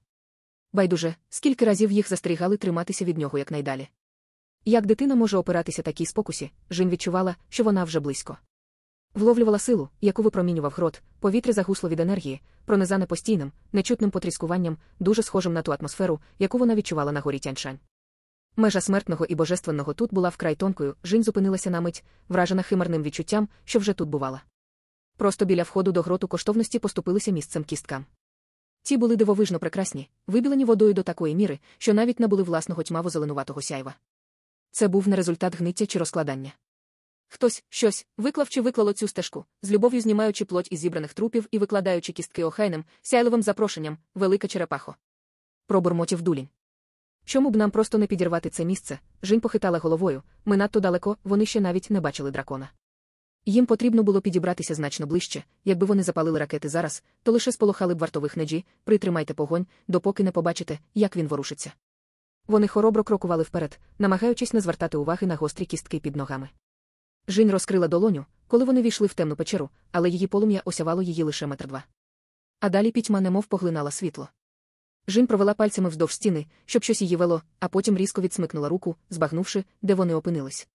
Байдуже, скільки разів їх застерігали триматися від нього якнайдалі. Як дитина може опиратися такій спокусі, Жін відчувала, що вона вже близько. Вловлювала силу, яку випромінював грот, повітря загусло від енергії, пронизане постійним, нечутним потріскуванням, дуже схожим на ту атмосферу, яку вона відчувала на горі Тяньшань. Межа смертного і божественного тут була вкрай тонкою, Жінь зупинилася на мить, вражена химерним відчуттям, що вже тут бувала. Просто біля входу до гроту коштовності поступилися місцем кісткам. Ті були дивовижно прекрасні, вибілені водою до такої міри, що навіть не були власного тьмаво зеленуватого сяйва. Це був не результат гниття чи розкладання. Хтось, щось, виклав чи виклало цю стежку, з любов'ю знімаючи плоть із зібраних трупів і викладаючи кістки охайним, сяйливим запрошенням, велика черепахо. Пробурмотів дулінь. Чому б нам просто не підірвати це місце? Жінь похитала головою, ми надто далеко, вони ще навіть не бачили дракона. Їм потрібно було підібратися значно ближче, якби вони запалили ракети зараз, то лише сполохали б вартових неджі, притримайте погонь, допоки не побачите, як він ворушиться. Вони хоробро крокували вперед, намагаючись не звертати уваги на гострі кістки під ногами. Жінь розкрила долоню, коли вони війшли в темну печеру, але її полум'я осявало її лише метр два. А далі пітьма немов поглинала світло. Жін провела пальцями вздовж стіни, щоб щось її вело, а потім різко відсмикнула руку, збагнувши, де вони опинились.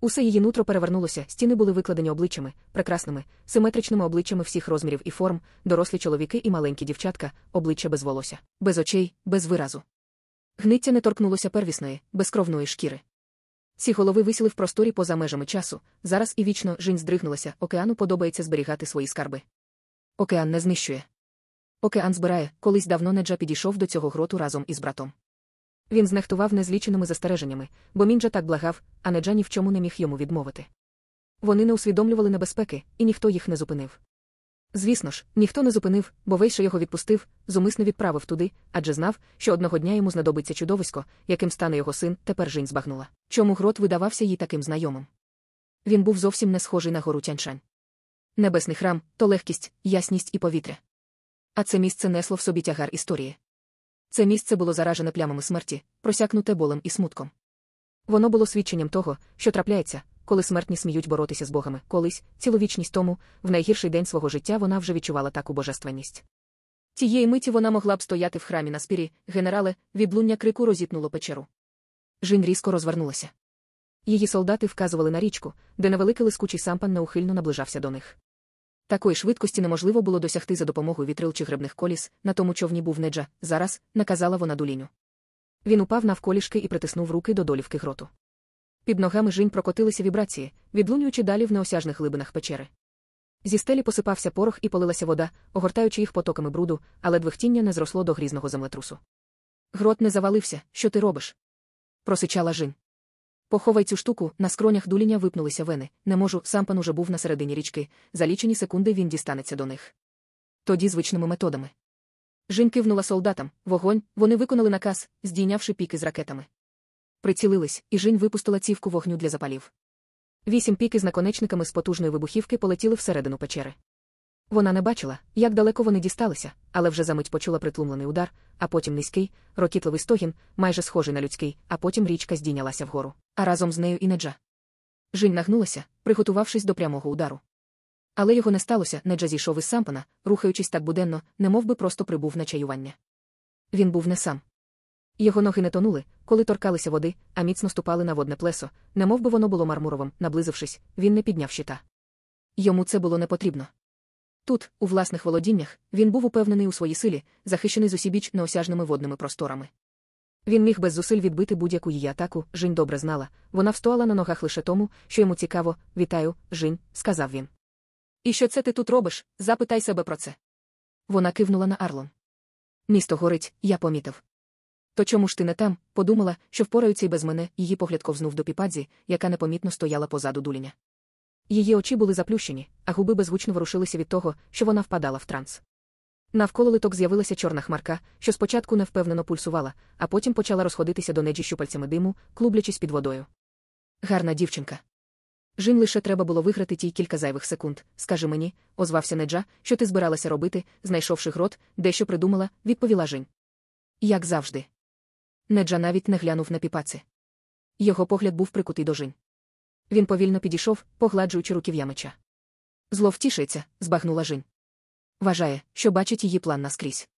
Усе її нутро перевернулося, стіни були викладені обличчями, прекрасними, симетричними обличчями всіх розмірів і форм, дорослі чоловіки і маленькі дівчатка, обличчя без волосся, без очей, без виразу. Гниття не торкнулося первісної, безкровної шкіри. Ці голови висіли в просторі поза межами часу. Зараз і вічно жінь здригнулася, океану подобається зберігати свої скарби. Океан не знищує. Океан збирає, колись давно Неджа підійшов до цього гроту разом із братом. Він знехтував незліченими застереженнями, бо Мінджа так благав, а Неджа ні в чому не міг йому відмовити. Вони не усвідомлювали небезпеки, і ніхто їх не зупинив. Звісно ж, ніхто не зупинив, бо Вейша його відпустив, зумисно відправив туди, адже знав, що одного дня йому знадобиться чудовисько, яким стане його син, тепер жінь збагнула. Чому грот видавався їй таким знайомим? Він був зовсім не схожий на гору Тяньшань. Небесний храм то легкість, ясність і повітря. А це місце несло в собі тягар історії. Це місце було заражене плямами смерті, просякнуте болем і смутком. Воно було свідченням того, що трапляється, коли смертні сміють боротися з богами. Колись, цілу вічність тому, в найгірший день свого життя вона вже відчувала таку божественність. Тієї миті вона могла б стояти в храмі на спірі, генерале, відлуння крику розітнуло печеру. Жінь різко розвернулася. Її солдати вказували на річку, де невеликий лискучий сампан неухильно наближався до них. Такої швидкості неможливо було досягти за допомогою вітрил чи гребних коліс, на тому човні був неджа, зараз, наказала вона дуліню. Він упав навколішки і притиснув руки до долівки гроту. Під ногами жінь прокотилися вібрації, відлунюючи далі в неосяжних глибинах печери. Зі стелі посипався порох і полилася вода, огортаючи їх потоками бруду, але двихтіння не зросло до грізного землетрусу. Грот не завалився, що ти робиш? просичала жін. Поховай цю штуку, на скронях дуліня випнулися вени. Не можу, сам пан уже був на середині річки. За лічені секунди він дістанеться до них. Тоді звичними методами. Жінь кивнула солдатам, вогонь, вони виконали наказ, здійнявши піки з ракетами. Прицілились, і Жінь випустила цівку вогню для запалів. Вісім піки з наконечниками з потужної вибухівки полетіли всередину печери. Вона не бачила, як далеко вони дісталися, але вже за мить почула притлумлений удар, а потім низький, рокітливий стогін, майже схожий на людський, а потім річка здійнялася вгору, а разом з нею і неджа. Жінь нагнулася, приготувавшись до прямого удару. Але його не сталося, неджа зійшов із сампана, рухаючись так буденно, немов би просто прибув на чаювання. Він був не сам. Його ноги не тонули, коли торкалися води, а міцно ступали на водне плесо, немов би воно було мармуровим, наблизившись, він не підняв щита. Йому це було не потрібно. Тут, у власних володіннях, він був упевнений у своїй силі, захищений з усібіч неосяжними водними просторами. Він міг без зусиль відбити будь-яку її атаку, Жінь добре знала. Вона встояла на ногах лише тому, що йому цікаво, вітаю, Жінь, сказав він. І що це ти тут робиш? Запитай себе про це. Вона кивнула на Арлон. Місто горить, я помітив. То чому ж ти не там? Подумала, що впораються й без мене, її погляд ковзнув до піпадзі, яка непомітно стояла позаду дуліня. Її очі були заплющені, а губи беззвучно ворушилися від того, що вона впадала в транс. Навколо литок з'явилася чорна хмарка, що спочатку невпевнено пульсувала, а потім почала розходитися до неджі щупальцями диму, клублячись під водою. Гарна дівчинка. Жін лише треба було виграти ті кілька зайвих секунд. Скажи мені, озвався Неджа, що ти збиралася робити, знайшовши грот, дещо придумала, відповіла Жінь. Як завжди. Неджа навіть не глянув на піпаці. Його погляд був прикутий до Жінь. Він повільно підійшов, погладжуючи руків'я меча. Зло втішиться, збагнула Жінь. Вважає, що бачить її план наскрізь.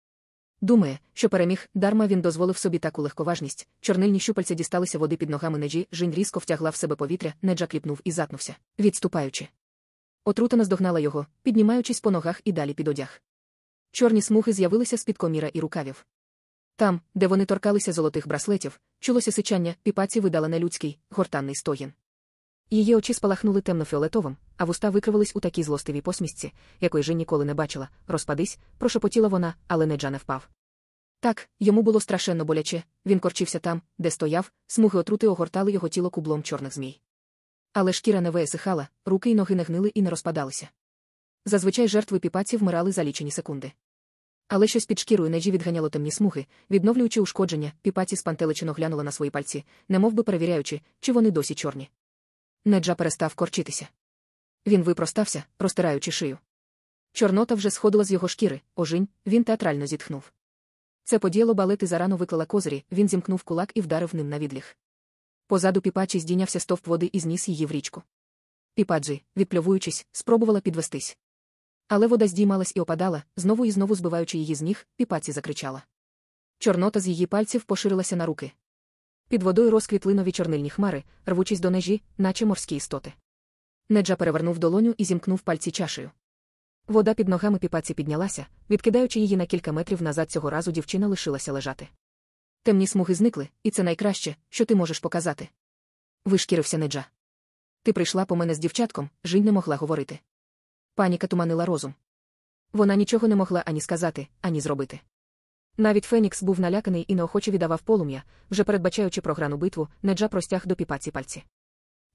Думає, що переміг, дарма він дозволив собі таку легковажність. Чорнильні щупальця дісталися води під ногами неджі, Жінь різко втягла в себе повітря, неджа кліпнув і затнувся, відступаючи. Отрута наздогнала його, піднімаючись по ногах і далі під одяг. Чорні смуги з'явилися з-під коміра і рукавів. Там, де вони торкалися золотих браслетів, чулося сичання, піпаці видала нелюдський, гортанний стогін. Її очі спалахнули темно-фіолетовим, а вуста викривились у такій злостивій посмішці, якої Жін ніколи не бачила. Розпадись, прошепотіла вона, але Неджа не впав. Так, йому було страшенно боляче, він корчився там, де стояв, смуги отрути огортали його тіло кублом чорних змій. Але шкіра не висихала, руки й ноги не гнили і не розпадалися. Зазвичай жертви піпаці вмирали за лічені секунди. Але щось під шкірою неджі відганяло темні смуги, відновлюючи ушкодження, піпаці спантеличено глянула на свої пальці, немов би перевіряючи, чи вони досі чорні. Неджа перестав корчитися. Він випростався, розтираючи шию. Чорнота вже сходила з його шкіри, ожинь, він театрально зітхнув. Це подіяло балети зарано виклала козирі, він зімкнув кулак і вдарив ним на відліг. Позаду піпачі здійнявся стовп води і зніс її в річку. Піпаджі, відпльовуючись, спробувала підвестись. Але вода здіймалась і опадала, знову і знову збиваючи її з ніг, піпаці закричала. Чорнота з її пальців поширилася на руки. Під водою розквітли нові чорнильні хмари, рвучись до нежі, наче морські істоти. Неджа перевернув долоню і зімкнув пальці чашею. Вода під ногами піпаці піднялася, відкидаючи її на кілька метрів назад цього разу дівчина лишилася лежати. Темні смуги зникли, і це найкраще, що ти можеш показати. Вишкірився Неджа. Ти прийшла по мене з дівчатком, Жінь не могла говорити. Паніка туманила розум. Вона нічого не могла ані сказати, ані зробити. Навіть Фенікс був наляканий і неохоче віддавав полум'я, вже передбачаючи програну битву, Неджа простяг до піпаці пальці.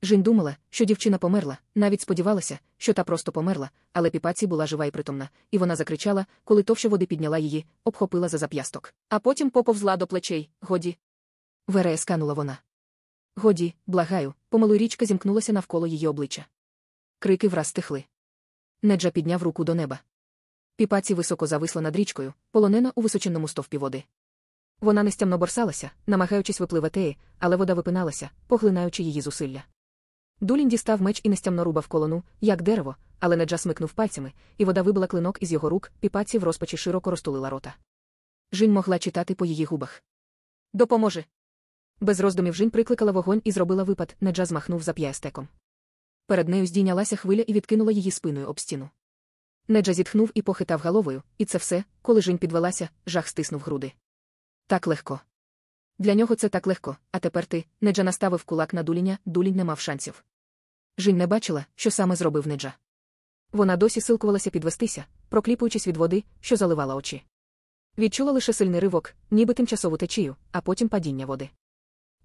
Жінь думала, що дівчина померла, навіть сподівалася, що та просто померла, але піпаці була жива і притомна, і вона закричала, коли товща води підняла її, обхопила за зап'ясток. А потім поповзла до плечей. Годі. Верея сканула вона. Годі, благаю, помилуй річка зімкнулася навколо її обличчя. Крики враз стихли. Неджа підняв руку до неба. Піпаці високо зависла над річкою, полонена у височинному стовпі води. Вона нестямно борсалася, намагаючись випливати, але вода випиналася, поглинаючи її зусилля. Дулін дістав меч і нестямно рубав колону, як дерево, але Неджа смикнув пальцями, і вода вибила клинок із його рук, піпаці в розпачі широко розтулила рота. Жінь могла читати по її губах. Допоможе. Без роздумів Жінь прикликала вогонь і зробила випад, Неджа змахнув зап'ястеком. Перед нею здійнялася хвиля і відкинула її спиною об стіну. Неджа зітхнув і похитав головою, і це все, коли Жінь підвелася, жах стиснув груди. Так легко. Для нього це так легко, а тепер ти, Неджа наставив кулак на дуліня, дулінь не мав шансів. Жінь не бачила, що саме зробив Неджа. Вона досі силкувалася підвестися, прокліпуючись від води, що заливала очі. Відчула лише сильний ривок, ніби тимчасову течію, а потім падіння води.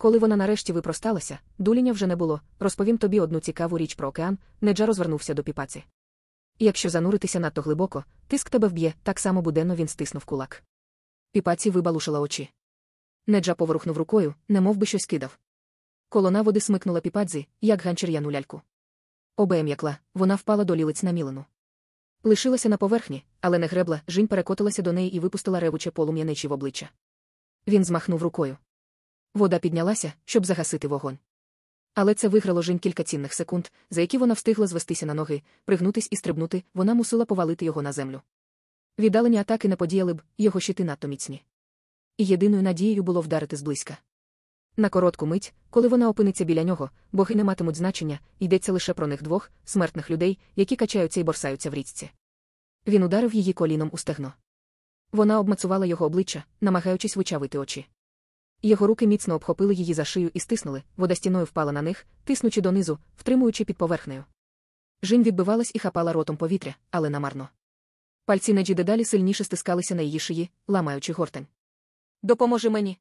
Коли вона нарешті випросталася, дуління вже не було, розповім тобі одну цікаву річ про океан, Неджа розвернувся до піпаці. Якщо зануритися надто глибоко, тиск тебе вб'є, так само буденно він стиснув кулак. Піпаці вибалушила очі. Неджа поворухнув рукою, немов би щось кидав. Колона води смикнула піпадзі, як ганчір'яну ляльку. Обеєм'якла, вона впала до лілиць на мілину. Лишилася на поверхні, але не гребла, жінь перекотилася до неї і випустила ревуче полум'я нечі в обличчя. Він змахнув рукою. Вода піднялася, щоб загасити вогонь. Але це виграло жінь кілька цінних секунд, за які вона встигла звестися на ноги, пригнутись і стрибнути, вона мусила повалити його на землю. Віддалені атаки не подіяли б, його щити надто міцні. І єдиною надією було вдарити зблизька. На коротку мить, коли вона опиниться біля нього, боги не матимуть значення, йдеться лише про них двох, смертних людей, які качаються і борсаються в річці. Він ударив її коліном у стегно. Вона обмацувала його обличчя, намагаючись вичавити очі. Його руки міцно обхопили її за шию і стиснули, вода стіною впала на них, тиснучи донизу, втримуючи під поверхнею. Жінь відбивалась і хапала ротом повітря, але намарно. Пальці Неджі дедалі сильніше стискалися на її шиї, ламаючи гортень. Допоможи мені.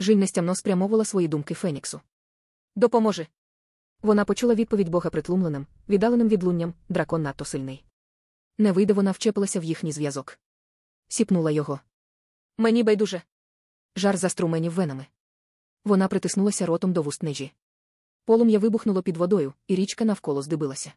Жінь нестямно спрямовувала свої думки Феніксу. Допоможи. Вона почула відповідь Бога притлумленим, віддаленим відлунням, дракон надто сильний. Не вийде вона вчепилася в їхній зв'язок. Сіпнула його. Мені байдуже. Жар заструменів венами. Вона притиснулася ротом до вуст нежі. Полум'я вибухнуло під водою, і річка навколо здибилася.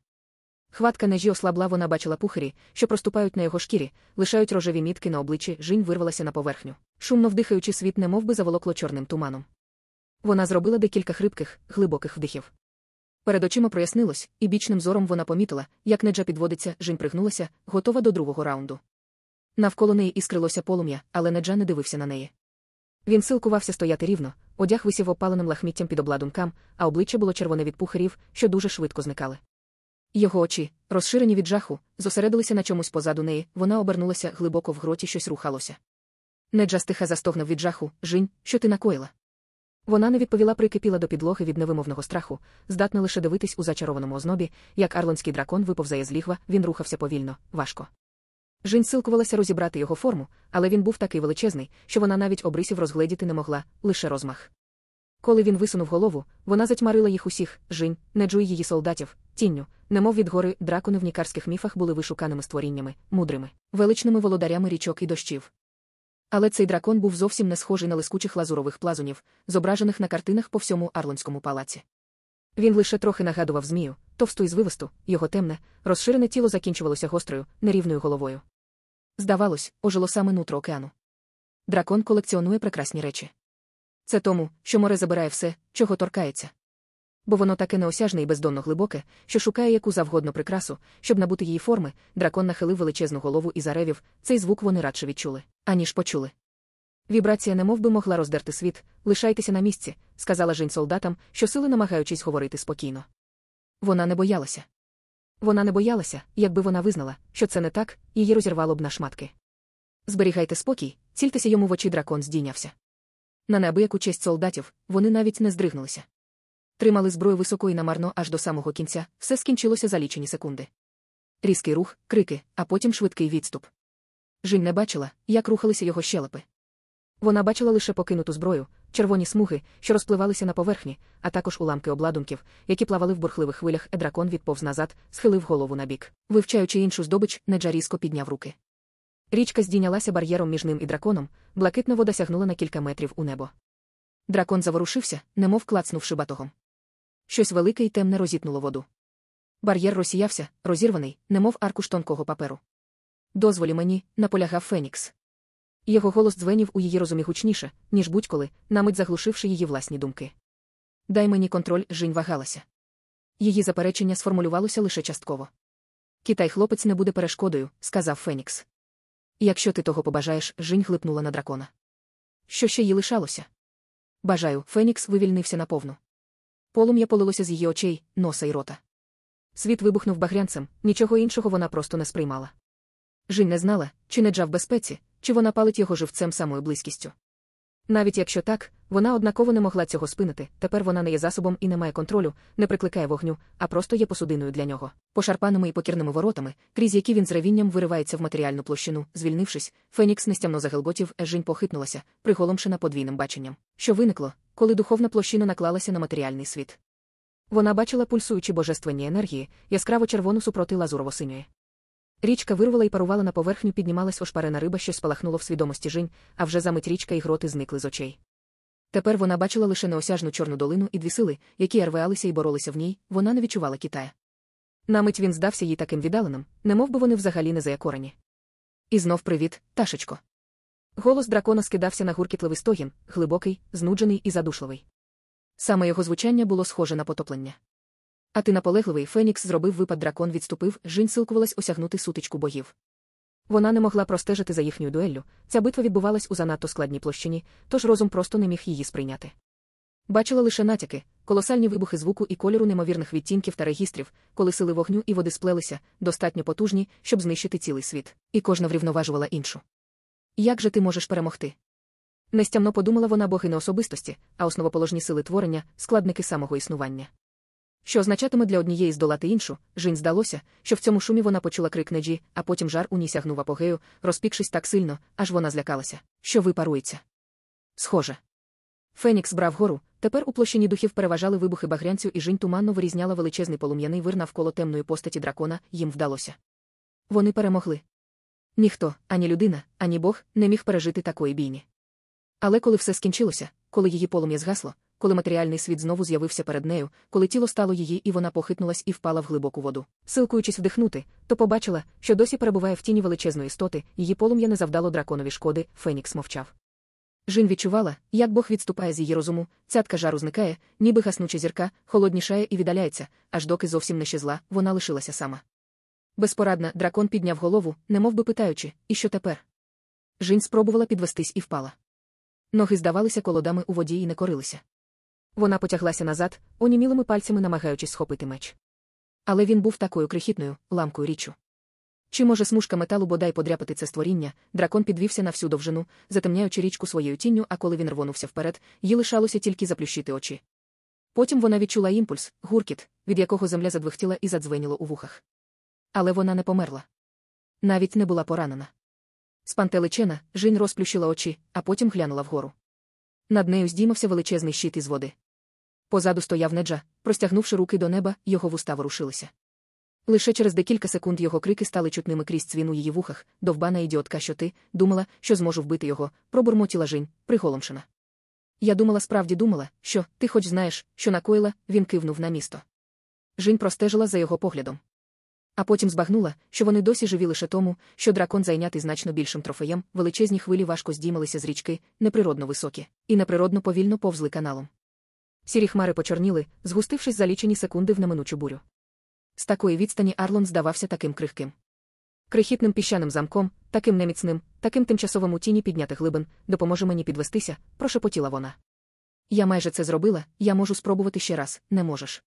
Хватка нежі ослабла, вона бачила пухарі, що проступають на його шкірі, лишають рожеві мітки на обличчі, жінь вирвалася на поверхню, шумно вдихаючи світ, немов би заволокло чорним туманом. Вона зробила декілька хрипких, глибоких вдихів. Перед очима прояснилось, і бічним зором вона помітила, як неджа підводиться, жінь пригнулася, готова до другого раунду. Навколо неї іскрилося полум'я, але неджа не дивився на неї. Він силкувався стояти рівно, одяг висів опаленим лахміттям під обладункам, а обличчя було червоне від пухарів, що дуже швидко зникали. Його очі, розширені від жаху, зосередилися на чомусь позаду неї, вона обернулася глибоко в гроті щось рухалося. Неджа стиха застогнав від жаху, жінь, що ти накоїла. Вона не відповіла, прикипіла до підлоги від невимовного страху, здатна лише дивитись у зачарованому ознобі, як арлонський дракон виповзає з лігва, він рухався повільно, важко. Жінь силкувалася розібрати його форму, але він був такий величезний, що вона навіть обрисів розгледіти не могла, лише розмах. Коли він висунув голову, вона затьмарила їх усіх, жінь, неджуй її солдатів, тінню, немов від гори дракони в нікарських міфах були вишуканими створіннями, мудрими, величними володарями річок і дощів. Але цей дракон був зовсім не схожий на лискучих лазурових плазунів, зображених на картинах по всьому Арлонському палаці. Він лише трохи нагадував змію, товсту і звивисту, його темне, розширене тіло закінчувалося гострою, нерівною головою. Здавалось, ожило саме нутро океану. Дракон колекціонує прекрасні речі. Це тому, що море забирає все, чого торкається. Бо воно таке неосяжне і бездонно глибоке, що шукає яку завгодно прикрасу, щоб набути її форми, дракон нахилив величезну голову і заревів, цей звук вони радше відчули, аніж почули. Вібрація немов би могла роздерти світ, лишайтеся на місці, сказала жінь солдатам, що сили намагаючись говорити спокійно. Вона не боялася. Вона не боялася, якби вона визнала, що це не так, її розірвало б на шматки. Зберігайте спокій, цільтеся йому в очі дракон здійнявся. На неабияку честь солдатів вони навіть не здригнулися. Тримали зброю високо і намарно аж до самого кінця, все скінчилося за лічені секунди. Різкий рух, крики, а потім швидкий відступ. Жінь не бачила, як рухалися його щелепи. Вона бачила лише покинуту зброю, червоні смуги, що розпливалися на поверхні, а також уламки обладунків, які плавали в бурхливих хвилях, едракон відповз назад, схилив голову на бік. Вивчаючи іншу здобич, Неджа різко підняв руки. Річка здійнялася бар'єром між ним і драконом, блакитна вода сягнула на кілька метрів у небо. Дракон заворушився, немов клацнувши батогом. Щось велике й темне розітнуло воду. Бар'єр розсіявся, розірваний, немов аркуш тонкого паперу. Дозволі мені, наполягав Фенікс. Його голос дзвенів у її розумі гучніше, ніж будь-коли, намить заглушивши її власні думки. Дай мені контроль, Жінь вагалася. Її заперечення сформулювалося лише частково. Китай хлопець не буде перешкодою, сказав Фенікс. Якщо ти того побажаєш, Жінь глипнула на дракона. Що ще їй лишалося? Бажаю, Фенікс вивільнився наповну. Полум'я полилося з її очей, носа й рота. Світ вибухнув багрянцем, нічого іншого вона просто не сприймала. Жінь не знала, чи не джа безпеці, чи вона палить його живцем самою близькістю. Навіть якщо так, вона однаково не могла цього спинити, тепер вона не є засобом і не має контролю, не прикликає вогню, а просто є посудиною для нього, пошарпаними і покірними воротами, крізь які він з ревінням виривається в матеріальну площину. Звільнившись, Фенікс нестямно загелботів, Ежінь похитнулася, приголомшена подвійним баченням, що виникло, коли духовна площина наклалася на матеріальний світ. Вона бачила пульсуючі божественні енергії, яскраво червону супроти лазурово-синьої. Річка вирвала і парувала на поверхню, піднімалась ошпарена риба, що спалахнуло в свідомості жінь, а вже замить річка і гроти зникли з очей. Тепер вона бачила лише неосяжну чорну долину і дві сили, які рвалися і боролися в ній, вона не відчувала Китая. Намить він здався їй таким віддаленим, немов би вони взагалі не заякорені. І знов привіт, ташечко. Голос дракона скидався на гуркітливий стогін, глибокий, знуджений і задушливий. Саме його звучання було схоже на потоплення. А ти наполегливий Фенікс зробив випад дракон відступив, жінь силкувалась осягнути сутичку богів. Вона не могла простежити за їхньою дуеллю, ця битва відбувалась у занадто складній площині, тож розум просто не міг її сприйняти. Бачила лише натяки, колосальні вибухи звуку і кольору неймовірних відтінків та регістрів, коли сили вогню і води сплелися, достатньо потужні, щоб знищити цілий світ, і кожна врівноважувала іншу. Як же ти можеш перемогти? Нестямно подумала вона боги не особистості, а основоположні сили творення, складники самого існування. Що означатиме для однієї здолати іншу, Жінь здалося, що в цьому шумі вона почула крик Неджі, а потім жар у ній сягнув апогею, розпікшись так сильно, аж вона злякалася, що випарується. Схоже. Фенікс брав гору, тепер у площині духів переважали вибухи багрянцю, і Жінь туманно вирізняла величезний полум'яний вир навколо темної постаті дракона, їм вдалося. Вони перемогли. Ніхто, ані людина, ані Бог, не міг пережити такої бійні. Але коли все скінчилося, коли її полум'я згасло, коли матеріальний світ знову з'явився перед нею, коли тіло стало її, і вона похитнулась і впала в глибоку воду. Силкуючись вдихнути, то побачила, що досі перебуває в тіні величезної істоти, її полум'я не завдало драконові шкоди, Фенікс мовчав. Жін відчувала, як Бог відступає з її розуму, цятка жару зникає, ніби гаснуча зірка, холоднішає і віддаляється, аж доки зовсім не щезла, вона лишилася сама. Безпорадна, дракон підняв голову, немов би питаючи, і що тепер? Жінь спробувала підвестись і впала. Ноги здавалися колодами у воді і не корилися. Вона потяглася назад, онімілими пальцями намагаючись схопити меч. Але він був такою крихітною, ламкою річчю. Чи може смужка металу бодай подряпати це створіння, дракон підвівся на всю довжину, затемняючи річку своєю тінню, а коли він рвонувся вперед, їй лишалося тільки заплющити очі. Потім вона відчула імпульс, гуркіт, від якого земля задвихтіла і задзвеніло у вухах. Але вона не померла. Навіть не була поранена. Спантеличена, Жінь розплющила очі, а потім глянула вгору. Над нею здіймався величезний щит із води. Позаду стояв неджа, простягнувши руки до неба, його вуста ворушилися. Лише через декілька секунд його крики стали чутними крізь цвін у її вухах, довбана ідіотка, що ти, думала, що зможу вбити його, пробурмотіла Жінь, приголомшена. Я думала, справді думала, що, ти хоч знаєш, що накоїла, він кивнув на місто. Жінь простежила за його поглядом. А потім збагнула, що вони досі живі лише тому, що дракон зайнятий значно більшим трофеєм, величезні хвилі важко здіймалися з річки, неприродно високі, і неприродно повільно повзли каналом. Сірі хмари почорніли, згустившись за лічені секунди в неминучу бурю. З такої відстані Арлон здавався таким крихким. Крихітним піщаним замком, таким неміцним, таким тимчасовим у тіні піднятих глибин, допоможе мені підвестися, прошепотіла вона. Я майже це зробила, я можу спробувати ще раз, не можеш.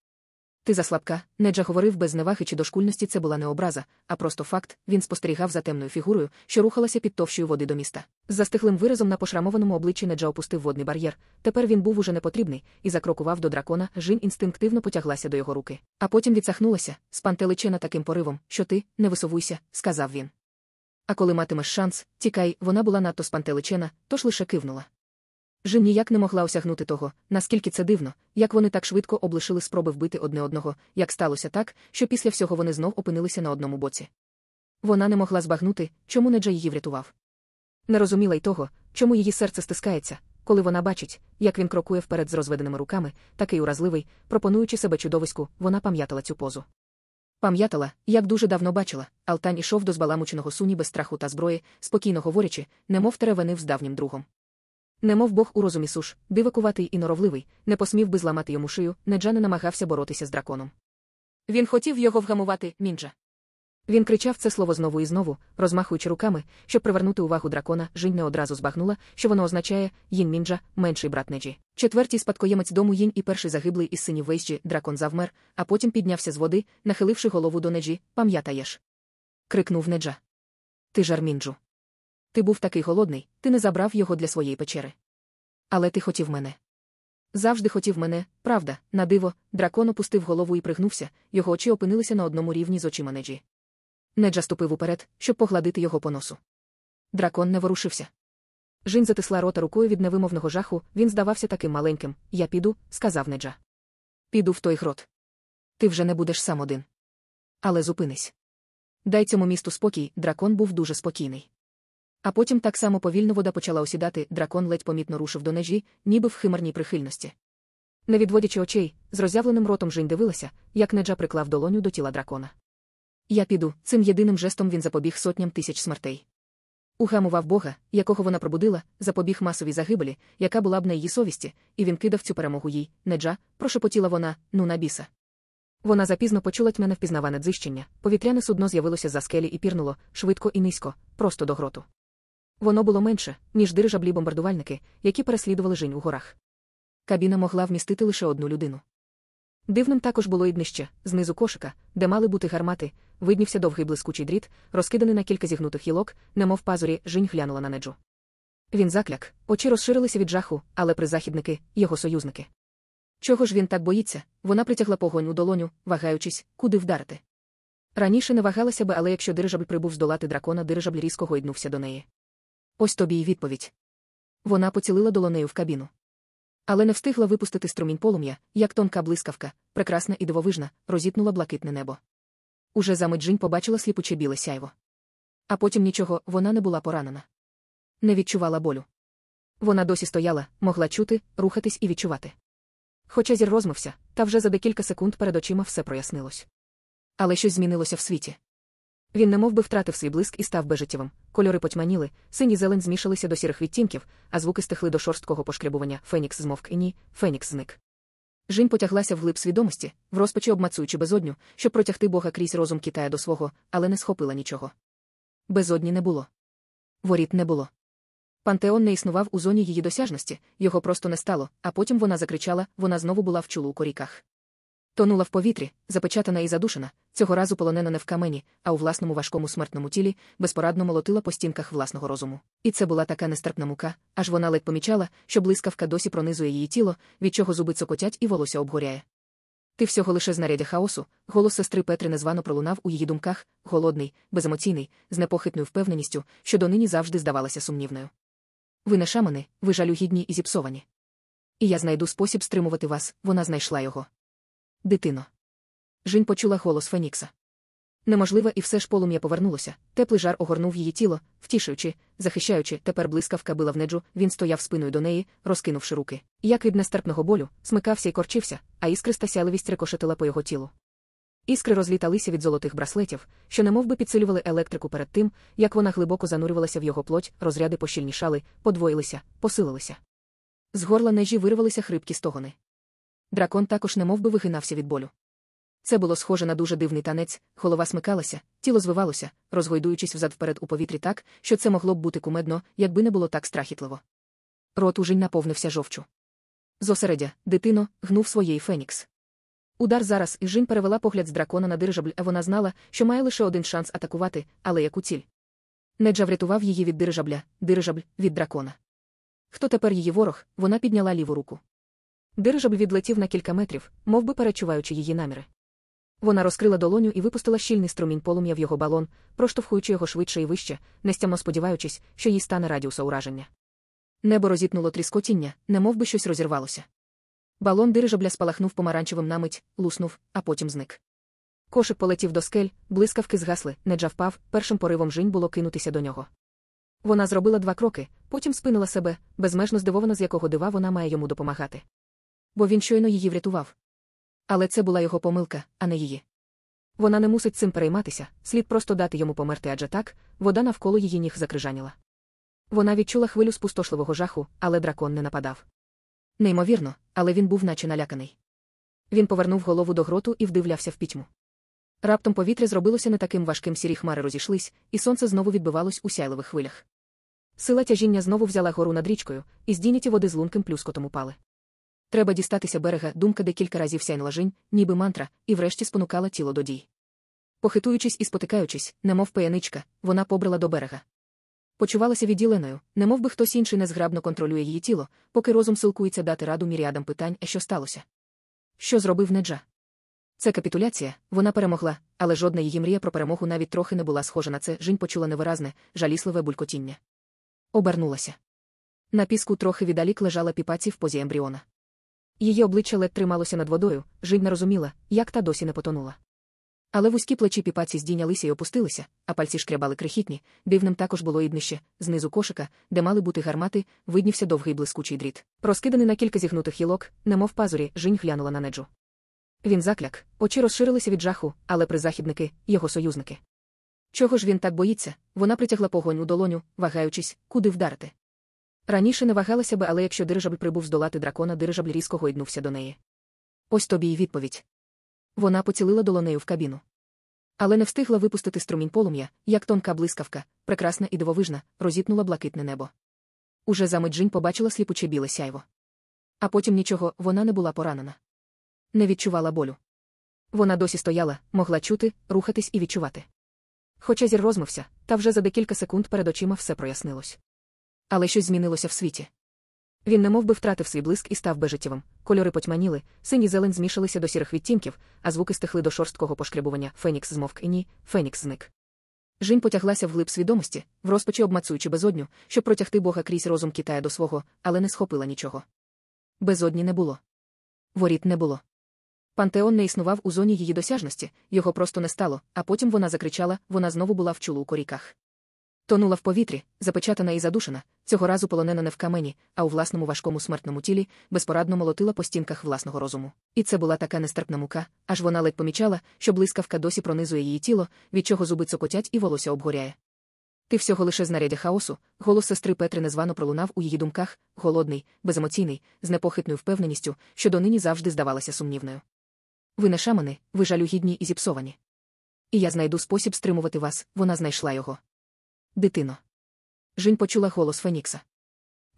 Ти заслабка, Неджа говорив без зневаги чи дошкульності це була не образа, а просто факт, він спостерігав за темною фігурою, що рухалася під товщою води до міста. З застиглим виразом на пошрамованому обличчі Неджа опустив водний бар'єр. Тепер він був уже непотрібний і закрокував до дракона, жін інстинктивно потяглася до його руки. А потім відсахнулася, спантеличена таким поривом, що ти, не висовуйся, сказав він. А коли матимеш шанс, тікай, вона була надто спантеличена, тож лише кивнула. Жін ніяк не могла осягнути того, наскільки це дивно, як вони так швидко облишили спроби вбити одне одного, як сталося так, що після всього вони знов опинилися на одному боці. Вона не могла збагнути, чому Неджа її врятував. Не розуміла й того, чому її серце стискається, коли вона бачить, як він крокує вперед з розведеними руками, такий уразливий, пропонуючи себе чудовиську, вона пам'ятала цю позу. Пам'ятала, як дуже давно бачила, Алтань ішов до збаламученого суні без страху та зброї, спокійно говорячи, немов теревенив з давнім другом. Немов Бог у розумі суш, дивакуватий і норовливий, не посмів би зламати йому шию, Неджа не намагався боротися з драконом. Він хотів його вгамувати, мінджа. Він кричав це слово знову і знову, розмахуючи руками, щоб привернути увагу дракона, Жінь не одразу збагнула, що воно означає їн мінджа, менший брат Неджі. Четвертій спадкоємець дому їнь і перший загиблий із синів вейсджі, дракон завмер, а потім піднявся з води, нахиливши голову до Неджі, пам'ятаєш. крикнув Неджа. Ти жар мінджу. Ти був такий голодний, ти не забрав його для своєї печери. Але ти хотів мене. Завжди хотів мене, правда, на диво, дракон опустив голову і пригнувся, його очі опинилися на одному рівні з очима Неджі. Неджа ступив уперед, щоб погладити його по носу. Дракон не ворушився. Жінь затисла рота рукою від невимовного жаху, він здавався таким маленьким. Я піду, сказав Неджа. Піду в той грот. Ти вже не будеш сам один. Але зупинись. Дай цьому місту спокій, дракон був дуже спокійний. А потім так само повільно вода почала осідати, дракон ледь помітно рушив до нежі, ніби в химерній прихильності. Не відводячи очей, з роззявленим ротом Жінь дивилася, як Неджа приклав долоню до тіла дракона. Я піду, цим єдиним жестом він запобіг сотням тисяч смертей. Угамував Бога, якого вона пробудила, запобіг масовій загибелі, яка була б на її совісті, і він кидав цю перемогу їй, неджа, прошепотіла вона, ну на біса. Вона запізно почула тьмене впізнаване дзищення, повітряне судно з'явилося за скелі і пірнуло, швидко і низько, просто до гроту. Воно було менше, ніж дирижаблі бомбардувальники, які переслідували жінь у горах. Кабіна могла вмістити лише одну людину. Дивним також було й днище, знизу кошика, де мали бути гармати, виднівся довгий блискучий дріт, розкиданий на кілька зігнутих гілок, немов пазурі, жінь глянула на неджу. Він закляк, очі розширилися від жаху, але призахідники, його союзники. Чого ж він так боїться? Вона притягла погонь у долоню, вагаючись, куди вдарити. Раніше не вагалася би, але якщо дирижабль прибув здолати дракона, дирижабль різко гойднувся до неї. Ось тобі й відповідь. Вона поцілила долонею в кабіну. Але не встигла випустити струмінь полум'я, як тонка блискавка, прекрасна і дивовижна, розітнула блакитне небо. Уже за мить побачила сліпуче біле сяйво. А потім нічого, вона не була поранена. Не відчувала болю. Вона досі стояла, могла чути, рухатись і відчувати. Хоча зір розмився, та вже за декілька секунд перед очима все прояснилось. Але щось змінилося в світі. Він немов би втратив свій блиск і став безжиттєвим. Кольори потьманіли, сині зелень змішалися до сірих відтінків, а звуки стихли до шорсткого пошкребування. Фенікс змовк і ні, Фенікс зник. Жінь потяглася вглиб свідомості, в розпачі обмацуючи безодню, щоб протягти Бога крізь розум Китая до свого, але не схопила нічого. Безодні не було. Воріт не було. Пантеон не існував у зоні її досяжності, його просто не стало, а потім вона закричала, вона знову була в чулу у коріках. Тонула в повітрі, запечатана і задушена, цього разу полонена не в камені, а у власному важкому смертному тілі, безпорадно молотила по стінках власного розуму. І це була така нестерпна мука, аж вона ледь помічала, що блискавка досі пронизує її тіло, від чого зуби цокотять і волосся обгоряє. Ти всього лише знарядя хаосу, голос сестри Петри незвано пролунав у її думках, голодний, беземоційний, з непохитною впевненістю, що донині завжди здавалася сумнівною. Ви не шамани, ви жалюгідні і зіпсовані. І я знайду спосіб стримувати вас, вона знайшла його. Дитино. Жінь почула голос Фенікса. Неможливо, і все ж полум'я повернулося. Теплий жар огорнув її тіло, втішуючи, захищаючи, тепер блискавка била в неджу, він стояв спиною до неї, розкинувши руки. Як від нестерпного болю, смикався і корчився, а іскриста сяливість рикошетила по його тілу. Іскри розліталися від золотих браслетів, що немов би підсилювали електрику перед тим, як вона глибоко занурювалася в його плоть, розряди пощільнішали, подвоїлися, посилилися. З горла нежі вирвалися хрипкі стогони. Дракон також немов би вигинався від болю. Це було схоже на дуже дивний танець, голова смикалася, тіло звивалося, розгойдуючись взад вперед у повітрі так, що це могло б бути кумедно, якби не було так страхітливо. Рот ужень наповнився жовчу. Зосередя, дитино, гнув своєї Фенікс. Удар зараз і Жінь перевела погляд з дракона на дирижабль, а вона знала, що має лише один шанс атакувати, але яку ціль. Неджа врятував її від дирижабля, дирижабль від дракона. Хто тепер її ворог, вона підняла ліву руку. Дирижабль відлетів на кілька метрів, мов би перечуваючи її наміри. Вона розкрила долоню і випустила щільний струмінь полум'я в його балон, проштовхуючи його швидше і вище, нестямно сподіваючись, що їй стане радіуса ураження. Небо розітнуло тріскотіння, немов би щось розірвалося. Балон дирижабля спалахнув помаранчевим намить, луснув, а потім зник. Кошик полетів до скель, блискавки згасли, неджа впав, першим поривом жінь було кинутися до нього. Вона зробила два кроки, потім спинила себе, безмежно здивована, з якого дива вона має йому допомагати. Бо він щойно її врятував. Але це була його помилка, а не її. Вона не мусить цим перейматися, слід просто дати йому померти, адже так, вода навколо її ніг закрижаніла. Вона відчула хвилю спустошливого жаху, але дракон не нападав. Неймовірно, але він був наче наляканий. Він повернув голову до гроту і вдивлявся в пітьму. Раптом повітря зробилося не таким важким сірі хмари розійшлись, і сонце знову відбивалось у сяйливих хвилях. Сила тяжіння знову взяла гору над річкою, і здійняті води з лунким плюскотом упали. Треба дістатися берега, думка декілька разів сяйнула жінь, ніби мантра, і врешті спонукала тіло до дій. Похитуючись і спотикаючись, немов паяничка, вона побрала до берега. Почувалася відділеною, немов би хтось інший незграбно контролює її тіло, поки розум силкується дати раду міріадам питань, що сталося. Що зробив Неджа? Це капітуляція, вона перемогла, але жодна її мрія про перемогу навіть трохи не була схожа на це. Жінь почула невиразне, жалісливе булькотіння. Обернулася. На піску трохи віддалік лежала піпаці в позі ембріона. Її обличчя ледь трималося над водою, Жінь не розуміла, як та досі не потонула. Але вузькі плечі піпаці здійнялися і опустилися, а пальці шкрябали крихітні, дивним також було і днище, знизу кошика, де мали бути гармати, виднівся довгий блискучий дріт. Розкиданий на кілька зігнутих гілок, немов пазурі, Жінь глянула на неджу. Він закляк, очі розширилися від жаху, але призахідники, його союзники. Чого ж він так боїться? Вона притягла погонь у долоню, вагаючись, куди вдарити. Раніше не вагалася би, але якщо дирижабль прибув здолати дракона, дирижабль різко гойднувся до неї. Ось тобі й відповідь. Вона поцілила долонею в кабіну. Але не встигла випустити струмінь полум'я, як тонка блискавка, прекрасна і дивовижна, розітнула блакитне небо. Уже за мить побачила сліпуче біле сяйво. А потім нічого, вона не була поранена. Не відчувала болю. Вона досі стояла, могла чути, рухатись і відчувати. Хоча зір розмився, та вже за декілька секунд перед очима все прояснилось. Але щось змінилося в світі. Він немов би втратив свій блиск і став безжиттєвим. Кольори потьманіли, сині зелень змішалися до сірих відтінків, а звуки стихли до шорсткого пошкребування. Фенікс змовк і ні, Фенікс зник. Жінь потяглася вглиб свідомості, в розпачі обмацуючи безодню, щоб протягти Бога крізь розум Китая до свого, але не схопила нічого. Безодні не було. Воріт не було. Пантеон не існував у зоні її досяжності, його просто не стало, а потім вона закричала, вона знову була в чулу у коріках. Тонула в повітрі, запечатана і задушена, цього разу полонена не в камені, а у власному важкому смертному тілі, безпорадно молотила по стінках власного розуму. І це була така нестерпна мука, аж вона ледь помічала, що блискавка досі пронизує її тіло, від чого зуби цокотять і волосся обгоряє. Ти всього лише знарядя хаосу, голос сестри Петри незвано пролунав у її думках, голодний, беземоційний, з непохитною впевненістю, що донині завжди здавалася сумнівною. Ви не шамани, ви жалюгідні і зіпсовані. І я знайду спосіб стримувати вас, вона знайшла його. Дитино. Жінь почула голос Фенікса.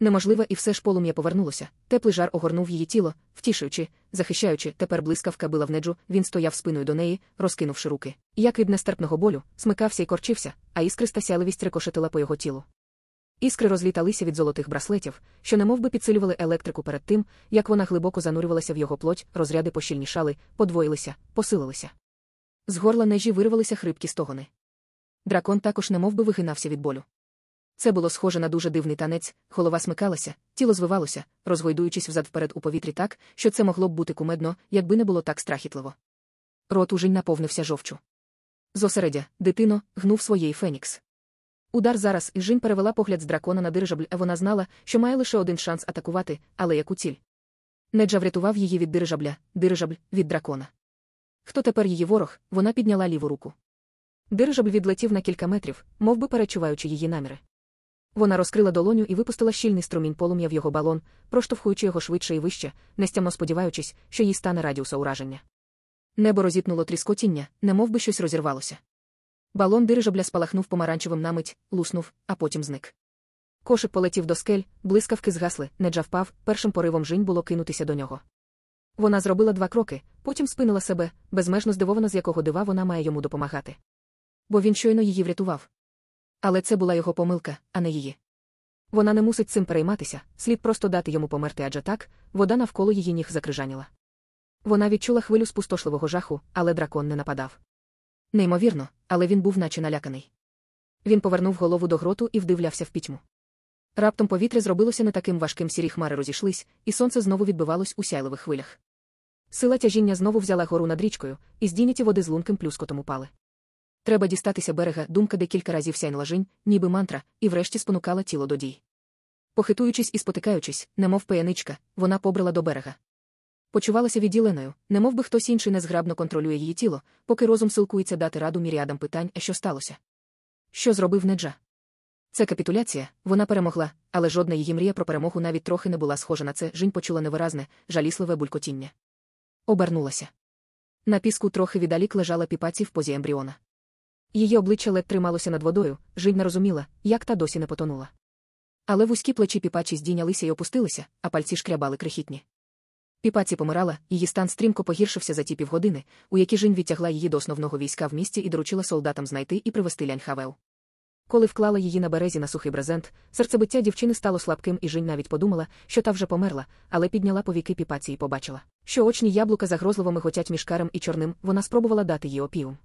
Неможливо, і все ж полум'я повернулося. Теплий жар огорнув її тіло, втішуючи, захищаючи, тепер блискавка била в неджу, він стояв спиною до неї, розкинувши руки. Як від нестерпного болю, смикався і корчився, а іскриста сяливість рикошетила по його тілу. Іскри розліталися від золотих браслетів, що немовби підсилювали електрику перед тим, як вона глибоко занурювалася в його плоть, розряди пощільнішали, подвоїлися, посилилися. З горла нежі вирвалися хрипкі стогони. Дракон також немовби вигинався від болю. Це було схоже на дуже дивний танець, голова смикалася, тіло звивалося, розгойдуючись взад вперед у повітрі так, що це могло б бути кумедно, якби не було так страхітливо. Рот ужень наповнився жовчу. Зосередя, дитино, гнув своєї Фенікс. Удар зараз і Жінь перевела погляд з дракона на дирижабль, а вона знала, що має лише один шанс атакувати, але яку ціль. Неджа врятував її від дирижабля, дирижабль від дракона. Хто тепер її ворог, вона підняла ліву руку. Дирижабль відлетів на кілька метрів, мов би перечуваючи її наміри. Вона розкрила долоню і випустила щільний струмінь полум'я в його балон, проштовхуючи його швидше і вище, нестямно сподіваючись, що їй стане радіуса ураження. Небо розітнуло тріскотіння, немов би щось розірвалося. Балон дирижабля спалахнув помаранчевим намить, луснув, а потім зник. Кошик полетів до скель, блискавки згасли, неджа впав, першим поривом жінь було кинутися до нього. Вона зробила два кроки, потім спинила себе, безмежно здивована, з якого дива вона має йому допомагати. Бо він щойно її врятував. Але це була його помилка, а не її. Вона не мусить цим перейматися, слід просто дати йому померти, адже так, вода навколо її ніг закрижаніла. Вона відчула хвилю спустошливого жаху, але дракон не нападав. Неймовірно, але він був наче наляканий. Він повернув голову до гроту і вдивлявся в пітьму. Раптом повітря зробилося не таким важким сірі хмари розійшлись, і сонце знову відбивалось у сяйливих хвилях. Сила тяжіння знову взяла гору над річкою, і здійняті води з лунким плюскотом упали. Треба дістатися берега, думка декілька разів сяйнула жінь, ніби мантра, і врешті спонукала тіло до дій. Похитуючись і спотикаючись, немов паяничка, вона побрала до берега. Почувалася відділеною, немов би хтось інший незграбно контролює її тіло, поки розум силкується дати раду міріадам питань, що сталося. Що зробив Неджа? Це капітуляція, вона перемогла, але жодна її мрія про перемогу навіть трохи не була схожа на це. Жінь почула невиразне, жалісливе булькотіння. Обернулася. На піску трохи віддалік лежала піпаці в позі ембріона. Її обличчя ледь трималося над водою, Жінь не розуміла, як та досі не потонула. Але вузькі плечі піпачі здійнялися й опустилися, а пальці шкрябали крихітні. Піпаці помирала, її стан стрімко погіршився за ті півгодини, у які Жінь відтягла її до основного війська в місті і доручила солдатам знайти і привезти ляньхавел. Коли вклала її на березі на сухий брезент, серцебиття дівчини стало слабким, і Жінь навіть подумала, що та вже померла, але підняла повіки піпаці і побачила, що очні яблука загрозливо миготять між карем і чорним, вона спробувала дати їй опіум.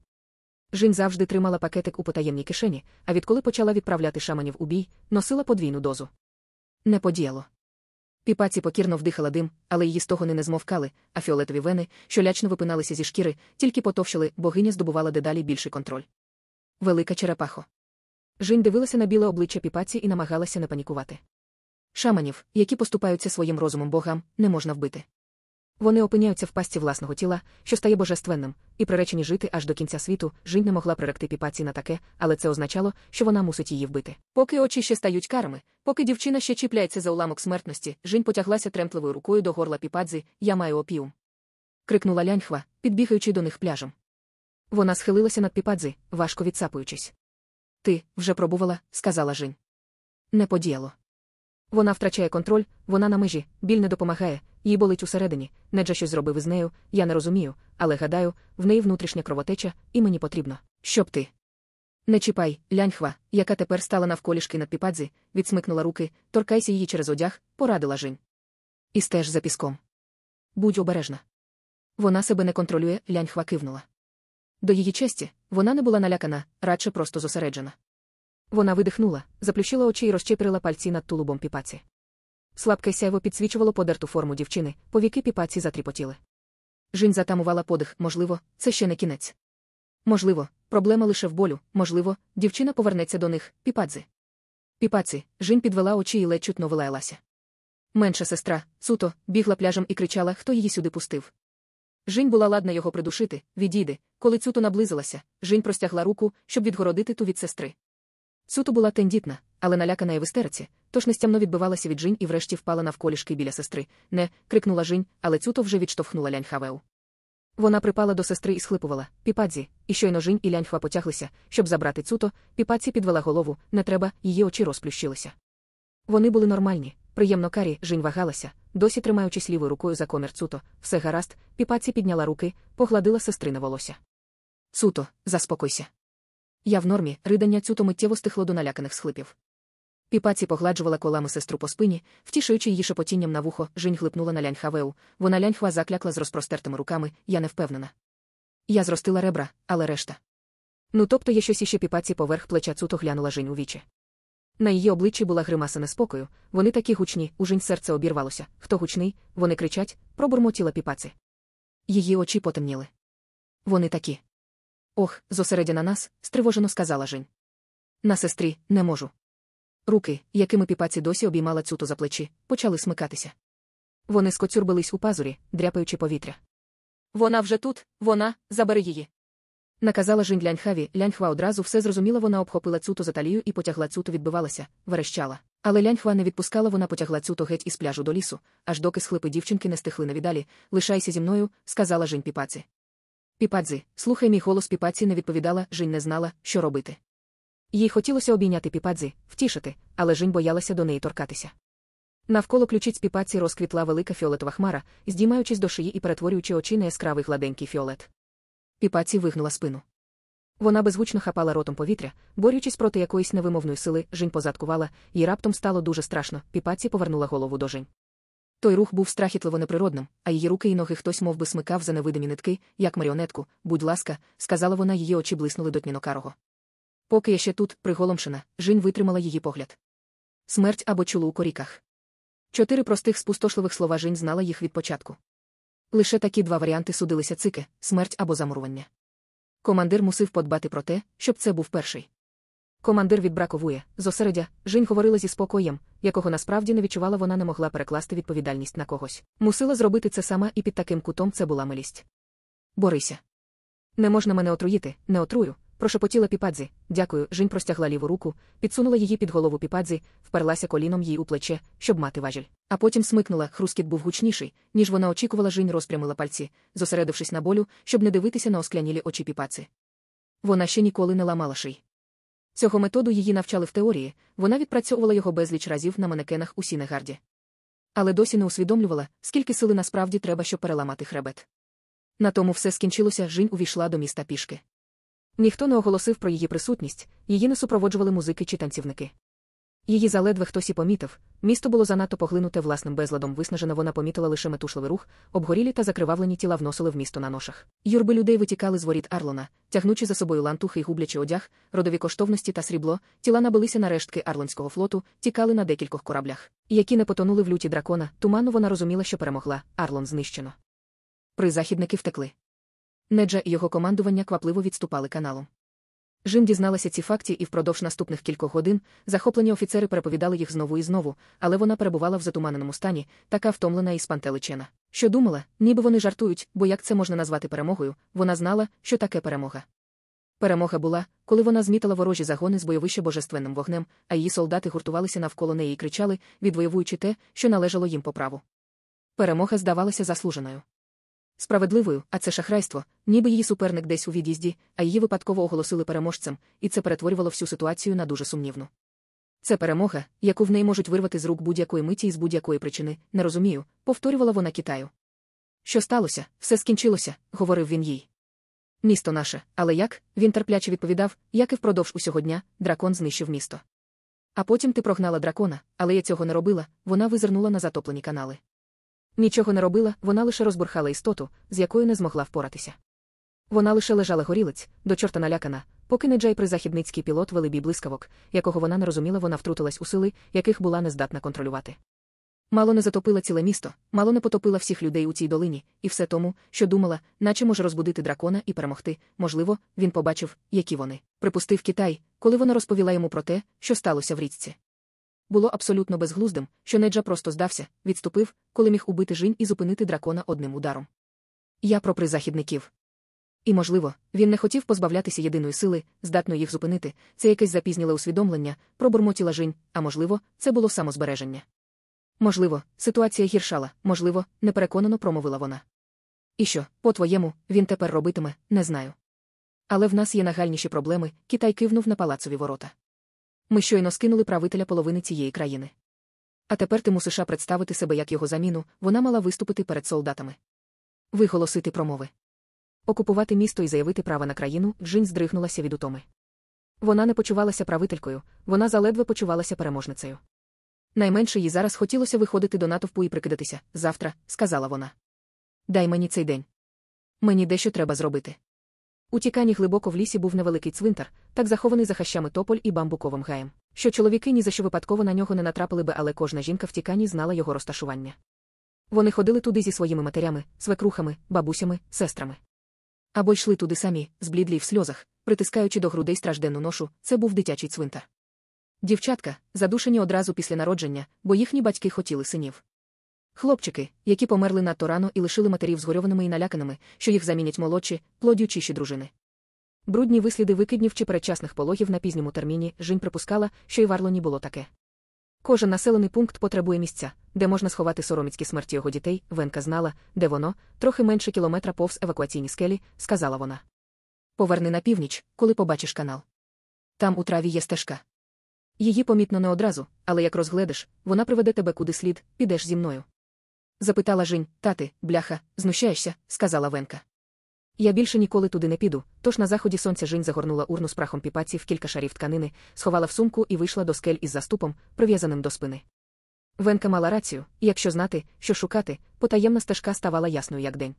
Жінь завжди тримала пакетик у потаємній кишені, а відколи почала відправляти шаманів у бій, носила подвійну дозу. Не подіяло. Піпаці покірно вдихала дим, але її з того не змовкали, а фіолетові вени, що лячно випиналися зі шкіри, тільки потовщили, богиня здобувала дедалі більший контроль. Велика черепахо. Жінь дивилася на біле обличчя піпаці і намагалася не панікувати. Шаманів, які поступаються своїм розумом богам, не можна вбити. Вони опиняються в пасті власного тіла, що стає божественним, і приречені жити аж до кінця світу, Жінь не могла приректи піпаці на таке, але це означало, що вона мусить її вбити. Поки очі ще стають карами, поки дівчина ще чіпляється за уламок смертності, Жінь потяглася тремтливою рукою до горла піпадзи Я маю опіум. крикнула ляньхва, підбігаючи до них пляжем. Вона схилилася над піпадзи, важко відсапуючись. Ти вже пробувала, сказала Жінь. Не подіяло. Вона втрачає контроль, вона на межі, біль не допомагає, їй болить усередині, Неджа щось зробив із нею, я не розумію, але гадаю, в неї внутрішня кровотеча, і мені потрібно. Щоб ти. Не чіпай, ляньхва, яка тепер стала навколішки над піпадзі, відсмикнула руки, торкайся її через одяг, порадила Жінь. І стеж за піском. Будь обережна. Вона себе не контролює, ляньхва кивнула. До її честі, вона не була налякана, радше просто зосереджена. Вона видихнула, заплющила очі і розчеприла пальці над тулубом піпаці. Слабке сяйво підсвічувало подерту форму дівчини, повіки піпаці затріпотіли. Жінь затамувала подих, можливо, це ще не кінець. Можливо, проблема лише в болю, можливо, дівчина повернеться до них, піпадзи. Піпаці, Жінь підвела очі і ледь чутно вилаялася. Менша сестра, цуто, бігла пляжем і кричала, хто її сюди пустив. Жінь була ладна його придушити, відійди, коли цуто наблизилася, Жінь простягла руку, щоб відгородити ту від сестри. Цуто була тендітна, але налякана і в істериці, тож нестямно відбивалася від Жінь і врешті впала навколішки біля сестри. Не, крикнула Жінь, але цуто вже відштовхнула ляньхавеу. Вона припала до сестри і схлипувала піпадзі, і щойно Жінь і ляньхва потяглися, щоб забрати цуто, піпадзі підвела голову, не треба, її очі розплющилися. Вони були нормальні, приємно карі, Жінь вагалася, досі тримаючись лівою рукою за комір цуто, все гаразд, піпадзі підняла руки, погладила сестрине волосся. Цуто, заспокойся. Я в нормі, ридання цюто миттєво стихло до наляканих схлипів. Піпаці погладжувала колами сестру по спині, втішуючи її шепотінням на вухо, Жінь глипнула на ляньхавеу. Вона ляньхва заклякла з розпростертими руками, я не впевнена. Я зростила ребра, але решта. Ну тобто є щось іще піпаці поверх плеча цуто глянула Жінь у вічі. На її обличчі була гримаса неспокою, вони такі гучні, у Жінь серце обірвалося. Хто гучний, вони кричать, пробурмотіла піпаці. Її очі потемніли. Вони такі. Ох, зосередя на нас, стривожено сказала Жень. На сестрі, не можу. Руки, якими піпаці досі обіймала цюто за плечі, почали смикатися. Вони скоцюрбились у пазурі, дряпаючи повітря. Вона вже тут, вона, забери її. Наказала Жінь ляньхаві, ляньхва одразу все зрозуміла, вона обхопила цюто за талію і потягла цюто відбивалася, верещала. Але ляньхва не відпускала, вона потягла цюто геть із пляжу до лісу, аж доки схлипи дівчинки не стихли навідалі. Лишайся зі мною, сказала Жінь піпаці. Піпадзи, слухай мій голос піпаці не відповідала, Жінь не знала, що робити. Їй хотілося обійняти піпадзи, втішити, але Жінь боялася до неї торкатися. Навколо ключиць піпаці розквітла велика фіолетова хмара, здіймаючись до шиї і перетворюючи очі на яскравий гладенький фіолет. Піпаці вигнула спину. Вона безгучно хапала ротом повітря, борючись проти якоїсь невимовної сили, Жінь позадкувала, їй раптом стало дуже страшно. Піпаці повернула голову до Жінь. Той рух був страхітливо неприродним, а її руки і ноги хтось мов би, смикав за невидимі нитки, як маріонетку. Будь ласка, сказала вона, її очі блиснули до тьмінокарого. Поки я ще тут, приголомшена, Жінь витримала її погляд. Смерть або чулу у коріках. Чотири простих спустошливих слова Жінь знала їх від початку. Лише такі два варіанти судилися цике смерть або замурування. Командир мусив подбати про те, щоб це був перший. Командир відбраковує, зосередя, Жінь говорила зі спокоєм, якого насправді не відчувала вона не могла перекласти відповідальність на когось. Мусила зробити це сама, і під таким кутом це була милість. Борися. Не можна мене отруїти, не отрую, прошепотіла піпадзі. Дякую. Жінь простягла ліву руку, підсунула її під голову піпадзі, вперлася коліном їй у плече, щоб мати важіль. А потім смикнула, хрускіт був гучніший, ніж вона очікувала, Жінь розпрямила пальці, зосередившись на болю, щоб не дивитися на осклянілі очі піпаці. Вона ще ніколи не ламала ший. Цього методу її навчали в теорії, вона відпрацьовувала його безліч разів на манекенах у Сінегарді. Але досі не усвідомлювала, скільки сили насправді треба, щоб переламати хребет. На тому все скінчилося, Жінь увійшла до міста пішки. Ніхто не оголосив про її присутність, її не супроводжували музики чи танцівники. Її заледве хтось і помітив, місто було занадто поглинуте власним безладом, виснажена вона помітила лише метушливий рух, обгорілі та закривавлені тіла вносили в місто на ношах. Юрби людей витікали з воріт Арлона, тягнучи за собою лантухи й гублячи одяг, родові коштовності та срібло, тіла набилися на рештки Арлонського флоту, тікали на декількох кораблях, які не потонули в люті дракона. Туманно вона розуміла, що перемогла, Арлон знищено. Призахідники втекли. Неджа і його командування квапливо відступали каналом. Жим дізналася ці факти і впродовж наступних кількох годин захоплені офіцери переповідали їх знову і знову, але вона перебувала в затуманеному стані, така втомлена і спантеличена. Що думала, ніби вони жартують, бо як це можна назвати перемогою, вона знала, що таке перемога. Перемога була, коли вона змітала ворожі загони з бойовище божественним вогнем, а її солдати гуртувалися навколо неї і кричали, відвоюючи те, що належало їм по праву. Перемога здавалася заслуженою. Справедливою, а це шахрайство, ніби її суперник десь у від'їзді, а її випадково оголосили переможцем, і це перетворювало всю ситуацію на дуже сумнівну. Це перемога, яку в неї можуть вирвати з рук будь-якої миті і з будь-якої причини, не розумію, повторювала вона Китаю. Що сталося, все скінчилося, говорив він їй. Місто наше, але як? Він терпляче відповідав, як і впродовж усього дня, дракон знищив місто. А потім ти прогнала дракона, але я цього не робила, вона визирнула на затоплені канали. Нічого не робила, вона лише розбурхала істоту, з якою не змогла впоратися. Вона лише лежала горілиць, до чорта налякана, поки не Джай призахідницький пілот велибій блискавок, якого вона не розуміла, вона втрутилась у сили, яких була нездатна контролювати. Мало не затопила ціле місто, мало не потопила всіх людей у цій долині, і все тому, що думала, наче може розбудити дракона і перемогти. Можливо, він побачив, які вони. Припустив Китай, коли вона розповіла йому про те, що сталося в річці. Було абсолютно безглуздим, що Неджа просто здався, відступив, коли міг убити жінь і зупинити дракона одним ударом. Я про призахідників. І, можливо, він не хотів позбавлятися єдиної сили, здатної їх зупинити, це якесь запізніле усвідомлення, пробурмотіла жінь, а можливо, це було самозбереження. Можливо, ситуація гіршала, можливо, непереконано промовила вона. І що, по-твоєму, він тепер робитиме, не знаю. Але в нас є нагальніші проблеми, Китай кивнув на палацові ворота. Ми щойно скинули правителя половини цієї країни. А тепер ти мусиш представити себе як його заміну, вона мала виступити перед солдатами. Виголосити промови. Окупувати місто і заявити право на країну, Джинь здригнулася від утоми. Вона не почувалася правителькою, вона заледве почувалася переможницею. Найменше їй зараз хотілося виходити до натовпу і прикидатися завтра, сказала вона. Дай мені цей день. Мені дещо треба зробити. У тікані глибоко в лісі був невеликий цвинтар, так захований за хащами тополь і бамбуковим гаєм, що чоловіки ні за що випадково на нього не натрапили би, але кожна жінка в тікані знала його розташування. Вони ходили туди зі своїми матерями, свекрухами, бабусями, сестрами. Або йшли туди самі, зблідлі в сльозах, притискаючи до грудей стражденну ношу, це був дитячий цвинтар. Дівчатка, задушені одразу після народження, бо їхні батьки хотіли синів. Хлопчики, які померли надто рано і лишили матерів згорьованими і наляканими, що їх замінять молодші, плодючіші дружини. Брудні висліди викиднів чи передчасних пологів на пізньому терміні Жінь припускала, що й в Арлоні було таке. Кожен населений пункт потребує місця, де можна сховати сороміцькі смерті його дітей. Венка знала, де воно, трохи менше кілометра повз евакуаційні скелі, сказала вона. Поверни на північ, коли побачиш канал. Там у траві є стежка. Її помітно не одразу, але як розгледиш, вона приведе тебе куди слід, підеш зі мною. Запитала Жінь, тати, бляха, знущаєшся, сказала Венка. Я більше ніколи туди не піду, тож на заході сонця Жінь загорнула урну з прахом піпаці в кілька шарів тканини, сховала в сумку і вийшла до скель із заступом, прив'язаним до спини. Венка мала рацію, і якщо знати, що шукати, потаємна стежка ставала ясною, як день.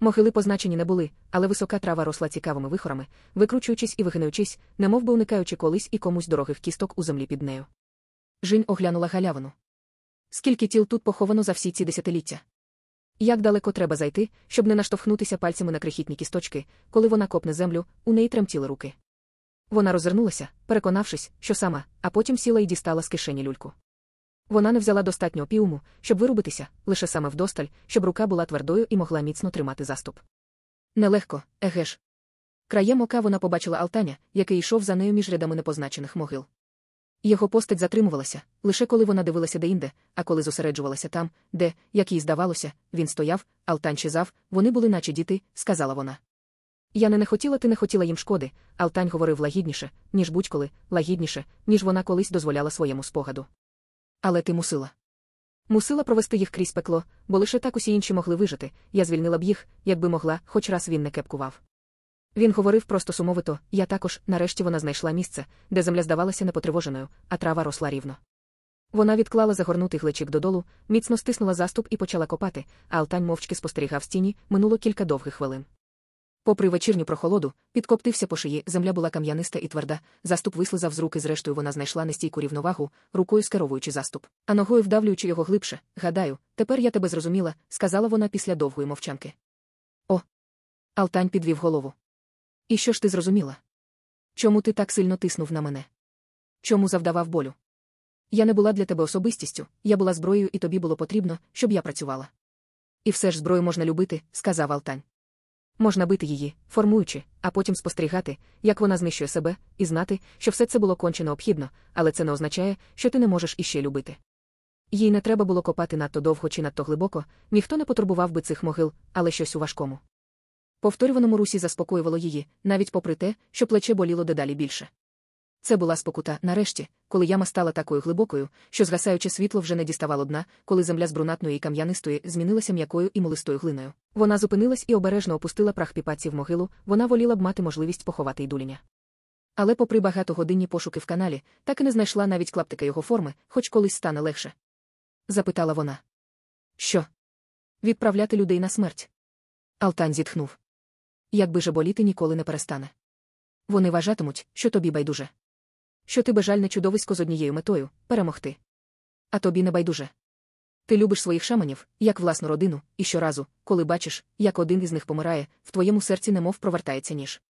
Могили позначені не були, але висока трава росла цікавими вихорами, викручуючись і вигинаючись, немов би уникаючи колись і комусь дорогих кісток у землі під нею. Жінь оглянула галявину. Скільки тіл тут поховано за всі ці десятиліття? Як далеко треба зайти, щоб не наштовхнутися пальцями на крихітні кісточки, коли вона копне землю, у неї тремтіли руки. Вона розвернулася, переконавшись, що сама, а потім сіла і дістала з кишені люльку. Вона не взяла достатньо опіуму, щоб вирубитися, лише саме вдосталь, щоб рука була твердою і могла міцно тримати заступ. Нелегко, еге ж. Краєм ока вона побачила Алтаня, який йшов за нею між рядами непозначених могил. Його постать затримувалася, лише коли вона дивилася деінде, а коли зосереджувалася там, де, як їй здавалося, він стояв, Алтан чизав, вони були наче діти, сказала вона. Я не не хотіла, ти не хотіла їм шкоди, Алтань говорив лагідніше, ніж будь-коли, лагідніше, ніж вона колись дозволяла своєму спогаду. Але ти мусила. Мусила провести їх крізь пекло, бо лише так усі інші могли вижити, я звільнила б їх, якби могла, хоч раз він не кепкував. Він говорив просто сумовито, я також, нарешті вона знайшла місце, де земля здавалася непотривоженою, а трава росла рівно. Вона відклала загорнутий глечик додолу, міцно стиснула заступ і почала копати, а Алтань мовчки спостерігав в стіні, минуло кілька довгих хвилин. Попри вечірню прохолоду, підкоптився по шиї, земля була кам'яниста і тверда, заступ вислизав з руки, зрештою вона знайшла нестійку рівновагу, рукою скеровуючи заступ, а ногою вдавлюючи його глибше. Гадаю, тепер я тебе зрозуміла, сказала вона після довгої мовчанки. О. Алтань підвів голову. І що ж ти зрозуміла? Чому ти так сильно тиснув на мене? Чому завдавав болю? Я не була для тебе особистістю, я була зброєю, і тобі було потрібно, щоб я працювала. І все ж зброю можна любити, сказав Алтань. Можна бити її, формуючи, а потім спостерігати, як вона знищує себе, і знати, що все це було конче необхідно, але це не означає, що ти не можеш іще любити. Їй не треба було копати надто довго чи надто глибоко, ніхто не потурбував би цих могил, але щось у важкому. Повторюваному русі заспокоювало її, навіть попри те, що плече боліло дедалі більше. Це була спокута, нарешті, коли яма стала такою глибокою, що згасаюче світло вже не діставало дна, коли земля з брунатної і кам'янистої змінилася м'якою і молистою глиною. Вона зупинилась і обережно опустила прах піпаці в могилу, вона воліла б мати можливість поховати ідуліня. Але, попри багатогодинні пошуки в каналі, так і не знайшла навіть клаптика його форми, хоч колись стане легше. Запитала вона. Що? Відправляти людей на смерть. Алтань зітхнув. Якби же боліти ніколи не перестане. Вони вважатимуть, що тобі байдуже. Що ти бажальне чудовисько з однією метою перемогти. А тобі не байдуже. Ти любиш своїх шаманів, як власну родину, і щоразу, коли бачиш, як один із них помирає, в твоєму серці немов провертається ніж.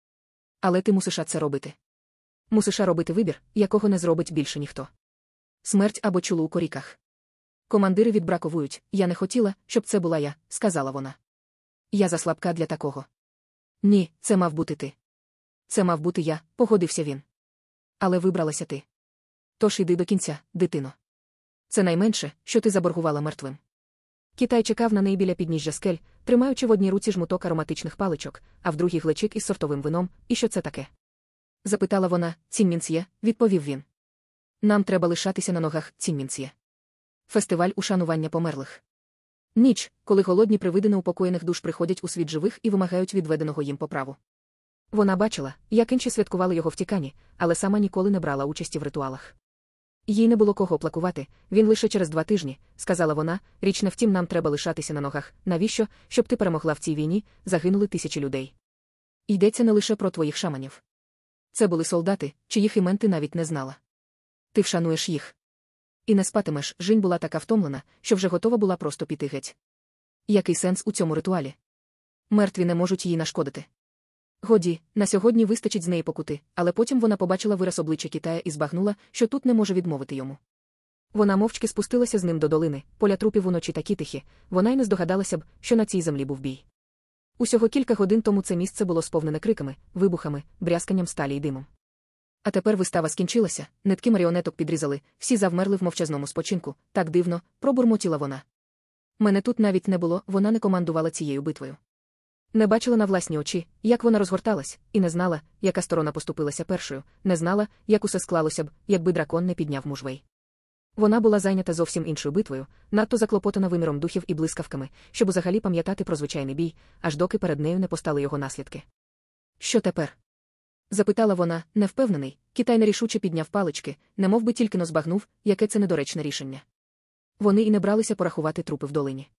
Але ти мусиш це робити. Мусиш робити вибір, якого не зробить більше ніхто. Смерть або чулу у коріках. Командири відбраковують, я не хотіла, щоб це була я, сказала вона. Я заслабка для такого. Ні, це мав бути ти. Це мав бути я, погодився він. Але вибралася ти. Тож іди до кінця, дитино. Це найменше, що ти заборгувала мертвим. Китай чекав на неї біля підніжжя скель, тримаючи в одній руці жмуток ароматичних паличок, а в другій глечик із сортовим вином, і що це таке? Запитала вона, Цінмінцє, відповів він. Нам треба лишатися на ногах, Цінмінцє. Фестиваль ушанування померлих. Ніч, коли голодні привиди неупокоєних душ приходять у світ живих і вимагають відведеного їм поправу. Вона бачила, як інші святкували його втікані, але сама ніколи не брала участі в ритуалах. Їй не було кого плакувати, він лише через два тижні, сказала вона, річ не втім, нам треба лишатися на ногах. Навіщо, щоб ти перемогла в цій війні, загинули тисячі людей. Йдеться не лише про твоїх шаманів. Це були солдати, чиїх імен ти навіть не знала. Ти вшануєш їх. І не спатимеш, Жінь була така втомлена, що вже готова була просто піти геть. Який сенс у цьому ритуалі? Мертві не можуть їй нашкодити. Годі, на сьогодні вистачить з неї покути, але потім вона побачила вираз обличчя Китая і збагнула, що тут не може відмовити йому. Вона мовчки спустилася з ним до долини, поля трупів уночі такі тихі, вона й не здогадалася б, що на цій землі був бій. Усього кілька годин тому це місце було сповнене криками, вибухами, брязканням сталі й димом. А тепер вистава скінчилася, нитки маріонеток підрізали, всі завмерли в мовчазному спочинку, так дивно, пробурмотіла вона. Мене тут навіть не було, вона не командувала цією битвою. Не бачила на власні очі, як вона розгорталась, і не знала, яка сторона поступилася першою, не знала, як усе склалося б, якби дракон не підняв мужвей. Вона була зайнята зовсім іншою битвою, надто заклопотана виміром духів і блискавками, щоб взагалі пам'ятати про звичайний бій, аж доки перед нею не постали його наслідки. Що тепер? Запитала вона, невпевнений, Китай нерішуче підняв палички, немов би тільки но збагнув, яке це недоречне рішення. Вони і не бралися порахувати трупи в долині.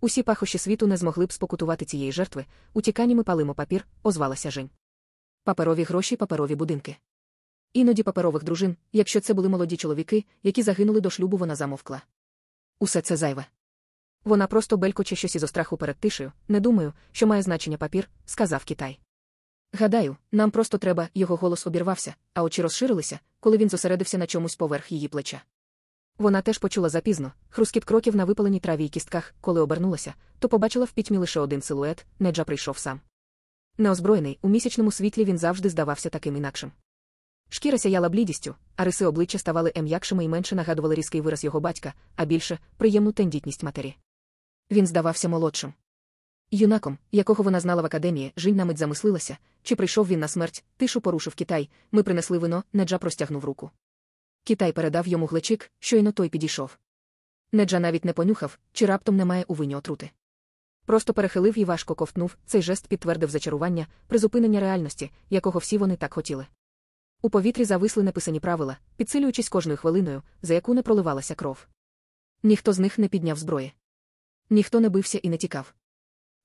Усі пахощі світу не змогли б спокутувати цієї жертви, утікані ми палимо папір, озвалася Жень. Паперові гроші, паперові будинки. іноді паперових дружин, якщо це були молоді чоловіки, які загинули до шлюбу, вона замовкла. Усе це зайве. Вона просто белькоче щось із остраху перед тишею, не думаю, що має значення папір, сказав Китай. Гадаю, нам просто треба, його голос обірвався, а очі розширилися, коли він зосередився на чомусь поверх її плеча. Вона теж почула запізно, хрускіт кроків на випаленій траві й кістках, коли обернулася, то побачила в пітьмі лише один силует, неджа прийшов сам. Неозброєний, у місячному світлі він завжди здавався таким інакшим. Шкіра сяяла блідістю, а риси обличчя ставали ем'якшими і менше нагадували різкий вираз його батька, а більше приємну тендітність матері. Він здавався молодшим. Юнаком, якого вона знала в академії, Жінь на мить замислилася, чи прийшов він на смерть, тишу порушив Китай, ми принесли вино, Неджа простягнув руку. Китай передав йому глечик, щойно той підійшов. Неджа навіть не понюхав, чи раптом немає у вині отрути. Просто перехилив і важко ковтнув, цей жест підтвердив зачарування, призупинення реальності, якого всі вони так хотіли. У повітрі зависли неписані правила, підсилюючись кожною хвилиною, за яку не проливалася кров. Ніхто з них не підняв зброї. Ніхто не бився і не тікав.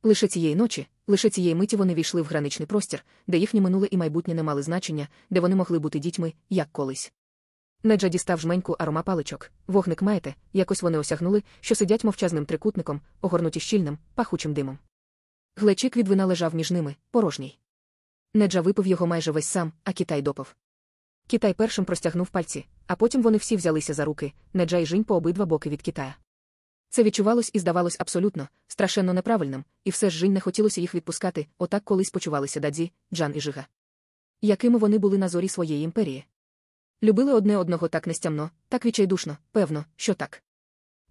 Лише цієї ночі, лише цієї миті вони війшли в граничний простір, де їхнє минуле і майбутнє не мали значення, де вони могли бути дітьми, як колись. Неджа дістав жменьку аромапаличок, вогник маєте, якось вони осягнули, що сидять мовчазним трикутником, огорнуті щільним, пахучим димом. Глечик від вина лежав між ними, порожній. Неджа випив його майже весь сам, а китай допив. Китай першим простягнув пальці, а потім вони всі взялися за руки, Неджа і Жінь по обидва боки від Китая. Це відчувалось і здавалось абсолютно, страшенно неправильним, і все ж Жінь не хотілося їх відпускати, отак колись почувалися Дадзі, Джан і Жига. Якими вони були на зорі своєї імперії? Любили одне одного так нестямно, так відчайдушно, певно, що так.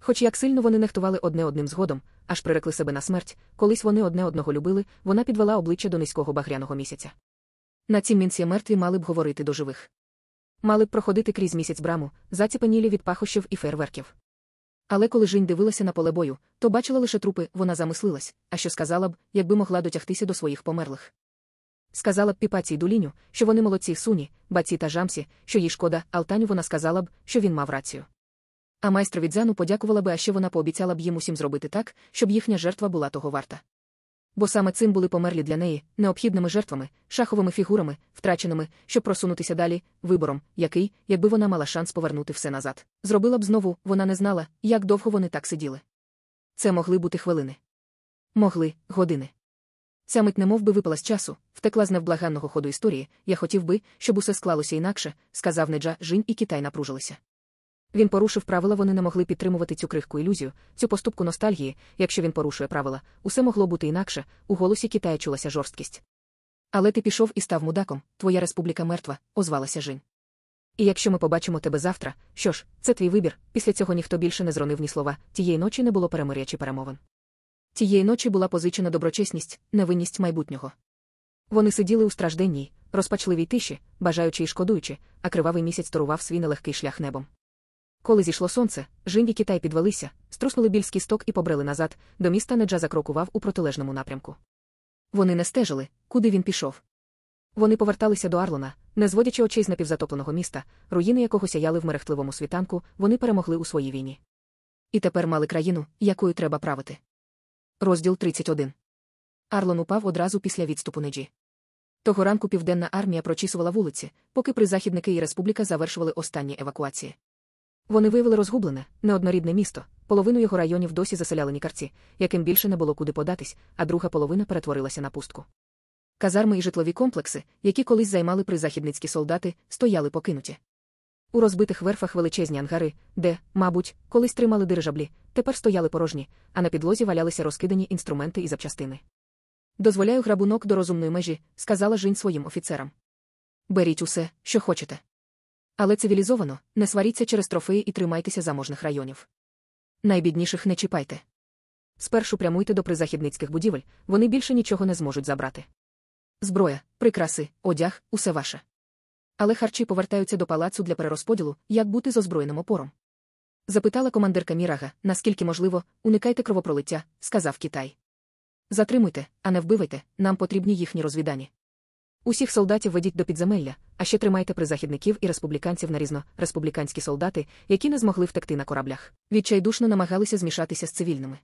Хоч як сильно вони нехтували одне одним згодом, аж прирекли себе на смерть, колись вони одне одного любили, вона підвела обличчя до низького багряного місяця. На цім мінці мертві мали б говорити до живих. Мали б проходити крізь місяць браму, заціпанілі від пахощів і фейерверків. Але коли Жінь дивилася на поле бою, то бачила лише трупи, вона замислилась, а що сказала б, якби могла дотягтися до своїх померлих. Сказала б піпаці дуліню, що вони молодці суні, баці та жамсі, що їй шкода, Алтаню вона сказала б, що він мав рацію. А майстрові дзяну подякувала би, а ще вона пообіцяла б їм усім зробити так, щоб їхня жертва була того варта. Бо саме цим були померлі для неї, необхідними жертвами, шаховими фігурами, втраченими, щоб просунутися далі, вибором, який, якби вона мала шанс повернути все назад. Зробила б знову, вона не знала, як довго вони так сиділи. Це могли бути хвилини. Могли, години. Ця мить немов би випала з часу, втекла з невблаганного ходу історії. Я хотів би, щоб усе склалося інакше, сказав Неджа, Жінь і Китай напружилися. Він порушив правила, вони не могли підтримувати цю крихку ілюзію, цю поступку ностальгії, якщо він порушує правила, усе могло бути інакше, у голосі Китая чулася жорсткість. Але ти пішов і став мудаком, твоя республіка мертва, озвалася Жінь. І якщо ми побачимо тебе завтра, що ж, це твій вибір, після цього ніхто більше не зронив ні слова, тієї ночі не було перемиря чи перемовин. Тієї ночі була позичена доброчесність, невинність майбутнього. Вони сиділи у стражденній, розпачливій тиші, бажаючи і шкодуючи, а кривавий місяць торував свій нелегкий шлях небом. Коли зійшло сонце, Жінь і Китай підвелися, струснули більський сток і побрели назад, до міста Неджа закрокував у протилежному напрямку. Вони не стежили, куди він пішов. Вони поверталися до Арлона, не зводячи очей з напівзатопленого міста, руїни якого сяяли в мерехтливому світанку, вони перемогли у своїй війні. І тепер мали країну, якою треба правити. Розділ 31. Арлон упав одразу після відступу Неджі. Того ранку південна армія прочісувала вулиці, поки призахідники і республіка завершували останні евакуації. Вони виявили розгублене, неоднорідне місто, половину його районів досі заселяли нікарці, яким більше не було куди податись, а друга половина перетворилася на пустку. Казарми і житлові комплекси, які колись займали призахідницькі солдати, стояли покинуті. У розбитих верфах величезні ангари, де, мабуть, колись тримали дирижаблі, тепер стояли порожні, а на підлозі валялися розкидані інструменти і запчастини. Дозволяю грабунок до розумної межі, сказала Жінь своїм офіцерам. Беріть усе, що хочете. Але цивілізовано, не сваріться через трофеї і тримайтеся заможних районів. Найбідніших не чіпайте. Спершу прямуйте до призахідницьких будівель, вони більше нічого не зможуть забрати. Зброя, прикраси, одяг, усе ваше. Але харчі повертаються до палацу для перерозподілу, як бути з озброєним опором. Запитала командирка Мірага, наскільки можливо, уникайте кровопролиття, сказав Китай. Затримуйте, а не вбивайте, нам потрібні їхні розвідані. Усіх солдатів ведіть до підземелля, а ще тримайте призахідників і республіканців нарізно, республіканські солдати, які не змогли втекти на кораблях. Відчайдушно намагалися змішатися з цивільними.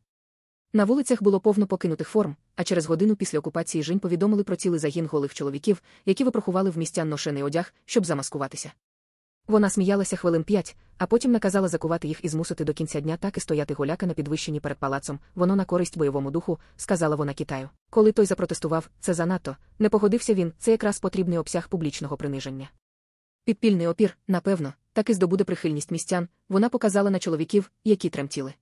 На вулицях було повно покинутих форм, а через годину після окупації Жінь повідомили про цілий загін голих чоловіків, які випрохували в містян ношений одяг, щоб замаскуватися. Вона сміялася хвилин п'ять, а потім наказала закувати їх і змусити до кінця дня так і стояти голяка на підвищенні перед палацом. Воно на користь бойовому духу, сказала вона Китаю. Коли той запротестував, це занадто, не погодився він, це якраз потрібний обсяг публічного приниження. Підпільний опір, напевно, так і здобуде прихильність містян, вона показала на чоловіків, які тремтіли.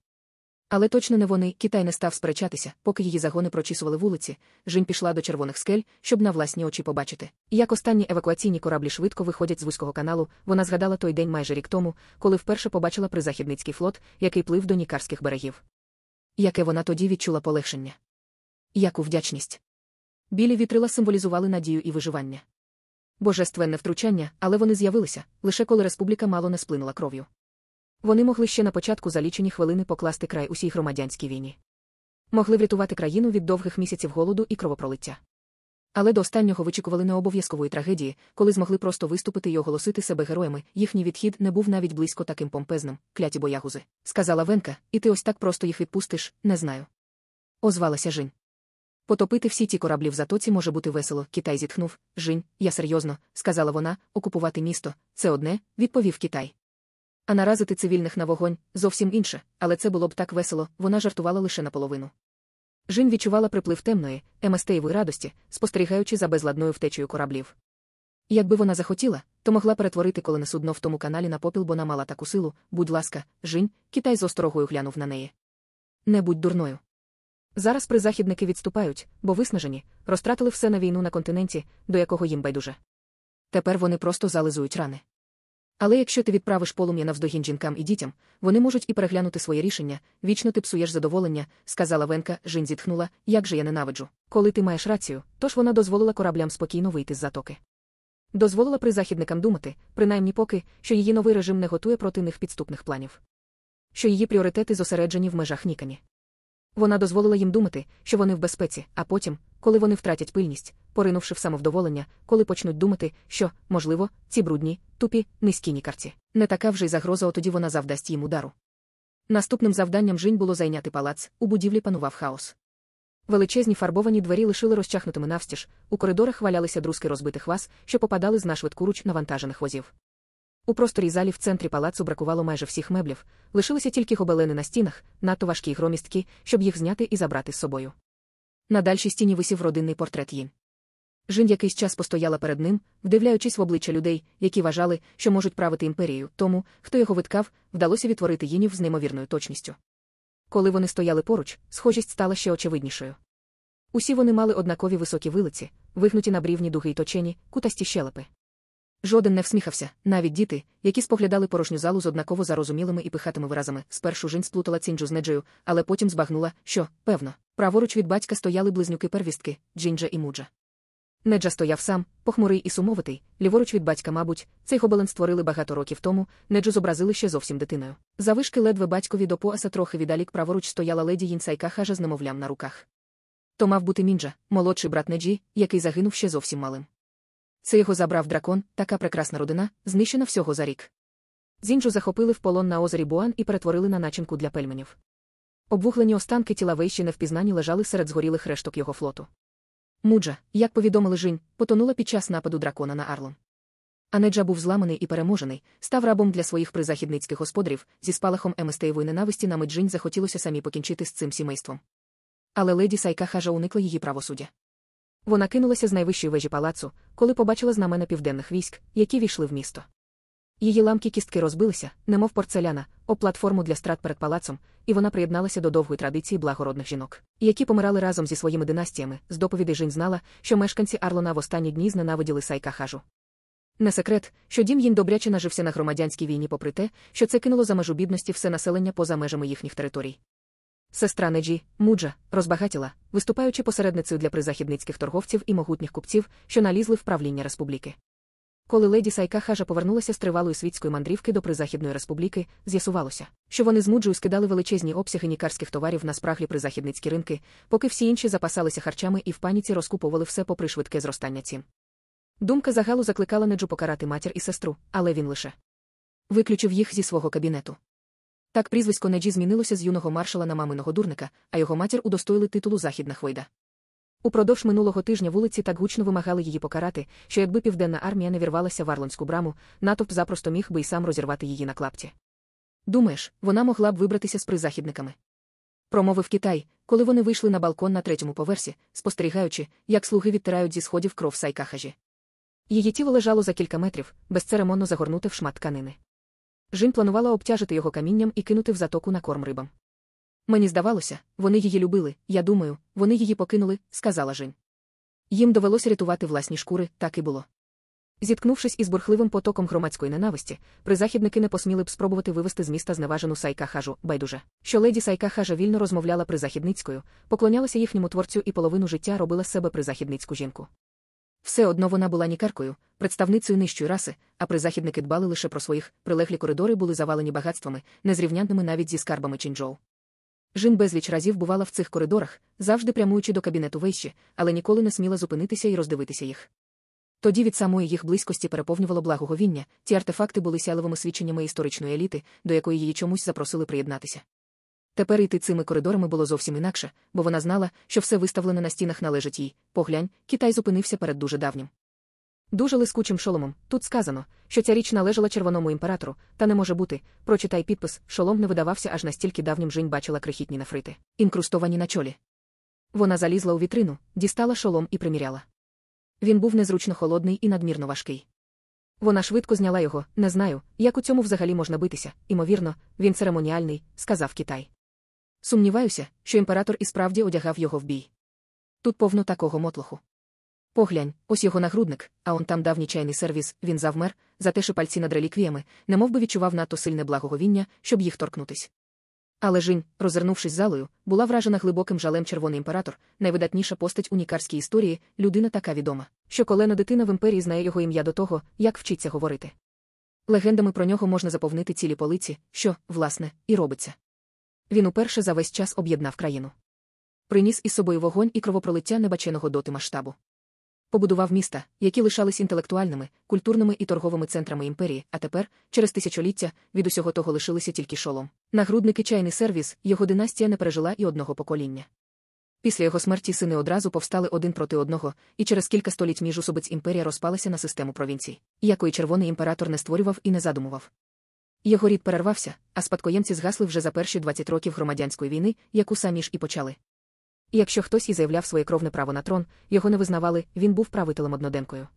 Але точно не вони, Китай не став сперечатися, поки її загони прочісували вулиці. Жінь пішла до червоних скель, щоб на власні очі побачити. Як останні евакуаційні кораблі швидко виходять з вузького каналу, вона згадала той день майже рік тому, коли вперше побачила призахідницький флот, який плив до Нікарських берегів. Яке вона тоді відчула полегшення? Яку вдячність. Білі вітрила символізували надію і виживання. Божественне втручання, але вони з'явилися, лише коли республіка мало не сплинула кров'ю. Вони могли ще на початку за лічені хвилини покласти край усій громадянській війні. Могли врятувати країну від довгих місяців голоду і кровопролиття. Але до останнього вичікували необов'язкової трагедії, коли змогли просто виступити і оголосити себе героями. Їхній відхід не був навіть близько таким помпезним, кляті боягузи. Сказала Венка, і ти ось так просто їх відпустиш, не знаю. Озвалася Жінь. Потопити всі ті кораблі в затоці може бути весело. Китай зітхнув. Жінь, я серйозно, сказала вона, окупувати місто. Це одне, відповів Китай. А наразити цивільних на вогонь зовсім інше, але це було б так весело, вона жартувала лише наполовину. Жін відчувала приплив темної, еместеєвої радості, спостерігаючи за безладною втечею кораблів. Якби вона захотіла, то могла перетворити колене судно в тому каналі на попіл, бо мала таку силу, будь ласка, Жінь, Китай з осторогою глянув на неї. Не будь дурною. Зараз призахідники відступають, бо виснажені, розтратили все на війну на континенті, до якого їм байдуже. Тепер вони просто зализують рани. Але якщо ти відправиш полум'я навздогін жінкам і дітям, вони можуть і переглянути своє рішення, вічно ти псуєш задоволення, сказала Венка, Жін зітхнула, як же я ненавиджу. Коли ти маєш рацію, тож вона дозволила кораблям спокійно вийти з затоки. Дозволила призахідникам думати, принаймні поки, що її новий режим не готує проти них підступних планів. Що її пріоритети зосереджені в межах Нікані. Вона дозволила їм думати, що вони в безпеці, а потім, коли вони втратять пильність, поринувши в самовдоволення, коли почнуть думати, що, можливо, ці брудні, тупі, низькі нікарці. Не така вже й загроза, отоді вона завдасть їм удару. Наступним завданням Жінь було зайняти палац, у будівлі панував хаос. Величезні фарбовані двері лишили розчахнутими навстіж, у коридорах валялися друзки розбитих ваз, що попадали з нашвидкуруч навантажених возів. У просторій залі в центрі палацу бракувало майже всіх меблів, лишилися тільки гобелени на стінах, надто важкі й громісткі, щоб їх зняти і забрати з собою. На дальшій стіні висів родинний портрет їм. Жін якийсь час постояла перед ним, вдивляючись в обличчя людей, які вважали, що можуть правити імперією, тому, хто його виткав, вдалося відтворити їнів з неймовірною точністю. Коли вони стояли поруч, схожість стала ще очевиднішою. Усі вони мали однакові високі вилиці, вигнуті на брівні дуги й точені, кутасті щелепи. Жоден не всміхався, навіть діти, які споглядали порожню залу з однаково зарозумілими і пихатими виразами. Спершу Жінь сплутала цінджу з неджею, але потім збагнула, що, певно, праворуч від батька стояли близнюки первістки Джинджа і Муджа. Неджа стояв сам, похмурий і сумовитий, ліворуч від батька, мабуть, цей гобелен створили багато років тому, неджу зобразили ще зовсім дитиною. Завишки ледве батькові до пояса трохи віддалік праворуч стояла леді Їнсайка хажа з немовлям на руках. То мав бути мінджа, молодший брат Неджі, який загинув ще зовсім малим. Це його забрав дракон, така прекрасна родина, знищена всього за рік. Зінджу захопили в полон на озері Буан і перетворили на начинку для пельменів. Обвуглені останки тіла вейші невпізнані лежали серед згорілих решток його флоту. Муджа, як повідомили Жінь, потонула під час нападу дракона на Арлон. Анеджа був зламаний і переможений, став рабом для своїх призахідницьких господарів, зі спалахом еместеєвої ненависті на Меджинь захотілося самі покінчити з цим сімейством. Але леді Сайка хажа уникла її правосуддя. Вона кинулася з найвищої вежі палацу, коли побачила знамена південних військ, які війшли в місто. Її ламкі кістки розбилися, немов порцеляна, об платформу для страт перед палацом, і вона приєдналася до довгої традиції благородних жінок, які помирали разом зі своїми династіями. З доповідей Жінь знала, що мешканці Арлона в останні дні зненавиділи Сайка хажу. Не секрет, що дім їм добряче нажився на громадянській війні, попри те, що це кинуло за межу бідності все населення поза межами їхніх територій. Сестра Неджі, Муджа, розбагатіла, виступаючи посередницею для призахідницьких торговців і могутніх купців, що налізли в правління республіки. Коли леді Сайка Хажа повернулася з тривалої світської мандрівки до Призахідної республіки, з'ясувалося, що вони з Муджою скидали величезні обсяги нікарських товарів на спраглі призахідницькі ринки, поки всі інші запасалися харчами і в паніці розкуповували все попри швидке зростання цін. Думка загалу закликала Неджу покарати матір і сестру, але він лише виключив їх зі свого кабінету. Так прізвисько Неджі змінилося з юного маршала на маминого дурника, а його матір удостоїли титулу Західна Хвойда. Упродовж минулого тижня вулиці так гучно вимагали її покарати, що якби південна армія не вірвалася в Арлонську браму, натовп запросто міг би й сам розірвати її на клапті. Думаєш, вона могла б вибратися з призахідниками? Промовив Китай, коли вони вийшли на балкон на третьому поверсі, спостерігаючи, як слуги відтирають зі сходів кров сайкахажі. Її тіло лежало за кілька метрів, безцеремонно загорнуте в шмат тканини. Жін планувала обтяжити його камінням і кинути в затоку на корм рибам. Мені здавалося, вони її любили, я думаю, вони її покинули, сказала Жень. Їм довелося рятувати власні шкури, так і було. Зіткнувшись із бурхливим потоком громадської ненависті, призахідники не посміли б спробувати вивести з міста зневажену Сайка Хажу, байдуже, що леді Сайка Хажа вільно розмовляла призахідницькою, поклонялася їхньому творцю і половину життя робила з себе призахідницьку жінку. Все одно вона була нікаркою, представницею нижчої раси, а призахідники дбали лише про своїх, прилеглі коридори були завалені багатствами, незрівнянними навіть зі скарбами Чінджоу. Жін безліч разів бувала в цих коридорах, завжди прямуючи до кабінету вейші, але ніколи не сміла зупинитися і роздивитися їх. Тоді від самої їх близькості переповнювало благоговіння, ті артефакти були сяливими свідченнями історичної еліти, до якої її чомусь запросили приєднатися. Тепер йти цими коридорами було зовсім інакше, бо вона знала, що все виставлене на стінах належить їй. Поглянь, Китай зупинився перед дуже давнім. Дуже лискучим шоломом. Тут сказано, що ця річ належала червоному імператору, та не може бути. Прочитай підпис, шолом не видавався аж настільки давнім Жінь бачила крихітні нафрити, інкрустовані на чолі. Вона залізла у вітрину, дістала шолом і приміряла. Він був незручно холодний і надмірно важкий. Вона швидко зняла його, не знаю, як у цьому взагалі можна битися. Імовірно, він церемоніальний, сказав Китай. Сумніваюся, що імператор і справді одягав його в бій. Тут повно такого мотлоху. Поглянь, ось його нагрудник, а он там давній чайний сервіс, він завмер, затеши пальці над реліквіями, немов би відчував надто сильне благоговіння, щоб їх торкнутись. Але Жінь, розвернувшись залою, була вражена глибоким жалем червоний імператор, найвидатніша постать у нікарській історії, людина така відома, що колена дитина в імперії знає його ім'я до того, як вчиться говорити. Легендами про нього можна заповнити цілі полиці, що, власне, і робиться. Він уперше за весь час об'єднав країну. Приніс із собою вогонь і кровопролиття небаченого доти масштабу. Побудував міста, які лишались інтелектуальними, культурними і торговими центрами імперії, а тепер, через тисячоліття, від усього того лишилися тільки шолом. Нагрудники чайний сервіс, його династія не пережила і одного покоління. Після його смерті сини одразу повстали один проти одного, і через кілька століть міжусобиць імперія розпалася на систему провінцій, якої червоний імператор не створював і не задумував. Його рід перервався, а спадкоємці згасли вже за перші 20 років громадянської війни, яку самі ж і почали. І якщо хтось і заявляв своє кровне право на трон, його не визнавали, він був правителем одноденкою.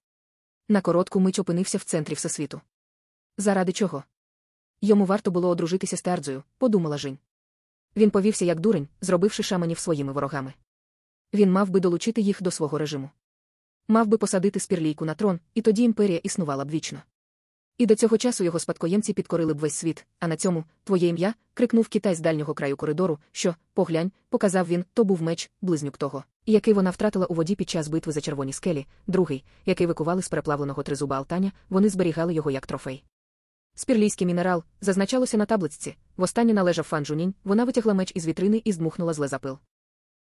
На коротку мить опинився в центрі всесвіту. Заради чого? Йому варто було одружитися з Тердзою, подумала Жінь. Він повівся як дурень, зробивши шаманів своїми ворогами. Він мав би долучити їх до свого режиму. Мав би посадити спірлійку на трон, і тоді імперія існувала б вічно. І до цього часу його спадкоємці підкорили б весь світ, а на цьому твоє ім'я крикнув Китай з дальнього краю коридору, що, поглянь, показав він, то був меч, близнюк того, який вона втратила у воді під час битви за червоні скелі, другий, який викували з переплавленого тризуба Алтаня, вони зберігали його як трофей. Спірлійський мінерал зазначалося на таблиці. Востаннє належав Фан Жунінь, вона витягла меч із вітрини і здмухнула зле запил.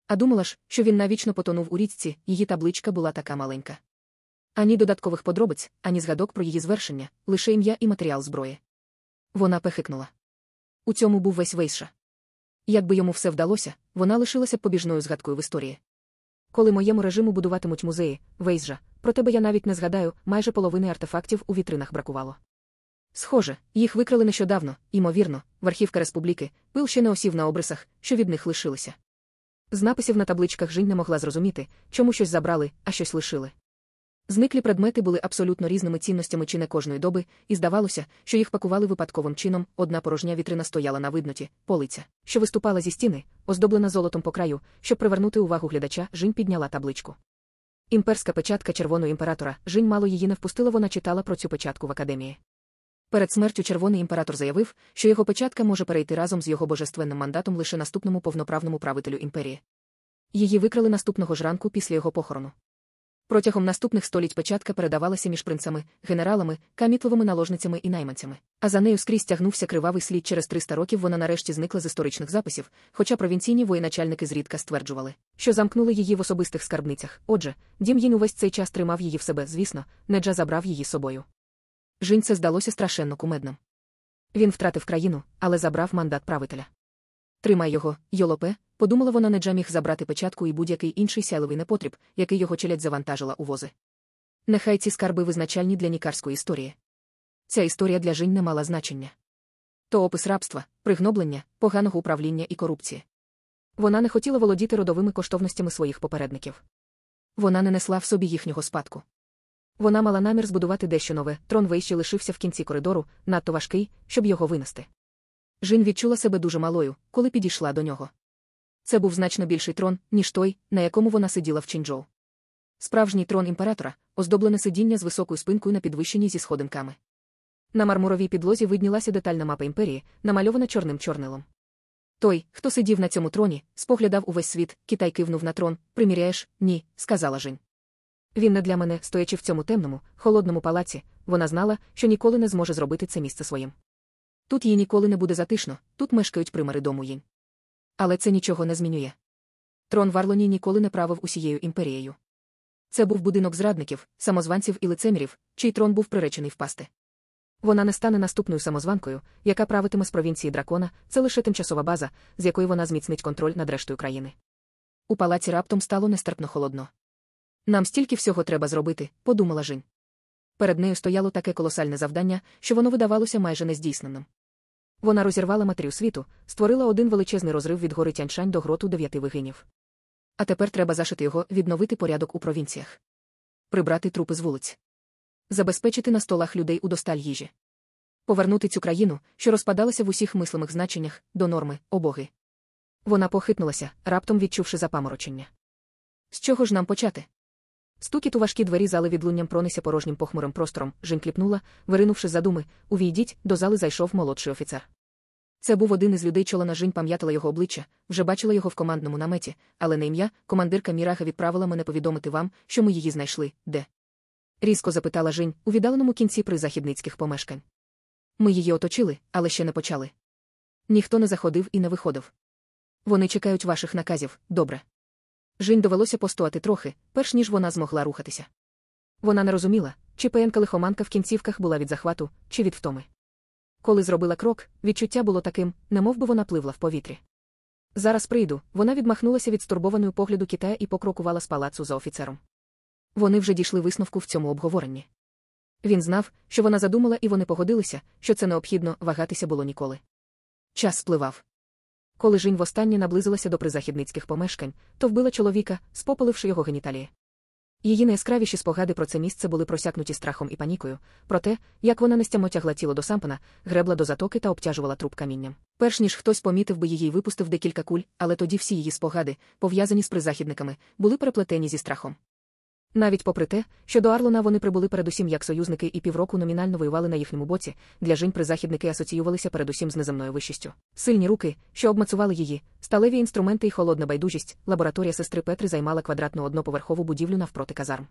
А думала ж, що він навічно потонув у річці, її табличка була така маленька. Ані додаткових подробиць, ані згадок про її звершення, лише ім'я і матеріал зброї. Вона пехикнула. У цьому був весь вейша. Якби йому все вдалося, вона лишилася побіжною згадкою в історії. Коли моєму режиму будуватимуть музеї, вейзжа, про тебе я навіть не згадаю, майже половини артефактів у вітринах бракувало. Схоже, їх викрали нещодавно, ймовірно, в архівка республіки, пил ще не осів на обрисах, що від них лишилися. З написів на табличках Жінь не могла зрозуміти, чому щось забрали, а щось лишили. Зниклі предмети були абсолютно різними цінностями чи не кожної доби, і здавалося, що їх пакували випадковим чином. Одна порожня вітрина стояла на видноті, полиця, що виступала зі стіни, оздоблена золотом по краю, щоб привернути увагу глядача, Жінь підняла табличку. Імперська печатка червоного імператора, Жінь мало її не впустила, вона читала про цю печатку в академії. Перед смертю червоний імператор заявив, що його печатка може перейти разом з його божественним мандатом лише наступному повноправному правителю імперії. Її викрали наступного ж ранку після його похорону. Протягом наступних століть печатка передавалася між принцами, генералами, камітловими наложницями і найманцями. А за нею скрізь тягнувся кривавий слід через 300 років вона нарешті зникла з історичних записів, хоча провінційні воєначальники зрідка стверджували, що замкнули її в особистих скарбницях. Отже, дім їн увесь цей час тримав її в себе, звісно, Неджа забрав її собою. Жінь це здалося страшенно кумедним. Він втратив країну, але забрав мандат правителя. Тримай його, йолопе, подумала вона, Неджа міг забрати печатку і будь-який інший сяйливий непотріб, який його челядь завантажила у вози. Нехай ці скарби визначальні для нікарської історії. Ця історія для жінь не мала значення. То опис рабства, пригноблення, поганого управління і корупції. Вона не хотіла володіти родовими коштовностями своїх попередників. Вона не несла в собі їхнього спадку. Вона мала намір збудувати дещо нове, трон вище лишився в кінці коридору, надто важкий, щоб його винести. Жін відчула себе дуже малою, коли підійшла до нього. Це був значно більший трон, ніж той, на якому вона сиділа в Чінджоу. Справжній трон імператора, оздоблене сидіння з високою спинкою на підвищенні зі сходинками. На мармуровій підлозі виднілася детальна мапа імперії, намальована чорним чорнилом. Той, хто сидів на цьому троні, споглядав увесь світ, Китай кивнув на трон. Приміряєш? Ні, сказала Жень. Він не для мене, стоячи в цьому темному, холодному палаці, вона знала, що ніколи не зможе зробити це місце своїм. Тут їй ніколи не буде затишно, тут мешкають примари дому їнь. Але це нічого не змінює. Трон Варлоні ніколи не правив усією імперією. Це був будинок зрадників, самозванців і лицемірів, чий трон був приречений впасти. Вона не стане наступною самозванкою, яка правитиме з провінції дракона, це лише тимчасова база, з якої вона зміцнить контроль над рештою країни. У палаці раптом стало нестерпно холодно. Нам стільки всього треба зробити, подумала Жінь. Перед нею стояло таке колосальне завдання, що воно видавалося майже нездійсненим. Вона розірвала матерію світу, створила один величезний розрив від гори Тяньшань до гроту дев'яти вигинів. А тепер треба зашити його, відновити порядок у провінціях, прибрати трупи з вулиць, забезпечити на столах людей удосталь їжі, повернути цю країну, що розпадалася в усіх мислимих значеннях, до норми, обоги. Вона похитнулася, раптом відчувши запаморочення. З чого ж нам почати? Стукіт у важкі двері зали відлунням пронися порожнім похмурим простором, Жінь кліпнула, виринувши за думи, увійдіть, до зали зайшов молодший офіцер. Це був один із людей чолона Жінь пам'ятала його обличчя, вже бачила його в командному наметі, але не ім'я, командирка Міраха відправила мене повідомити вам, що ми її знайшли, де. Різко запитала Жінь, у віддаленому кінці призахідницьких помешкань. Ми її оточили, але ще не почали. Ніхто не заходив і не виходив. Вони чекають ваших наказів, добре. Жінь довелося постояти трохи, перш ніж вона змогла рухатися. Вона не розуміла, чи пеєнка лихоманка в кінцівках була від захвату, чи від втоми. Коли зробила крок, відчуття було таким, немов би вона пливла в повітрі. Зараз прийду, вона відмахнулася від стурбованої погляду Китая і покрокувала з палацу за офіцером. Вони вже дійшли висновку в цьому обговоренні. Він знав, що вона задумала, і вони погодилися, що це необхідно вагатися було ніколи. Час спливав. Коли Жінь востаннє наблизилася до призахідницьких помешкань, то вбила чоловіка, спопаливши його геніталії. Її найяскравіші спогади про це місце були просякнуті страхом і панікою, про те, як вона нестямо тягла тіло до сампана, гребла до затоки та обтяжувала труп камінням. Перш ніж хтось помітив би її і випустив декілька куль, але тоді всі її спогади, пов'язані з призахідниками, були переплетені зі страхом. Навіть попри те, що до Арлона вони прибули передусім як союзники і півроку номінально воювали на їхньому боці, для жінь призахідники асоціювалися передусім з неземною вищістю. Сильні руки, що обмацували її, сталеві інструменти і холодна байдужість, лабораторія сестри Петри займала квадратну одноповерхову будівлю навпроти казарм.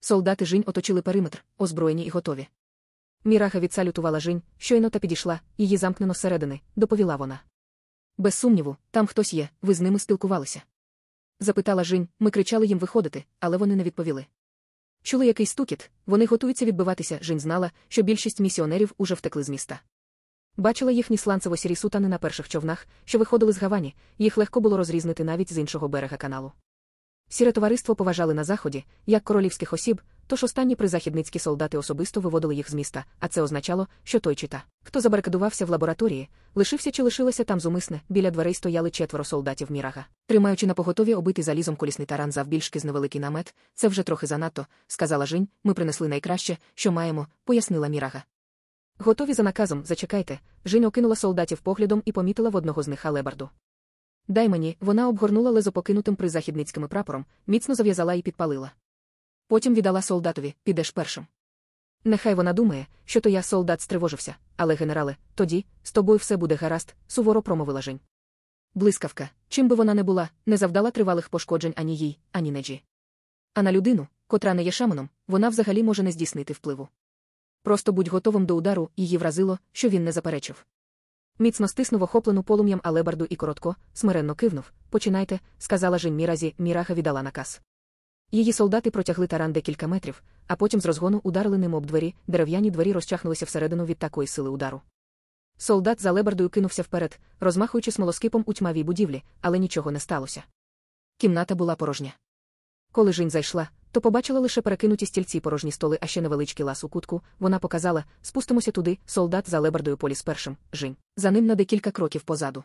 Солдати жінь оточили периметр, озброєні і готові. Міраха відсалютувала жінь, щойно та підійшла, її замкнено зсередини, доповіла вона. Без сумніву, там хтось є, ви з ними спілкувалися. Запитала Жінь, ми кричали їм виходити, але вони не відповіли. Чули якийсь стукіт, вони готуються відбиватися. Жінь знала, що більшість місіонерів уже втекли з міста. Бачила їхні сланцево-сірі сутани на перших човнах, що виходили з гавані, їх легко було розрізнити навіть з іншого берега каналу. Сіре товариство поважали на заході, як королівських осіб, тож останні призахідницькі солдати особисто виводили їх з міста, а це означало, що той чи та, хто забарикадувався в лабораторії, лишився чи лишилася там зумисне, біля дверей стояли четверо солдатів Мірага. Тримаючи на поготові обитий залізом колісний таран завбільшки з невеликий намет, це вже трохи занадто, сказала Жінь, ми принесли найкраще, що маємо, пояснила Мірага. Готові за наказом, зачекайте. Жінь окинула солдатів поглядом і помітила в одного з них алебарду. Дай мені, вона обгорнула лезо покинутим призахідницьким прапором, міцно зав'язала і підпалила. Потім віддала солдатові, підеш першим. Нехай вона думає, що то я солдат стривожився, але, генерале, тоді з тобою все буде гаразд, суворо промовила Жень. Блискавка, чим би вона не була, не завдала тривалих пошкоджень ані їй, ані неджі. А на людину, котра не є шаманом, вона взагалі може не здійснити впливу. Просто будь готовим до удару, її вразило, що він не заперечив. Міцно стиснув охоплену полум'ям алебарду і коротко, смиренно кивнув. Починайте, сказала Жень Міразі, Міраха віддала наказ. Її солдати протягли таран декілька метрів, а потім з розгону ударили ним об двері, дерев'яні двері розчахнулися всередину від такої сили удару. Солдат за лебардою кинувся вперед, розмахуючи смолоскипом у тьмавій будівлі, але нічого не сталося. Кімната була порожня. Коли Жінь зайшла, то побачила лише перекинуті стільці порожні столи, а ще невеличкий лас у кутку. Вона показала спустимося туди, солдат за лебардою поліс першим, Жінь. За ним на декілька кроків позаду.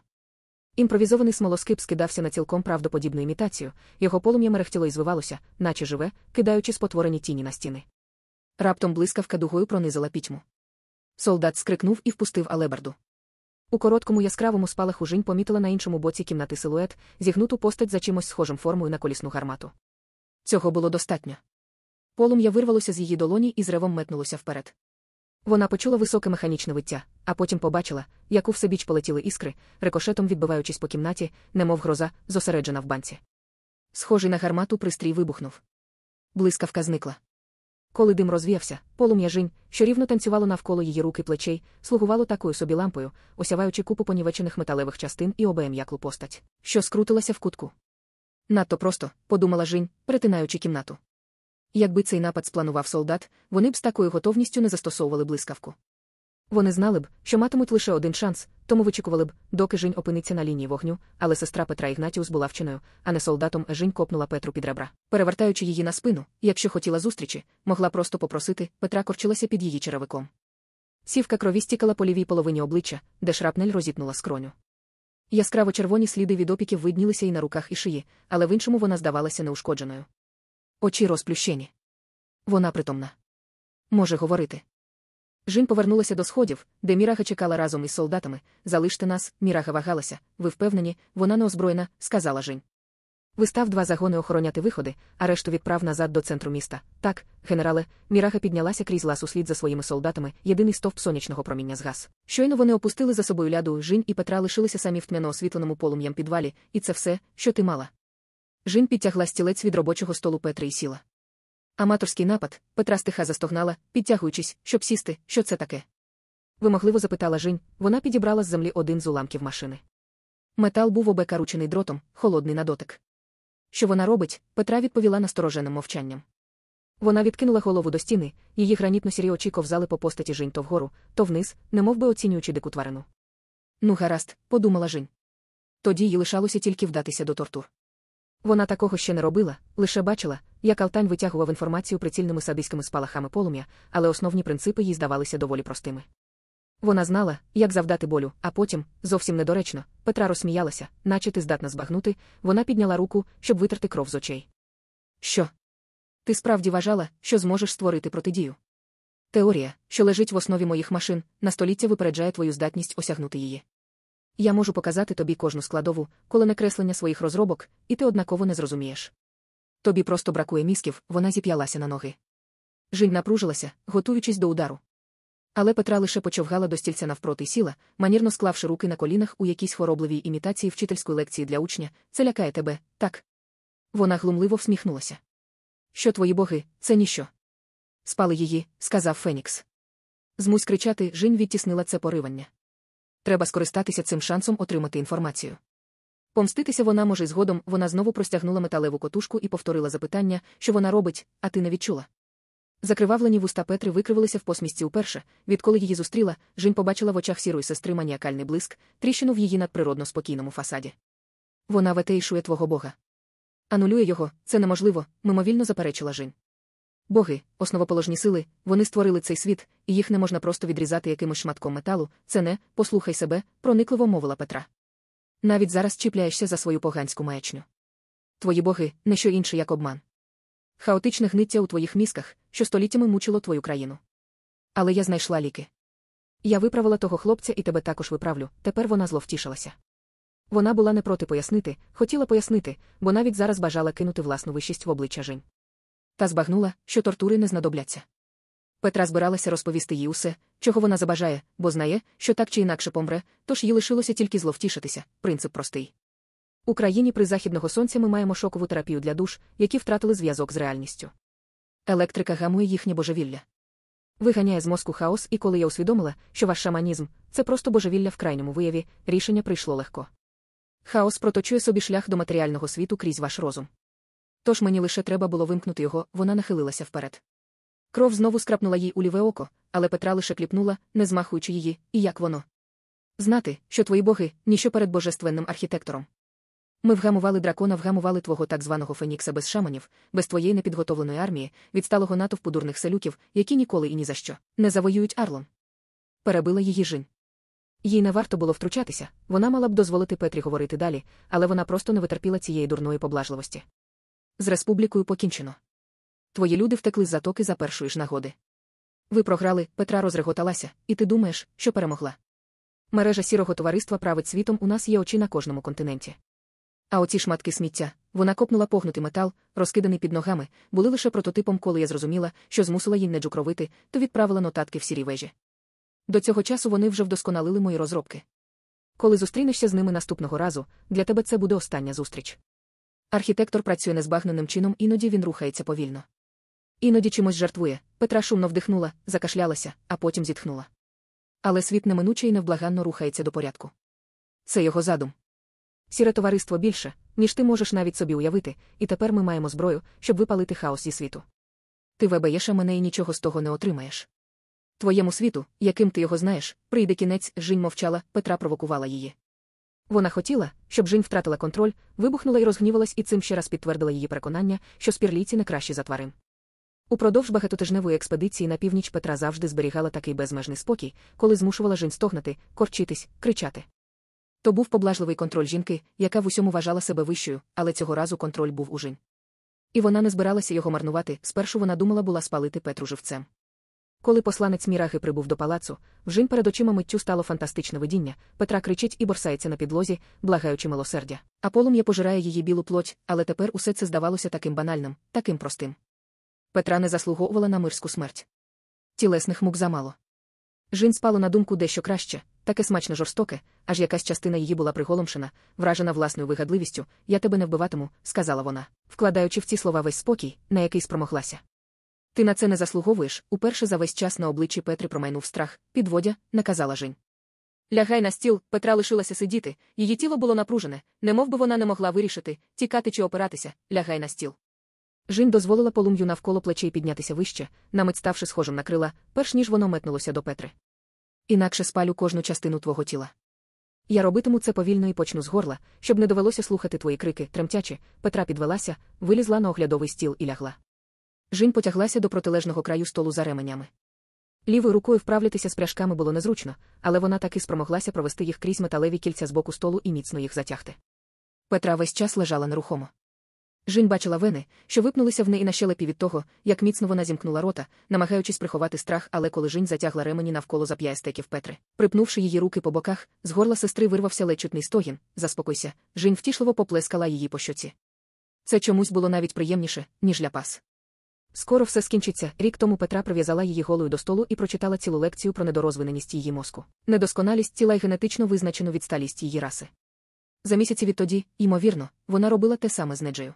Імпровізований смолоскип скидався на цілком правдоподібну імітацію, його полум'я мерехтіло і звивалося, наче живе, кидаючи спотворені тіні на стіни. Раптом блискавка дугою пронизила пітьму. Солдат скрикнув і впустив алебарду. У короткому яскравому спалаху Жінь помітила на іншому боці кімнати силует, зігнуту постать за чимось схожим формою на колісну гармату. Цього було достатньо. Полум'я вирвалося з її долоні і з ревом метнулося вперед. Вона почула високе механічне виття, а потім побачила, як у всебіч полетіли іскри, рикошетом відбиваючись по кімнаті, немов гроза, зосереджена в банці. Схожий на гармату пристрій вибухнув. Блискавка зникла. Коли дим розвіявся, полум'я жінь, що рівно танцювало навколо її руки плечей, слугувало такою собі лампою, осяваючи купу понівечених металевих частин і обеєм'яклу постать, що скрутилася в кутку. Надто просто, подумала Жінь, перетинаючи кімнату. Якби цей напад спланував солдат, вони б з такою готовністю не застосовували блискавку. Вони знали б, що матимуть лише один шанс, тому вичікували б, доки Жінь опиниться на лінії вогню, але сестра Петра Ігнатіус була вченою, а не солдатом Жінь копнула Петру під ребра. Перевертаючи її на спину, якщо хотіла зустрічі, могла просто попросити, Петра корчилася під її черевиком. Сівка крові стікала по лівій половині обличчя, де шрапнель розітнула скроню. Яскраво червоні сліди від опіків виднілися і на руках і шиї, але в іншому вона здавалася неушкодженою. Очі розплющені. Вона притомна. Може говорити. Жінь повернулася до сходів, де Мірага чекала разом із солдатами. Залиште нас, Мірага вагалася. Ви впевнені, вона не озброєна, сказала Жінь. Вистав два загони охороняти виходи, а решту відправ назад до центру міста. Так, генерале, Мірага піднялася крізь лас услід за своїми солдатами, єдиний стовп сонячного проміння згас. Щойно вони опустили за собою ляду, Жінь і Петра лишилися самі в тьмяно освітленому полум'ям підвалі, і це все, що ти мала. Жінь підтягла стілець від робочого столу Петри і сіла. Аматорський напад, Петра стиха застогнала, підтягуючись, щоб сісти, що це таке. Вимогливо запитала Жінь, вона підібрала з землі один з уламків машини. Метал був обекаручений дротом, холодний на дотик. Що вона робить, Петра відповіла настороженим мовчанням. Вона відкинула голову до стіни, її гранітно сірі очі ковзали по постаті Жінь то вгору, то вниз, немов би оцінюючи дику тварину. Ну, гаразд, подумала Жінь. Тоді їй лишалося тільки вдатися до тортур. Вона такого ще не робила, лише бачила, як Алтань витягував інформацію прицільними садиськими спалахами полум'я, але основні принципи їй здавалися доволі простими. Вона знала, як завдати болю, а потім, зовсім недоречно, Петра розсміялася, наче ти здатна збагнути, вона підняла руку, щоб витерти кров з очей. Що? Ти справді вважала, що зможеш створити протидію? Теорія, що лежить в основі моїх машин, на століття випереджає твою здатність осягнути її. Я можу показати тобі кожну складову, коли не креслення своїх розробок, і ти однаково не зрозумієш. Тобі просто бракує мізків, вона зіп'ялася на ноги. Жінь напружилася, готуючись до удару. Але Петра лише почовгала до стільця навпроти сіла, манірно склавши руки на колінах у якійсь хворобливій імітації вчительської лекції для учня, це лякає тебе, так? Вона глумливо всміхнулася. Що твої боги, це ніщо. Спали її, сказав Фенікс. Змусь кричати, Жінь відтіснила це поривання. Треба скористатися цим шансом отримати інформацію. Помститися вона може згодом, вона знову простягнула металеву котушку і повторила запитання, що вона робить, а ти не відчула. Закривавлені вуста Петри викривилися в посмісті уперше, відколи її зустріла, Жінь побачила в очах сірої сестри маніакальний блиск, тріщину в її надприродно спокійному фасаді. Вона ветейшує твого бога. Анулює його, це неможливо, мимовільно заперечила Жінь. Боги, основоположні сили, вони створили цей світ, і їх не можна просто відрізати якимось шматком металу, це не, послухай себе, проникливо мовила Петра. Навіть зараз чіпляєшся за свою поганську маячню. Твої боги не що інше, як обман. Хаотичне гниття у твоїх мізках, що століттями мучило твою країну. Але я знайшла ліки. Я виправила того хлопця і тебе також виправлю, тепер вона зловтішилася. Вона була не проти пояснити, хотіла пояснити, бо навіть зараз бажала кинути власну вищість в обличчя Жень. Та збагнула, що тортури не знадобляться. Петра збиралася розповісти їй усе, чого вона забажає, бо знає, що так чи інакше помре, тож їй лишилося тільки зловтішитися. Принцип простий. У країні при західного сонця ми маємо шокову терапію для душ, які втратили зв'язок з реальністю. Електрика гамує їхнє божевілля. Виганяє з мозку хаос, і коли я усвідомила, що ваш шаманізм це просто божевілля в крайньому вияві, рішення прийшло легко. Хаос проточує собі шлях до матеріального світу крізь ваш розум. Тож мені лише треба було вимкнути його, вона нахилилася вперед. Кров знову скрапнула їй у ліве око, але Петра лише кліпнула, не змахуючи її, і як воно. Знати, що твої боги ніщо перед божественним архітектором. Ми вгамували дракона, вгамували твого так званого Фенікса без шаманів, без твоєї непідготовленої армії, відсталого натовпу дурних селюків, які ніколи і ні за що не завоюють Арлон. Перебила її жін. Їй не варто було втручатися, вона мала б дозволити Петрі говорити далі, але вона просто не витерпіла цієї дурної поблажливості. З республікою покінчено. Твої люди втекли з затоки за першої ж нагоди. Ви програли, Петра розреготалася, і ти думаєш, що перемогла. Мережа сірого товариства править світом у нас є очі на кожному континенті. А оці шматки сміття, вона копнула погнутий метал, розкиданий під ногами, були лише прототипом, коли я зрозуміла, що змусила їй не джукровити, то відправила нотатки в сірій вежі. До цього часу вони вже вдосконалили мої розробки. Коли зустрінешся з ними наступного разу, для тебе це буде остання зустріч. Архітектор працює незбагненим чином, іноді він рухається повільно. Іноді чимось жартвує. Петра шумно вдихнула, закашлялася, а потім зітхнула. Але світ неминуче і невблаганно рухається до порядку. Це його задум. Сіре товариство більше, ніж ти можеш навіть собі уявити, і тепер ми маємо зброю, щоб випалити хаос зі світу. Ти вебеєш мене і нічого з того не отримаєш. Твоєму світу, яким ти його знаєш, прийде кінець, Жінь мовчала, Петра провокувала її. Вона хотіла, щоб Жінь втратила контроль, вибухнула і розгнівалась, і цим ще раз підтвердила її переконання, що спірлійці не кращі за тварин. Упродовж багатотижневої експедиції на північ Петра завжди зберігала такий безмежний спокій, коли змушувала Жінь стогнати, корчитись, кричати. То був поблажливий контроль жінки, яка в усьому вважала себе вищою, але цього разу контроль був у Жінь. І вона не збиралася його марнувати, спершу вона думала була спалити Петру живцем. Коли посланець Міраги прибув до палацу, вжинь перед очима миттю стало фантастичне видіння. Петра кричить і борсається на підлозі, благаючи милосердя. А полум'я пожирає її білу плоть, але тепер усе це здавалося таким банальним, таким простим. Петра не заслуговувала на мирську смерть. Тілесних мук замало. Жін спало на думку дещо краще, таке смачно жорстоке, аж якась частина її була приголомшена, вражена власною вигадливістю. Я тебе не вбиватиму, сказала вона, вкладаючи в ці слова весь спокій, на який спромоглася. Ти на це не заслуговуєш, уперше за весь час на обличчі Петри промайнув страх, підводя, наказала Жень. Лягай на стіл, Петра лишилася сидіти, її тіло було напружене, немов би вона не могла вирішити, тікати чи опиратися, лягай на стіл. Жінь дозволила полум'ю навколо плечей піднятися вище, намить ставши схожим на крила, перш ніж воно метнулося до Петри. Інакше спалю кожну частину твого тіла. Я робитиму це повільно і почну з горла, щоб не довелося слухати твої крики, тремтячи, Петра підвелася, вилізла на оглядовий стіл і лягла. Жінь потяглася до протилежного краю столу за ременями. Лівою рукою вправлятися з пряжками було незручно, але вона таки спромоглася провести їх крізь металеві кільця з боку столу і міцно їх затягти. Петра весь час лежала нерухомо. Жінь бачила вени, що випнулися в неї на щелепі від того, як міцно вона зімкнула рота, намагаючись приховати страх, але коли Жінь затягла ремені навколо зап'ястеків Петри, припнувши її руки по боках, з горла сестри вирвався лечутний стогін. Заспокойся, Жінь втішливо поплескала її по щоці. Це чомусь було навіть приємніше, ніж ляпас. Скоро все скінчиться. Рік тому Петра прив'язала її голою до столу і прочитала цілу лекцію про недорозвиненість її мозку, недосконалість тіла й генетично визначену відсталість її раси. За місяці відтоді, ймовірно, вона робила те саме з Неджею.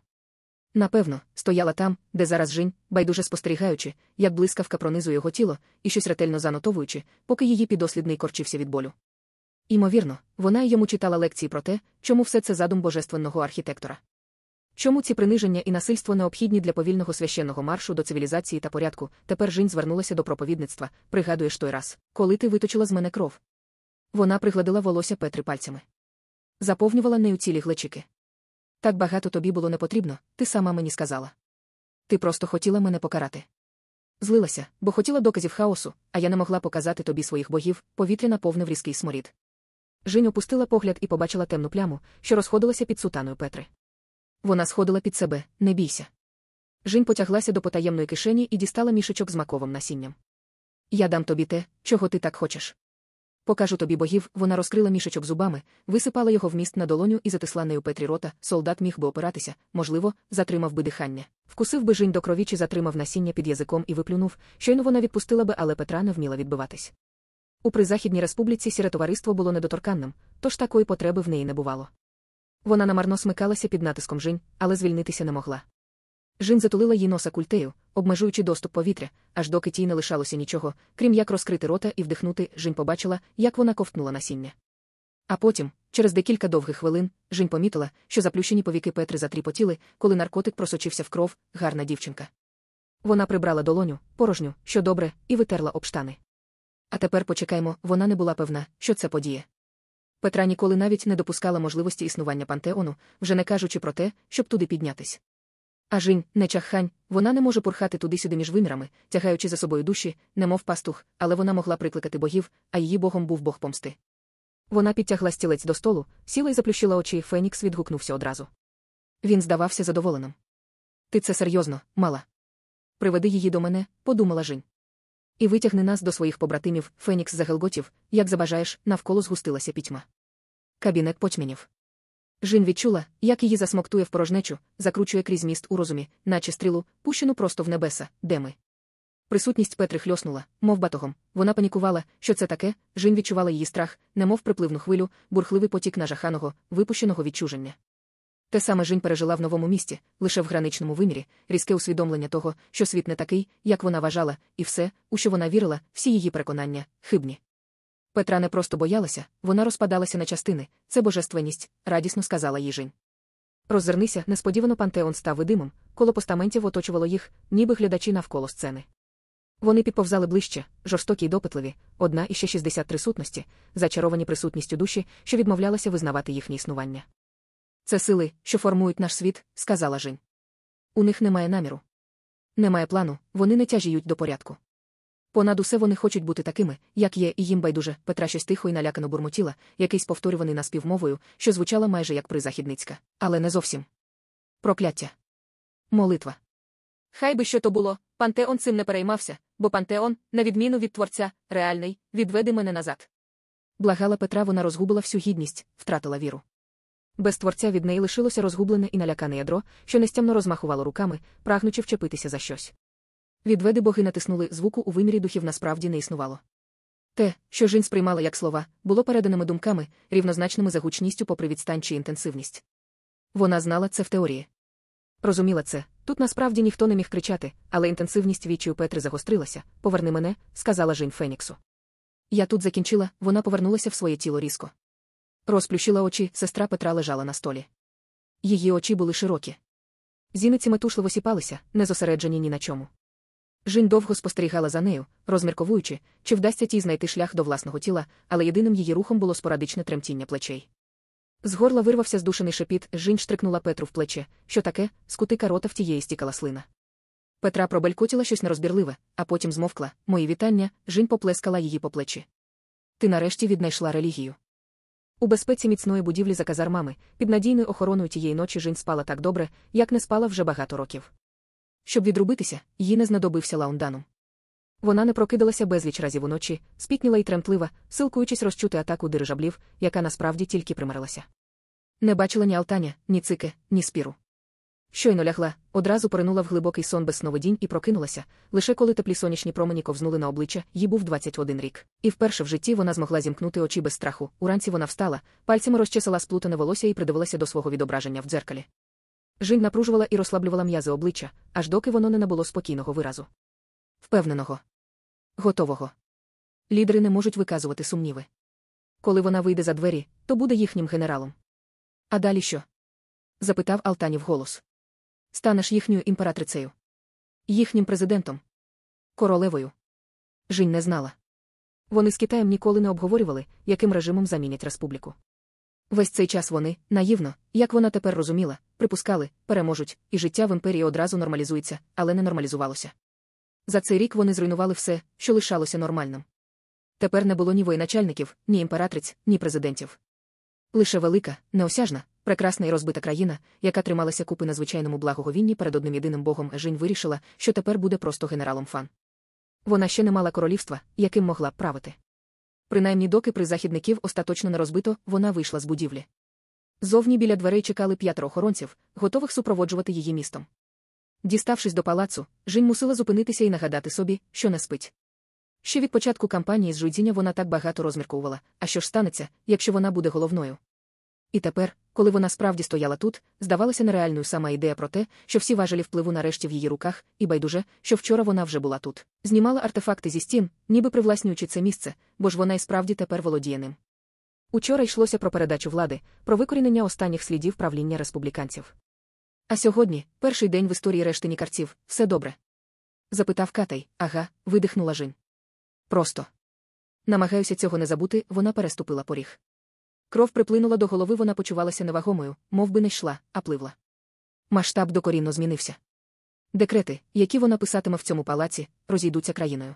Напевно, стояла там, де зараз Жінь, байдуже спостерігаючи, як блискавка пронизує його тіло, і щось ретельно занотовуючи, поки її підослідний корчився від болю. Імовірно, вона й йому читала лекції про те, чому все це задум божественного архітектора. Чому ці приниження і насильство необхідні для повільного священного маршу до цивілізації та порядку? Тепер Жінь звернулася до проповідництва, пригадуєш той раз, коли ти виточила з мене кров. Вона пригладила волосся Петри пальцями. Заповнювала нею цілі глечики. Так багато тобі було не потрібно, ти сама мені сказала. Ти просто хотіла мене покарати. Злилася, бо хотіла доказів хаосу, а я не могла показати тобі своїх богів, повітря наповнив різкий сморід. Жінь опустила погляд і побачила темну пляму, що розходилася під сутаною Петри. Вона сходила під себе, не бійся. Жінь потяглася до потаємної кишені і дістала мішечок з маковим насінням. Я дам тобі те, чого ти так хочеш. Покажу тобі богів, вона розкрила мішечок зубами, висипала його вміст на долоню і затисла нею Петрі рота, солдат міг би опиратися, можливо, затримав би дихання. Вкусив би жінь до крові чи затримав насіння під язиком і виплюнув, щойно вона відпустила би, але Петра не вміла відбиватись. У призахідній республіці сіре товариство було недоторканним, тож такої потреби в неї не бувало. Вона намарно смикалася під натиском жінь, але звільнитися не могла. Жін затулила їй носа культею, обмежуючи доступ повітря, аж доки тій не лишалося нічого, крім як розкрити рота і вдихнути, Жінь побачила, як вона ковтнула насіння. А потім, через декілька довгих хвилин, Жінь помітила, що заплющені повіки Петри затріпотіли, коли наркотик просочився в кров, гарна дівчинка. Вона прибрала долоню, порожню, що добре, і витерла об штани. А тепер почекаймо, вона не була певна, що це подіє. Петра ніколи навіть не допускала можливості існування пантеону, вже не кажучи про те, щоб туди піднятись. А жінь, не чаххань, вона не може пурхати туди-сюди між вимірами, тягаючи за собою душі, немов пастух, але вона могла прикликати богів, а її богом був бог помсти. Вона підтягла стілець до столу, сіла і заплющила очі, Фенікс відгукнувся одразу. Він здавався задоволеним. Ти це серйозно, мала. Приведи її до мене, подумала Жінь. І витягни нас до своїх побратимів, Фенікс загелготів, як забажаєш, навколо згустилася пітьма. Кабінет потьмінів. Жін відчула, як її засмоктує в порожнечу, закручує крізь міст у розумі, наче стрілу, пущену просто в небеса, де ми. Присутність Петри хльоснула, мов батогом. Вона панікувала, що це таке, Жін відчувала її страх, немов припливну хвилю, бурхливий потік нажаханого, випущеного відчуження. Те саме Жінь пережила в новому місті, лише в граничному вимірі, різке усвідомлення того, що світ не такий, як вона вважала, і все, у що вона вірила, всі її переконання, хибні. Петра не просто боялася, вона розпадалася на частини, це божественність, радісно сказала їй Жінь. Роззирнися, несподівано пантеон став видимим, коло постаментів оточувало їх, ніби глядачі навколо сцени. Вони підповзали ближче, жорстокі й допитливі, одна і ще 63 сутності, зачаровані присутністю душі, що відмовлялася визнавати їхнє існування. Це сили, що формують наш світ, сказала Жінь. У них немає наміру. Немає плану, вони не тяжіють до порядку. Понад усе вони хочуть бути такими, як є, і їм байдуже. Петра щось тихо і налякано бурмотіла, якийсь повторюваний наспівмовою, що звучала майже як призахідницька, але не зовсім. Прокляття. Молитва. Хай би що то було, пантеон цим не переймався, бо пантеон, на відміну від творця, реальний, відведи мене назад. Благала Петра, вона розгубила всю гідність, втратила віру. Без творця від неї лишилося розгублене і налякане ядро, що нестямно розмахувало руками, прагнучи вчепитися за щось. Відведи боги натиснули звуку у вимірі духів насправді не існувало. Те, що Жінь сприймала як слова, було переданими думками, рівнозначними за гучністю попри відстань чи інтенсивність. Вона знала це в теорії. Розуміла це, тут насправді ніхто не міг кричати, але інтенсивність вічі Петри загострилася. Поверни мене, сказала Жінь Феніксу. Я тут закінчила, вона повернулася в своє тіло різко. Розплющила очі, сестра Петра лежала на столі. Її очі були широкі. Зіниці метушливо сіпалися, не зосереджені ні на чому. Жінь довго спостерігала за нею, розмірковуючи, чи вдасться тій знайти шлях до власного тіла, але єдиним її рухом було спорадичне тремтіння плечей. З горла вирвався здушений шепіт, Жінь штрикнула Петру в плече, що таке, з кутика рота в тієї стікала слина. Петра пробелькотіла щось нерозбірливе, а потім змовкла. Мої вітання, Жінь поплескала її по плечі. Ти нарешті віднайшла релігію. У безпеці міцної будівлі за казармами, під надійною охороною тієї ночі Жінь спала так добре, як не спала вже багато років. Щоб відрубитися, їй не знадобився лаундану. Вона не прокидалася безліч разів уночі, спітніла й тремтлива, силкуючись розчути атаку дирижаблів, яка насправді тільки примирилася. Не бачила ні Алтаня, ні цике, ні спіру. Щойно лягла, одразу поринула в глибокий сон без сновидінь і прокинулася, лише коли теплі сонячні промені ковзнули на обличчя, їй був 21 рік. І вперше в житті вона змогла зімкнути очі без страху. Уранці вона встала, пальцями розчесала сплутане волосся і придивилася до свого відображення в дзеркалі. Жінь напружувала і розслаблювала м'язи обличчя, аж доки воно не набуло спокійного виразу. Впевненого. Готового. Лідери не можуть виказувати сумніви. Коли вона вийде за двері, то буде їхнім генералом. А далі що? запитав Алтанів голос. Станеш їхньою імператрицею. Їхнім президентом. Королевою. Жінь не знала. Вони з Китаєм ніколи не обговорювали, яким режимом замінять республіку. Весь цей час вони, наївно, як вона тепер розуміла, припускали, переможуть, і життя в імперії одразу нормалізується, але не нормалізувалося. За цей рік вони зруйнували все, що лишалося нормальним. Тепер не було ні воєначальників, ні імператриць, ні президентів. Лише велика, неосяжна, прекрасна і розбита країна, яка трималася купи на звичайному благоговінні перед одним єдиним богом Жінь вирішила, що тепер буде просто генералом фан. Вона ще не мала королівства, яким могла б правити. Принаймні, доки при західників остаточно не розбито, вона вийшла з будівлі. Зовні біля дверей чекали п'ятеро охоронців, готових супроводжувати її містом. Діставшись до палацу, Жінь мусила зупинитися і нагадати собі, що не спить. Ще від початку кампанії з Жудзіння вона так багато розмірковувала, а що ж станеться, якщо вона буде головною. І тепер, коли вона справді стояла тут, здавалася нереальною сама ідея про те, що всі важелі впливу нарешті в її руках, і байдуже, що вчора вона вже була тут. Знімала артефакти зі стін, ніби привласнюючи це місце, бо ж вона й справді тепер володіє ним. Учора йшлося про передачу влади, про викорінення останніх слідів правління республіканців. А сьогодні, перший день в історії решти нікарців, все добре? запитав Катай, ага, видихнула Жінь. Просто. Намагаюся цього не забути, вона переступила поріг. Кров приплинула до голови, вона почувалася невагомою, мов би не йшла, а пливла. Масштаб докорінно змінився. Декрети, які вона писатиме в цьому палаці, розійдуться країною.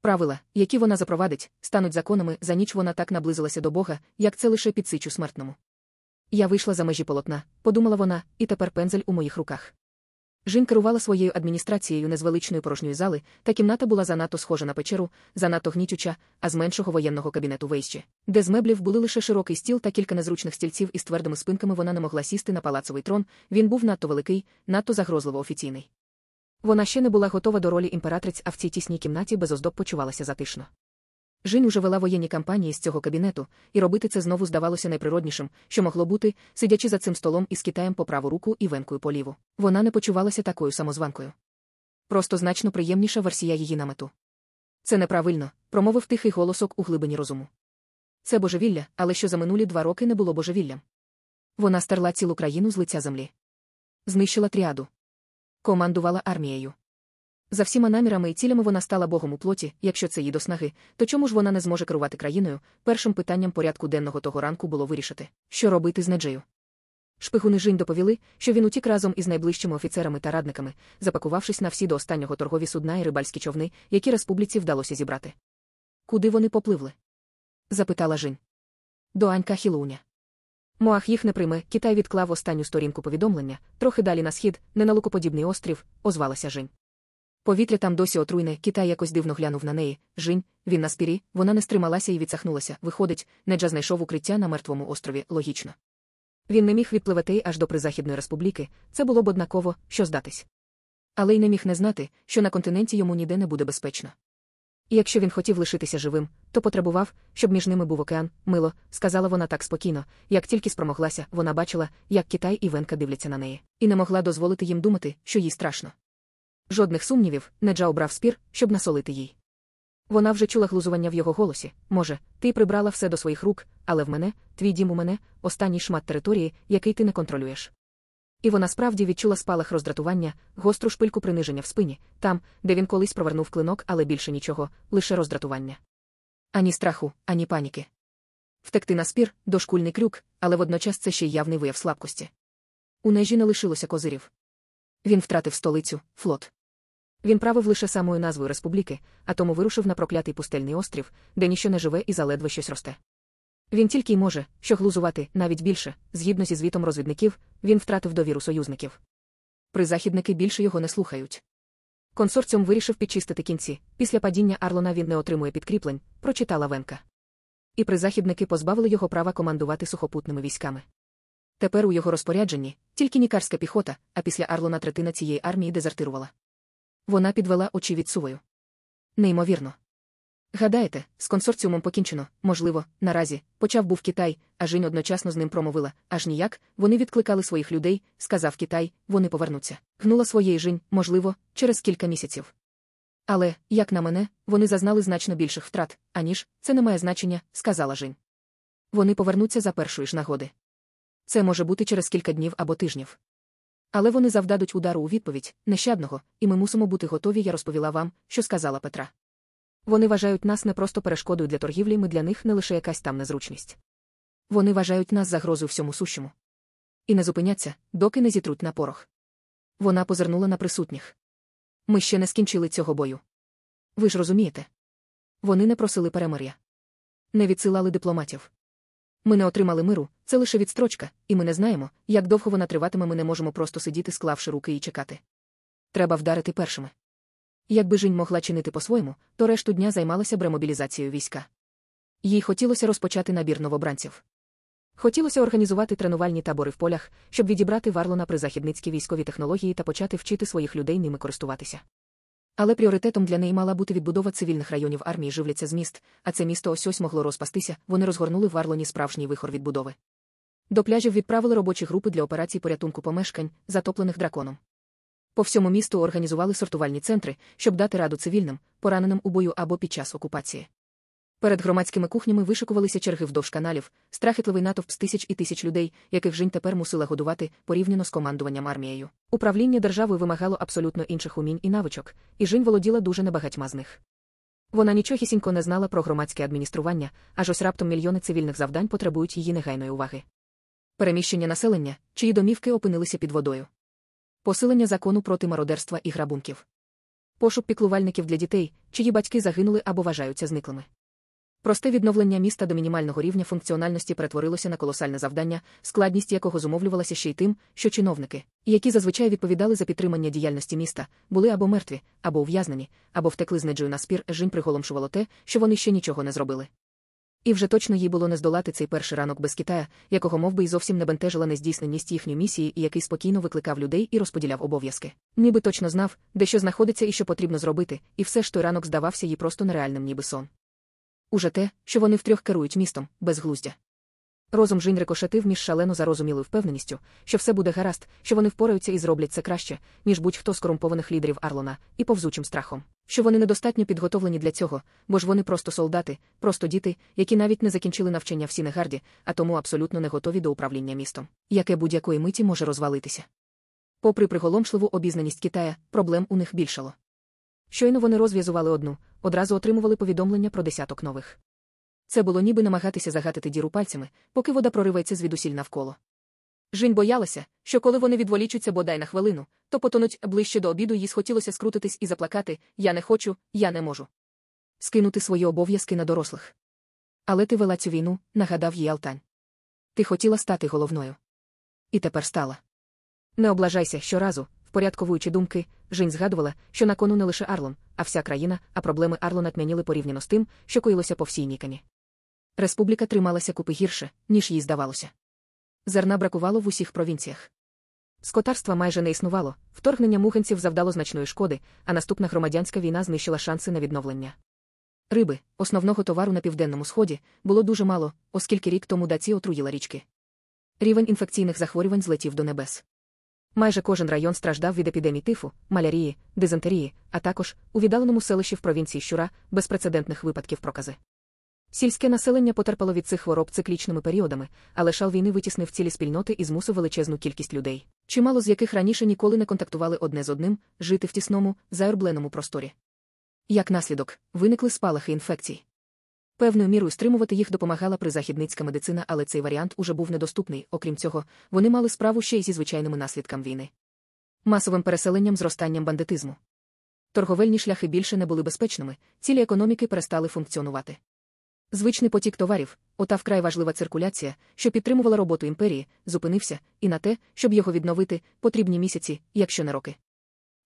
Правила, які вона запровадить, стануть законами, за ніч вона так наблизилася до Бога, як це лише підсичу смертному. Я вийшла за межі полотна, подумала вона, і тепер пензель у моїх руках. Жін керувала своєю адміністрацією незвеличної порожньої зали, та кімната була занадто схожа на печеру, занадто гнітюча, а з меншого воєнного кабінету вище, де з меблів були лише широкий стіл та кілька незручних стільців із твердими спинками вона не могла сісти на палацовий трон, він був надто великий, надто загрозливо офіційний. Вона ще не була готова до ролі імператриць, а в цій тісній кімнаті без оздоб почувалася затишно. Жінь уже вела воєнні кампанії з цього кабінету, і робити це знову здавалося найприроднішим, що могло бути, сидячи за цим столом із Китаєм по праву руку і венкою по ліву. Вона не почувалася такою самозванкою. Просто значно приємніша версія її намету. Це неправильно, промовив тихий голосок у глибині розуму. Це божевілля, але що за минулі два роки не було божевіллям. Вона стерла цілу країну з лиця землі. Знищила тріаду. Командувала армією. За всіма намірами і цілями вона стала богом у плоті, якщо це їй до снаги, то чому ж вона не зможе керувати країною? Першим питанням порядку денного того ранку було вирішити, що робити з Неджею. Шпигуни Жінь доповіли, що він утік разом із найближчими офіцерами та радниками, запакувавшись на всі до останнього торгові судна і рибальські човни, які республіці вдалося зібрати. Куди вони попливли? запитала Жінь. До Анька Хілуня. Моах їх не прийме, Китай відклав останню сторінку повідомлення, трохи далі на схід, не на лукоподібний острів, озвалася Жінь. Повітря там досі отруйне, Китай якось дивно глянув на неї. Жінь, він на спірі, вона не стрималася і відсахнулася. Виходить, Неджа знайшов укриття на мертвому острові, логічно. Він не міг відпливати аж до Призахідної республіки, це було б однаково, що здатись. Але й не міг не знати, що на континенті йому ніде не буде безпечно. І якщо він хотів лишитися живим, то потребував, щоб між ними був океан, мило, сказала вона так спокійно, як тільки спромоглася, вона бачила, як Китай і Венка дивляться на неї, і не могла дозволити їм думати, що їй страшно. Жодних сумнівів, Неджа обрав спір, щоб насолити їй. Вона вже чула глузування в його голосі. Може, ти прибрала все до своїх рук, але в мене, твій дім у мене, останній шмат території, який ти не контролюєш. І вона справді відчула спалах роздратування, гостру шпильку приниження в спині, там, де він колись провернув клинок, але більше нічого, лише роздратування. Ані страху, ані паніки. Втекти на спір, дошкульний крюк, але водночас це ще й явний вияв слабкості. У нежі не лишилося козирів. Він втратив столицю, флот. Він правив лише самою назвою республіки, а тому вирушив на проклятий пустельний острів, де ніщо не живе і заледве щось росте. Він тільки й може, що глузувати, навіть більше, згідно зі звітом розвідників, він втратив довіру союзників. Призахідники більше його не слухають. Консорціум вирішив підчистити кінці. Після падіння Арлона він не отримує підкріплень, прочитала Венка. І призахідники позбавили його права командувати сухопутними військами. Тепер у його розпорядженні тільки нікарська піхота, а після Арлона третина цієї армії дезертирувала. Вона підвела очі від сувою. Неймовірно. Гадаєте, з консорціумом покінчено, можливо, наразі, почав був Китай, а Жінь одночасно з ним промовила, аж ніяк, вони відкликали своїх людей, сказав Китай, вони повернуться. Гнула своєї Жінь, можливо, через кілька місяців. Але, як на мене, вони зазнали значно більших втрат, аніж це не має значення, сказала Жінь. Вони повернуться за першої ж нагоди. Це може бути через кілька днів або тижнів. Але вони завдадуть удару у відповідь, нещадного, і ми мусимо бути готові. Я розповіла вам, що сказала Петра. Вони вважають нас не просто перешкодою для торгівлі, ми для них не лише якась там незручність. Вони вважають нас загрозою всьому сущому. І не зупиняться, доки не зітруть на порох. Вона позирнула на присутніх. Ми ще не скінчили цього бою. Ви ж розумієте? Вони не просили перемир'я. Не відсилали дипломатів. Ми не отримали миру, це лише відстрочка, і ми не знаємо, як довго вона триватиме, ми не можемо просто сидіти, склавши руки і чекати. Треба вдарити першими. Якби Жінь могла чинити по-своєму, то решту дня займалася б ремобілізацією війська. Їй хотілося розпочати набір новобранців. Хотілося організувати тренувальні табори в полях, щоб відібрати варлона при західницькі військові технології та почати вчити своїх людей ними користуватися. Але пріоритетом для неї мала бути відбудова цивільних районів армії живляться з міст, а це місто ось ось могло розпастися, вони розгорнули в Варлоні справжній вихор відбудови. До пляжів відправили робочі групи для операцій порятунку помешкань, затоплених драконом. По всьому місту організували сортувальні центри, щоб дати раду цивільним, пораненим у бою або під час окупації. Перед громадськими кухнями вишикувалися черги вдовж каналів, страхітливий натовп з тисяч і тисяч людей, яких Жінь тепер мусила годувати порівняно з командуванням армією. Управління державою вимагало абсолютно інших умінь і навичок, і Жінь володіла дуже небагатьма з них. Вона нічогісінько не знала про громадське адміністрування, аж ось раптом мільйони цивільних завдань потребують її негайної уваги. Переміщення населення, чиї домівки опинилися під водою. Посилення закону проти мародерства і грабунків. Пошук піклувальників для дітей, чиї батьки загинули або вважаються зниклими. Просте відновлення міста до мінімального рівня функціональності перетворилося на колосальне завдання, складність якого зумовлювалася ще й тим, що чиновники, які зазвичай відповідали за підтримання діяльності міста, були або мертві, або ув'язнені, або втекли з неджею на спір, жінь приголомшувало те, що вони ще нічого не зробили. І вже точно їй було не здолати цей перший ранок без Китая, якого мов би й зовсім не бентежила нездійсненість їхньої місії і який спокійно викликав людей і розподіляв обов'язки. Ніби точно знав, де що знаходиться і що потрібно зробити, і все ж той ранок здавався їй просто нереальним, ніби сон. Уже те, що вони втрьох керують містом, безглуздя. Розум Жінь рикошетив між шалено зарозумілою впевненістю, що все буде гаразд, що вони впораються і зроблять це краще, ніж будь-хто з корумпованих лідерів Арлона, і повзучим страхом, що вони недостатньо підготовлені для цього, бо ж вони просто солдати, просто діти, які навіть не закінчили навчання в Сінегарді, а тому абсолютно не готові до управління містом, яке будь-якої миті може розвалитися. Попри приголомшливу обізнаність Китая, проблем у них більшало. Щойно вони розв'язували одну, одразу отримували повідомлення про десяток нових. Це було ніби намагатися загатити діру пальцями, поки вода проривається звідусіль навколо. Жінь боялася, що коли вони відволічуться бодай на хвилину, то потонуть ближче до обіду їй схотілося скрутитись і заплакати Я не хочу, я не можу. Скинути свої обов'язки на дорослих. Але ти вела цю війну, нагадав їй Алтань. Ти хотіла стати головною. І тепер стала. Не облажайся щоразу, впорядковуючи думки, Жінь згадувала, що на кону не лише Арлон, а вся країна, а проблеми Арлона тмяніли порівняно з тим, що коїлося по всій Нікані. Республіка трималася купи гірше, ніж їй здавалося. Зерна бракувало в усіх провінціях. Скотарства майже не існувало, вторгнення муханців завдало значної шкоди, а наступна громадянська війна знищила шанси на відновлення. Риби, основного товару на південному сході, було дуже мало, оскільки рік тому даці отруїла річки. Рівень інфекційних захворювань злетів до небес. Майже кожен район страждав від епідемій тифу, малярії, дизентерії, а також у віддаленому селищі в провінції Щура безпрецедентних випадків прокази. Сільське населення потерпало від цих хвороб циклічними періодами, але шал війни витіснив цілі спільноти і змусив величезну кількість людей, чимало з яких раніше ніколи не контактували одне з одним, жити в тісному, заербленому просторі. Як наслідок, виникли спалахи інфекцій. Певною мірою стримувати їх допомагала призахідницька медицина, але цей варіант уже був недоступний. Окрім цього, вони мали справу ще й зі звичайними наслідками війни. Масовим переселенням зростанням бандитизму. Торговельні шляхи більше не були безпечними, цілі економіки перестали функціонувати. Звичний потік товарів, ота вкрай важлива циркуляція, що підтримувала роботу імперії, зупинився, і на те, щоб його відновити, потрібні місяці, якщо не роки.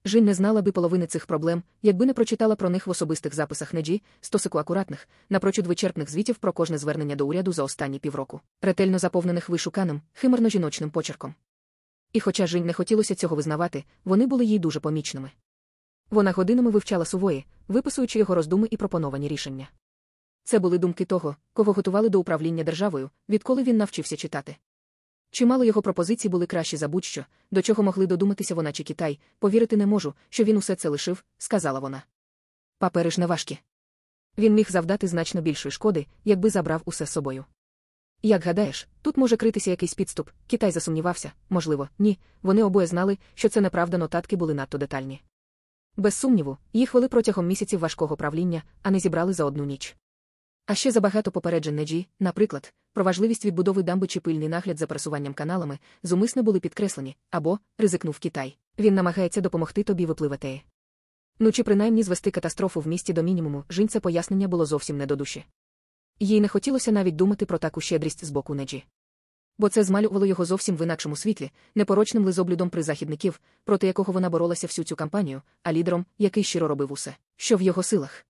Жін не знала би половини цих проблем, якби не прочитала про них в особистих записах Неджі, стосику акуратних, напрочуд вичерпних звітів про кожне звернення до уряду за останні півроку, ретельно заповнених вишуканим, химерно жіночним почерком. І хоча Жінь не хотілося цього визнавати, вони були їй дуже помічними. Вона годинами вивчала сувої, виписуючи його роздуми і пропоновані рішення. Це були думки того, кого готували до управління державою, відколи він навчився читати. Чимало його пропозицій були кращі за будь-що, до чого могли додуматися вона чи Китай, повірити не можу, що він усе це лишив, сказала вона. Папери ж не важкі. Він міг завдати значно більшої шкоди, якби забрав усе з собою. Як гадаєш, тут може критися якийсь підступ, Китай засумнівався, можливо, ні, вони обоє знали, що це неправда, нотатки були надто детальні. Без сумніву, їх вели протягом місяців важкого правління, а не зібрали за одну ніч. А ще забагато попереджень Неджі, наприклад, про важливість відбудови дамби чи пильний нагляд за пересуванням каналами, зумисно були підкреслені, або ризикнув Китай. Він намагається допомогти тобі випливати. Ну чи принаймні звести катастрофу в місті до мінімуму, жінь це пояснення було зовсім не до душі. Їй не хотілося навіть думати про таку щедрість з боку Неджі. Бо це змалювало його зовсім в інакшому світлі, непорочним лизоблюдом призахідників, проти якого вона боролася всю цю кампанію, а лідером, який щиро робив усе, що в його силах.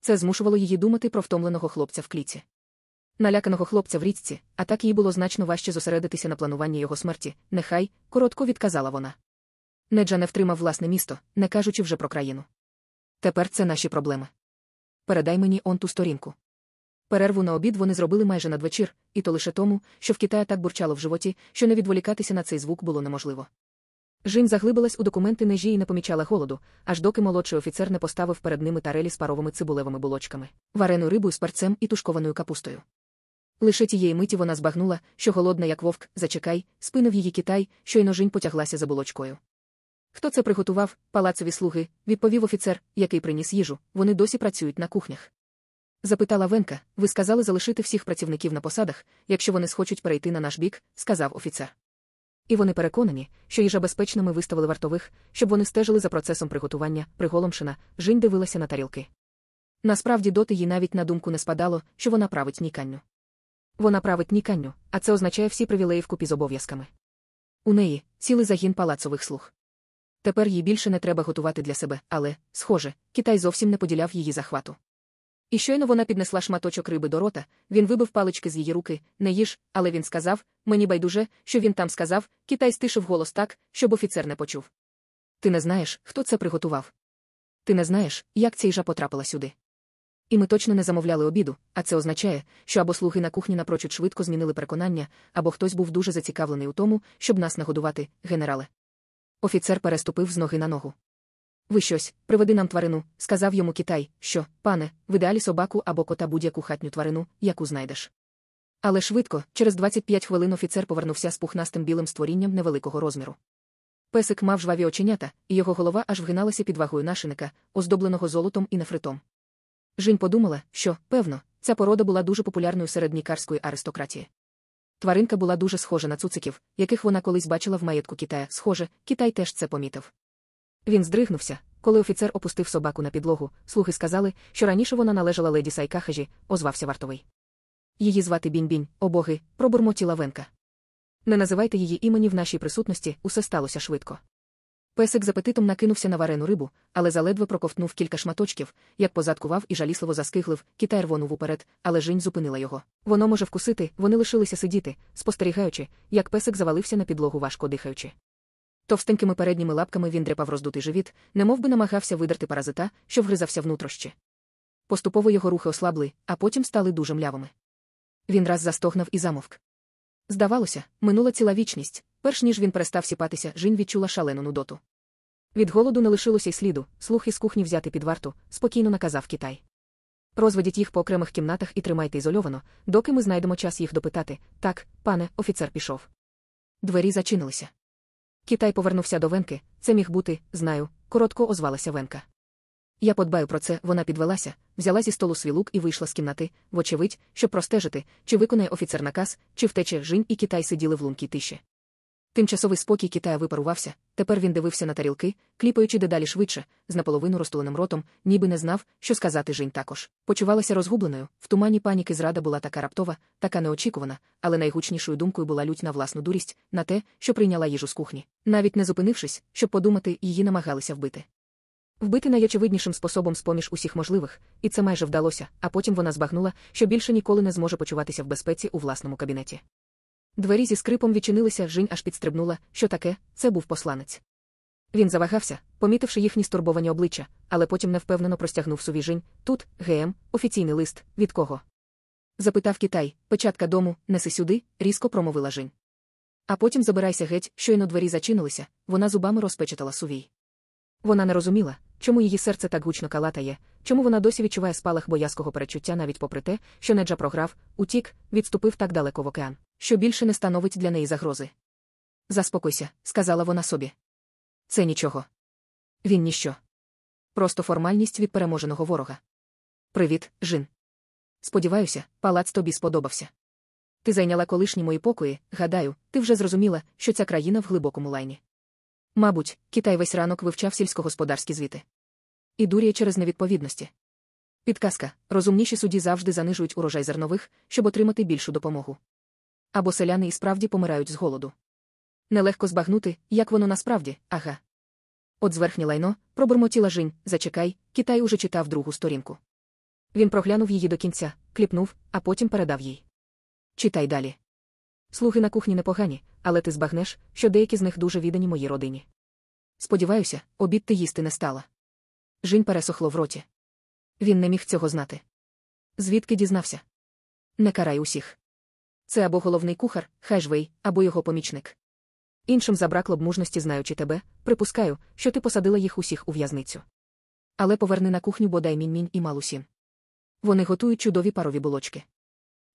Це змушувало її думати про втомленого хлопця в кліці. Наляканого хлопця в річці, а так їй було значно важче зосередитися на плануванні його смерті. Нехай, коротко відказала вона. Неджа не втримав власне місто, не кажучи вже про країну. Тепер це наші проблеми. Передай мені он ту сторінку. Перерву на обід вони зробили майже надвечір, і то лише тому, що в Китаї так бурчало в животі, що не відволікатися на цей звук було неможливо. Жінь заглибилась у документи нежі і не помічала голоду, аж доки молодший офіцер не поставив перед ними тарелі з паровими цибулевими булочками, варену рибу з парцем і тушкованою капустою. Лише тієї миті вона збагнула, що голодна, як вовк, зачекай, спинив її китай, щойно Жінь потяглася за булочкою. Хто це приготував, палацові слуги, відповів офіцер, який приніс їжу, вони досі працюють на кухнях. Запитала Венка, ви сказали залишити всіх працівників на посадах, якщо вони схочуть перейти на наш бік, сказав офіцер. І вони переконані, що їжа безпечна ми виставили вартових, щоб вони стежили за процесом приготування, приголомшена, Жінь дивилася на тарілки. Насправді доти їй навіть на думку не спадало, що вона править ніканню. Вона править ніканню, а це означає всі привілеї вкупі з обов'язками. У неї цілий загін палацових слуг. Тепер їй більше не треба готувати для себе, але, схоже, Китай зовсім не поділяв її захвату. І щойно вона піднесла шматочок риби до рота, він вибив палички з її руки, не їж, але він сказав мені байдуже, що він там сказав, Китай стишив голос так, щоб офіцер не почув. Ти не знаєш, хто це приготував. Ти не знаєш, як ця їжа потрапила сюди. І ми точно не замовляли обіду, а це означає, що або слуги на кухні напрочуд швидко змінили переконання, або хтось був дуже зацікавлений у тому, щоб нас нагодувати, генерале. Офіцер переступив з ноги на ногу. Ви щось, приведи нам тварину, сказав йому Китай, що, пане, в ідеалі собаку або кота будь-яку хатню тварину, яку знайдеш. Але швидко, через 25 хвилин офіцер повернувся з пухнастим білим створінням невеликого розміру. Песик мав жваві оченята, і його голова аж вгиналася під вагою нашиника, оздобленого золотом і нефритом. Жінь подумала, що, певно, ця порода була дуже популярною серед нікарської аристократії. Тваринка була дуже схожа на цуциків, яких вона колись бачила в маєтку Китая. Схоже, Китай теж це помітив. Він здригнувся, коли офіцер опустив собаку на підлогу. Слуги сказали, що раніше вона належала леді Сайкахажі, озвався вартовий. Її звати Бінь-Бінь, обоги, пробурмотіла Венка. Не називайте її імені в нашій присутності, усе сталося швидко. Песик з апетитом накинувся на варену рибу, але заледве проковтнув кілька шматочків, як позадкував і жалісливо заскиглив, китай рвонув уперед, але Жінь зупинила його. Воно може вкусити, вони лишилися сидіти, спостерігаючи, як песик завалився на підлогу важко дихаючи. Товстенькими передніми лапками він дряпав роздутий живіт, немов би намагався видерти паразита, що вгризався внутрощі. Поступово його рухи ослабли, а потім стали дуже млявими. Він раз застогнав і замовк. Здавалося, минула ціла вічність, перш ніж він перестав сіпатися, Жінь відчула шалену нудоту. Від голоду не лишилося й сліду, слух із кухні взяти під варту, спокійно наказав Китай. Розведіть їх по окремих кімнатах і тримайте ізольовано, доки ми знайдемо час їх допитати. Так, пане, офіцер пішов. Двері зачинилися. Китай повернувся до Венки, це міг бути, знаю, коротко озвалася Венка. Я подбаю про це, вона підвелася, взяла зі столу свій лук і вийшла з кімнати, вочевидь, щоб простежити, чи виконає офіцер наказ, чи втече Жінь і Китай сиділи в лункій тиші. Тимчасовий спокій Китая випарувався, тепер він дивився на тарілки, кліпаючи дедалі швидше, з наполовину розтуленим ротом, ніби не знав, що сказати Жінь також. Почувалася розгубленою, в тумані паніки зрада була така раптова, така неочікувана, але найгучнішою думкою була лють на власну дурість, на те, що прийняла їжу з кухні. Навіть не зупинившись, щоб подумати, її намагалися вбити. Вбити найочевиднішим способом з-поміж усіх можливих, і це майже вдалося, а потім вона збагнула, що більше ніколи не зможе почуватися в безпеці у власному кабінеті. Двері зі скрипом відчинилися, Жінь аж підстрибнула, що таке, це був посланець. Він завагався, помітивши їхні стурбовані обличчя, але потім невпевнено простягнув сувій Жінь. Тут, ГМ, офіційний лист, від кого? Запитав Китай, печатка дому, неси сюди, різко промовила Жінь. А потім забирайся геть, щойно двері зачинилися, вона зубами розпечатала сувій. Вона не розуміла, чому її серце так гучно калатає, чому вона досі відчуває спалах боязкого перечуття навіть попри те, що Неджа програв, утік, відступив так далеко в океан, що більше не становить для неї загрози. Заспокойся, сказала вона собі. Це нічого. Він ніщо. Просто формальність від переможеного ворога. Привіт, Жин. Сподіваюся, палац тобі сподобався. Ти зайняла колишні мої покої, гадаю, ти вже зрозуміла, що ця країна в глибокому лайні. Мабуть, Китай весь ранок вивчав сільськогосподарські звіти. І дуріє через невідповідності. Підказка розумніші судді завжди занижують урожай зернових, щоб отримати більшу допомогу. Або селяни і справді помирають з голоду. Нелегко збагнути, як воно насправді, ага. От зверхнє лайно, пробурмотіла Жінь, зачекай, Китай уже читав другу сторінку. Він проглянув її до кінця, кліпнув, а потім передав їй. Читай далі. Слуги на кухні непогані, але ти збагнеш, що деякі з них дуже віддані моїй родині. Сподіваюся, обід ти їсти не стала. Жінь пересохло в роті. Він не міг цього знати. Звідки дізнався? Не карай усіх. Це або головний кухар, Хайжвей, або його помічник. Іншим забракло б мужності, знаючи тебе, припускаю, що ти посадила їх усіх у в'язницю. Але поверни на кухню бодай мінь-мінь і малусін. Вони готують чудові парові булочки.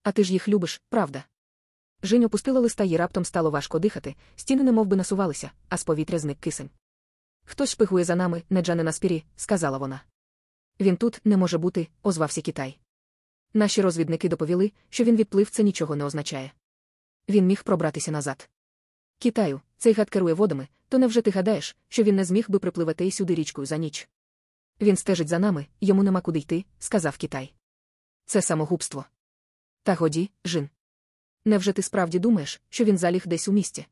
А ти ж їх любиш, правда? Жінь опустила листа і раптом стало важко дихати, стіни немов би насувалися, а з повітря зник кисень. Хтось шпигує за нами, не на спірі, сказала вона. Він тут не може бути, озвався Китай. Наші розвідники доповіли, що він відплив, це нічого не означає. Він міг пробратися назад. Китаю, цей гад керує водами, то невже ти гадаєш, що він не зміг би припливати й сюди річкою за ніч? Він стежить за нами, йому нема куди йти, сказав Китай. Це самогубство. Та годі, жін. Невже ти справді думаєш, що він заліг десь у місті?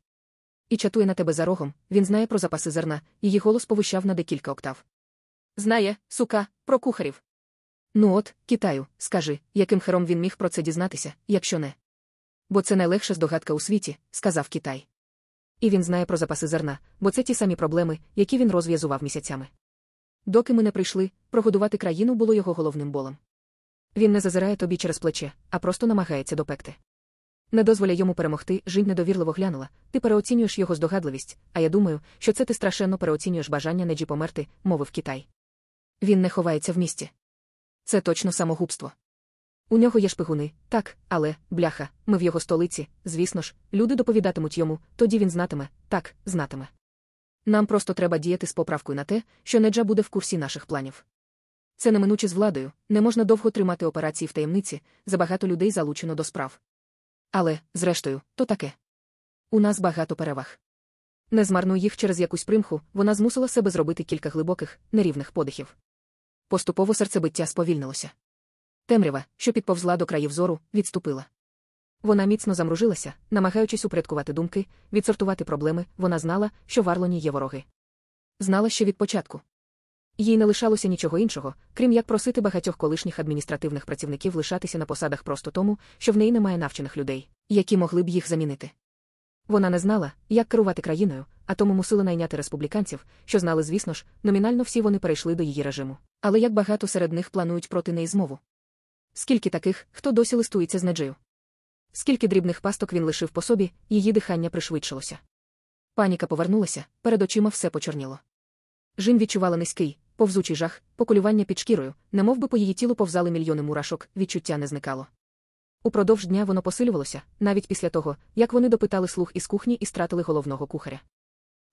І чатує на тебе за рогом, він знає про запаси зерна, її голос повищав на декілька октав. Знає, сука, про кухарів. Ну от, Китаю, скажи, яким хером він міг про це дізнатися, якщо не. Бо це найлегша здогадка у світі, сказав Китай. І він знає про запаси зерна, бо це ті самі проблеми, які він розв'язував місяцями. Доки ми не прийшли, прогодувати країну було його головним болем. Він не зазирає тобі через плече, а просто намагається допекти. Не дозволя йому перемогти, Жінь недовірливо глянула. Ти переоцінюєш його здогадливість, а я думаю, що це ти страшенно переоцінюєш бажання Неджі померти, мовив Китай. Він не ховається в місті. Це точно самогубство. У нього є шпигуни, так, але, бляха, ми в його столиці, звісно ж, люди доповідатимуть йому, тоді він знатиме, так, знатиме. Нам просто треба діяти з поправкою на те, що Неджа буде в курсі наших планів. Це неминуче з владою, не можна довго тримати операції в таємниці, забагато людей залучено до справ. Але, зрештою, то таке. У нас багато переваг. Не змарнуй їх через якусь примху, вона змусила себе зробити кілька глибоких, нерівних подихів. Поступово серцебиття сповільнилося. Темрява, що підповзла до країв зору, відступила. Вона міцно замружилася, намагаючись упорядкувати думки, відсортувати проблеми, вона знала, що в Арлоні є вороги. Знала ще від початку. Їй не лишалося нічого іншого, крім як просити багатьох колишніх адміністративних працівників лишатися на посадах просто тому, що в неї немає навчених людей, які могли б їх замінити. Вона не знала, як керувати країною, а тому мусила найняти республіканців, що знали, звісно ж, номінально всі вони перейшли до її режиму. Але як багато серед них планують проти неї змову? Скільки таких, хто досі листується з Неджею? Скільки дрібних пасток він лишив по собі, її дихання пришвидшилося. Паніка повернулася, перед очима все почорніло. Жін відчувала низький, повзучий жах, поколювання під шкірою, немов би по її тілу повзали мільйони мурашок, відчуття не зникало. Упродовж дня воно посилювалося, навіть після того, як вони допитали слух із кухні і стратили головного кухаря.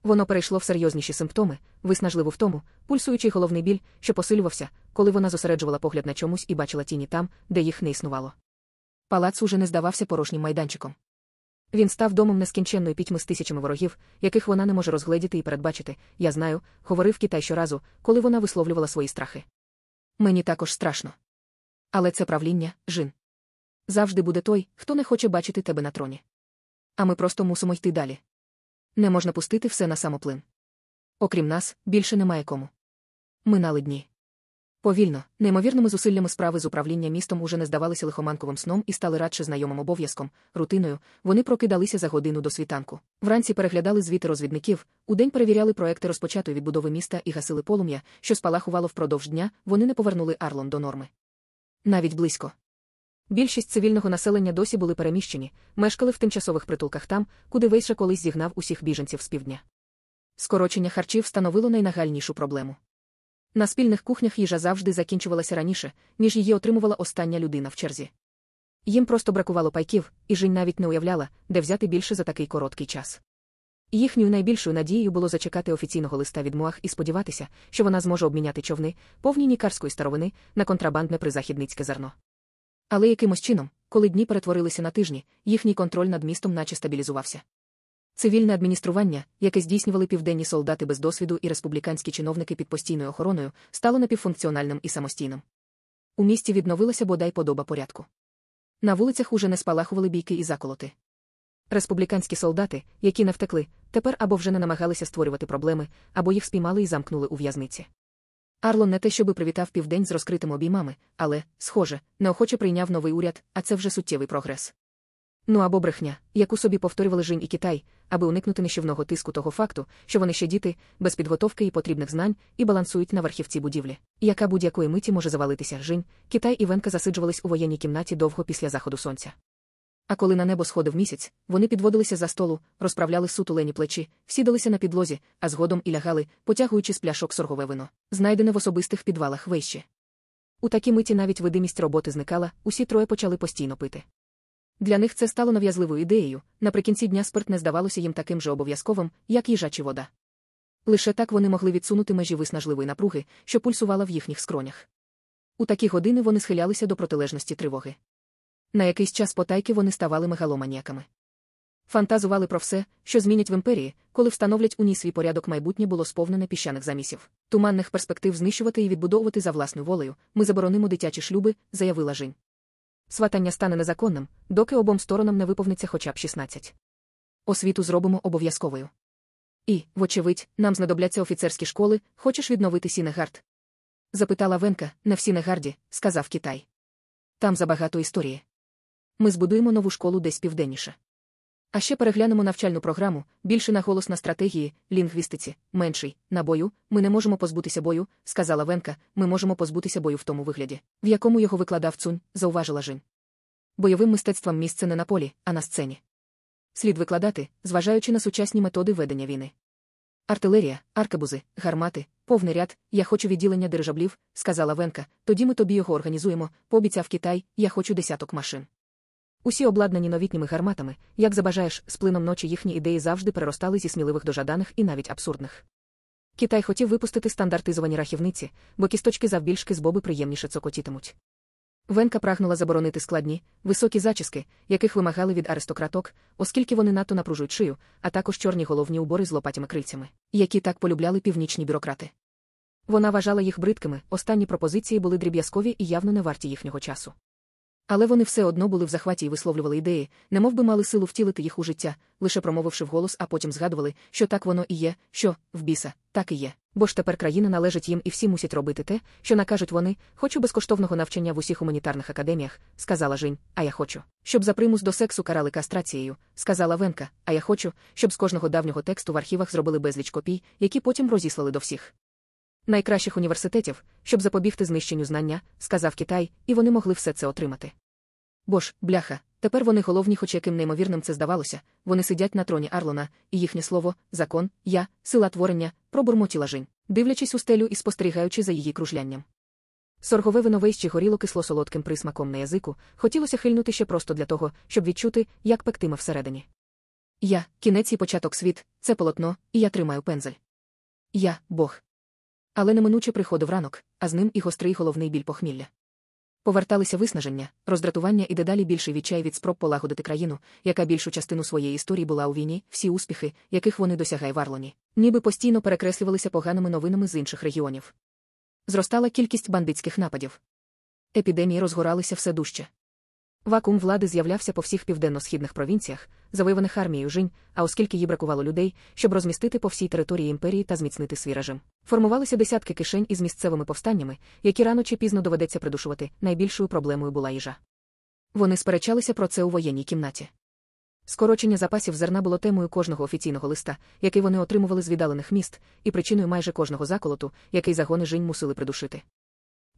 Воно перейшло в серйозніші симптоми, виснажливу втому, пульсуючий головний біль, що посилювався, коли вона зосереджувала погляд на чомусь і бачила тіні там, де їх не існувало. Палац уже не здавався порожнім майданчиком. Він став домом нескінченної пітьми з тисячами ворогів, яких вона не може розгледіти і передбачити. Я знаю, говорив Китай щоразу, коли вона висловлювала свої страхи. Мені також страшно. Але це правління, жін. Завжди буде той, хто не хоче бачити тебе на троні. А ми просто мусимо йти далі. Не можна пустити все на самоплин. Окрім нас, більше немає кому. Минали дні. Повільно, неймовірними зусиллями справи з управління містом уже не здавалися лихоманковим сном і стали радше знайомим обов'язком, рутиною. Вони прокидалися за годину до світанку. Вранці переглядали звіти розвідників, удень перевіряли проекти розпочатої відбудови міста і гасили полум'я, що спалахувало впродовж дня, вони не повернули Арлон до норми. Навіть близько. Більшість цивільного населення досі були переміщені, мешкали в тимчасових притулках там, куди Вейша колись зігнав усіх біженців з півдня. Скорочення харчів становило найнагальнішу проблему. На спільних кухнях їжа завжди закінчувалася раніше, ніж її отримувала остання людина в черзі. Їм просто бракувало пайків, і Жінь навіть не уявляла, де взяти більше за такий короткий час. Їхньою найбільшою надією було зачекати офіційного листа від Муах і сподіватися, що вона зможе обміняти човни, повні нікарської старовини, на контрабандне призахідницьке зерно. Але якимось чином, коли дні перетворилися на тижні, їхній контроль над містом наче стабілізувався. Цивільне адміністрування, яке здійснювали південні солдати без досвіду і республіканські чиновники під постійною охороною, стало напівфункціональним і самостійним. У місті відновилася бодай подоба порядку. На вулицях уже не спалахували бійки і заколоти. Республіканські солдати, які не втекли, тепер або вже не намагалися створювати проблеми, або їх спіймали і замкнули у в'язниці. Арлон не те, щоби привітав південь з розкритими обіймами, але, схоже, неохоче прийняв новий уряд, а це вже суттєвий прогрес. Ну або брехня, яку собі повторювали Жінь і Китай, аби уникнути нищівного тиску того факту, що вони ще діти, без підготовки і потрібних знань, і балансують на верхівці будівлі, яка будь-якої миті може завалитися Жінь, Китай і Венка засиджувались у воєнній кімнаті довго після заходу сонця. А коли на небо сходив місяць, вони підводилися за столу, розправляли сутулені плечі, сідалися на підлозі, а згодом і лягали, потягуючи з пляшок соргове вино, знайдене в особистих підвалах вище. У такій миті навіть видимість роботи зникала, усі троє почали постійно пити. Для них це стало нав'язливою ідеєю, наприкінці дня спирт не здавалося їм таким же обов'язковим, як їжа чи вода. Лише так вони могли відсунути межі виснажливої напруги, що пульсувала в їхніх скронях. У такі години вони схилялися до протилежності тривоги. На якийсь час потайки вони ставали мегаломаніяками. Фантазували про все, що змінять в імперії, коли встановлять у ній свій порядок майбутнє було сповнене піщаних замісів. Туманних перспектив знищувати і відбудовувати за власною волею. Ми заборонимо дитячі шлюби, заявила Жінь. Сватання стане незаконним, доки обом сторонам не виповниться хоча б 16. Освіту зробимо обов'язковою. І, вочевидь, нам знадобляться офіцерські школи, хочеш відновити Сінегард? Запитала Венка, не в Сінегарді, сказав Китай. Там забагато історії. Ми збудуємо нову школу десь південніше. А ще переглянемо навчальну програму, більше наголос на стратегії, лінгвістиці, менший, на бою, ми не можемо позбутися бою, сказала Венка, ми можемо позбутися бою в тому вигляді, в якому його викладав Цзюнь, зауважила Жінь. Бойовим мистецтвом місце не на полі, а на сцені. Слід викладати, зважаючи на сучасні методи ведення війни. Артилерія, аркебузи, гармати, повний ряд, я хочу відділення дирижаблів, сказала Венка, тоді ми тобі його організуємо, пообіцяв Китай, я хочу десяток машин. Усі обладнані новітніми гарматами, як забажаєш, з плином ночі їхні ідеї завжди переростали зі сміливих до жаданих і навіть абсурдних. Китай хотів випустити стандартизовані рахівниці, бо кісточки завбільшки з боби приємніше цокотітимуть. Венка прагнула заборонити складні, високі зачіски, яких вимагали від аристократок, оскільки вони надто напружують шию, а також чорні головні убори з лопатями крильцями, які так полюбляли північні бюрократи. Вона вважала їх бридкими, останні пропозиції були дріб'язкові і явно не варті їхнього часу. Але вони все одно були в захваті і висловлювали ідеї, немов би мали силу втілити їх у життя, лише промовивши вголос, а потім згадували, що так воно і є, що, в біса, так і є. Бо ж тепер країна належить їм і всі мусять робити те, що накажуть вони, хочу безкоштовного навчання в усіх гуманітарних академіях, сказала Жінь, а я хочу. Щоб за примус до сексу карали кастрацією, сказала Венка, а я хочу, щоб з кожного давнього тексту в архівах зробили безліч копій, які потім розіслали до всіх. Найкращих університетів, щоб запобігти знищенню знання, сказав Китай, і вони могли все це отримати. Бо ж, бляха, тепер вони головні, хоч яким неймовірним це здавалося, вони сидять на троні Арлона, і їхнє слово, закон, я, сила творення, пробурмотіла Жінь, дивлячись у стелю і спостерігаючи за її кружлянням. Соргове вино вище горіло кисло солодким присмаком на язику, хотілося хильнути ще просто для того, щоб відчути, як пектиме всередині. Я, кінець і початок світ, це полотно, і я тримаю пензель. Я, Бог. Але неминуче приходив ранок, а з ним і гострий головний біль похмілля. Поверталися виснаження, роздратування і дедалі більший відчай від спроб полагодити країну, яка більшу частину своєї історії була у війні, всі успіхи, яких вони досягай в Арлоні, ніби постійно перекреслювалися поганими новинами з інших регіонів. Зростала кількість бандитських нападів. Епідемії розгоралися все дужче. Вакуум влади з'являвся по всіх південно-східних провінціях, завоюваних армією жінь, а оскільки їй бракувало людей, щоб розмістити по всій території імперії та зміцнити свій режим. Формувалися десятки кишень із місцевими повстаннями, які рано чи пізно доведеться придушувати. Найбільшою проблемою була їжа. Вони сперечалися про це у воєнній кімнаті. Скорочення запасів зерна було темою кожного офіційного листа, який вони отримували з віддалених міст, і причиною майже кожного заколоту, який загони жінь мусили придушити.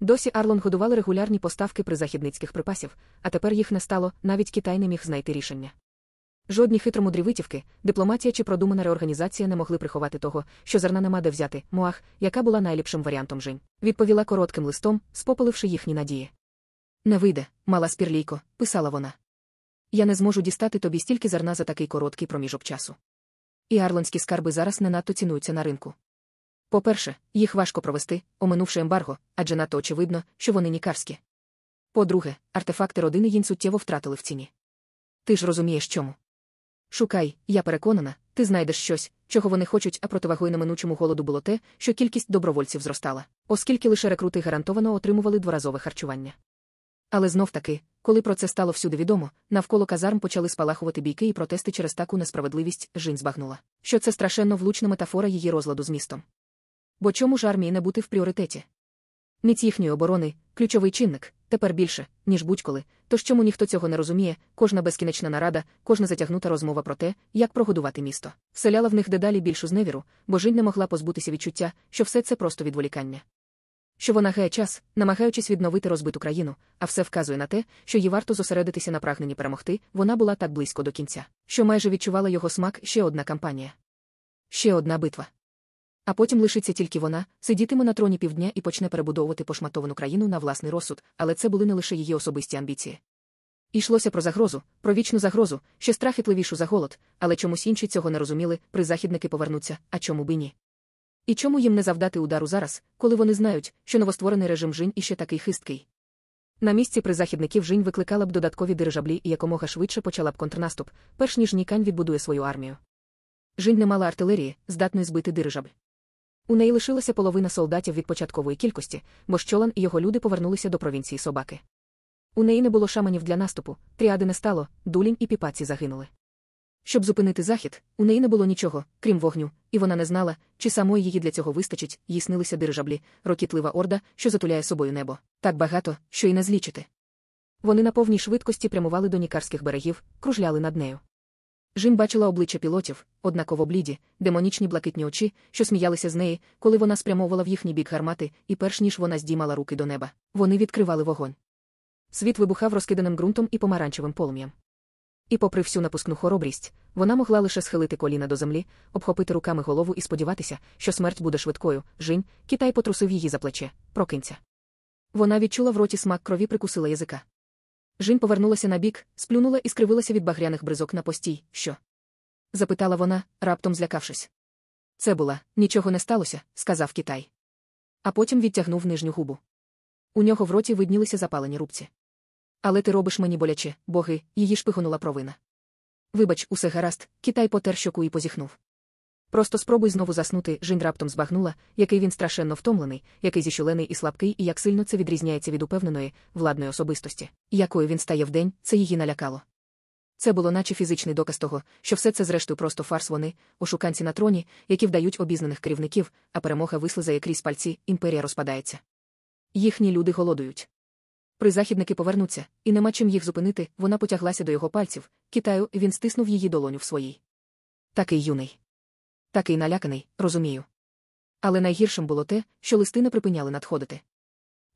Досі Арлон годували регулярні поставки призахідницьких припасів, а тепер їх не стало, навіть Китай не міг знайти рішення. Жодні хитромудрі витівки, дипломатія чи продумана реорганізація не могли приховати того, що зерна нема де взяти, Муах, яка була найліпшим варіантом жінь, відповіла коротким листом, спопиливши їхні надії. Не вийде, мала спірлійко, писала вона. Я не зможу дістати тобі стільки зерна за такий короткий проміжок часу. І арлонські скарби зараз не надто цінуються на ринку. По-перше, їх важко провести, оминувши ембарго, адже надто очевидно, що вони нікарські. По-друге, артефакти родини їм суттєво втратили в ціні. Ти ж розумієш чому. Шукай, я переконана, ти знайдеш щось, чого вони хочуть, а противагою неминучому голоду було те, що кількість добровольців зростала, оскільки лише рекрути гарантовано отримували дворазове харчування. Але знов таки, коли про це стало всюди відомо, навколо казарм почали спалахувати бійки і протести через таку несправедливість Жінь збагнула, що це страшенно влучна метафора її розладу з містом. Бо чому ж армії не бути в пріоритеті? Міць їхньої оборони ключовий чинник, тепер більше, ніж будь-коли. Тож чому ніхто цього не розуміє, кожна безкінечна нарада, кожна затягнута розмова про те, як прогодувати місто, вселяла в них дедалі більшу зневіру, бо Жінь не могла позбутися відчуття, що все це просто відволікання. Що вона гає час, намагаючись відновити розбиту країну, а все вказує на те, що їй варто зосередитися на прагненні перемогти, вона була так близько до кінця, що майже відчувала його смак ще одна кампанія. Ще одна битва. А потім лишиться тільки вона, сидітиме на троні півдня і почне перебудовувати пошматовану країну на власний розсуд, але це були не лише її особисті амбіції. Ішлося про загрозу, про вічну загрозу, ще страхітливішу за голод, але чомусь інші цього не розуміли, призахідники повернуться, а чому б і ні. І чому їм не завдати удару зараз, коли вони знають, що новостворений режим Жінь іще такий хисткий? На місці призахідників Жінь викликала б додаткові дирижаблі і якомога швидше почала б контрнаступ, перш ніж Нікань відбудує свою армію. Жінь не мала артилерії, здатної збити дирижабль. У неї лишилася половина солдатів від початкової кількості, бо Щолан і його люди повернулися до провінції собаки. У неї не було шаманів для наступу, тріади не стало, дулінь і піпаці загинули. Щоб зупинити захід, у неї не було нічого, крім вогню, і вона не знала, чи самої її для цього вистачить, їй снилися дирижаблі, рокітлива орда, що затуляє собою небо, так багато, що й не злічити. Вони на повній швидкості прямували до нікарських берегів, кружляли над нею. Жін бачила обличчя пілотів, однаково бліді, демонічні блакитні очі, що сміялися з неї, коли вона спрямовувала в їхній бік гармати, і перш ніж вона здіймала руки до неба, вони відкривали вогонь. Світ вибухав розкиданим ґрунтом і помаранчевим полум'ям. І, попри всю напускну хоробрість, вона могла лише схилити коліна до землі, обхопити руками голову і сподіватися, що смерть буде швидкою. Жінь, Китай потрусив її за плече, прокинься. Вона відчула в роті смак крові, прикусила язика. Жінь повернулася на бік, сплюнула і скривилася від багряних бризок на постій. Що? запитала вона, раптом злякавшись. Це була, нічого не сталося, сказав Китай. А потім відтягнув нижню губу. У нього в роті виднілися запалені рубці. Але ти робиш мені боляче, боги, її шпигонула провина. Вибач, усе гаразд, Китай потер щоку і позіхнув. Просто спробуй знову заснути, Жінь раптом збагнула, який він страшенно втомлений, який зіщулений і слабкий, і як сильно це відрізняється від упевненої, владної особистості, якою він стає вдень, це її налякало. Це було наче фізичний доказ того, що все це, зрештою, просто фарс вони, ошуканці на троні, які вдають обізнаних керівників, а перемога вислизає крізь пальці, імперія розпадається. Їхні люди голодують. Призахідники повернуться, і нема чим їх зупинити, вона потяглася до його пальців, Китаю, він стиснув її долоню в своїй. Такий юний. Такий наляканий, розумію. Але найгіршим було те, що листи не припиняли надходити.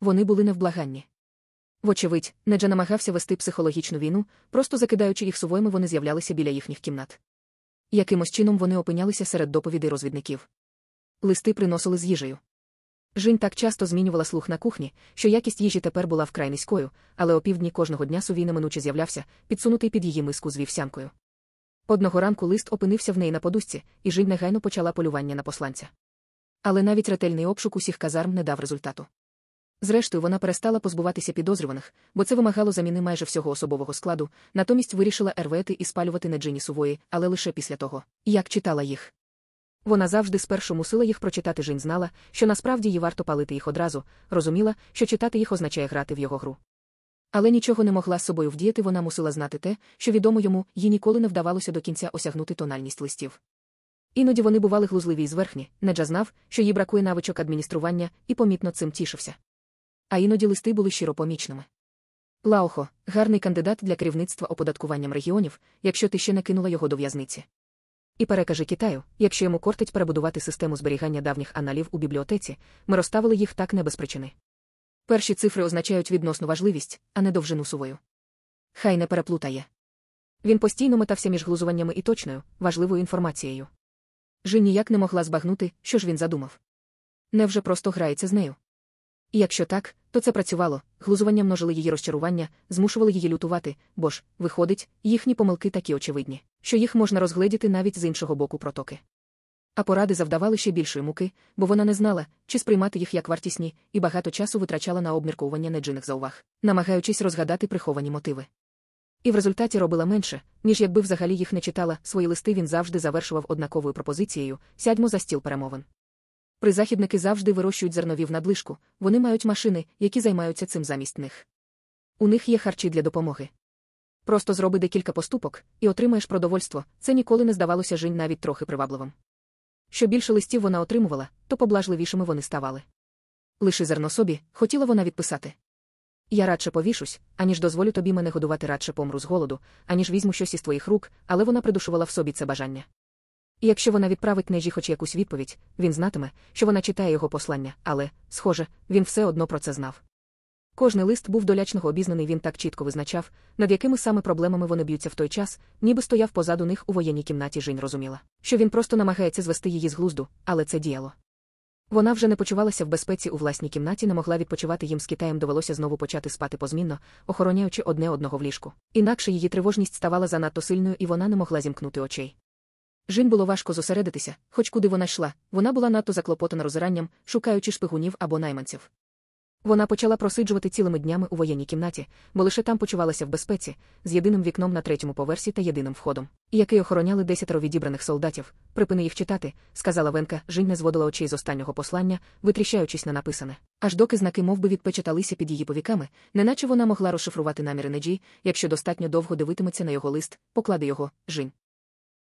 Вони були невблаганні. Вочевидь, Неджа намагався вести психологічну війну, просто закидаючи їх сувоями, вони з'являлися біля їхніх кімнат. Якимось чином вони опинялися серед доповідей розвідників. Листи приносили з їжею. Жінь так часто змінювала слух на кухні, що якість їжі тепер була вкрай низькою, але опівдні кожного дня сувій неминуче з'являвся, підсунутий під її миску з вівсянкою. Одного ранку лист опинився в неї на подушці, і Жінь негайно почала полювання на посланця. Але навіть ретельний обшук усіх казарм не дав результату. Зрештою, вона перестала позбуватися підозрюваних, бо це вимагало заміни майже всього особового складу, натомість вирішила ервети і спалювати на Джині сувої, але лише після того, як читала їх. Вона завжди спершу мусила їх прочитати Жінь знала, що насправді їй варто палити їх одразу, розуміла, що читати їх означає грати в його гру. Але нічого не могла з собою вдіяти, вона мусила знати те, що відомо йому, їй ніколи не вдавалося до кінця осягнути тональність листів. Іноді вони бували глузливі і зверхні, Неджа знав, що їй бракує навичок адміністрування, і помітно цим тішився. А іноді листи були щиропомічними. Лаохо, гарний кандидат для керівництва оподаткуванням регіонів, якщо ти ще не кинула його до в'язниці. І перекаже Китаю, якщо йому кортить перебудувати систему зберігання давніх аналів у бібліотеці, ми розставили їх так не без причини. Перші цифри означають відносну важливість, а не довжину сувою. Хай не переплутає. Він постійно метався між глузуваннями і точною, важливою інформацією. Жін ніяк не могла збагнути, що ж він задумав. Невже просто грається з нею? І якщо так, то це працювало, глузування множили її розчарування, змушували її лютувати, бо ж, виходить, їхні помилки такі очевидні, що їх можна розгледіти навіть з іншого боку протоки. А поради завдавали ще більшої муки, бо вона не знала, чи сприймати їх як вартісні, і багато часу витрачала на обмірковування неджиних зауваг, намагаючись розгадати приховані мотиви. І в результаті робила менше, ніж якби взагалі їх не читала, свої листи він завжди завершував однаковою пропозицією сядьмо за стіл перемовин. Призахідники завжди вирощують зернові в надлишку, вони мають машини, які займаються цим замість них. У них є харчі для допомоги. Просто зроби декілька поступок і отримаєш продовольство, це ніколи не здавалося Жінь навіть трохи привабливим. Що більше листів вона отримувала, то поблажливішими вони ставали. Лиши зерно собі, хотіла вона відписати. Я радше повішусь, аніж дозволю тобі мене годувати радше помру з голоду, аніж візьму щось із твоїх рук, але вона придушувала в собі це бажання. І якщо вона відправить нежі хоч якусь відповідь, він знатиме, що вона читає його послання, але, схоже, він все одно про це знав. Кожний лист був долячного обізнаний, він так чітко визначав, над якими саме проблемами вони б'ються в той час, ніби стояв позаду них у воєнній кімнаті Жінь розуміла, що він просто намагається звести її з глузду, але це діяло. Вона вже не почувалася в безпеці у власній кімнаті, не могла відпочивати їм з Китаєм довелося знову почати спати позмінно, охороняючи одне одного в ліжку. Інакше її тривожність ставала занадто сильною, і вона не могла зімкнути очей. Жінь було важко зосередитися, хоч куди вона йшла, вона була надто заклопотана розиранням, шукаючи шпигунів або найманців. Вона почала просиджувати цілими днями у воєнній кімнаті, бо лише там почувалася в безпеці, з єдиним вікном на третьому поверсі та єдиним входом, який охороняли десятеро відібраних солдатів. Припини їх читати, сказала Венка. Жінь не зводила очей з останнього послання, витріщаючись на написане. Аж доки знаки мовби відпечаталися під її повіками, неначе вона могла розшифрувати наміри Неджі, якщо достатньо довго дивитиметься на його лист, поклади його, Жінь.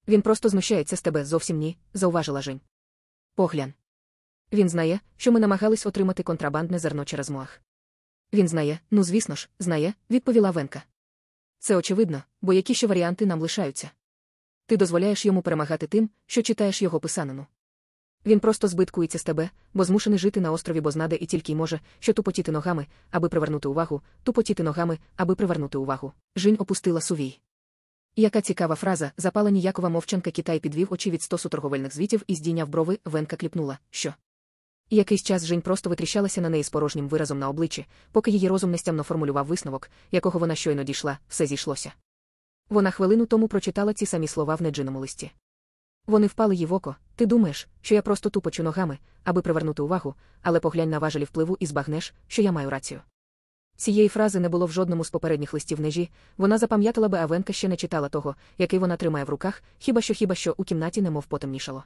Він просто знущається з тебе зовсім ні, зауважила Жінь. Поглянь. Він знає, що ми намагались отримати контрабандне зерно через Моах. Він знає, ну звісно ж, знає, відповіла Венка. Це очевидно, бо які ще варіанти нам лишаються. Ти дозволяєш йому перемагати тим, що читаєш його писанину. Він просто збиткується з тебе, бо змушений жити на острові Бознаде і тільки може, що тупотіти ногами, аби привернути увагу, тупотіти ногами, аби привернути увагу. Жінь опустила сувій. Яка цікава фраза, запала ніякова мовчанка Китай підвів очі від стосу торговельних звітів і здійняв брови, Венка кліпнула, що. Якийсь час Жінь просто витріщалася на неї з порожнім виразом на обличчі, поки її розум нестямно формулював висновок, якого вона щойно дійшла, все зійшлося. Вона хвилину тому прочитала ці самі слова в неджиному листі. Вони впали їй в око. Ти думаєш, що я просто тупочу ногами, аби привернути увагу, але поглянь на важелі впливу і збагнеш, що я маю рацію. Цієї фрази не було в жодному з попередніх листів нежі, вона запам'ятала би Авенка ще не читала того, який вона тримає в руках, хіба що хіба що у кімнаті немов потемнішало.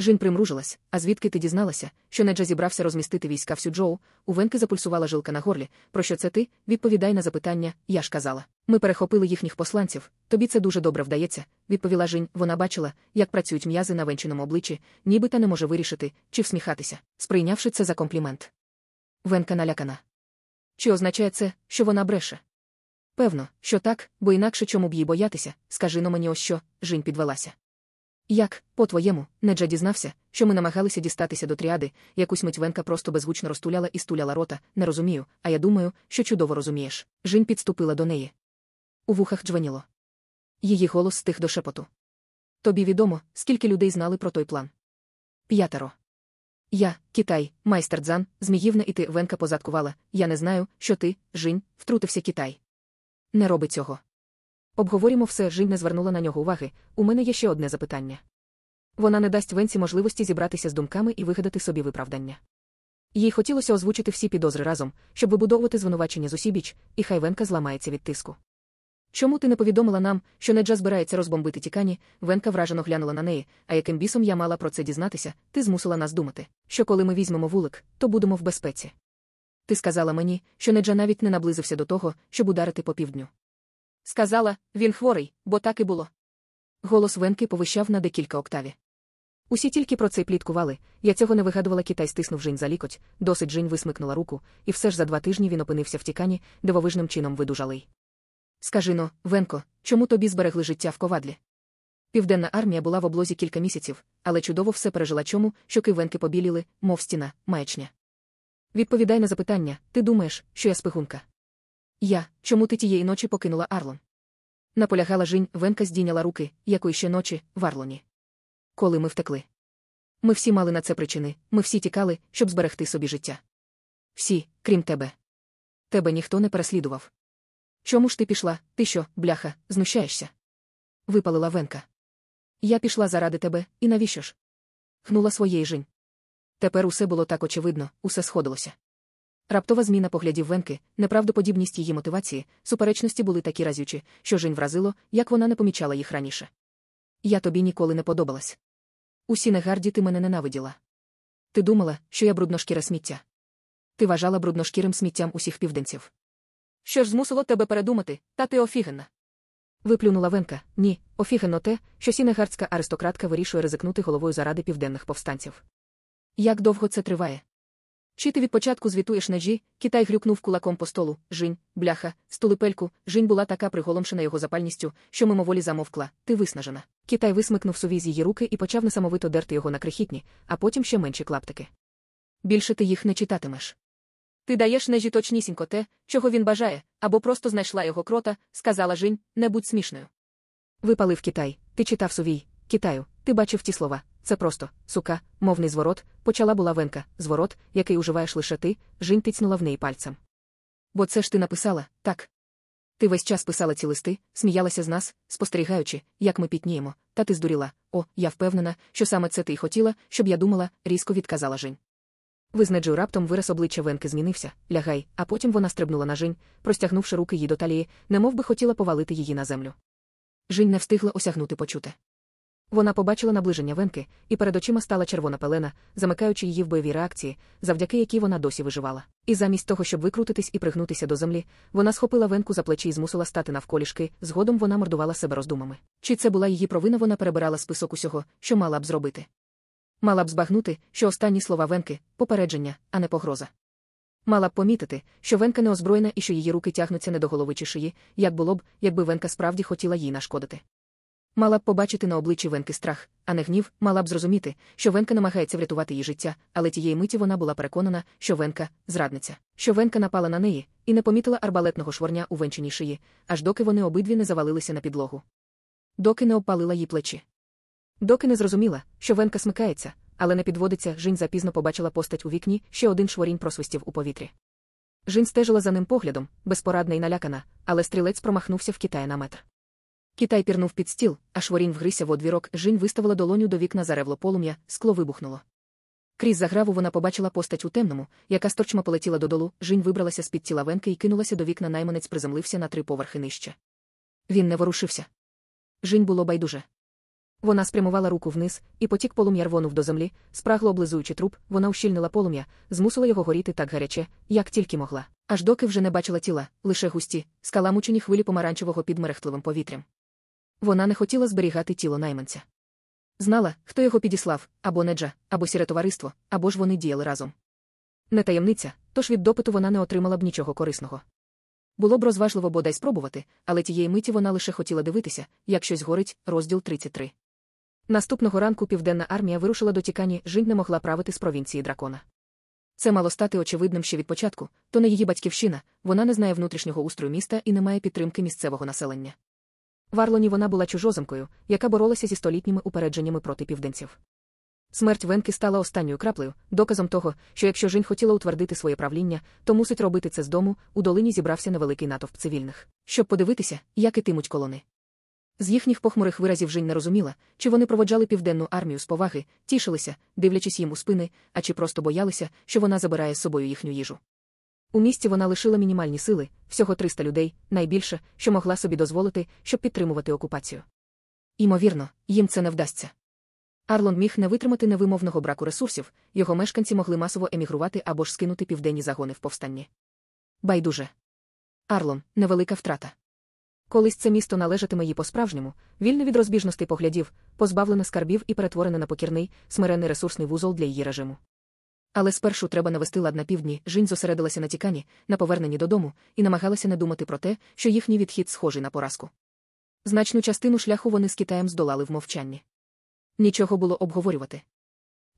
Жін примружилась, а звідки ти дізналася, що Неджа зібрався розмістити війська в Сюджоу, у Венки запульсувала жилка на горлі. Про що це ти? Відповідай на запитання, я ж казала. Ми перехопили їхніх посланців, тобі це дуже добре вдається, відповіла Жінь. Вона бачила, як працюють м'язи на венчиному обличчі, ніби та не може вирішити, чи всміхатися, сприйнявши це за комплімент. Венка налякана. Чи означає це, що вона бреше? Певно, що так, бо інакше чому б їй боятися, скажи но мені ось що, Жінь підвелася. Як, по-твоєму, Неджа дізнався, що ми намагалися дістатися до тріади, якусь мить Венка просто беззвучно розтуляла і стуляла рота, не розумію, а я думаю, що чудово розумієш. Жінь підступила до неї. У вухах джвеніло. Її голос стих до шепоту. Тобі відомо, скільки людей знали про той план. П'ятеро. Я, Китай, майстер Дзан, Зміївна і ти Венка позадкувала. Я не знаю, що ти, Жінь, втрутився Китай. Не роби цього. Обговорюємо все, Жінь не звернула на нього уваги. У мене є ще одне запитання. Вона не дасть Венці можливості зібратися з думками і вигадати собі виправдання. Їй хотілося озвучити всі підозри разом, щоб вибудовувати звинувачення з усібіч, і хай Венка зламається від тиску. Чому ти не повідомила нам, що Неджа збирається розбомбити тікані? Венка вражено глянула на неї, а яким бісом я мала про це дізнатися, ти змусила нас думати, що коли ми візьмемо вулик, то будемо в безпеці. Ти сказала мені, що Неджа навіть не наблизився до того, щоб ударити по півдню. Сказала, він хворий, бо так і було. Голос Венки повищав на декілька октаві. Усі тільки про це пліткували, я цього не вигадувала китай стиснув Жінь за лікоть, досить Жінь висмикнула руку, і все ж за два тижні він опинився в тікані, дивовижним чином видужалий. Скажи но, Венко, чому тобі зберегли життя в ковадлі? Південна армія була в облозі кілька місяців, але чудово все пережила чому, що кивенки побіліли, мов стіна, маячня. Відповідай на запитання, ти думаєш, що я спигунка? Я, чому ти тієї ночі покинула Арлон? Наполягала Жінь, Венка здійняла руки, якої ще ночі, в Арлоні. Коли ми втекли. Ми всі мали на це причини, ми всі тікали, щоб зберегти собі життя. Всі, крім тебе. Тебе ніхто не переслідував. Чому ж ти пішла, ти що, бляха, знущаєшся? Випалила Венка. Я пішла заради тебе, і навіщо ж? Хнула своєї Жінь. Тепер усе було так очевидно, усе сходилося. Раптова зміна поглядів Венки, неправдоподібність її мотивації, суперечності були такі разючі, що Жень вразило, як вона не помічала їх раніше. Я тобі ніколи не подобалась. Усі негарді ти мене ненавиділа. Ти думала, що я брудношкіре сміття. Ти вважала брудношкірим сміттям усіх південців. Що ж змусило тебе передумати, та ти офігенна. Виплюнула Венка ні, офігенно те, що сінегардська аристократка вирішує ризикнути головою заради південних повстанців. Як довго це триває? Чи ти від початку звітуєш нежі, Китай грюкнув кулаком по столу, жінь, бляха, стулипельку, жінь була така приголомшена його запальністю, що мимоволі замовкла, ти виснажена. Китай висмикнув сувій з її руки і почав несамовито дерти його на крихітні, а потім ще менші клаптики. Більше ти їх не читатимеш. Ти даєш нежі точнісінько те, чого він бажає, або просто знайшла його крота, сказала Жінь, не будь смішною. Випалив Китай, ти читав сувій, Китаю, ти бачив ті слова. Це просто, сука, мовний зворот, почала була венка, зворот, який уживаєш лише ти, Жінь тицнула в неї пальцем. Бо це ж ти написала, так. Ти весь час писала ці листи, сміялася з нас, спостерігаючи, як ми пітніємо, та ти здуріла. О, я впевнена, що саме це ти й хотіла, щоб я думала, різко відказала Жень. Визнеджу раптом вираз обличчя Венки змінився, лягай, а потім вона стрибнула на Жень, простягнувши руки їй до талії, немов би хотіла повалити її на землю. Жінь не встигла осягнути почуте. Вона побачила наближення венки, і перед очима стала червона пелена, замикаючи її в бойовій реакції, завдяки якій вона досі виживала. І замість того, щоб викрутитись і пригнутися до землі, вона схопила венку за плечі і змусила стати навколішки, згодом вона мордувала себе роздумами. Чи це була її провина, вона перебирала список усього, що мала б зробити. Мала б збагнути, що останні слова венки попередження, а не погроза. Мала б помітити, що венка не озброєна і що її руки тягнуться не до голови чи шиї, як було б, якби венка справді хотіла їй нашкодити. Мала б побачити на обличчі Венки страх, а не гнів, мала б зрозуміти, що Венка намагається врятувати її життя, але тієї миті вона була переконана, що Венка зрадниця, що Венка напала на неї і не помітила арбалетного шворня у венчиній шиї, аж доки вони обидві не завалилися на підлогу. Доки не опалила їй плечі. Доки не зрозуміла, що Венка смикається, але не підводиться, Жінь запізно побачила постать у вікні, ще один шворінь просвистів у повітрі. Жінь стежила за ним поглядом, безпорадна і налякана, але стрілець промахнувся в Китая на метр. Китай пірнув під стіл, аж ворінь вгрися в одвірок, Жінь виставила долоню до вікна заревло полум'я, скло вибухнуло. Крізь заграву вона побачила постать у темному, яка сторчма полетіла додолу, Жінь вибралася з під тіла венки і кинулася до вікна найманець приземлився на три поверхи нижче. Він не ворушився. Жінь було байдуже. Вона спрямувала руку вниз, і потік полум'я рвонув до землі, спрагло облизуючи труп, вона ущільнила полум'я, змусила його горіти так гаряче, як тільки могла. Аж доки вже не бачила тіла, лише густі, скаламучені хвилі помаранчевого під мерехтливим повітрям. Вона не хотіла зберігати тіло найманця. Знала, хто його підіслав, або неджа, або сіре товариство, або ж вони діяли разом. Не таємниця, тож від допиту вона не отримала б нічого корисного. Було б розважливо бодай спробувати, але тієї миті вона лише хотіла дивитися, як щось горить, розділ 33. Наступного ранку південна армія вирушила до тікані, Жінь не могла правити з провінції дракона. Це мало стати очевидним ще від початку, то не її батьківщина, вона не знає внутрішнього устрою міста і не має підтримки місцевого населення. В Арлоні вона була чужоземкою, яка боролася зі столітніми упередженнями проти південців. Смерть Венки стала останньою краплею, доказом того, що якщо Жінь хотіла утвердити своє правління, то мусить робити це з дому, у долині зібрався невеликий натовп цивільних, щоб подивитися, як ітимуть колони. З їхніх похмурих виразів Жінь не розуміла, чи вони проводжали південну армію з поваги, тішилися, дивлячись їм у спини, а чи просто боялися, що вона забирає з собою їхню їжу. У місті вона лишила мінімальні сили, всього 300 людей, найбільше, що могла собі дозволити, щоб підтримувати окупацію. Імовірно, їм це не вдасться. Арлон міг не витримати невимовного браку ресурсів, його мешканці могли масово емігрувати або ж скинути південні загони в повстанні. Байдуже. Арлон невелика втрата. Колись це місто належатиме їй по-справжньому, вільне від розбіжностей поглядів, позбавлене скарбів і перетворене на покірний, смиренний ресурсний вузол для її режиму. Але спершу треба навести лад на півдні, Жінь зосередилася на тіканні, на поверненні додому, і намагалася не думати про те, що їхній відхід схожий на поразку. Значну частину шляху вони з Китаєм здолали в мовчанні. Нічого було обговорювати.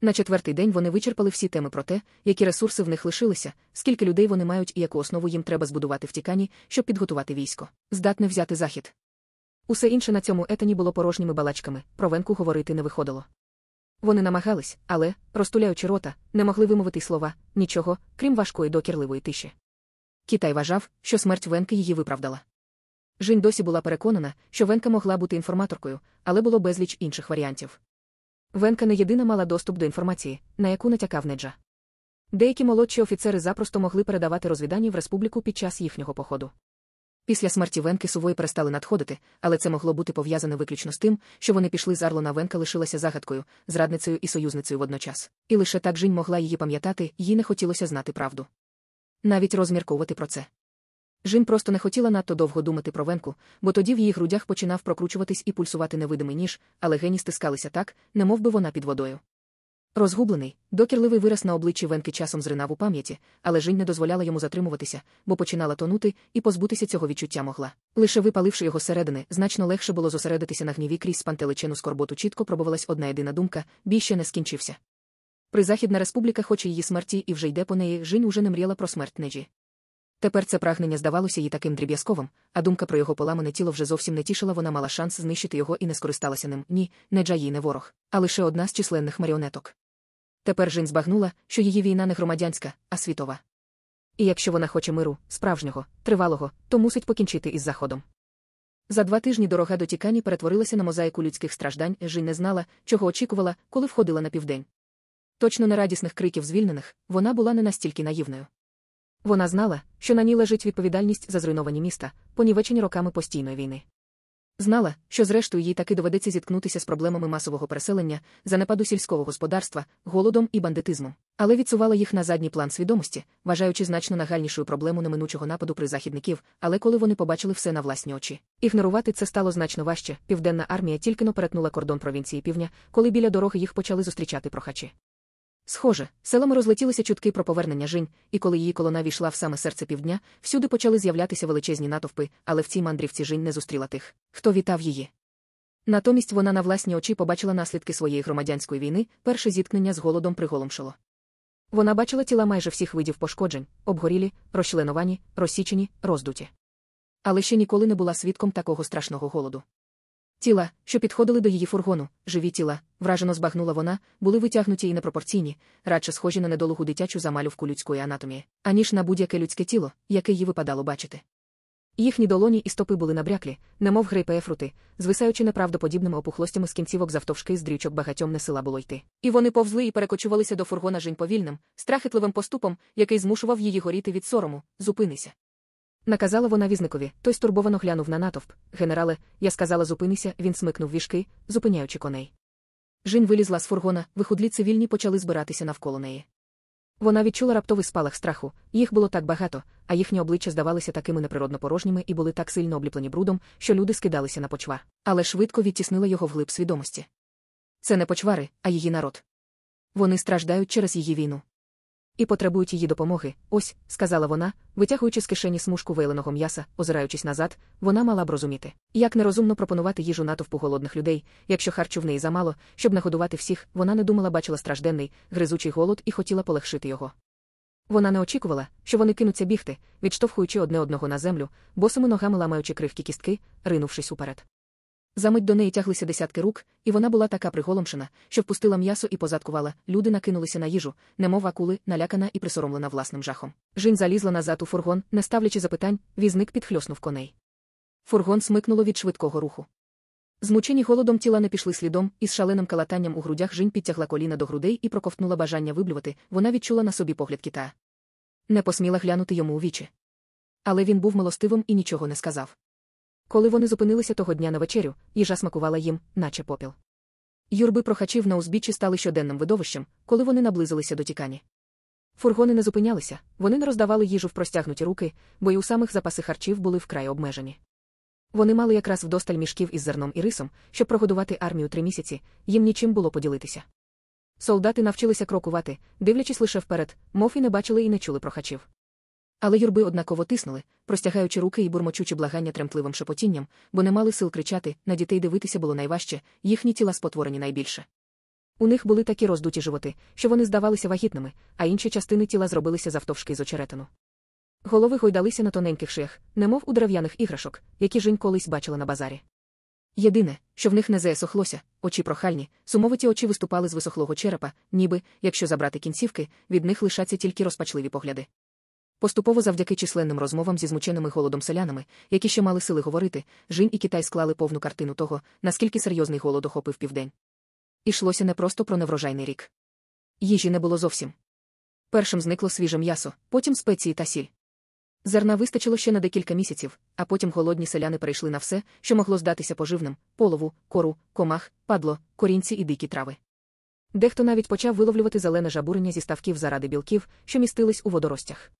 На четвертий день вони вичерпали всі теми про те, які ресурси в них лишилися, скільки людей вони мають і яку основу їм треба збудувати в тікані, щоб підготувати військо, здатне взяти захід. Усе інше на цьому етані було порожніми балачками, про венку говорити не виходило. Вони намагались, але, розтуляючи рота, не могли вимовити слова нічого, крім важкої докірливої тиші. Китай вважав, що смерть Венки її виправдала. Жінь досі була переконана, що Венка могла бути інформаторкою, але було безліч інших варіантів. Венка не єдина мала доступ до інформації, на яку натякав Неджа. Деякі молодші офіцери запросто могли передавати розвідання в республіку під час їхнього походу. Після смерті Венки сувої перестали надходити, але це могло бути пов'язане виключно з тим, що вони пішли з Арлона Венка лишилася загадкою, зрадницею і союзницею водночас. І лише так Жінь могла її пам'ятати, їй не хотілося знати правду. Навіть розмірковувати про це. Жін просто не хотіла надто довго думати про венку, бо тоді в її грудях починав прокручуватись і пульсувати невидимий ніж, але гені стискалися так, немов би вона під водою. Розгублений, докірливий вираз на обличчі Венки часом зринав у пам'яті, але Жінь не дозволяла йому затримуватися, бо починала тонути, і позбутися цього відчуття могла. Лише випаливши його середини, значно легше було зосередитися на гніві крізь спантеличену скорботу чітко пробувалась одна єдина думка, бій ще не скінчився. Призахідна республіка хоче її смерті і вже йде по неї, Жінь уже не мріяла про смерть Неджі. Тепер це прагнення здавалося їй таким дріб'язковим, а думка про його поламане тіло вже зовсім не тішила, вона мала шанс знищити його і не скористалася ним. Ні, Неджа їй не ворог, а лише одна з численних маріонеток. Тепер Жінь збагнула, що її війна не громадянська, а світова. І якщо вона хоче миру, справжнього, тривалого, то мусить покінчити із заходом. За два тижні дорога до Тікані перетворилася на мозаїку людських страждань, Жінь не знала, чого очікувала, коли входила на південь. Точно нерадісних криків звільнених, вона була не настільки наївною. Вона знала, що на ній лежить відповідальність за зруйновані міста, понівечені роками постійної війни. Знала, що зрештою їй таки доведеться зіткнутися з проблемами масового переселення, занепаду сільського господарства, голодом і бандитизмом, але відсувала їх на задній план свідомості, вважаючи значно нагальнішою проблему неминучого нападу призахідників, але коли вони побачили все на власні очі. Ігнорувати це стало значно важче. Південна армія тільки но перетнула кордон провінції півдня, коли біля дороги їх почали зустрічати прохачі. Схоже, селами розлетілися чутки про повернення жінь, і коли її колона війшла в саме серце півдня, всюди почали з'являтися величезні натовпи, але в цій мандрівці жінь не зустріла тих, хто вітав її. Натомість вона на власні очі побачила наслідки своєї громадянської війни, перше зіткнення з голодом приголомшило. Вона бачила тіла майже всіх видів пошкоджень, обгорілі, розчленовані, розсічені, роздуті. Але ще ніколи не була свідком такого страшного голоду. Тіла, що підходили до її фургону, живі тіла, вражено збагнула вона, були витягнуті і непропорційні, радше схожі на недолугу дитячу замалювку людської анатомії, аніж на будь-яке людське тіло, яке їй випадало бачити. Їхні долоні і стопи були набряклі, немов грейпеефрути, звисаючи неправдоподібними опухлостями з кінцівок завтовшки з дрючок багатьом не сила було йти. І вони повзли і перекочувалися до фургона жінь повільним, страхітливим поступом, який змушував її горіти від сорому, зупинися. Наказала вона візникові, той стурбовано глянув на натовп. Генерале, я сказала зупинися, він смикнув вішки, зупиняючи коней. Жінь вилізла з фургона, вихудлі цивільні почали збиратися навколо неї. Вона відчула раптовий спалах страху, їх було так багато, а їхні обличчя здавалися такими неприродно порожніми і були так сильно обліплені брудом, що люди скидалися на почва, але швидко відтіснила його вглиб свідомості. Це не почвари, а її народ. Вони страждають через її війну і потребують її допомоги. Ось, сказала вона, витягуючи з кишені смужку вейленого м'яса, озираючись назад, вона мала б розуміти, як нерозумно пропонувати їжу натовпу голодних людей, якщо харчу в неї замало, щоб нагодувати всіх, вона не думала, бачила стражденний, гризучий голод і хотіла полегшити його. Вона не очікувала, що вони кинуться бігти, відштовхуючи одне одного на землю, босими ногами ламаючи кривкі кістки, ринувшись уперед. Замить до неї тяглися десятки рук, і вона була така приголомшена, що впустила м'ясо і позадкувала. Люди накинулися на їжу, немов акули, налякана і присоромлена власним жахом. Жінь залізла назад у фургон, не ставлячи запитань, візник підхльоснув коней. Фургон смикнуло від швидкого руху. Змучені голодом тіла не пішли слідом, і з шаленим калатанням у грудях Жінь підтягла коліна до грудей і проковтнула бажання виблювати, вона відчула на собі погляд кита. Не посміла глянути йому у вічі. Але він був милостивим і нічого не сказав. Коли вони зупинилися того дня на вечерю, їжа смакувала їм, наче попіл. Юрби прохачів на узбіччі стали щоденним видовищем, коли вони наблизилися до тікані. Фургони не зупинялися, вони не роздавали їжу в простягнуті руки, бо й у самих запаси харчів були вкрай обмежені. Вони мали якраз вдосталь мішків із зерном і рисом, щоб прогодувати армію три місяці, їм нічим було поділитися. Солдати навчилися крокувати, дивлячись лише вперед, мов і не бачили і не чули прохачів. Але юрби однаково тиснули, простягаючи руки і бурмочучи благання тремтливим шепотінням, бо не мали сил кричати, на дітей дивитися було найважче, їхні тіла спотворені найбільше. У них були такі роздуті животи, що вони здавалися вагітними, а інші частини тіла зробилися завтовшки з очеретину. Голови гойдалися на тоненьких шиях, немов у дерев'яних іграшок, які Жінь колись бачила на базарі. Єдине, що в них не засохлося, очі прохальні, сумовиті очі виступали з висохлого черепа, ніби, якщо забрати кінцівки, від них лишаться тільки розпачливі погляди. Поступово завдяки численним розмовам зі змученими голодом селянами, які ще мали сили говорити, Жінь і Китай склали повну картину того, наскільки серйозний голод охопив південь. Ішлося не просто про неврожайний рік. Їжі не було зовсім. Першим зникло свіже м'ясо, потім спеції та сіль. Зерна вистачило ще на декілька місяців, а потім голодні селяни перейшли на все, що могло здатися поживним полову, кору, комах, падло, корінці і дикі трави. Дехто навіть почав виловлювати зелене жабурення зі ставків заради білків, що містились у водоростях.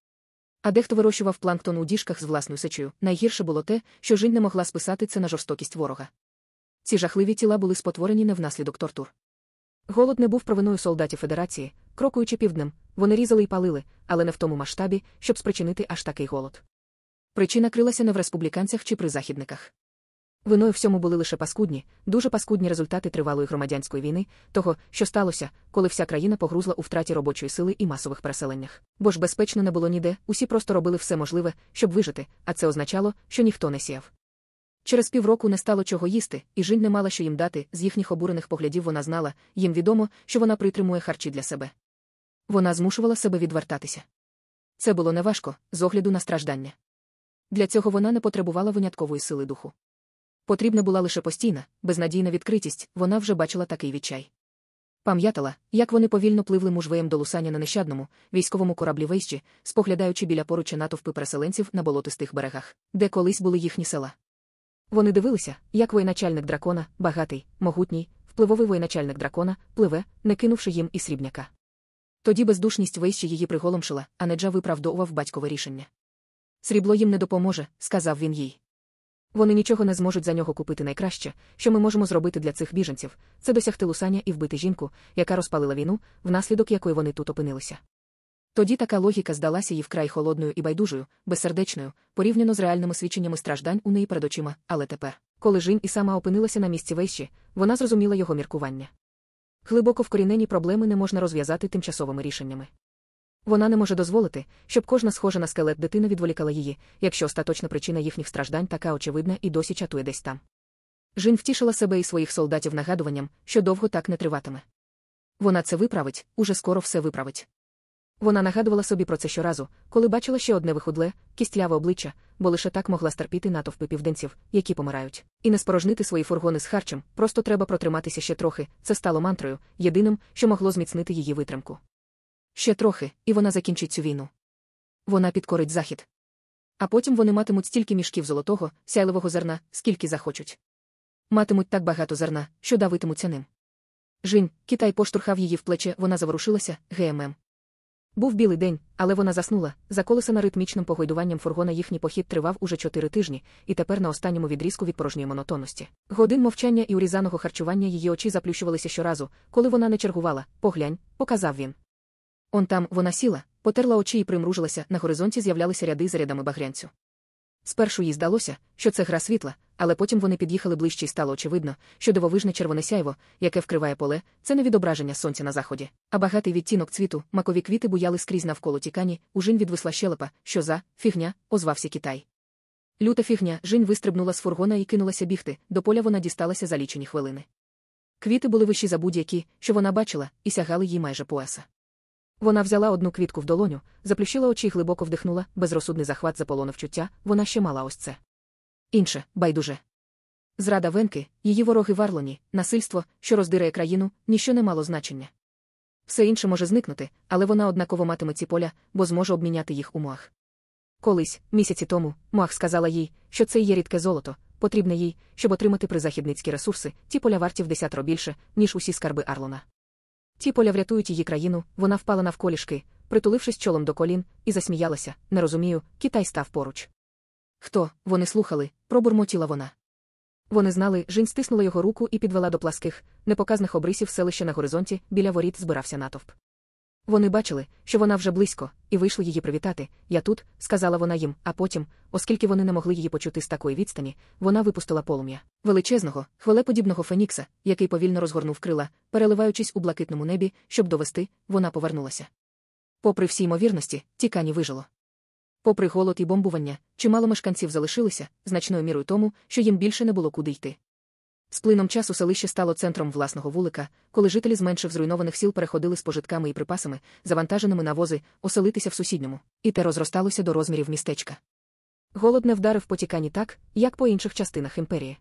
А дехто вирощував планктон у діжках з власною сечею. Найгірше було те, що Жінь не могла списати це на жорстокість ворога. Ці жахливі тіла були спотворені не внаслідок тортур. Голод не був провиною солдатів Федерації, крокуючи півднем, вони різали і палили, але не в тому масштабі, щоб спричинити аж такий голод. Причина крилася не в республіканцях чи при західниках. Виною всьому були лише паскудні, дуже паскудні результати тривалої громадянської війни, того, що сталося, коли вся країна погрузла у втраті робочої сили і масових переселеннях. Бо ж безпечно не було ніде, усі просто робили все можливе, щоб вижити, а це означало, що ніхто не сіяв. Через півроку не стало чого їсти, і Жінь не мала що їм дати, з їхніх обурених поглядів вона знала, їм відомо, що вона притримує харчі для себе. Вона змушувала себе відвертатися. Це було неважко, з огляду на страждання. Для цього вона не потребувала виняткової сили духу. Потрібна була лише постійна, безнадійна відкритість, вона вже бачила такий відчай. Пам'ятала, як вони повільно пливли мужвеєм до лусання на нещадному, військовому кораблі Вейщі, споглядаючи біля поруч натовпи переселенців на болотистих берегах, де колись були їхні села. Вони дивилися, як воєначальник дракона, багатий, могутній, впливовий воєначальник дракона, пливе, не кинувши їм і срібняка. Тоді бездушність Вейщі її приголомшила, а Неджа виправдовував батькове рішення. Срібло їм не допоможе, сказав він їй. Вони нічого не зможуть за нього купити найкраще, що ми можемо зробити для цих біженців, це досягти лусання і вбити жінку, яка розпалила війну, внаслідок якої вони тут опинилися. Тоді така логіка здалася їй вкрай холодною і байдужою, безсердечною, порівняно з реальними свідченнями страждань у неї перед очима, але тепер, коли Жінь і сама опинилася на місці вещі, вона зрозуміла його міркування. Глибоко вкорінені проблеми не можна розв'язати тимчасовими рішеннями. Вона не може дозволити, щоб кожна схожа на скелет дитина відволікала її, якщо остаточна причина їхніх страждань така очевидна і досі чатує десь там. Жін втішила себе і своїх солдатів нагадуванням, що довго так не триватиме. Вона це виправить, уже скоро все виправить. Вона нагадувала собі про це щоразу, коли бачила ще одне вихудле, кістляве обличчя, бо лише так могла стерпіти натовпи південців, які помирають, і не спорожнити свої фургони з харчем, просто треба протриматися ще трохи, це стало мантрою, єдиним, що могло зміцнити її витримку. Ще трохи, і вона закінчить цю війну. Вона підкорить захід. А потім вони матимуть стільки мішків золотого, сяйливого зерна, скільки захочуть. Матимуть так багато зерна, що давитимуться ним. Жінь, Китай поштурхав її в плече, вона заворушилася, ГММ. Був білий день, але вона заснула, заколесана ритмічним погойдуванням фургона їхній похід тривав уже чотири тижні, і тепер на останньому відрізку від порожньої монотонності. Годин мовчання і урізаного харчування її очі заплющувалися щоразу, коли вона не чергувала. Поглянь, показав він. Он там вона сіла, потерла очі і примружилася, на горизонті з'являлися ряди за рядами багрянцю. Спершу їй здалося, що це гра світла, але потім вони під'їхали ближче і стало очевидно, що дивовижне червоне сяйво, яке вкриває поле, це не відображення сонця на заході, а багатий відтінок цвіту, макові квіти буяли скрізь навколо тікані, у жінь відвисла щелепа, що за фігня, озвався Китай. Люта фігня, жінь вистрибнула з фургона і кинулася бігти, до поля вона дісталася за лічені хвилини. Квіти були вищі за будь-які, що вона бачила, і сягали їй майже пояса. Вона взяла одну квітку в долоню, заплющила очі й глибоко вдихнула, безрозсудний захват заполонив чуття, вона ще мала ось це. Інше, байдуже. Зрада Венки, її вороги Варлоні, насильство, що роздирає країну, ніщо не мало значення. Все інше може зникнути, але вона однаково матиме ці поля, бо зможе обміняти їх у Моах. Колись, місяці тому, Моах сказала їй, що це є рідке золото, потрібне їй, щоб отримати призахідницькі ресурси, ті поля варті в десятеро більше, ніж усі скарби Арлона. Ті поля врятують її країну, вона впала навколішки, притулившись чолом до колін, і засміялася. Не розумію, Китай став поруч. Хто, вони слухали, пробурмотіла вона. Вони знали, Жінь стиснула його руку і підвела до пласких, непоказних обрисів селища на горизонті, біля воріт збирався натовп. Вони бачили, що вона вже близько, і вийшли її привітати. Я тут, сказала вона їм, а потім, оскільки вони не могли її почути з такої відстані, вона випустила полум'я величезного, хвилеподібного фенікса, який повільно розгорнув крила, переливаючись у блакитному небі, щоб довести, вона повернулася. Попри всі ймовірності, тікані вижило. Попри голод і бомбування, чимало мешканців залишилися, значною мірою тому, що їм більше не було куди йти. З плином часу селище стало центром власного вулика, коли жителі з менших зруйнованих сіл переходили з пожитками і припасами, завантаженими на вози, оселитися в сусідньому, і те розросталося до розмірів містечка. Голод не вдарив по тікані так, як по інших частинах імперії.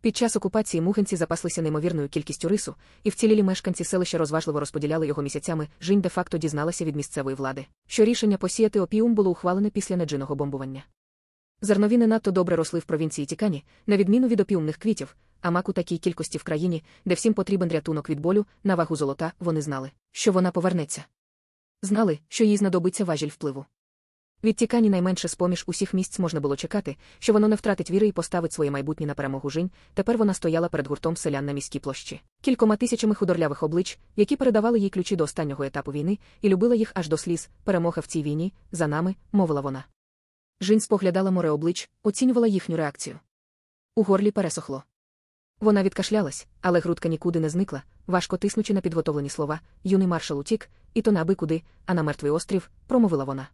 Під час окупації мухенці запаслися неймовірною кількістю рису, і вцілілі мешканці селища розважливо розподіляли його місяцями. Жінь де-факто дізналася від місцевої влади, що рішення посіяти опіум було ухвалене після неджиного бомбування. Зернові не надто добре росли в провінції Тікані, на відміну від опіумних квітів, а мак у такій кількості в країні, де всім потрібен рятунок від болю, на вагу золота, вони знали, що вона повернеться. Знали, що їй знадобиться важіль впливу. Від найменше з поміж усіх місць можна було чекати, що воно не втратить віри і поставить своє майбутнє на перемогу жінь. Тепер вона стояла перед гуртом селян на міській площі, кількома тисячами худорлявих облич, які передавали їй ключі до останнього етапу війни, і любила їх аж до сліз. Перемога в цій війні, за нами, мовила вона. Жінь споглядала море облич, оцінювала їхню реакцію. У горлі пересохло. Вона відкашлялась, але грудка нікуди не зникла, важко тиснучи на підготовлені слова. Юний маршал утік, і то наби куди, а на мертвий острів, промовила вона.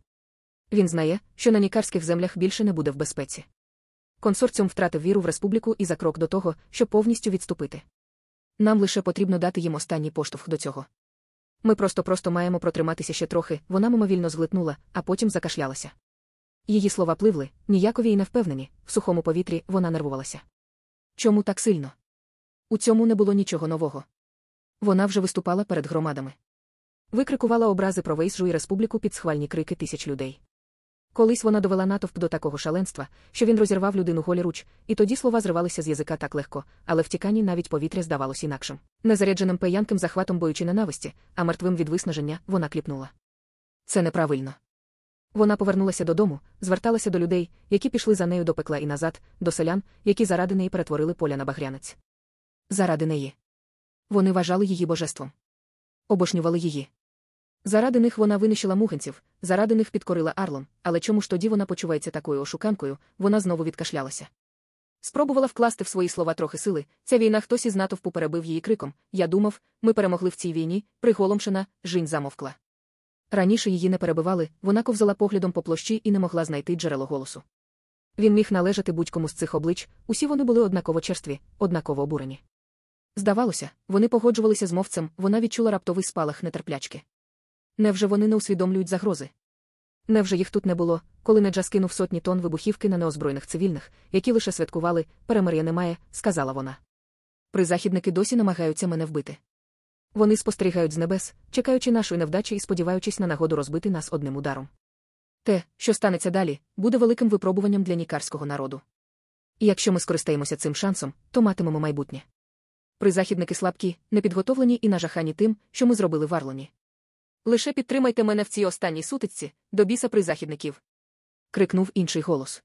Він знає, що на нікарських землях більше не буде в безпеці. Консорціум втратив віру в республіку і за крок до того, щоб повністю відступити. Нам лише потрібно дати їм останній поштовх до цього. Ми просто-просто маємо протриматися ще трохи, вона мимовільно зглитнула, а потім закашлялася. Її слова пливли, ніякові і невпевнені, в сухому повітрі вона нервувалася. Чому так сильно? У цьому не було нічого нового. Вона вже виступала перед громадами. Викрикувала образи про Вейсжу і республіку під схвальні крики тисяч людей. Колись вона довела натовп до такого шаленства, що він розірвав людину голіруч, і тоді слова зривалися з язика так легко, але в тіканні навіть повітря здавалось інакшим. Незарядженим пиянким захватом боючи ненависті, а мертвим від виснаження, вона кліпнула. Це неправильно. Вона повернулася додому, зверталася до людей, які пішли за нею до пекла і назад, до селян, які заради неї перетворили поля на багрянець. Заради неї. Вони вважали її божеством. Обошнювали її. Заради них вона винищила муганців, заради них підкорила Арлон, але чому ж тоді вона почувається такою ошуканкою, вона знову відкашлялася. Спробувала вкласти в свої слова трохи сили, ця війна хтось із натовпу перебив її криком. Я думав, ми перемогли в цій війні, приголомшена, жінь замовкла. Раніше її не перебивали, вона ковзала поглядом по площі і не могла знайти джерело голосу. Він міг належати будь-кому з цих облич, усі вони були однаково черстві, однаково обурені. Здавалося, вони погоджувалися з мовцем, вона відчула раптовий спалах нетерплячки. Невже вони не усвідомлюють загрози? Невже їх тут не було, коли Неджа скинув сотні тонн вибухівки на неозброєних цивільних, які лише святкували, перемир'я немає, сказала вона. Призахідники досі намагаються мене вбити. Вони спостерігають з небес, чекаючи нашої невдачі і сподіваючись на нагоду розбити нас одним ударом. Те, що станеться далі, буде великим випробуванням для нікарського народу. І якщо ми скористаємося цим шансом, то матимемо майбутнє. Призахідники слабкі, непідготовлені і нажахані тим, що ми зробили в Арлоні. Лише підтримайте мене в цій останній сутичці, до біса призахідників. крикнув інший голос.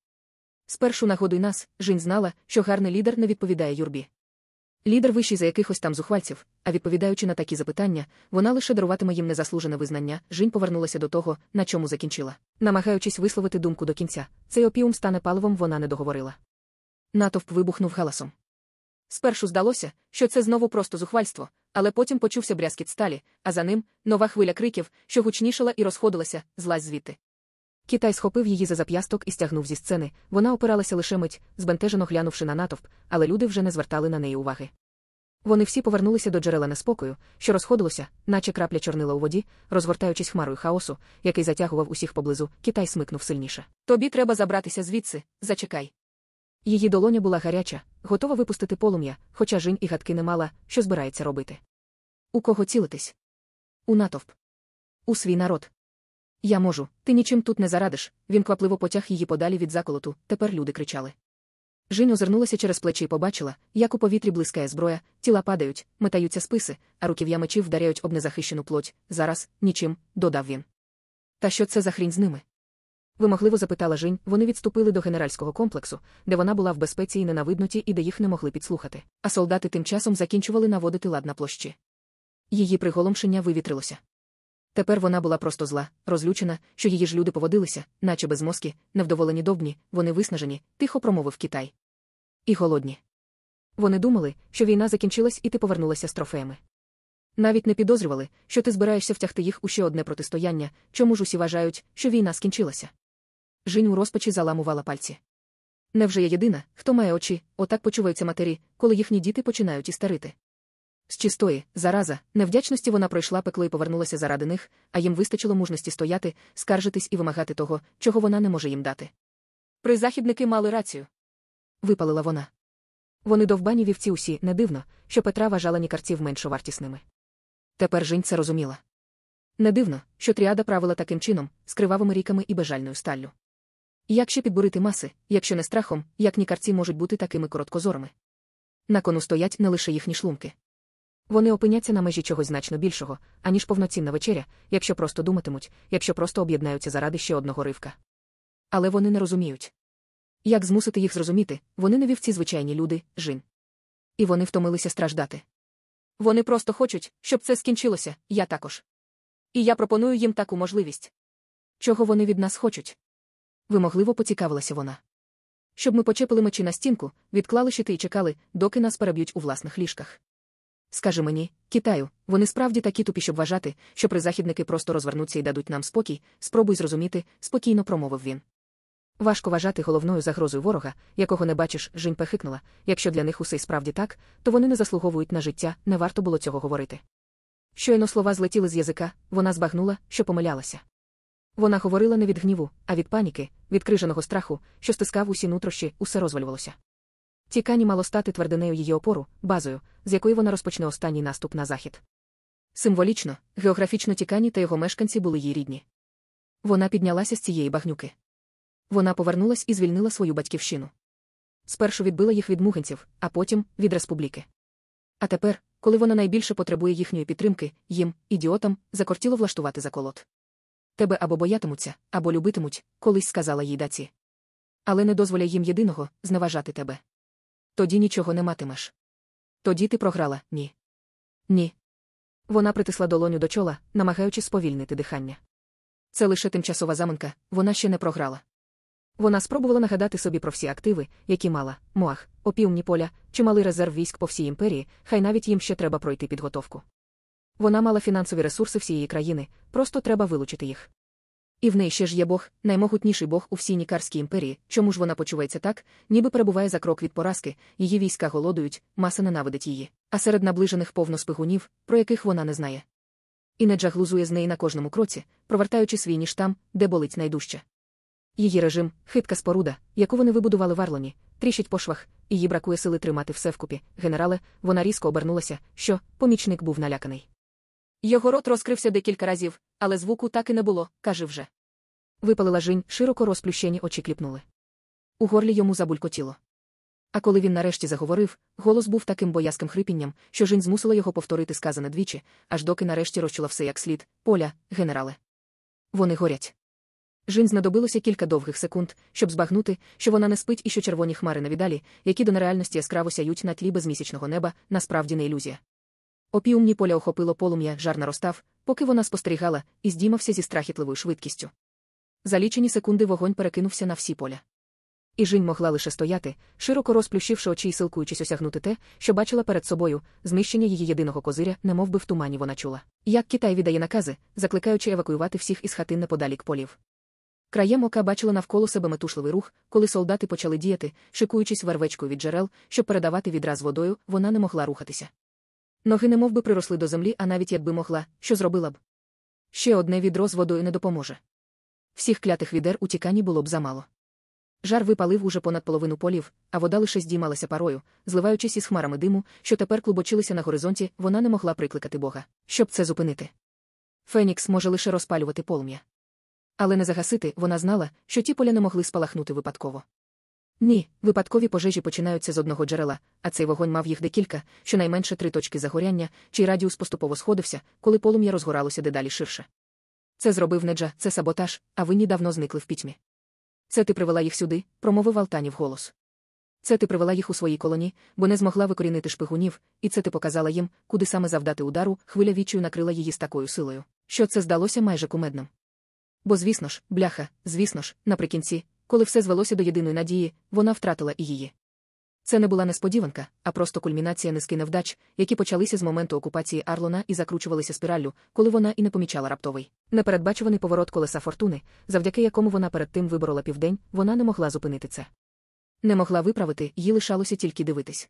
Спершу нагодуй нас, Жінь знала, що гарний лідер не відповідає юрбі. Лідер вищий за якихось там зухвальців, а відповідаючи на такі запитання, вона лише даруватиме їм незаслужене визнання. Жінь повернулася до того, на чому закінчила. Намагаючись висловити думку до кінця, цей опіум стане паливом, вона не договорила. Натовп вибухнув галасом. Спершу здалося, що це знову просто зухвальство, але потім почувся брязкіт сталі, а за ним нова хвиля криків, що гучнішала і розходилася, злазь звідти. Китай схопив її за зап'ясток і стягнув зі сцени. Вона опиралася лише мить, збентежено глянувши на натовп, але люди вже не звертали на неї уваги. Вони всі повернулися до джерела неспокою, що розходилося, наче крапля чорнила у воді, розгортаючись хмарою хаосу, який затягував усіх поблизу, Китай смикнув сильніше. Тобі треба забратися звідси, зачекай. Її долоня була гаряча, готова випустити полум'я, хоча жінь і гадки не мала, що збирається робити. У кого цілитись? У натовп. У свій народ. Я можу, ти нічим тут не зарадиш. Він квапливо потяг її подалі від заколоту, тепер люди кричали. Жінь озирнулася через плечі і побачила, як у повітрі блискає зброя, тіла падають, метаються списи, а руків'я мечів вдаряють об незахищену плоть. Зараз нічим, додав він. Та що це за хрінь з ними? Вимогливо запитала Жінь, вони відступили до генеральського комплексу, де вона була в безпеці і ненавидноті і де їх не могли підслухати. А солдати тим часом закінчували наводити лад на площі. Її приголомшення вивітрилося. Тепер вона була просто зла, розлючена, що її ж люди поводилися, наче без мозки, невдоволені довбні, вони виснажені, тихо промовив Китай. І голодні. Вони думали, що війна закінчилась і ти повернулася з трофеями. Навіть не підозрювали, що ти збираєшся втягти їх у ще одне протистояння, чому ж усі вважають, що війна скінчилася. Жінь у розпачі заламувала пальці. Невже я єдина, хто має очі, отак почуваються матері, коли їхні діти починають істерити. З чистої, зараза, невдячності вона пройшла пекло і повернулася заради них, а їм вистачило мужності стояти, скаржитись і вимагати того, чого вона не може їм дати. Призахідники мали рацію. Випалила вона. Вони довбані вівці усі, не дивно, що Петра вважала нікарців меншовартісними. Тепер Жінь це розуміла. Не дивно, що тріада правила таким чином, з кривавими ріками і бежальною сталлю. Як ще підбурити маси, якщо не страхом, як нікарці можуть бути такими короткозорими? На кону стоять не лише їхні шлунки. Вони опиняться на межі чогось значно більшого, аніж повноцінна вечеря, якщо просто думатимуть, якщо просто об'єднаються заради ще одного ривка. Але вони не розуміють. Як змусити їх зрозуміти, вони не вівці звичайні люди, жін. І вони втомилися страждати. Вони просто хочуть, щоб це скінчилося, я також. І я пропоную їм таку можливість. Чого вони від нас хочуть? Вимогливо поцікавилася вона. Щоб ми почепили мечі на стінку, відклали щити і чекали, доки нас переб'ють у власних ліжках. Скажи мені, Китаю, вони справді такі тупі, щоб вважати, що призахідники просто розвернуться і дадуть нам спокій, спробуй зрозуміти, спокійно промовив він. Важко вважати головною загрозою ворога, якого не бачиш, Жінь пехикнула. Якщо для них усе й справді так, то вони не заслуговують на життя, не варто було цього говорити. Щойно слова злетіли з язика, вона збагнула, що помилялася. Вона говорила не від гніву, а від паніки, від крижаного страху, що стискав усі нутрощі, усе розвалювалося. Тікані мало стати твердинею її опору, базою, з якої вона розпочне останній наступ на захід. Символічно, географічно тікані та його мешканці були їй рідні. Вона піднялася з цієї багнюки. Вона повернулась і звільнила свою батьківщину. Спершу відбила їх від муганців, а потім від республіки. А тепер, коли вона найбільше потребує їхньої підтримки, їм, ідіотам, закортіло влаштувати заколот. Тебе або боятимуться, або любитимуть, колись сказала їй даці. Але не дозволяй їм єдиного зневажати тебе. Тоді нічого не матимеш. Тоді ти програла, ні. Ні. Вона притисла долоню до чола, намагаючись сповільнити дихання. Це лише тимчасова заминка, вона ще не програла. Вона спробувала нагадати собі про всі активи, які мала Моах, опівні поля, чималий резерв військ по всій імперії, хай навіть їм ще треба пройти підготовку. Вона мала фінансові ресурси всієї країни, просто треба вилучити їх. І в неї ще ж є Бог, наймогутніший Бог у всій Нікарській імперії, чому ж вона почувається так, ніби перебуває за крок від поразки, її війська голодують, маса ненавидить її, а серед наближених повно спигунів, про яких вона не знає. І Неджа глузує з неї на кожному кроці, провертаючи свій ніж там, де болить найдужче. Її режим, хитка споруда, яку вони вибудували в Арлоні, тріщить по швах, їй бракує сили тримати все вкупі. Генерале, вона різко обернулася, що помічник був наляканий. Його рот розкрився декілька разів, але звуку так і не було, каже вже. Випалила жінь, широко розплющені очі кліпнули. У горлі йому забулькотіло. А коли він нарешті заговорив, голос був таким боязким хрипінням, що жінь змусила його повторити сказане двічі, аж доки нарешті розчула все як слід поля, генерале. Вони горять. Жінь знадобилося кілька довгих секунд, щоб збагнути, що вона не спить і що червоні хмари на віддалі, які до нереальності яскраво сяють на тлі безмісячного неба, насправді не ілюзія. Опіумні поля охопило полум'я, жар наростав, поки вона спостерігала, і здіймався зі страхітливою швидкістю. За лічені секунди вогонь перекинувся на всі поля. І Жінь могла лише стояти, широко розплющивши очі й силкуючись осягнути те, що бачила перед собою, знищення її єдиного козиря, немов би в тумані вона чула. Як Китай віддає накази, закликаючи евакуювати всіх із хатин неподалік полів. Краєм ока бачила навколо себе метушливий рух, коли солдати почали діяти, шикуючись вервечкою від джерел, щоб передавати відраз водою, вона не могла рухатися. Ноги немов би приросли до землі, а навіть якби могла, що зробила б. Ще одне відро з водою не допоможе. Всіх клятих відер у тіканні було б замало. Жар випалив уже понад половину полів, а вода лише здіймалася парою, зливаючись із хмарами диму, що тепер клубочилися на горизонті, вона не могла прикликати Бога, щоб це зупинити. Фенікс може лише розпалювати полум'я. Але не загасити вона знала, що ті поля не могли спалахнути випадково. Ні, випадкові пожежі починаються з одного джерела, а цей вогонь мав їх декілька, щонайменше три точки загоряння, чий радіус поступово сходився, коли полум'я розгоралося дедалі ширше. Це зробив Неджа, це саботаж, а винні давно зникли в пітьмі. Це ти привела їх сюди, промовив Алтанів голос. Це ти привела їх у своїй колоні, бо не змогла викорінити шпигунів, і це ти показала їм, куди саме завдати удару, хвиля вічою накрила її з такою силою, що це здалося майже кумедним. Бо, звісно ж, бляха, звісно ж, наприкінці, коли все звелося до єдиної надії, вона втратила і її. Це не була несподіванка, а просто кульмінація низки невдач, які почалися з моменту окупації Арлона і закручувалися спіраллю, коли вона і не помічала раптовий. Непередбачуваний поворот колеса фортуни, завдяки якому вона перед тим виборола південь, вона не могла зупинити це. Не могла виправити, їй лишалося тільки дивитись.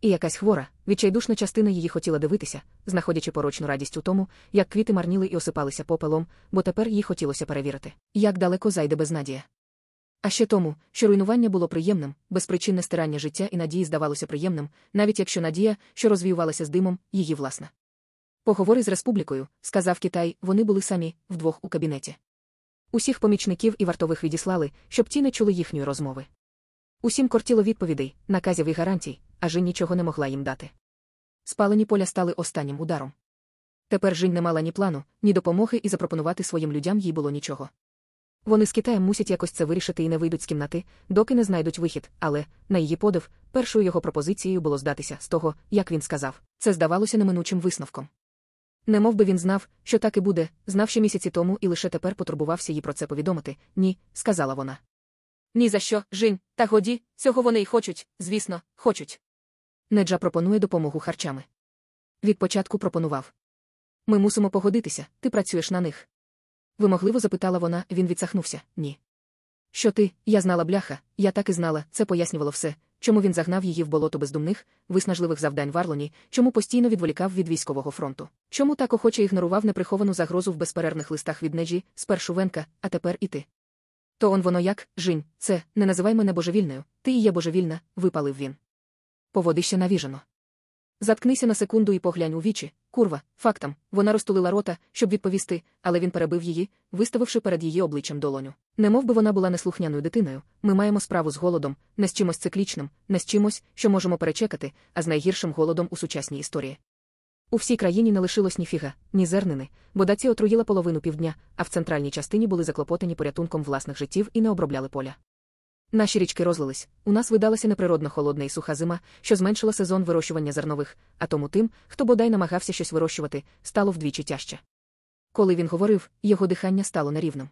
І якась хвора, відчайдушна частина її хотіла дивитися, знаходячи порочну радість у тому, як квіти марніли і осипалися попелом, бо тепер їй хотілося перевірити, як далеко зайде безнадія. А ще тому, що руйнування було приємним, безпричинне стирання життя і надії здавалося приємним, навіть якщо надія, що розвіювалася з димом, її власна. Поговори з республікою, сказав Китай, вони були самі, вдвох у кабінеті. Усіх помічників і вартових відіслали, щоб ті не чули їхньої розмови. Усім кортіло відповідей, наказів і гарантій, а Жінь нічого не могла їм дати. Спалені поля стали останнім ударом. Тепер Жінь не мала ні плану, ні допомоги і запропонувати своїм людям їй було нічого. Вони з Китаєм мусять якось це вирішити і не вийдуть з кімнати, доки не знайдуть вихід, але, на її подив, першою його пропозицією було здатися з того, як він сказав, це здавалося неминучим висновком. Не мов би він знав, що так і буде, знав ще місяці тому і лише тепер потурбувався їй про це повідомити. Ні, сказала вона. Ні за що, Жінь, та годі, цього вони й хочуть, звісно, хочуть. Неджа пропонує допомогу харчами. Від початку пропонував. Ми мусимо погодитися, ти працюєш на них. Вимогливо запитала вона, він відсахнувся ні. Що ти, я знала бляха, я так і знала, це пояснювало все, чому він загнав її в болото бездумних, виснажливих завдань в Арлоні, чому постійно відволікав від військового фронту, чому так охоче ігнорував неприховану загрозу в безперервних листах від Неджі, спершу Венка, а тепер і ти. То он воно як, Жінь, це, не називай мене божевільною, ти і є божевільна, випалив він. Поводище навіжено. Заткнися на секунду і поглянь у вічі, курва, фактом, вона розтулила рота, щоб відповісти, але він перебив її, виставивши перед її обличчям долоню. Не мов би вона була неслухняною дитиною, ми маємо справу з голодом, не з чимось циклічним, не з чимось, що можемо перечекати, а з найгіршим голодом у сучасній історії. У всій країні не лишилось ні фіга, ні зернини, бо даці отруїла половину півдня, а в центральній частині були заклопотані порятунком власних життів і не обробляли поля. Наші річки розлились, у нас видалася неприродно холодна і суха зима, що зменшила сезон вирощування зернових, а тому тим, хто бодай намагався щось вирощувати, стало вдвічі тяжче. Коли він говорив, його дихання стало нерівним.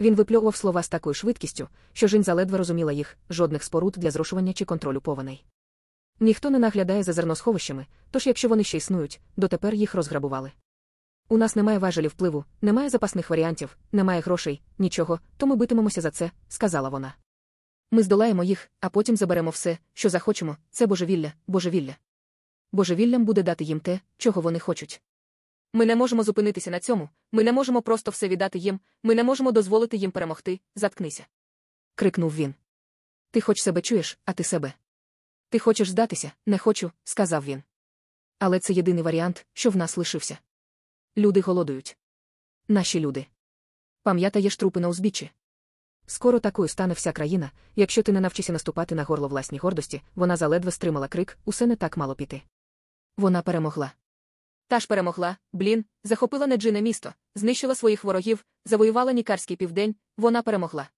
Він випльовував слова з такою швидкістю, що Жінь заледве розуміла їх, жодних споруд для зрошування чи контролю повеней. Ніхто не наглядає за зерносховищами, тож якщо вони ще існують, дотепер їх розграбували. У нас немає важелів впливу, немає запасних варіантів, немає грошей, нічого, то ми битимемося за це, сказала вона. Ми здолаємо їх, а потім заберемо все, що захочемо, це божевілля, божевілля. Божевіллям буде дати їм те, чого вони хочуть. Ми не можемо зупинитися на цьому, ми не можемо просто все віддати їм, ми не можемо дозволити їм перемогти, заткнися. крикнув він. Ти хоч себе чуєш, а ти себе. Ти хочеш здатися, не хочу, сказав він. Але це єдиний варіант, що в нас лишився. Люди голодують. Наші люди. Пам'ятаєш трупи на узбіччі. Скоро такою стане вся країна, якщо ти не навчишся наступати на горло власній гордості, вона заледве стримала крик, усе не так мало піти. Вона перемогла. Та ж перемогла, блін, захопила неджине місто, знищила своїх ворогів, завоювала Нікарський південь, вона перемогла.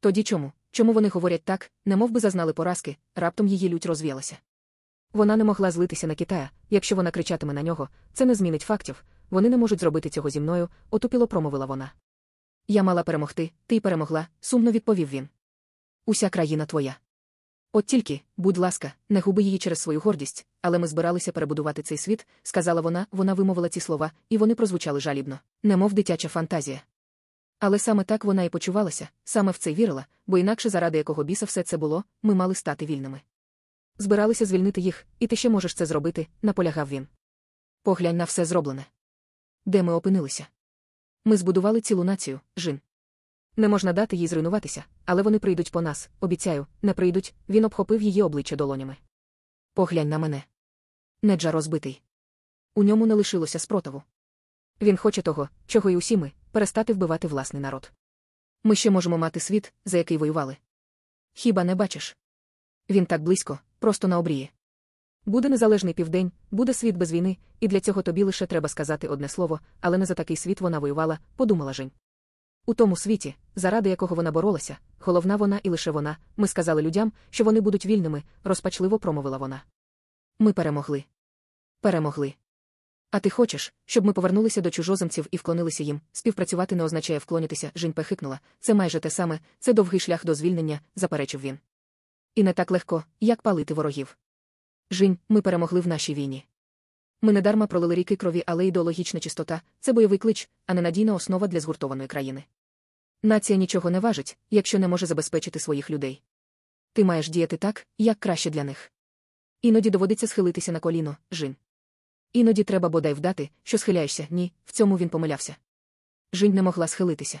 Тоді чому? Чому вони говорять так, немов би зазнали поразки, раптом її лють розвіялася. Вона не могла злитися на Китая, якщо вона кричатиме на нього, це не змінить фактів, вони не можуть зробити цього зі мною, отупіло промовила вона. Я мала перемогти, ти перемогла, сумно відповів він. Уся країна твоя. От тільки, будь ласка, не губи її через свою гордість, але ми збиралися перебудувати цей світ, сказала вона, вона вимовила ці слова, і вони прозвучали жалібно, немов дитяча фантазія. Але саме так вона і почувалася, саме в це вірила, бо інакше, заради якого біса все це було, ми мали стати вільними. Збиралися звільнити їх, і ти ще можеш це зробити, наполягав він. Поглянь на все зроблене. Де ми опинилися? Ми збудували цілу націю, жін. Не можна дати їй зруйнуватися, але вони прийдуть по нас, обіцяю, не прийдуть, він обхопив її обличчя долонями. Поглянь на мене. Неджа розбитий. У ньому не лишилося спротиву. Він хоче того, чого й усі ми, перестати вбивати власний народ. Ми ще можемо мати світ, за який воювали. Хіба не бачиш? Він так близько, просто на обрії. Буде незалежний південь, буде світ без війни, і для цього тобі лише треба сказати одне слово, але не за такий світ вона воювала, подумала Жень. У тому світі, заради якого вона боролася, головна вона і лише вона, ми сказали людям, що вони будуть вільними, розпачливо промовила вона. Ми перемогли. Перемогли. А ти хочеш, щоб ми повернулися до чужоземців і вклонилися їм, співпрацювати не означає вклонитися, Жінь пехикнула, це майже те саме, це довгий шлях до звільнення, заперечив він. І не так легко, як палити ворогів. Жінь, ми перемогли в нашій війні. Ми недарма пролили ріки крові, але ідеологічна чистота це бойовий клич, а не надійна основа для згуртованої країни. Нація нічого не важить, якщо не може забезпечити своїх людей. Ти маєш діяти так, як краще для них. Іноді доводиться схилитися на коліно, жін. Іноді треба бодай вдати, що схиляєшся, ні, в цьому він помилявся. Жінь не могла схилитися.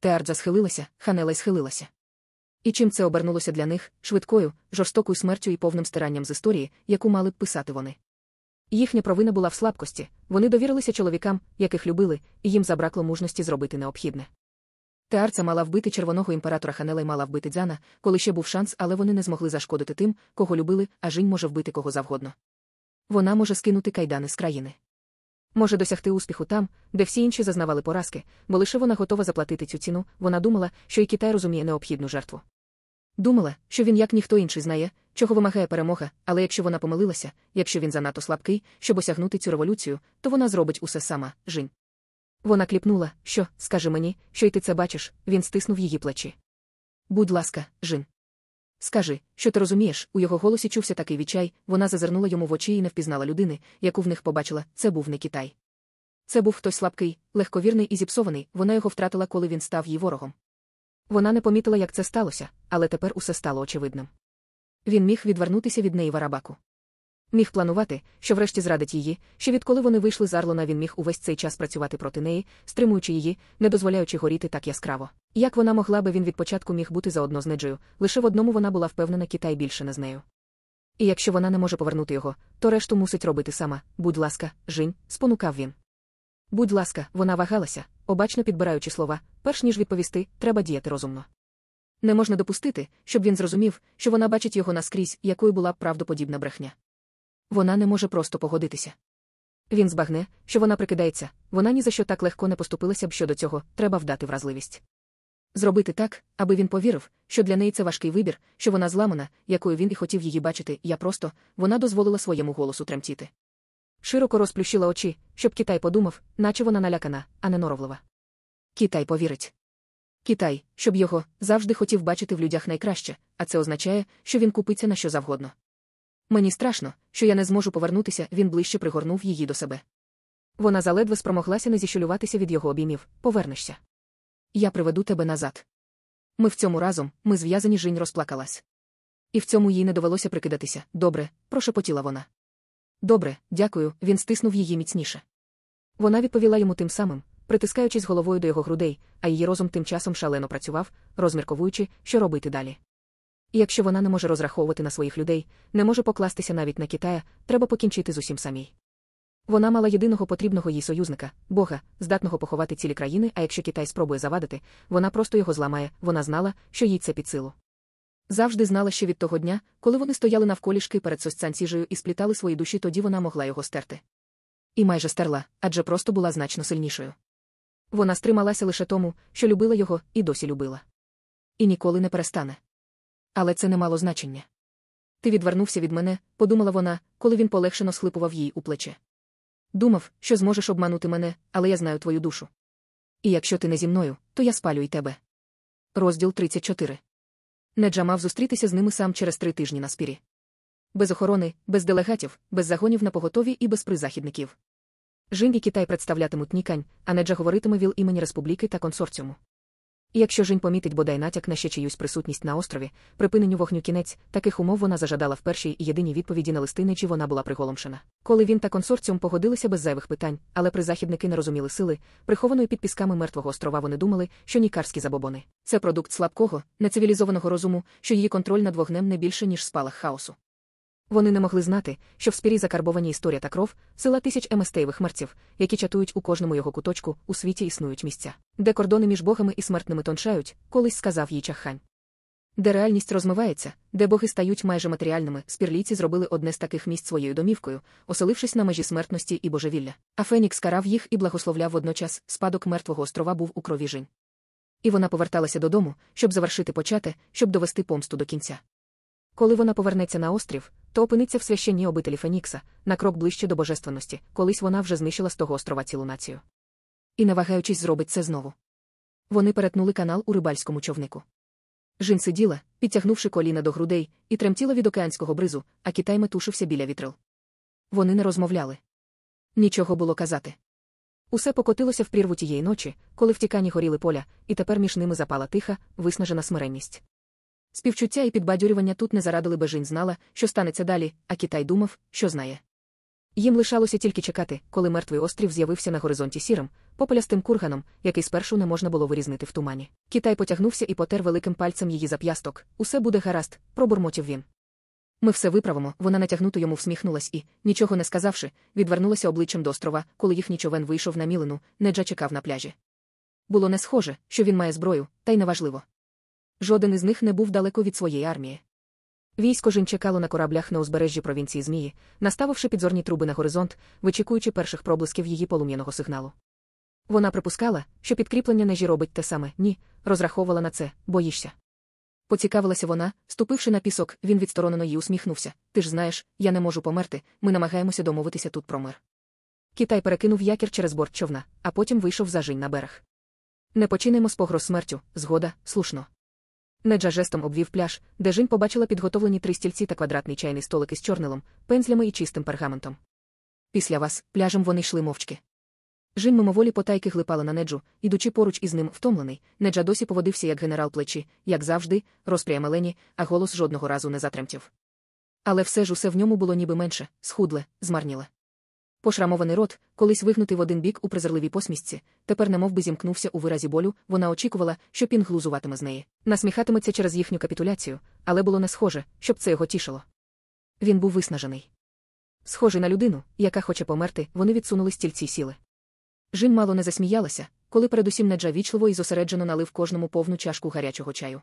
Теардза схилилася, ханела й схилилася. І чим це обернулося для них швидкою, жорстокою смертю і повним стиранням з історії, яку мали б писати вони. Їхня провина була в слабкості, вони довірилися чоловікам, яких любили, і їм забракло мужності зробити необхідне. Теарця мала вбити червоного імператора Ханела й мала вбити дзяна, коли ще був шанс, але вони не змогли зашкодити тим, кого любили, а жінь може вбити кого завгодно. Вона може скинути кайдани з країни. Може досягти успіху там, де всі інші зазнавали поразки, бо лише вона готова заплатити цю ціну, вона думала, що і Китай розуміє необхідну жертву. Думала, що він, як ніхто інший, знає, чого вимагає перемога, але якщо вона помилилася, якщо він занадто слабкий, щоб осягнути цю революцію, то вона зробить усе сама, жінь. Вона кліпнула, що, скажи мені, що й ти це бачиш, він стиснув її плечі. Будь ласка, жін. Скажи, що ти розумієш, у його голосі чувся такий відчай, вона зазирнула йому в очі і не впізнала людини, яку в них побачила, це був не Китай. Це був хтось слабкий, легковірний і зіпсований, вона його втратила, коли він став її ворогом. Вона не помітила, як це сталося, але тепер усе стало очевидним. Він міг відвернутися від неї в Арабаку. Міг планувати, що врешті зрадить її, що відколи вони вийшли з Арлона, він міг увесь цей час працювати проти неї, стримуючи її, не дозволяючи горіти так яскраво. Як вона могла би він від початку міг бути заодно з Неджею, лише в одному вона була впевнена, Китай більше не з нею. І якщо вона не може повернути його, то решту мусить робити сама. Будь ласка, Жінь, спонукав він. Будь ласка, вона вагалася, обачно підбираючи слова, перш ніж відповісти, треба діяти розумно. Не можна допустити, щоб він зрозумів, що вона бачить його наскрізь, якою була б правдоподібна брехня. Вона не може просто погодитися. Він збагне, що вона прикидається, вона ні за що так легко не поступилася б щодо цього, треба вдати вразливість. Зробити так, аби він повірив, що для неї це важкий вибір, що вона зламана, якою він і хотів її бачити, я просто, вона дозволила своєму голосу тремтіти. Широко розплющила очі, щоб Китай подумав, наче вона налякана, а не норовлива. Китай повірить. Китай, щоб його завжди хотів бачити в людях найкраще, а це означає, що він купиться на що завгодно. Мені страшно, що я не зможу повернутися, він ближче пригорнув її до себе. Вона заледве спромоглася не зіщулюватися від його обіймів повернешся. Я приведу тебе назад. Ми в цьому разом, ми зв'язані Жінь розплакалась. І в цьому їй не довелося прикидатися. Добре, прошепотіла вона. Добре, дякую, він стиснув її міцніше. Вона відповіла йому тим самим, притискаючись головою до його грудей, а її розум тим часом шалено працював, розмірковуючи, що робити далі. Якщо вона не може розраховувати на своїх людей, не може покластися навіть на Китая, треба покінчити з усім самій. Вона мала єдиного потрібного їй союзника, Бога, здатного поховати цілі країни, а якщо Китай спробує завадити, вона просто його зламає, вона знала, що їй це під силу. Завжди знала, що від того дня, коли вони стояли навколішки перед сосцянціжею і сплітали свої душі, тоді вона могла його стерти. І майже стерла, адже просто була значно сильнішою. Вона стрималася лише тому, що любила його і досі любила. І ніколи не перестане. Але це не мало значення. Ти відвернувся від мене, подумала вона, коли він полегшено схлипував їй у плече. Думав, що зможеш обманути мене, але я знаю твою душу. І якщо ти не зі мною, то я спалю і тебе. Розділ 34 Неджа мав зустрітися з ними сам через три тижні на спірі. Без охорони, без делегатів, без загонів на поготові і без призахідників. Жін і Китай представлятимуть Нікань, а Неджа говоритиме віл імені республіки та консорціуму. Якщо Жінь помітить бодай натяк на ще чиюсь присутність на острові, припиненню вогню кінець, таких умов вона зажадала в першій і єдиній відповіді на листи Неджі вона була приголомшена. Коли він та консорціум погодилися без зайвих питань, але призахідники не розуміли сили, прихованої під пісками мертвого острова вони думали, що нікарські забобони це продукт слабкого, нецивілізованого розуму, що її контроль над вогнем не більше, ніж спалах хаосу. Вони не могли знати, що в спірі закарбовані історія та кров, сила тисяч еместеєвих мерців, які чатують у кожному його куточку, у світі існують місця, де кордони між богами і смертними тончають, колись сказав їй чаххань. Де реальність розмивається, де боги стають майже матеріальними, спірлійці зробили одне з таких місць своєю домівкою, оселившись на межі смертності і божевілля. А Фенікс карав їх і благословляв водночас, спадок мертвого острова був у крові жінь. І вона поверталася додому, щоб завершити почати, щоб довести помсту до кінця. Коли вона повернеться на острів, то опиниться в священній обителі Фенікса, на крок ближче до божественності, колись вона вже знищила з того острова цілу націю. І, не вагаючись, зробить це знову. Вони перетнули канал у рибальському човнику. Жін сиділа, підтягнувши коліна до грудей, і тремтіла від океанського бризу, а китай метушився біля вітрил. Вони не розмовляли. Нічого було казати. Усе покотилося в прірву тієї ночі, коли втікані горіли поля, і тепер між ними запала тиха, виснажена смиренність. Співчуття і підбадьорювання тут не зарадили Бежинь знала, що станеться далі, а Китай думав, що знає. Їм лишалося тільки чекати, коли мертвий острів з'явився на горизонті сірим, попелястим курганом, який спершу не можна було вирізнити в тумані. Китай потягнувся і потер великим пальцем її зап'ясток. Усе буде гаразд, пробурмотів він. Ми все виправимо, вона натягнуто йому всміхнулась і, нічого не сказавши, відвернулася обличчям до острова, коли їхній човен вийшов на мілину, Неджа чекав на пляжі. Було не схоже, що він має зброю, та й неважливо. Жоден із них не був далеко від своєї армії. Військо жін чекало на кораблях на узбережжі провінції Змії, наставивши підзорні труби на горизонт, вичікуючи перших проблисків її полум'яного сигналу. Вона припускала, що підкріплення нежі робить те саме, ні, розраховувала на це, боїшся. Поцікавилася вона, ступивши на пісок, він відсторонено їй усміхнувся. Ти ж знаєш, я не можу померти, ми намагаємося домовитися тут про мир. Китай перекинув якір через борт човна, а потім вийшов за жінь на берег. Не починемо з погроз смертю, згода, слушно. Неджа жестом обвів пляж, де Жінь побачила підготовлені три стільці та квадратний чайний столик із чорнилом, пензлями і чистим пергаментом. Після вас, пляжем вони йшли мовчки. Жінь мимоволі потайки глипала на неджу, ідучи поруч із ним втомлений, неджа досі поводився як генерал плечі, як завжди, розпряє Мелені, а голос жодного разу не затремтів. Але все ж усе в ньому було ніби менше, схудле, змарніле. Пошрамований рот, колись вигнутий в один бік у презирливій посмішці, тепер немов би зімкнувся у виразі болю, вона очікувала, що Пінг глузуватиме з неї, насміхатиметься через їхню капітуляцію, але було не схоже, щоб це його тішило. Він був виснажений. Схожий на людину, яка хоче померти, вони відсунули стільці сіли. Жін мало не засміялася, коли передусім Неджа вічливо і зосереджено налив кожному повну чашку гарячого чаю.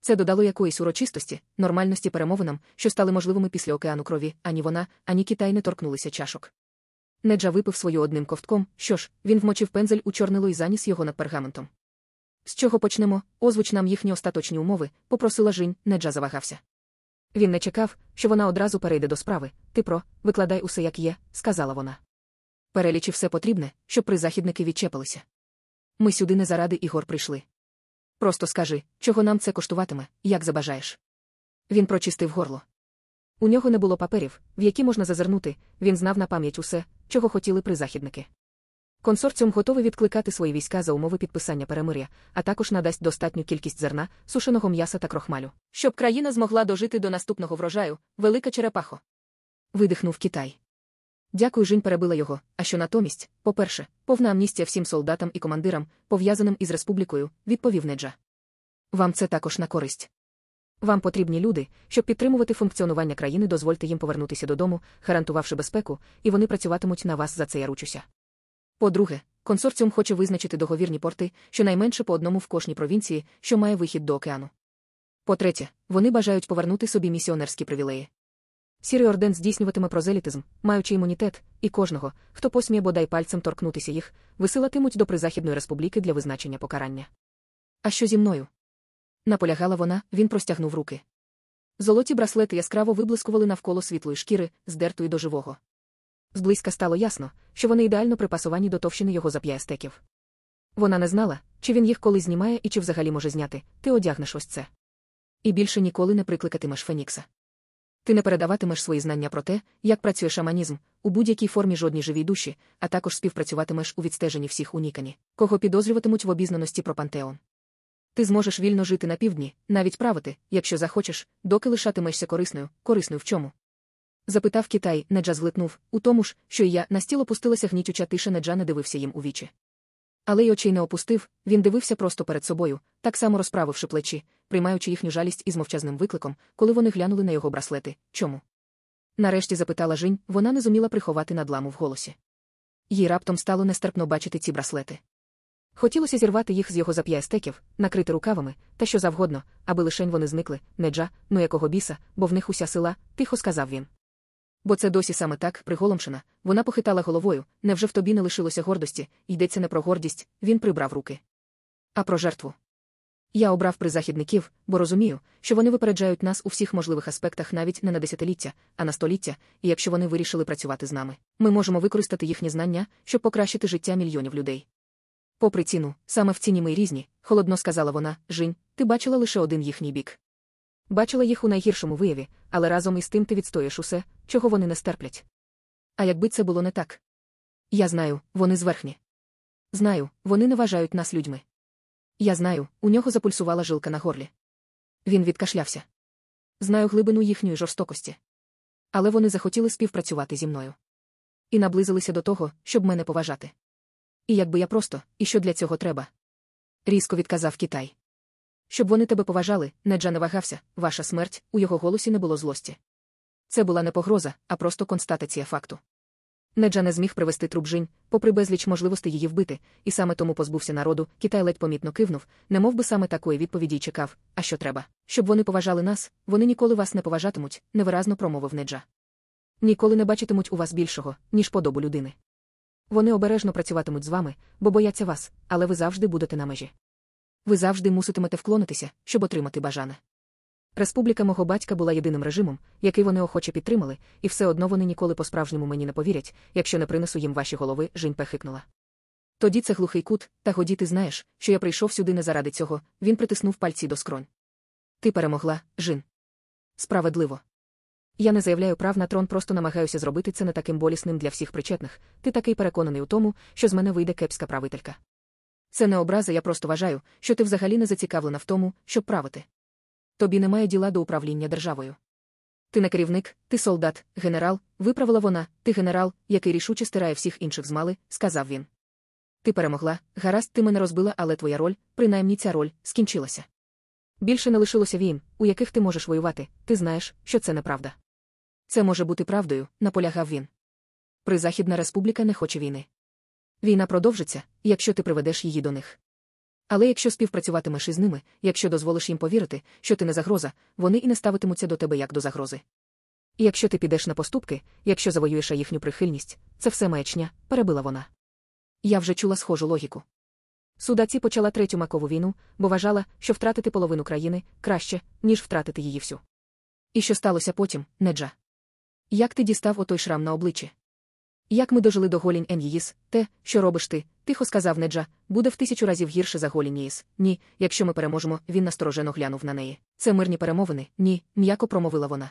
Це додало якоїсь урочистості, нормальності перемовинам, що стали можливими після океану крові, ані вона, ані Китай не торкнулися чашок. Неджа випив свою одним ковтком, що ж, він вмочив пензель у чорнило і заніс його над пергаментом. З чого почнемо? Озвуч нам їхні остаточні умови, попросила Жінь, Неджа завагався. Він не чекав, що вона одразу перейде до справи. Ти про, викладай усе як є, сказала вона. Перелічи все потрібне, щоб призахідники відчепилися. Ми сюди не заради ігор прийшли. Просто скажи, чого нам це коштуватиме, як забажаєш. Він прочистив горло. У нього не було паперів, в які можна зазирнути, він знав на пам'ять усе, чого хотіли призахідники. Консорціум готовий відкликати свої війська за умови підписання перемиря, а також надасть достатню кількість зерна, сушеного м'яса та крохмалю, щоб країна змогла дожити до наступного врожаю, велика черепахо. Видихнув Китай. Дякую, Жінь перебила його. А що натомість, по-перше, повна амністія всім солдатам і командирам, пов'язаним із республікою, відповів Неджа. Вам це також на користь. Вам потрібні люди, щоб підтримувати функціонування країни, дозвольте їм повернутися додому, гарантувавши безпеку, і вони працюватимуть на вас за це я ручуся. По-друге, консорціум хоче визначити договірні порти, щонайменше по одному в кожній провінції, що має вихід до океану. По-третє, вони бажають повернути собі місіонерські привілеї. Сірий орден здійснюватиме прозелітизм, маючи імунітет, і кожного, хто посміє бодай пальцем торкнутися їх, висилатимуть до Призахідної республіки для визначення покарання. А що зі мною? Наполягала вона, він простягнув руки. Золоті браслети яскраво виблискували навколо світлої шкіри, здертої до живого. Зблизька стало ясно, що вони ідеально припасовані до товщини його зап'ястеків. Вона не знала, чи він їх коли знімає і чи взагалі може зняти, ти одягнеш ось це. І більше ніколи не прикликатимеш Фенікса. Ти не передаватимеш свої знання про те, як працює шаманізм, у будь-якій формі жодній живій душі, а також співпрацюватимеш у відстеженні всіх унікані, кого підозрюватимуть в обізнаності про пантеон. Ти зможеш вільно жити на півдні, навіть правити, якщо захочеш, доки лишатимешся корисною, корисною в чому? Запитав Китай, Неджа зглитнув, у тому ж, що і я на стіл опустилася гнітюча тиша, Неджа не дивився їм у вічі. Але й очей не опустив, він дивився просто перед собою, так само розправивши плечі, приймаючи їхню жалість із мовчазним викликом, коли вони глянули на його браслети. Чому? Нарешті запитала Жінь, вона не зуміла приховати надламу в голосі. Їй раптом стало нестерпно бачити ці браслети. Хотілося зірвати їх з його зап'ястеків, накрити рукавами, та що завгодно, аби лишень вони зникли, неджа, ну якого біса, бо в них уся сила, тихо сказав він. Бо це досі саме так, приголомшена, вона похитала головою, невже в тобі не лишилося гордості, йдеться не про гордість, він прибрав руки. А про жертву. Я обрав призахідників, бо розумію, що вони випереджають нас у всіх можливих аспектах навіть не на десятиліття, а на століття, і якщо вони вирішили працювати з нами, ми можемо використати їхні знання, щоб покращити життя мільйонів людей. Попри ціну, саме в ціні ми різні, холодно сказала вона, Жінь, ти бачила лише один їхній бік. Бачила їх у найгіршому вияві, але разом із тим ти відстоїш усе, чого вони не стерплять. А якби це було не так? Я знаю, вони зверхні. Знаю, вони не вважають нас людьми. Я знаю, у нього запульсувала жилка на горлі. Він відкашлявся. Знаю глибину їхньої жорстокості. Але вони захотіли співпрацювати зі мною. І наблизилися до того, щоб мене поважати. І якби я просто, і що для цього треба? Різко відказав Китай. Щоб вони тебе поважали, Неджа не вагався, ваша смерть, у його голосі не було злості. Це була не погроза, а просто констатація факту. Неджа не зміг привести труп жінь, попри безліч можливостей її вбити, і саме тому позбувся народу, Китай ледь помітно кивнув, немов би саме такої відповіді й чекав, а що треба. Щоб вони поважали нас, вони ніколи вас не поважатимуть, невиразно промовив Неджа. Ніколи не бачитимуть у вас більшого, ніж подобу людини. Вони обережно працюватимуть з вами, бо бояться вас, але ви завжди будете на межі. Ви завжди муситимете вклонитися, щоб отримати бажане. Республіка мого батька була єдиним режимом, який вони охоче підтримали, і все одно вони ніколи по-справжньому мені не повірять, якщо не принесу їм ваші голови, Жінь пехикнула. Тоді це глухий кут, та годі ти знаєш, що я прийшов сюди не заради цього, він притиснув пальці до скронь. Ти перемогла, Жін. Справедливо. Я не заявляю прав на трон, просто намагаюся зробити це не таким болісним для всіх причетних. Ти такий переконаний у тому, що з мене вийде кепська правителька. Це не образа, я просто вважаю, що ти взагалі не зацікавлена в тому, щоб правити. Тобі немає діла до управління державою. Ти не керівник, ти солдат, генерал, виправила вона, ти генерал, який рішуче стирає всіх інших з мали, сказав він. Ти перемогла, гаразд, ти мене розбила, але твоя роль, принаймні ця роль, скінчилася. Більше не лишилося війн, у яких ти можеш воювати, ти знаєш, що це неправда. Це може бути правдою, наполягав він. Призахідна республіка не хоче війни. Війна продовжиться, якщо ти приведеш її до них. Але якщо співпрацюватимеш із ними, якщо дозволиш їм повірити, що ти не загроза, вони і не ставитимуться до тебе як до загрози. І якщо ти підеш на поступки, якщо завоюєш їхню прихильність, це все маячня, перебила вона. Я вже чула схожу логіку. Судаці почала третю макову війну, бо вважала, що втратити половину країни краще, ніж втратити її всю. І що сталося потім, Неджа? Як ти дістав отой шрам на обличчі? Як ми дожили до голінь Ен'їїс, те, що робиш ти, тихо сказав Неджа, буде в тисячу разів гірше за голінь Єїс. Ні, якщо ми переможемо, він насторожено глянув на неї. Це мирні перемовини, ні, м'яко промовила вона.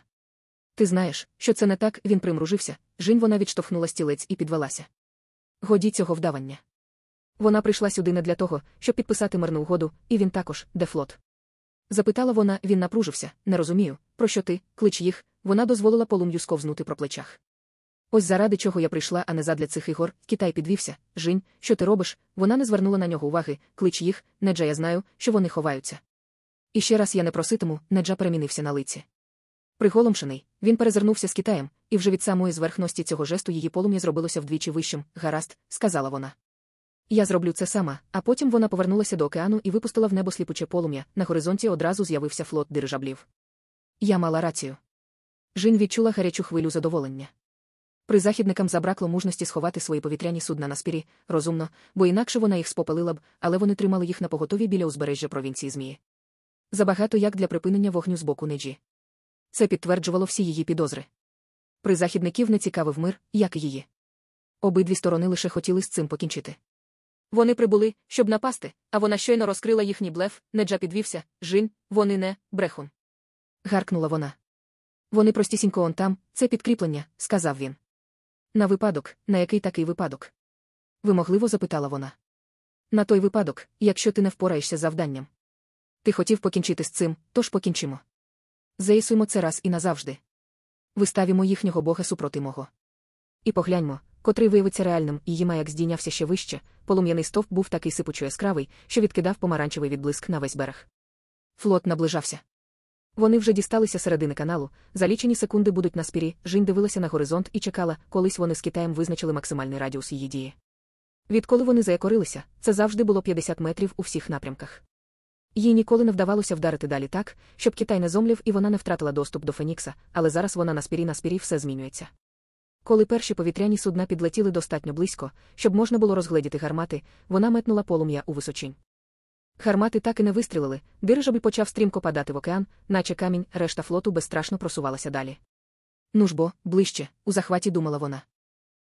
Ти знаєш, що це не так, він примружився, жінь вона відштовхнула стілець і підвелася. Годі цього вдавання. Вона прийшла сюди не для того, щоб підписати мирну угоду, і він також, де флот. Запитала вона, він напружився, не розумію, про що ти, клич їх, вона дозволила полум'ю сковзнути про плечах. Ось заради чого я прийшла, а не задля цих ігор, Китай підвівся. Жінь, що ти робиш? Вона не звернула на нього уваги, клич їх, неджа я знаю, що вони ховаються. І ще раз я не проситиму, неджа перемінився на лиці. Приголомшений, він перезирнувся з Китаєм, і вже від самої зверхності цього жесту її полум'я зробилося вдвічі вищим, гаразд, сказала вона. Я зроблю це сама, а потім вона повернулася до океану і випустила в небо сліпуче полум'я. На горизонті одразу з'явився флот дирижаблів. Я мала рацію. Жінь відчула гарячу хвилю задоволення. Призахідникам забракло мужності сховати свої повітряні судна на спірі, розумно, бо інакше вона їх спопелила б, але вони тримали їх на поготові біля узбережжя провінції Змії. Забагато як для припинення вогню з боку неджі. Це підтверджувало всі її підозри. Призахідників не цікавив мир, як і її. Обидві сторони лише хотіли з цим покінчити. Вони прибули, щоб напасти, а вона щойно розкрила їхній блеф, неджа підвівся, жін, вони не, брехун. Гаркнула вона. Вони простісінько он там, це підкріплення, сказав він. На випадок, на який такий випадок? Вимогливо запитала вона. На той випадок, якщо ти не впораєшся з завданням. Ти хотів покінчити з цим, тож покінчимо. Заїсуємо це раз і назавжди. Виставімо їхнього бога супроти мого. І погляньмо, котрий виявиться реальним, і маяк здійнявся ще вище, полум'яний стовп був такий сипучо яскравий, що відкидав помаранчевий відблиск на весь берег. Флот наближався. Вони вже дісталися середини каналу, за лічені секунди будуть на спірі, Жінь дивилася на горизонт і чекала, колись вони з Китаєм визначили максимальний радіус її дії. Відколи вони заякорилися, це завжди було 50 метрів у всіх напрямках. Їй ніколи не вдавалося вдарити далі так, щоб Китай не зомлів і вона не втратила доступ до Фенікса, але зараз вона на спірі на спірі все змінюється. Коли перші повітряні судна підлетіли достатньо близько, щоб можна було розгледіти гармати, вона метнула полум'я у височинь. Гармати так і не вистрілили, дирижабль почав стрімко падати в океан, наче камінь, решта флоту безстрашно просувалася далі. Ну ж бо, ближче, у захваті думала вона.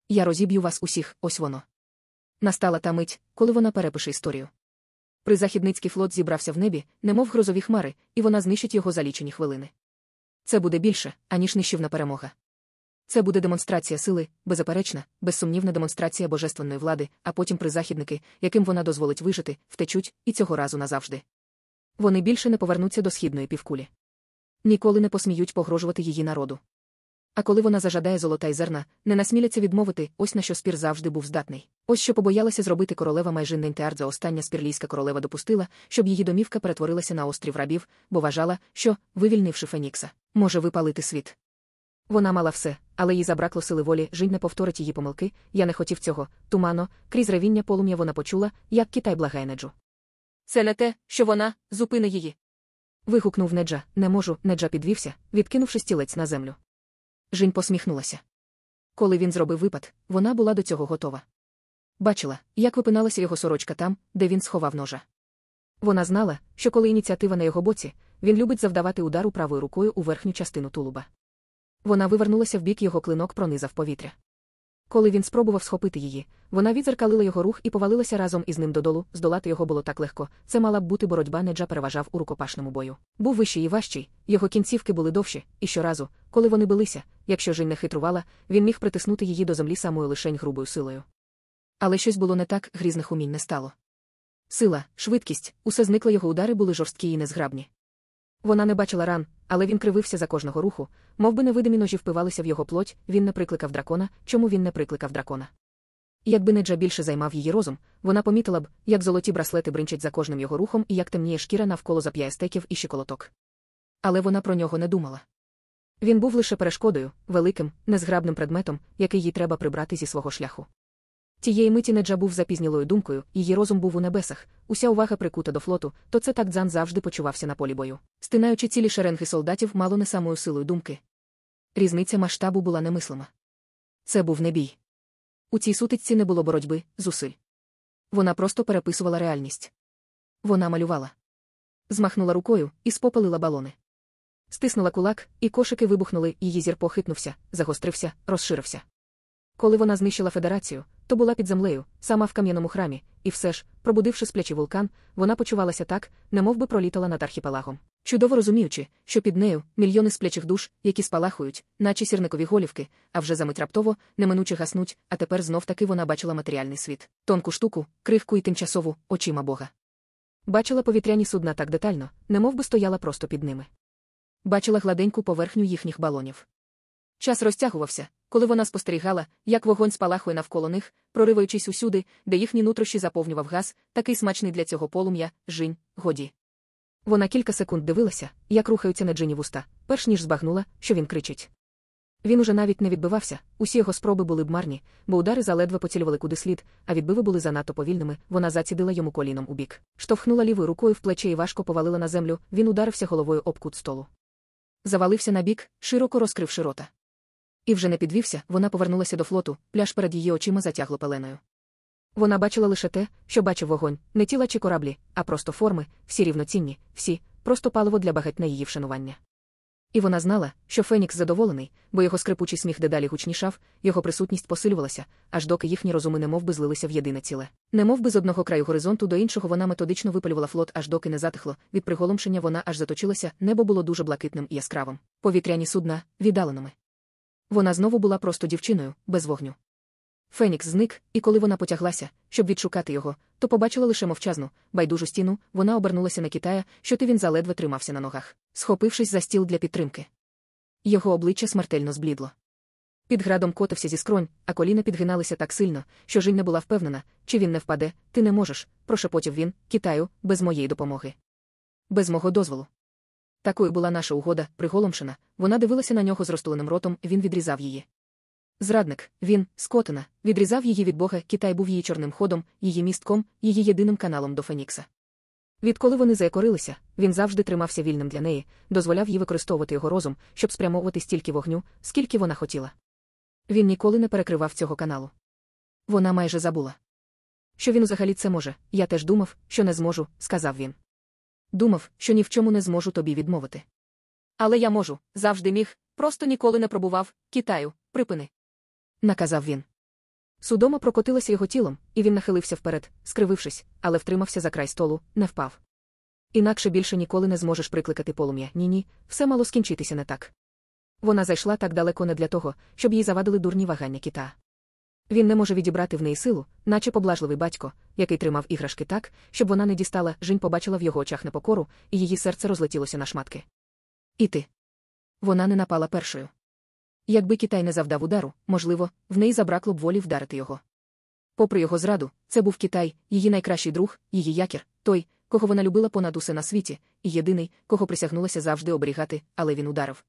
Я розіб'ю вас усіх, ось воно. Настала та мить, коли вона перепише історію. Призахідницький флот зібрався в небі, немов грозові хмари, і вона знищить його за лічені хвилини. Це буде більше, аніж нищівна перемога. Це буде демонстрація сили, беззаперечна, безсумнівна демонстрація божественної влади, а потім призахідники, яким вона дозволить вижити, втечуть, і цього разу назавжди. Вони більше не повернуться до східної півкулі. Ніколи не посміють погрожувати її народу. А коли вона зажадає золота й зерна, не насміляться відмовити, ось на що спір завжди був здатний. Ось що побоялася зробити королева майже Нентеардза остання спірлійська королева допустила, щоб її домівка перетворилася на острів рабів, бо вважала, що, вивільнивши Фенікса, може випалити світ. Вона мала все, але їй забракло сили волі, жінь не повторить її помилки, я не хотів цього. Тумано, крізь ревіння полум'я вона почула, як Китай благає Неджу. Це не те, що вона зупини її. Вигукнув Неджа, не можу, Неджа підвівся, відкинувши стілець на землю. Жінь посміхнулася. Коли він зробив випад, вона була до цього готова. Бачила, як випиналася його сорочка там, де він сховав ножа. Вона знала, що коли ініціатива на його боці, він любить завдавати удару правою рукою у верхню частину тулуба. Вона вивернулася в бік його клинок пронизав повітря. Коли він спробував схопити її, вона відзеркалила його рух і повалилася разом із ним додолу, здолати його було так легко. Це мала б бути боротьба, неджа переважав у рукопашному бою. Був вищий і важчий, його кінцівки були довші, і щоразу, коли вони билися, якщо Жінь не хитрувала, він міг притиснути її до землі самою лишень грубою силою. Але щось було не так, грізних умінь не стало. Сила, швидкість, усе зникло його удари були жорсткі і незграбні. Вона не бачила ран, але він кривився за кожного руху, мов би невидимі ножі впивалися в його плоть, він не прикликав дракона, чому він не прикликав дракона. Якби Неджа більше займав її розум, вона помітила б, як золоті браслети бринчать за кожним його рухом і як темніє шкіра навколо зап'яє стеків і щиколоток. Але вона про нього не думала. Він був лише перешкодою, великим, незграбним предметом, який їй треба прибрати зі свого шляху. Тієї миті Неджа був запізнілою думкою, її розум був у небесах, уся увага прикута до флоту, то це так дзан завжди почувався на полі бою. Стинаючи цілі шеренги солдатів, мало не самою силою думки. Різниця масштабу була немислима. Це був не бій. У цій сутичці не було боротьби, зусиль. Вона просто переписувала реальність. Вона малювала. Змахнула рукою і спопалила балони. Стиснула кулак, і кошики вибухнули, її зір похитнувся, загострився, розширився. Коли вона знищила федерацію, то була під землею, сама в кам'яному храмі, і все ж, пробудивши сплячий вулкан, вона почувалася так, немов би пролітала над архіпелагом. Чудово розуміючи, що під нею мільйони сплячих душ, які спалахують, наче сірникові голівки, а вже замить раптово, неминуче гаснуть, а тепер знов таки вона бачила матеріальний світ, тонку штуку, кривку і тимчасову, очима Бога. Бачила повітряні судна так детально, немов би стояла просто під ними. Бачила гладеньку поверхню їхніх балонів. Час розтягувався, коли вона спостерігала, як вогонь спалахує навколо них, прориваючись усюди, де їхні нутрощі заповнював газ, такий смачний для цього полум'я, жінь, годі. Вона кілька секунд дивилася, як рухаються на Джині вуста, перш ніж збагнула, що він кричить. Він уже навіть не відбивався, усі його спроби були б марні, бо удари заледве поцілювали куди слід, а відбиви були занадто повільними, вона зацідила йому коліном у бік. Штовхнула лівою рукою в плече і важко повалила на землю, він ударився головою об кут столу. Завалився на бік, широко розкривши рота. І вже не підвівся, вона повернулася до флоту, пляж перед її очима затягло пеленою. Вона бачила лише те, що бачив вогонь, не тіла чи кораблі, а просто форми, всі рівноцінні, всі, просто паливо для багатьна її вшанування. І вона знала, що Фенікс задоволений, бо його скрипучий сміх дедалі гучнішав, його присутність посилювалася, аж доки їхні розуми немов би злилися в єдине ціле. Немов би з одного краю горизонту до іншого вона методично випалювала флот, аж доки не затихло. Від приголомшення вона аж заточилася, небо було дуже блакитним і яскравим. Повітряні судна віддаленими. Вона знову була просто дівчиною, без вогню. Фенікс зник, і коли вона потяглася, щоб відшукати його, то побачила лише мовчазну, байдужу стіну, вона обернулася на Китая, що ти він заледве тримався на ногах, схопившись за стіл для підтримки. Його обличчя смертельно зблідло. Під градом котився зі скронь, а коліна підгиналися так сильно, що Жінь не була впевнена, чи він не впаде, ти не можеш, прошепотів він, Китаю, без моєї допомоги. Без мого дозволу. Такою була наша угода, приголомшена, вона дивилася на нього з розтуленим ротом, він відрізав її. Зрадник, він, скотина, відрізав її від Бога, Китай був її чорним ходом, її містком, її єдиним каналом до Фенікса. Відколи вони заякорилися, він завжди тримався вільним для неї, дозволяв їй використовувати його розум, щоб спрямовувати стільки вогню, скільки вона хотіла. Він ніколи не перекривав цього каналу. Вона майже забула. Що він взагалі це може, я теж думав, що не зможу, сказав він. Думав, що ні в чому не зможу тобі відмовити. Але я можу, завжди міг, просто ніколи не пробував, Китаю, припини. Наказав він. Судома прокотилася його тілом, і він нахилився вперед, скривившись, але втримався за край столу, не впав. Інакше більше ніколи не зможеш прикликати полум'я. Ні ні, все мало скінчитися не так. Вона зайшла так далеко не для того, щоб їй завадили дурні вагання кита. Він не може відібрати в неї силу, наче поблажливий батько, який тримав іграшки так, щоб вона не дістала, Жінь побачила в його очах непокору, і її серце розлетілося на шматки. І ти. Вона не напала першою. Якби Китай не завдав удару, можливо, в неї забракло б волі вдарити його. Попри його зраду, це був Китай, її найкращий друг, її якір, той, кого вона любила понад усе на світі, і єдиний, кого присягнулася завжди оберігати, але він ударив.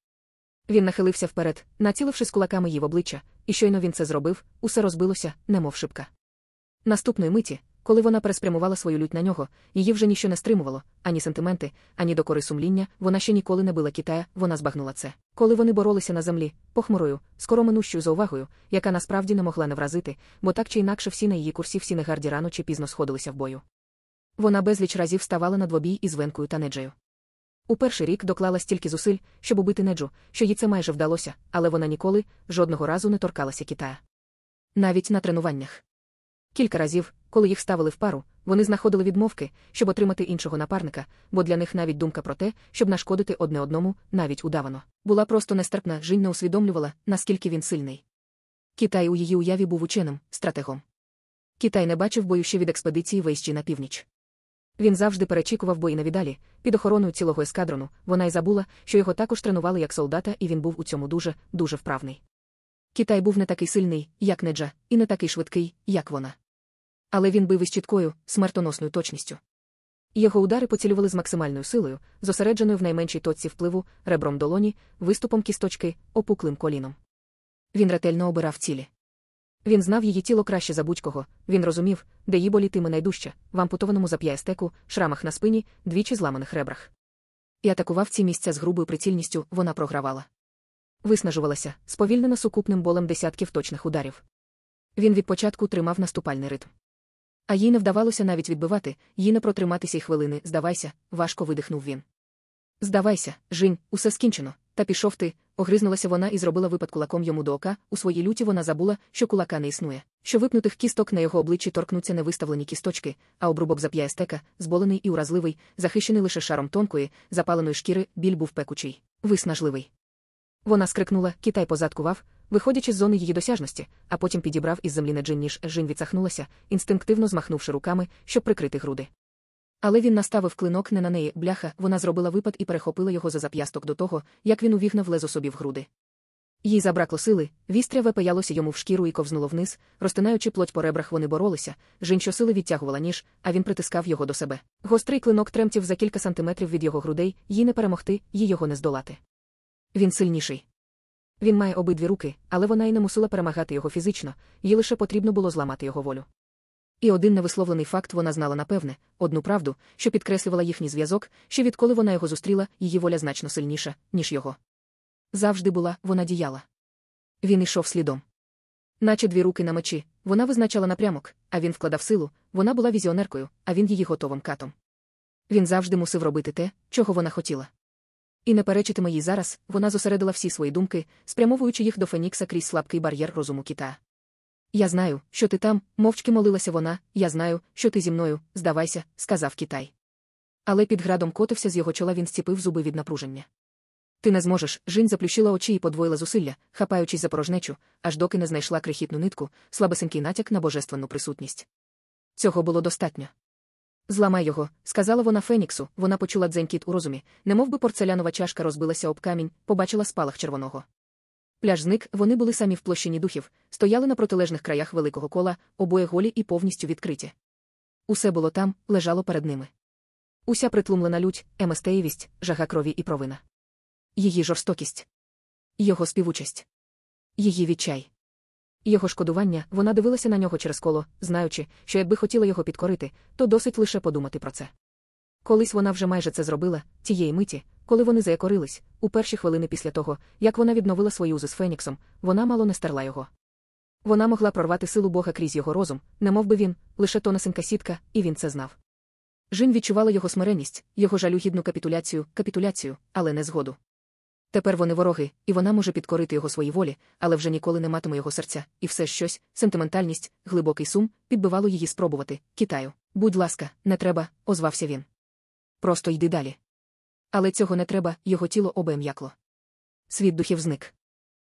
Він нахилився вперед, націлившись кулаками її в обличчя, і щойно він це зробив, усе розбилося, немов шибка. Наступної миті, коли вона переспрямувала свою лють на нього, її вже ніщо не стримувало, ані сентименти, ані докори сумління, вона ще ніколи не била Китая, вона збагнула це. Коли вони боролися на землі, похмурою, скоро минущою заувагою, яка насправді не могла не вразити, бо так чи інакше всі на її курсі всі негарді рано чи пізно сходилися в бою. Вона безліч разів ставала на двобій із Венкою та Неджею. У перший рік доклала стільки зусиль, щоб убити Неджу, що їй це майже вдалося, але вона ніколи, жодного разу не торкалася Китая. навіть на тренуваннях. Кілька разів, коли їх ставили в пару, вони знаходили відмовки, щоб отримати іншого напарника, бо для них навіть думка про те, щоб нашкодити одне одному, навіть удавано, була просто нестерпна, Жінь не усвідомлювала, наскільки він сильний. Китай у її уяві був ученим, стратегом. Китай не бачив бою ще від експедиції виїжджі на північ. Він завжди перечікував бої на віддалі, під охороною цілого ескадрону, вона й забула, що його також тренували як солдата, і він був у цьому дуже, дуже вправний. Китай був не такий сильний, як Неджа, і не такий швидкий, як вона. Але він бив із чіткою, смертоносною точністю. Його удари поцілювали з максимальною силою, зосередженою в найменшій точці впливу, ребром долоні, виступом кісточки, опуклим коліном. Він ретельно обирав цілі. Він знав її тіло краще за будь-кого, він розумів, де її болітиме найдужче, в ампутованому зап'ястеку, шрамах на спині, двічі зламаних ребрах. І атакував ці місця з грубою прицільністю, вона програвала. Виснажувалася, сповільнена сукупним болем десятків точних ударів. Він від початку тримав наступальний ритм. А їй не вдавалося навіть відбивати, їй не протриматися й хвилини, здавайся, важко видихнув він. Здавайся, Жінь, усе скінчено, та пішов ти, огризнулася вона і зробила випад кулаком йому до ока. У своїй люті вона забула, що кулака не існує, що випнутих кісток на його обличчі торкнуться не виставлені кісточки, а обрубок зап'ястека, зболений і уразливий, захищений лише шаром тонкої, запаленої шкіри, біль був пекучий, виснажливий. Вона скрикнула, китай позадкував, виходячи з зони її досяжності, а потім підібрав із землі неджин ніж Жінь відсахнулася, інстинктивно змахнувши руками, щоб прикрити груди. Але він наставив клинок не на неї, бляха, вона зробила випад і перехопила його за зап'ясток до того, як він увігнав лезо собі в груди. Їй забракло сили, вістря випаялося йому в шкіру і ковзнуло вниз, розтинаючи плоть по ребрах, вони боролися. Жінь щосили відтягувала ніж, а він притискав його до себе. Гострий клинок тремтів за кілька сантиметрів від його грудей, їй не перемогти, їй його не здолати. Він сильніший. Він має обидві руки, але вона й не мусила перемагати його фізично, їй лише потрібно було зламати його волю. І один невисловлений факт вона знала напевне, одну правду, що підкреслювала їхній зв'язок, що відколи вона його зустріла, її воля значно сильніша, ніж його. Завжди була, вона діяла. Він йшов слідом. Наче дві руки на мечі, вона визначала напрямок, а він вкладав силу, вона була візіонеркою, а він її готовим катом. Він завжди мусив робити те, чого вона хотіла. І не перечитиме їй зараз, вона зосередила всі свої думки, спрямовуючи їх до Фенікса крізь слабкий бар'єр розуму кита. Я знаю, що ти там, мовчки молилася вона, я знаю, що ти зі мною, здавайся, сказав Китай. Але під градом котився з його чола він зціпив зуби від напруження. Ти не зможеш, Жінь заплющила очі і подвоїла зусилля, хапаючись за порожнечу, аж доки не знайшла крихітну нитку, слабесенький натяк на божественну присутність. Цього було достатньо. Зламай його, сказала вона Феніксу, вона почула дзенькіт у розумі, немов би порцелянова чашка розбилася об камінь, побачила спалах червоного. Пляж зник, вони були самі в площині духів, стояли на протилежних краях великого кола, обоє голі і повністю відкриті. Усе було там, лежало перед ними. Уся притлумлена лють, еместеєвість, жага крові і провина. Її жорстокість, його співучасть, її відчай. Його шкодування, вона дивилася на нього через коло, знаючи, що якби хотіла його підкорити, то досить лише подумати про це. Колись вона вже майже це зробила, тієї миті, коли вони заякорились, у перші хвилини після того, як вона відновила свою узи з Феніксом, вона мало не стерла його. Вона могла прорвати силу Бога крізь його розум, не мов би він, лише тонесенька сітка, і він це знав. Жінь відчувала його смиренність, його жалюгідну капітуляцію, капітуляцію, але не згоду. Тепер вони вороги, і вона може підкорити його своїй волі, але вже ніколи не матиме його серця, і все щось, сентиментальність, глибокий сум, підбивало її спробувати. Китаю. Будь ласка, не треба, озвався він. Просто йди далі. Але цього не треба, його тіло обем'якло. Світ духів зник.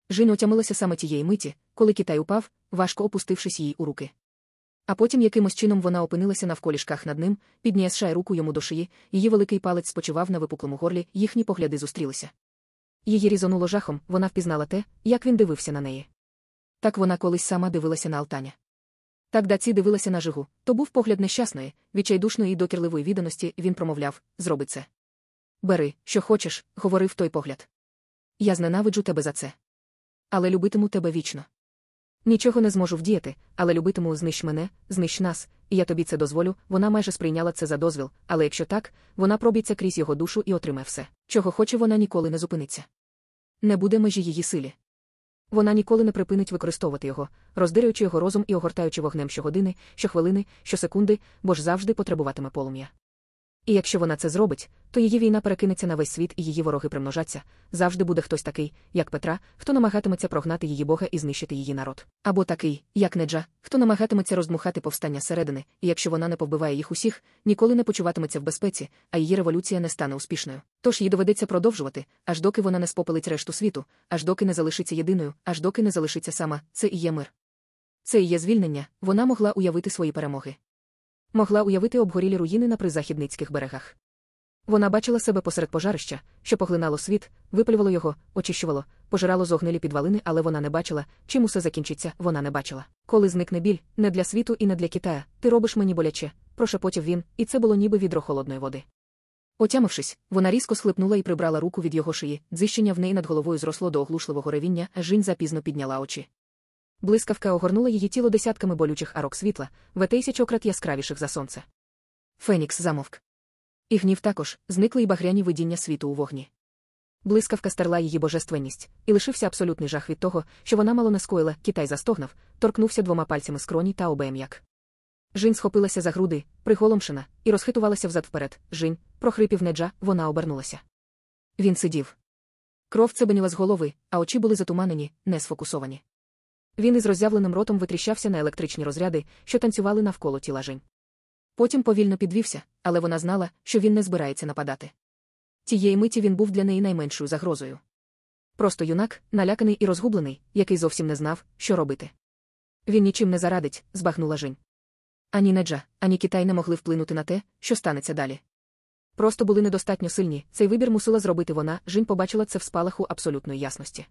Жін отямилася саме тієї миті, коли Китай упав, важко опустившись їй у руки. А потім якимось чином вона опинилася навколішках над ним, підніявши руку йому до шиї, її великий палець спочивав на випуклому горлі, їхні погляди зустрілися. Її різонуло жахом, вона впізнала те, як він дивився на неї. Так вона колись сама дивилася на Алтаня. Так даці дивилася на жигу, то був погляд нещасної, відчайдушної і докірливої відданості, він промовляв зроби це. Бери, що хочеш, говорив той погляд. Я зненавиджу тебе за це. Але любитиму тебе вічно. Нічого не зможу вдіяти, але любитиму знищ мене, знищ нас, і я тобі це дозволю. Вона майже сприйняла це за дозвіл, але якщо так, вона проб'ється крізь його душу і отримає все, чого хоче, вона ніколи не зупиниться. Не буде межі її силі. Вона ніколи не припинить використовувати його, роздирюючи його розум і огортаючи вогнем щогодини, щохвилини, щосекунди, бо ж завжди потребуватиме полум'я. І якщо вона це зробить, то її війна перекинеться на весь світ і її вороги примножаться. Завжди буде хтось такий, як Петра, хто намагатиметься прогнати її Бога і знищити її народ. Або такий, як Неджа, хто намагатиметься роздмухати повстання середини, і якщо вона не повбиває їх усіх, ніколи не почуватиметься в безпеці, а її революція не стане успішною. Тож їй доведеться продовжувати, аж доки вона не спопелить решту світу, аж доки не залишиться єдиною, аж доки не залишиться сама, це і є мир. Це і є звільнення, вона могла уявити свої перемоги. Могла уявити обгорілі руїни на призахідницьких берегах. Вона бачила себе посеред пожарища, що поглинало світ, випалювало його, очищувало, пожирало зогнилі підвалини, але вона не бачила, чим усе закінчиться, вона не бачила. Коли зникне біль, не для світу і не для Китая, ти робиш мені боляче, прошепотів він, і це було ніби відро холодної води. Отямившись, вона різко схлипнула і прибрала руку від його шиї, дзищення в неї над головою зросло до оглушливого ревіння, а жінь запізно підняла очі. Блискавка огорнула її тіло десятками болючих арок світла, в яскравіших за сонце. Фенікс замовк. І гнів також, зникли й багряні видіння світу у вогні. Блискавка стерла її божественність, і лишився абсолютний жах від того, що вона мало не скоїла, китай застогнав, торкнувся двома пальцями скроні та обем'як. Жінь схопилася за груди, приголомшена, і розхитувалася взад вперед. Жінь, прохрипів неджа, вона обернулася. Він сидів. Кров цебеніла з голови, а очі були затуманені, не сфокусовані. Він із роззявленим ротом витріщався на електричні розряди, що танцювали навколо тіла Жень. Потім повільно підвівся, але вона знала, що він не збирається нападати. Тієї миті він був для неї найменшою загрозою. Просто юнак, наляканий і розгублений, який зовсім не знав, що робити. Він нічим не зарадить, збагнула Жень. Ані Неджа, ані Китай не могли вплинути на те, що станеться далі. Просто були недостатньо сильні, цей вибір мусила зробити вона, Жінь побачила це в спалаху абсолютної ясності.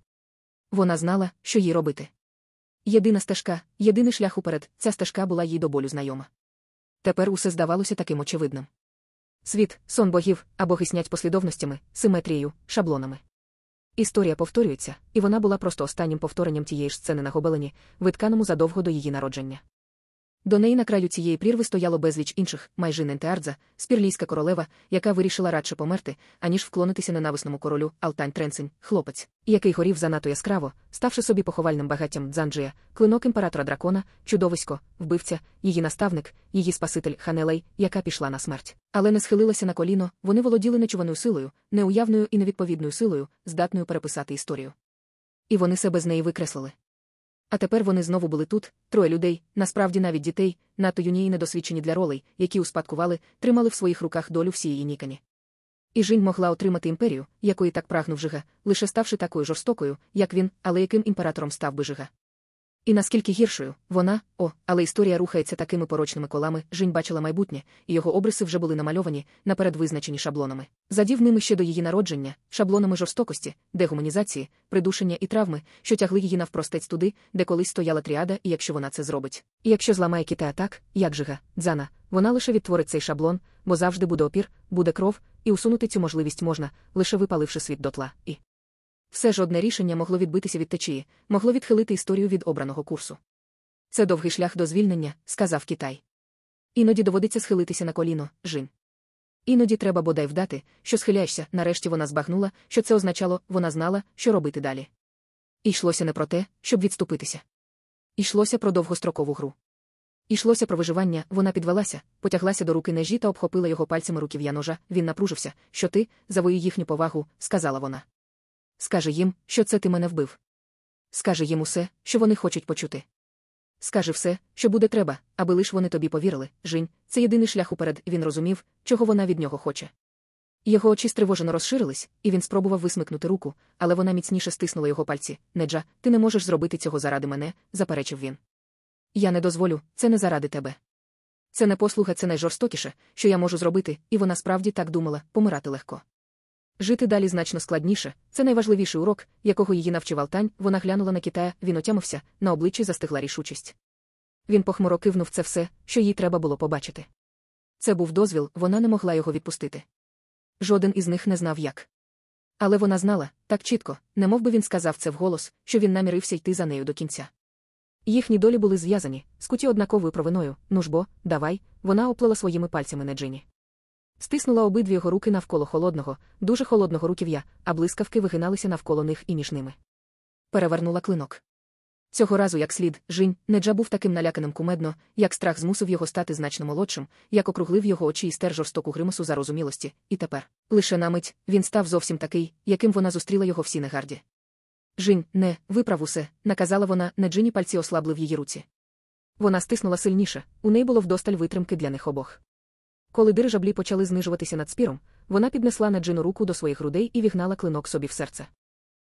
Вона знала, що їй робити. Єдина стежка, єдиний шлях уперед, ця стежка була їй до болю знайома. Тепер усе здавалося таким очевидним. Світ, сон богів, а боги послідовностями, симетрією, шаблонами. Історія повторюється, і вона була просто останнім повторенням тієї ж сцени на гобелені, витканому задовго до її народження. До неї на краю цієї прірви стояло безліч інших, майже Нентеардза, спірлійська королева, яка вирішила радше померти, аніж вклонитися ненависному королю Алтань Тренцень, хлопець, який горів занадто яскраво, ставши собі поховальним багаттям Дзанджія, клинок імператора дракона, чудовисько, вбивця, її наставник, її спаситель Ханелей, яка пішла на смерть. Але не схилилася на коліно, вони володіли нечуваною силою, неуявною і невідповідною силою, здатною переписати історію. І вони себе з неї викреслили. А тепер вони знову були тут, троє людей, насправді навіть дітей, надто юні і недосвідчені для ролей, які успадкували, тримали в своїх руках долю всієї Нікані. І Жінь могла отримати імперію, якої так прагнув Жига, лише ставши такою жорстокою, як він, але яким імператором став би Жига. І наскільки гіршою, вона, о, але історія рухається такими порочними колами, Жінь бачила майбутнє, і його обриси вже були намальовані, наперед визначені шаблонами. Задів ними ще до її народження, шаблонами жорстокості, дегуманізації, придушення і травми, що тягли її навпростець туди, де колись стояла тріада, і якщо вона це зробить. І якщо зламає Китая так, як Жига, Дзана, вона лише відтворить цей шаблон, бо завжди буде опір, буде кров, і усунути цю можливість можна, лише випаливши світ дотла. І все ж одне рішення могло відбитися від течії, могло відхилити історію від обраного курсу. Це довгий шлях до звільнення, сказав Китай. Іноді доводиться схилитися на коліно, жін. Іноді треба бодай вдати, що схиляєшся, нарешті вона збагнула, що це означало, вона знала, що робити далі. І йшлося не про те, щоб відступитися. Ішлося про довгострокову гру. Ішлося про виживання, вона підвелася, потяглася до руки нежі та обхопила його пальцями руків'я ножа. Він напружився, що ти, завої їхню повагу, сказала вона. Скажи їм, що це ти мене вбив. Скажи їм усе, що вони хочуть почути. Скажи все, що буде треба, аби лиш вони тобі повірили. Жінь, це єдиний шлях уперед, він розумів, чого вона від нього хоче. Його очі стривожено розширились, і він спробував висмикнути руку, але вона міцніше стиснула його пальці. Неджа, ти не можеш зробити цього заради мене, заперечив він. Я не дозволю, це не заради тебе. Це не послуга, це найжорстокіше, що я можу зробити, і вона справді так думала, помирати легко. Жити далі значно складніше, це найважливіший урок, якого її навчив Алтань, вона глянула на Китая, він отямився, на обличчі застигла рішучість. Він похмуро кивнув це все, що їй треба було побачити. Це був дозвіл, вона не могла його відпустити. Жоден із них не знав як. Але вона знала, так чітко, немов би він сказав це вголос, що він намірився йти за нею до кінця. Їхні долі були зв'язані, скуті однаковою провиною, ну ж бо, давай, вона оплела своїми пальцями на джині. Стиснула обидві його руки навколо холодного, дуже холодного руків'я, а блискавки вигиналися навколо них і між ними. Перевернула клинок. Цього разу, як слід, Жінь, Неджа був таким наляканим кумедно, як страх змусив його стати значно молодшим, як округлив його очі і стер жорстоку гримасу зарозумілості, і тепер, лише на мить, він став зовсім такий, яким вона зустріла його в Сінегарді. Жінь, не, виправ усе, наказала вона, Неджині пальці ослабли в її руці. Вона стиснула сильніше, у неї було вдосталь витримки для них обох. Коли дирижаблі почали знижуватися над спіром, вона піднесла на джину руку до своїх грудей і вігнала клинок собі в серце.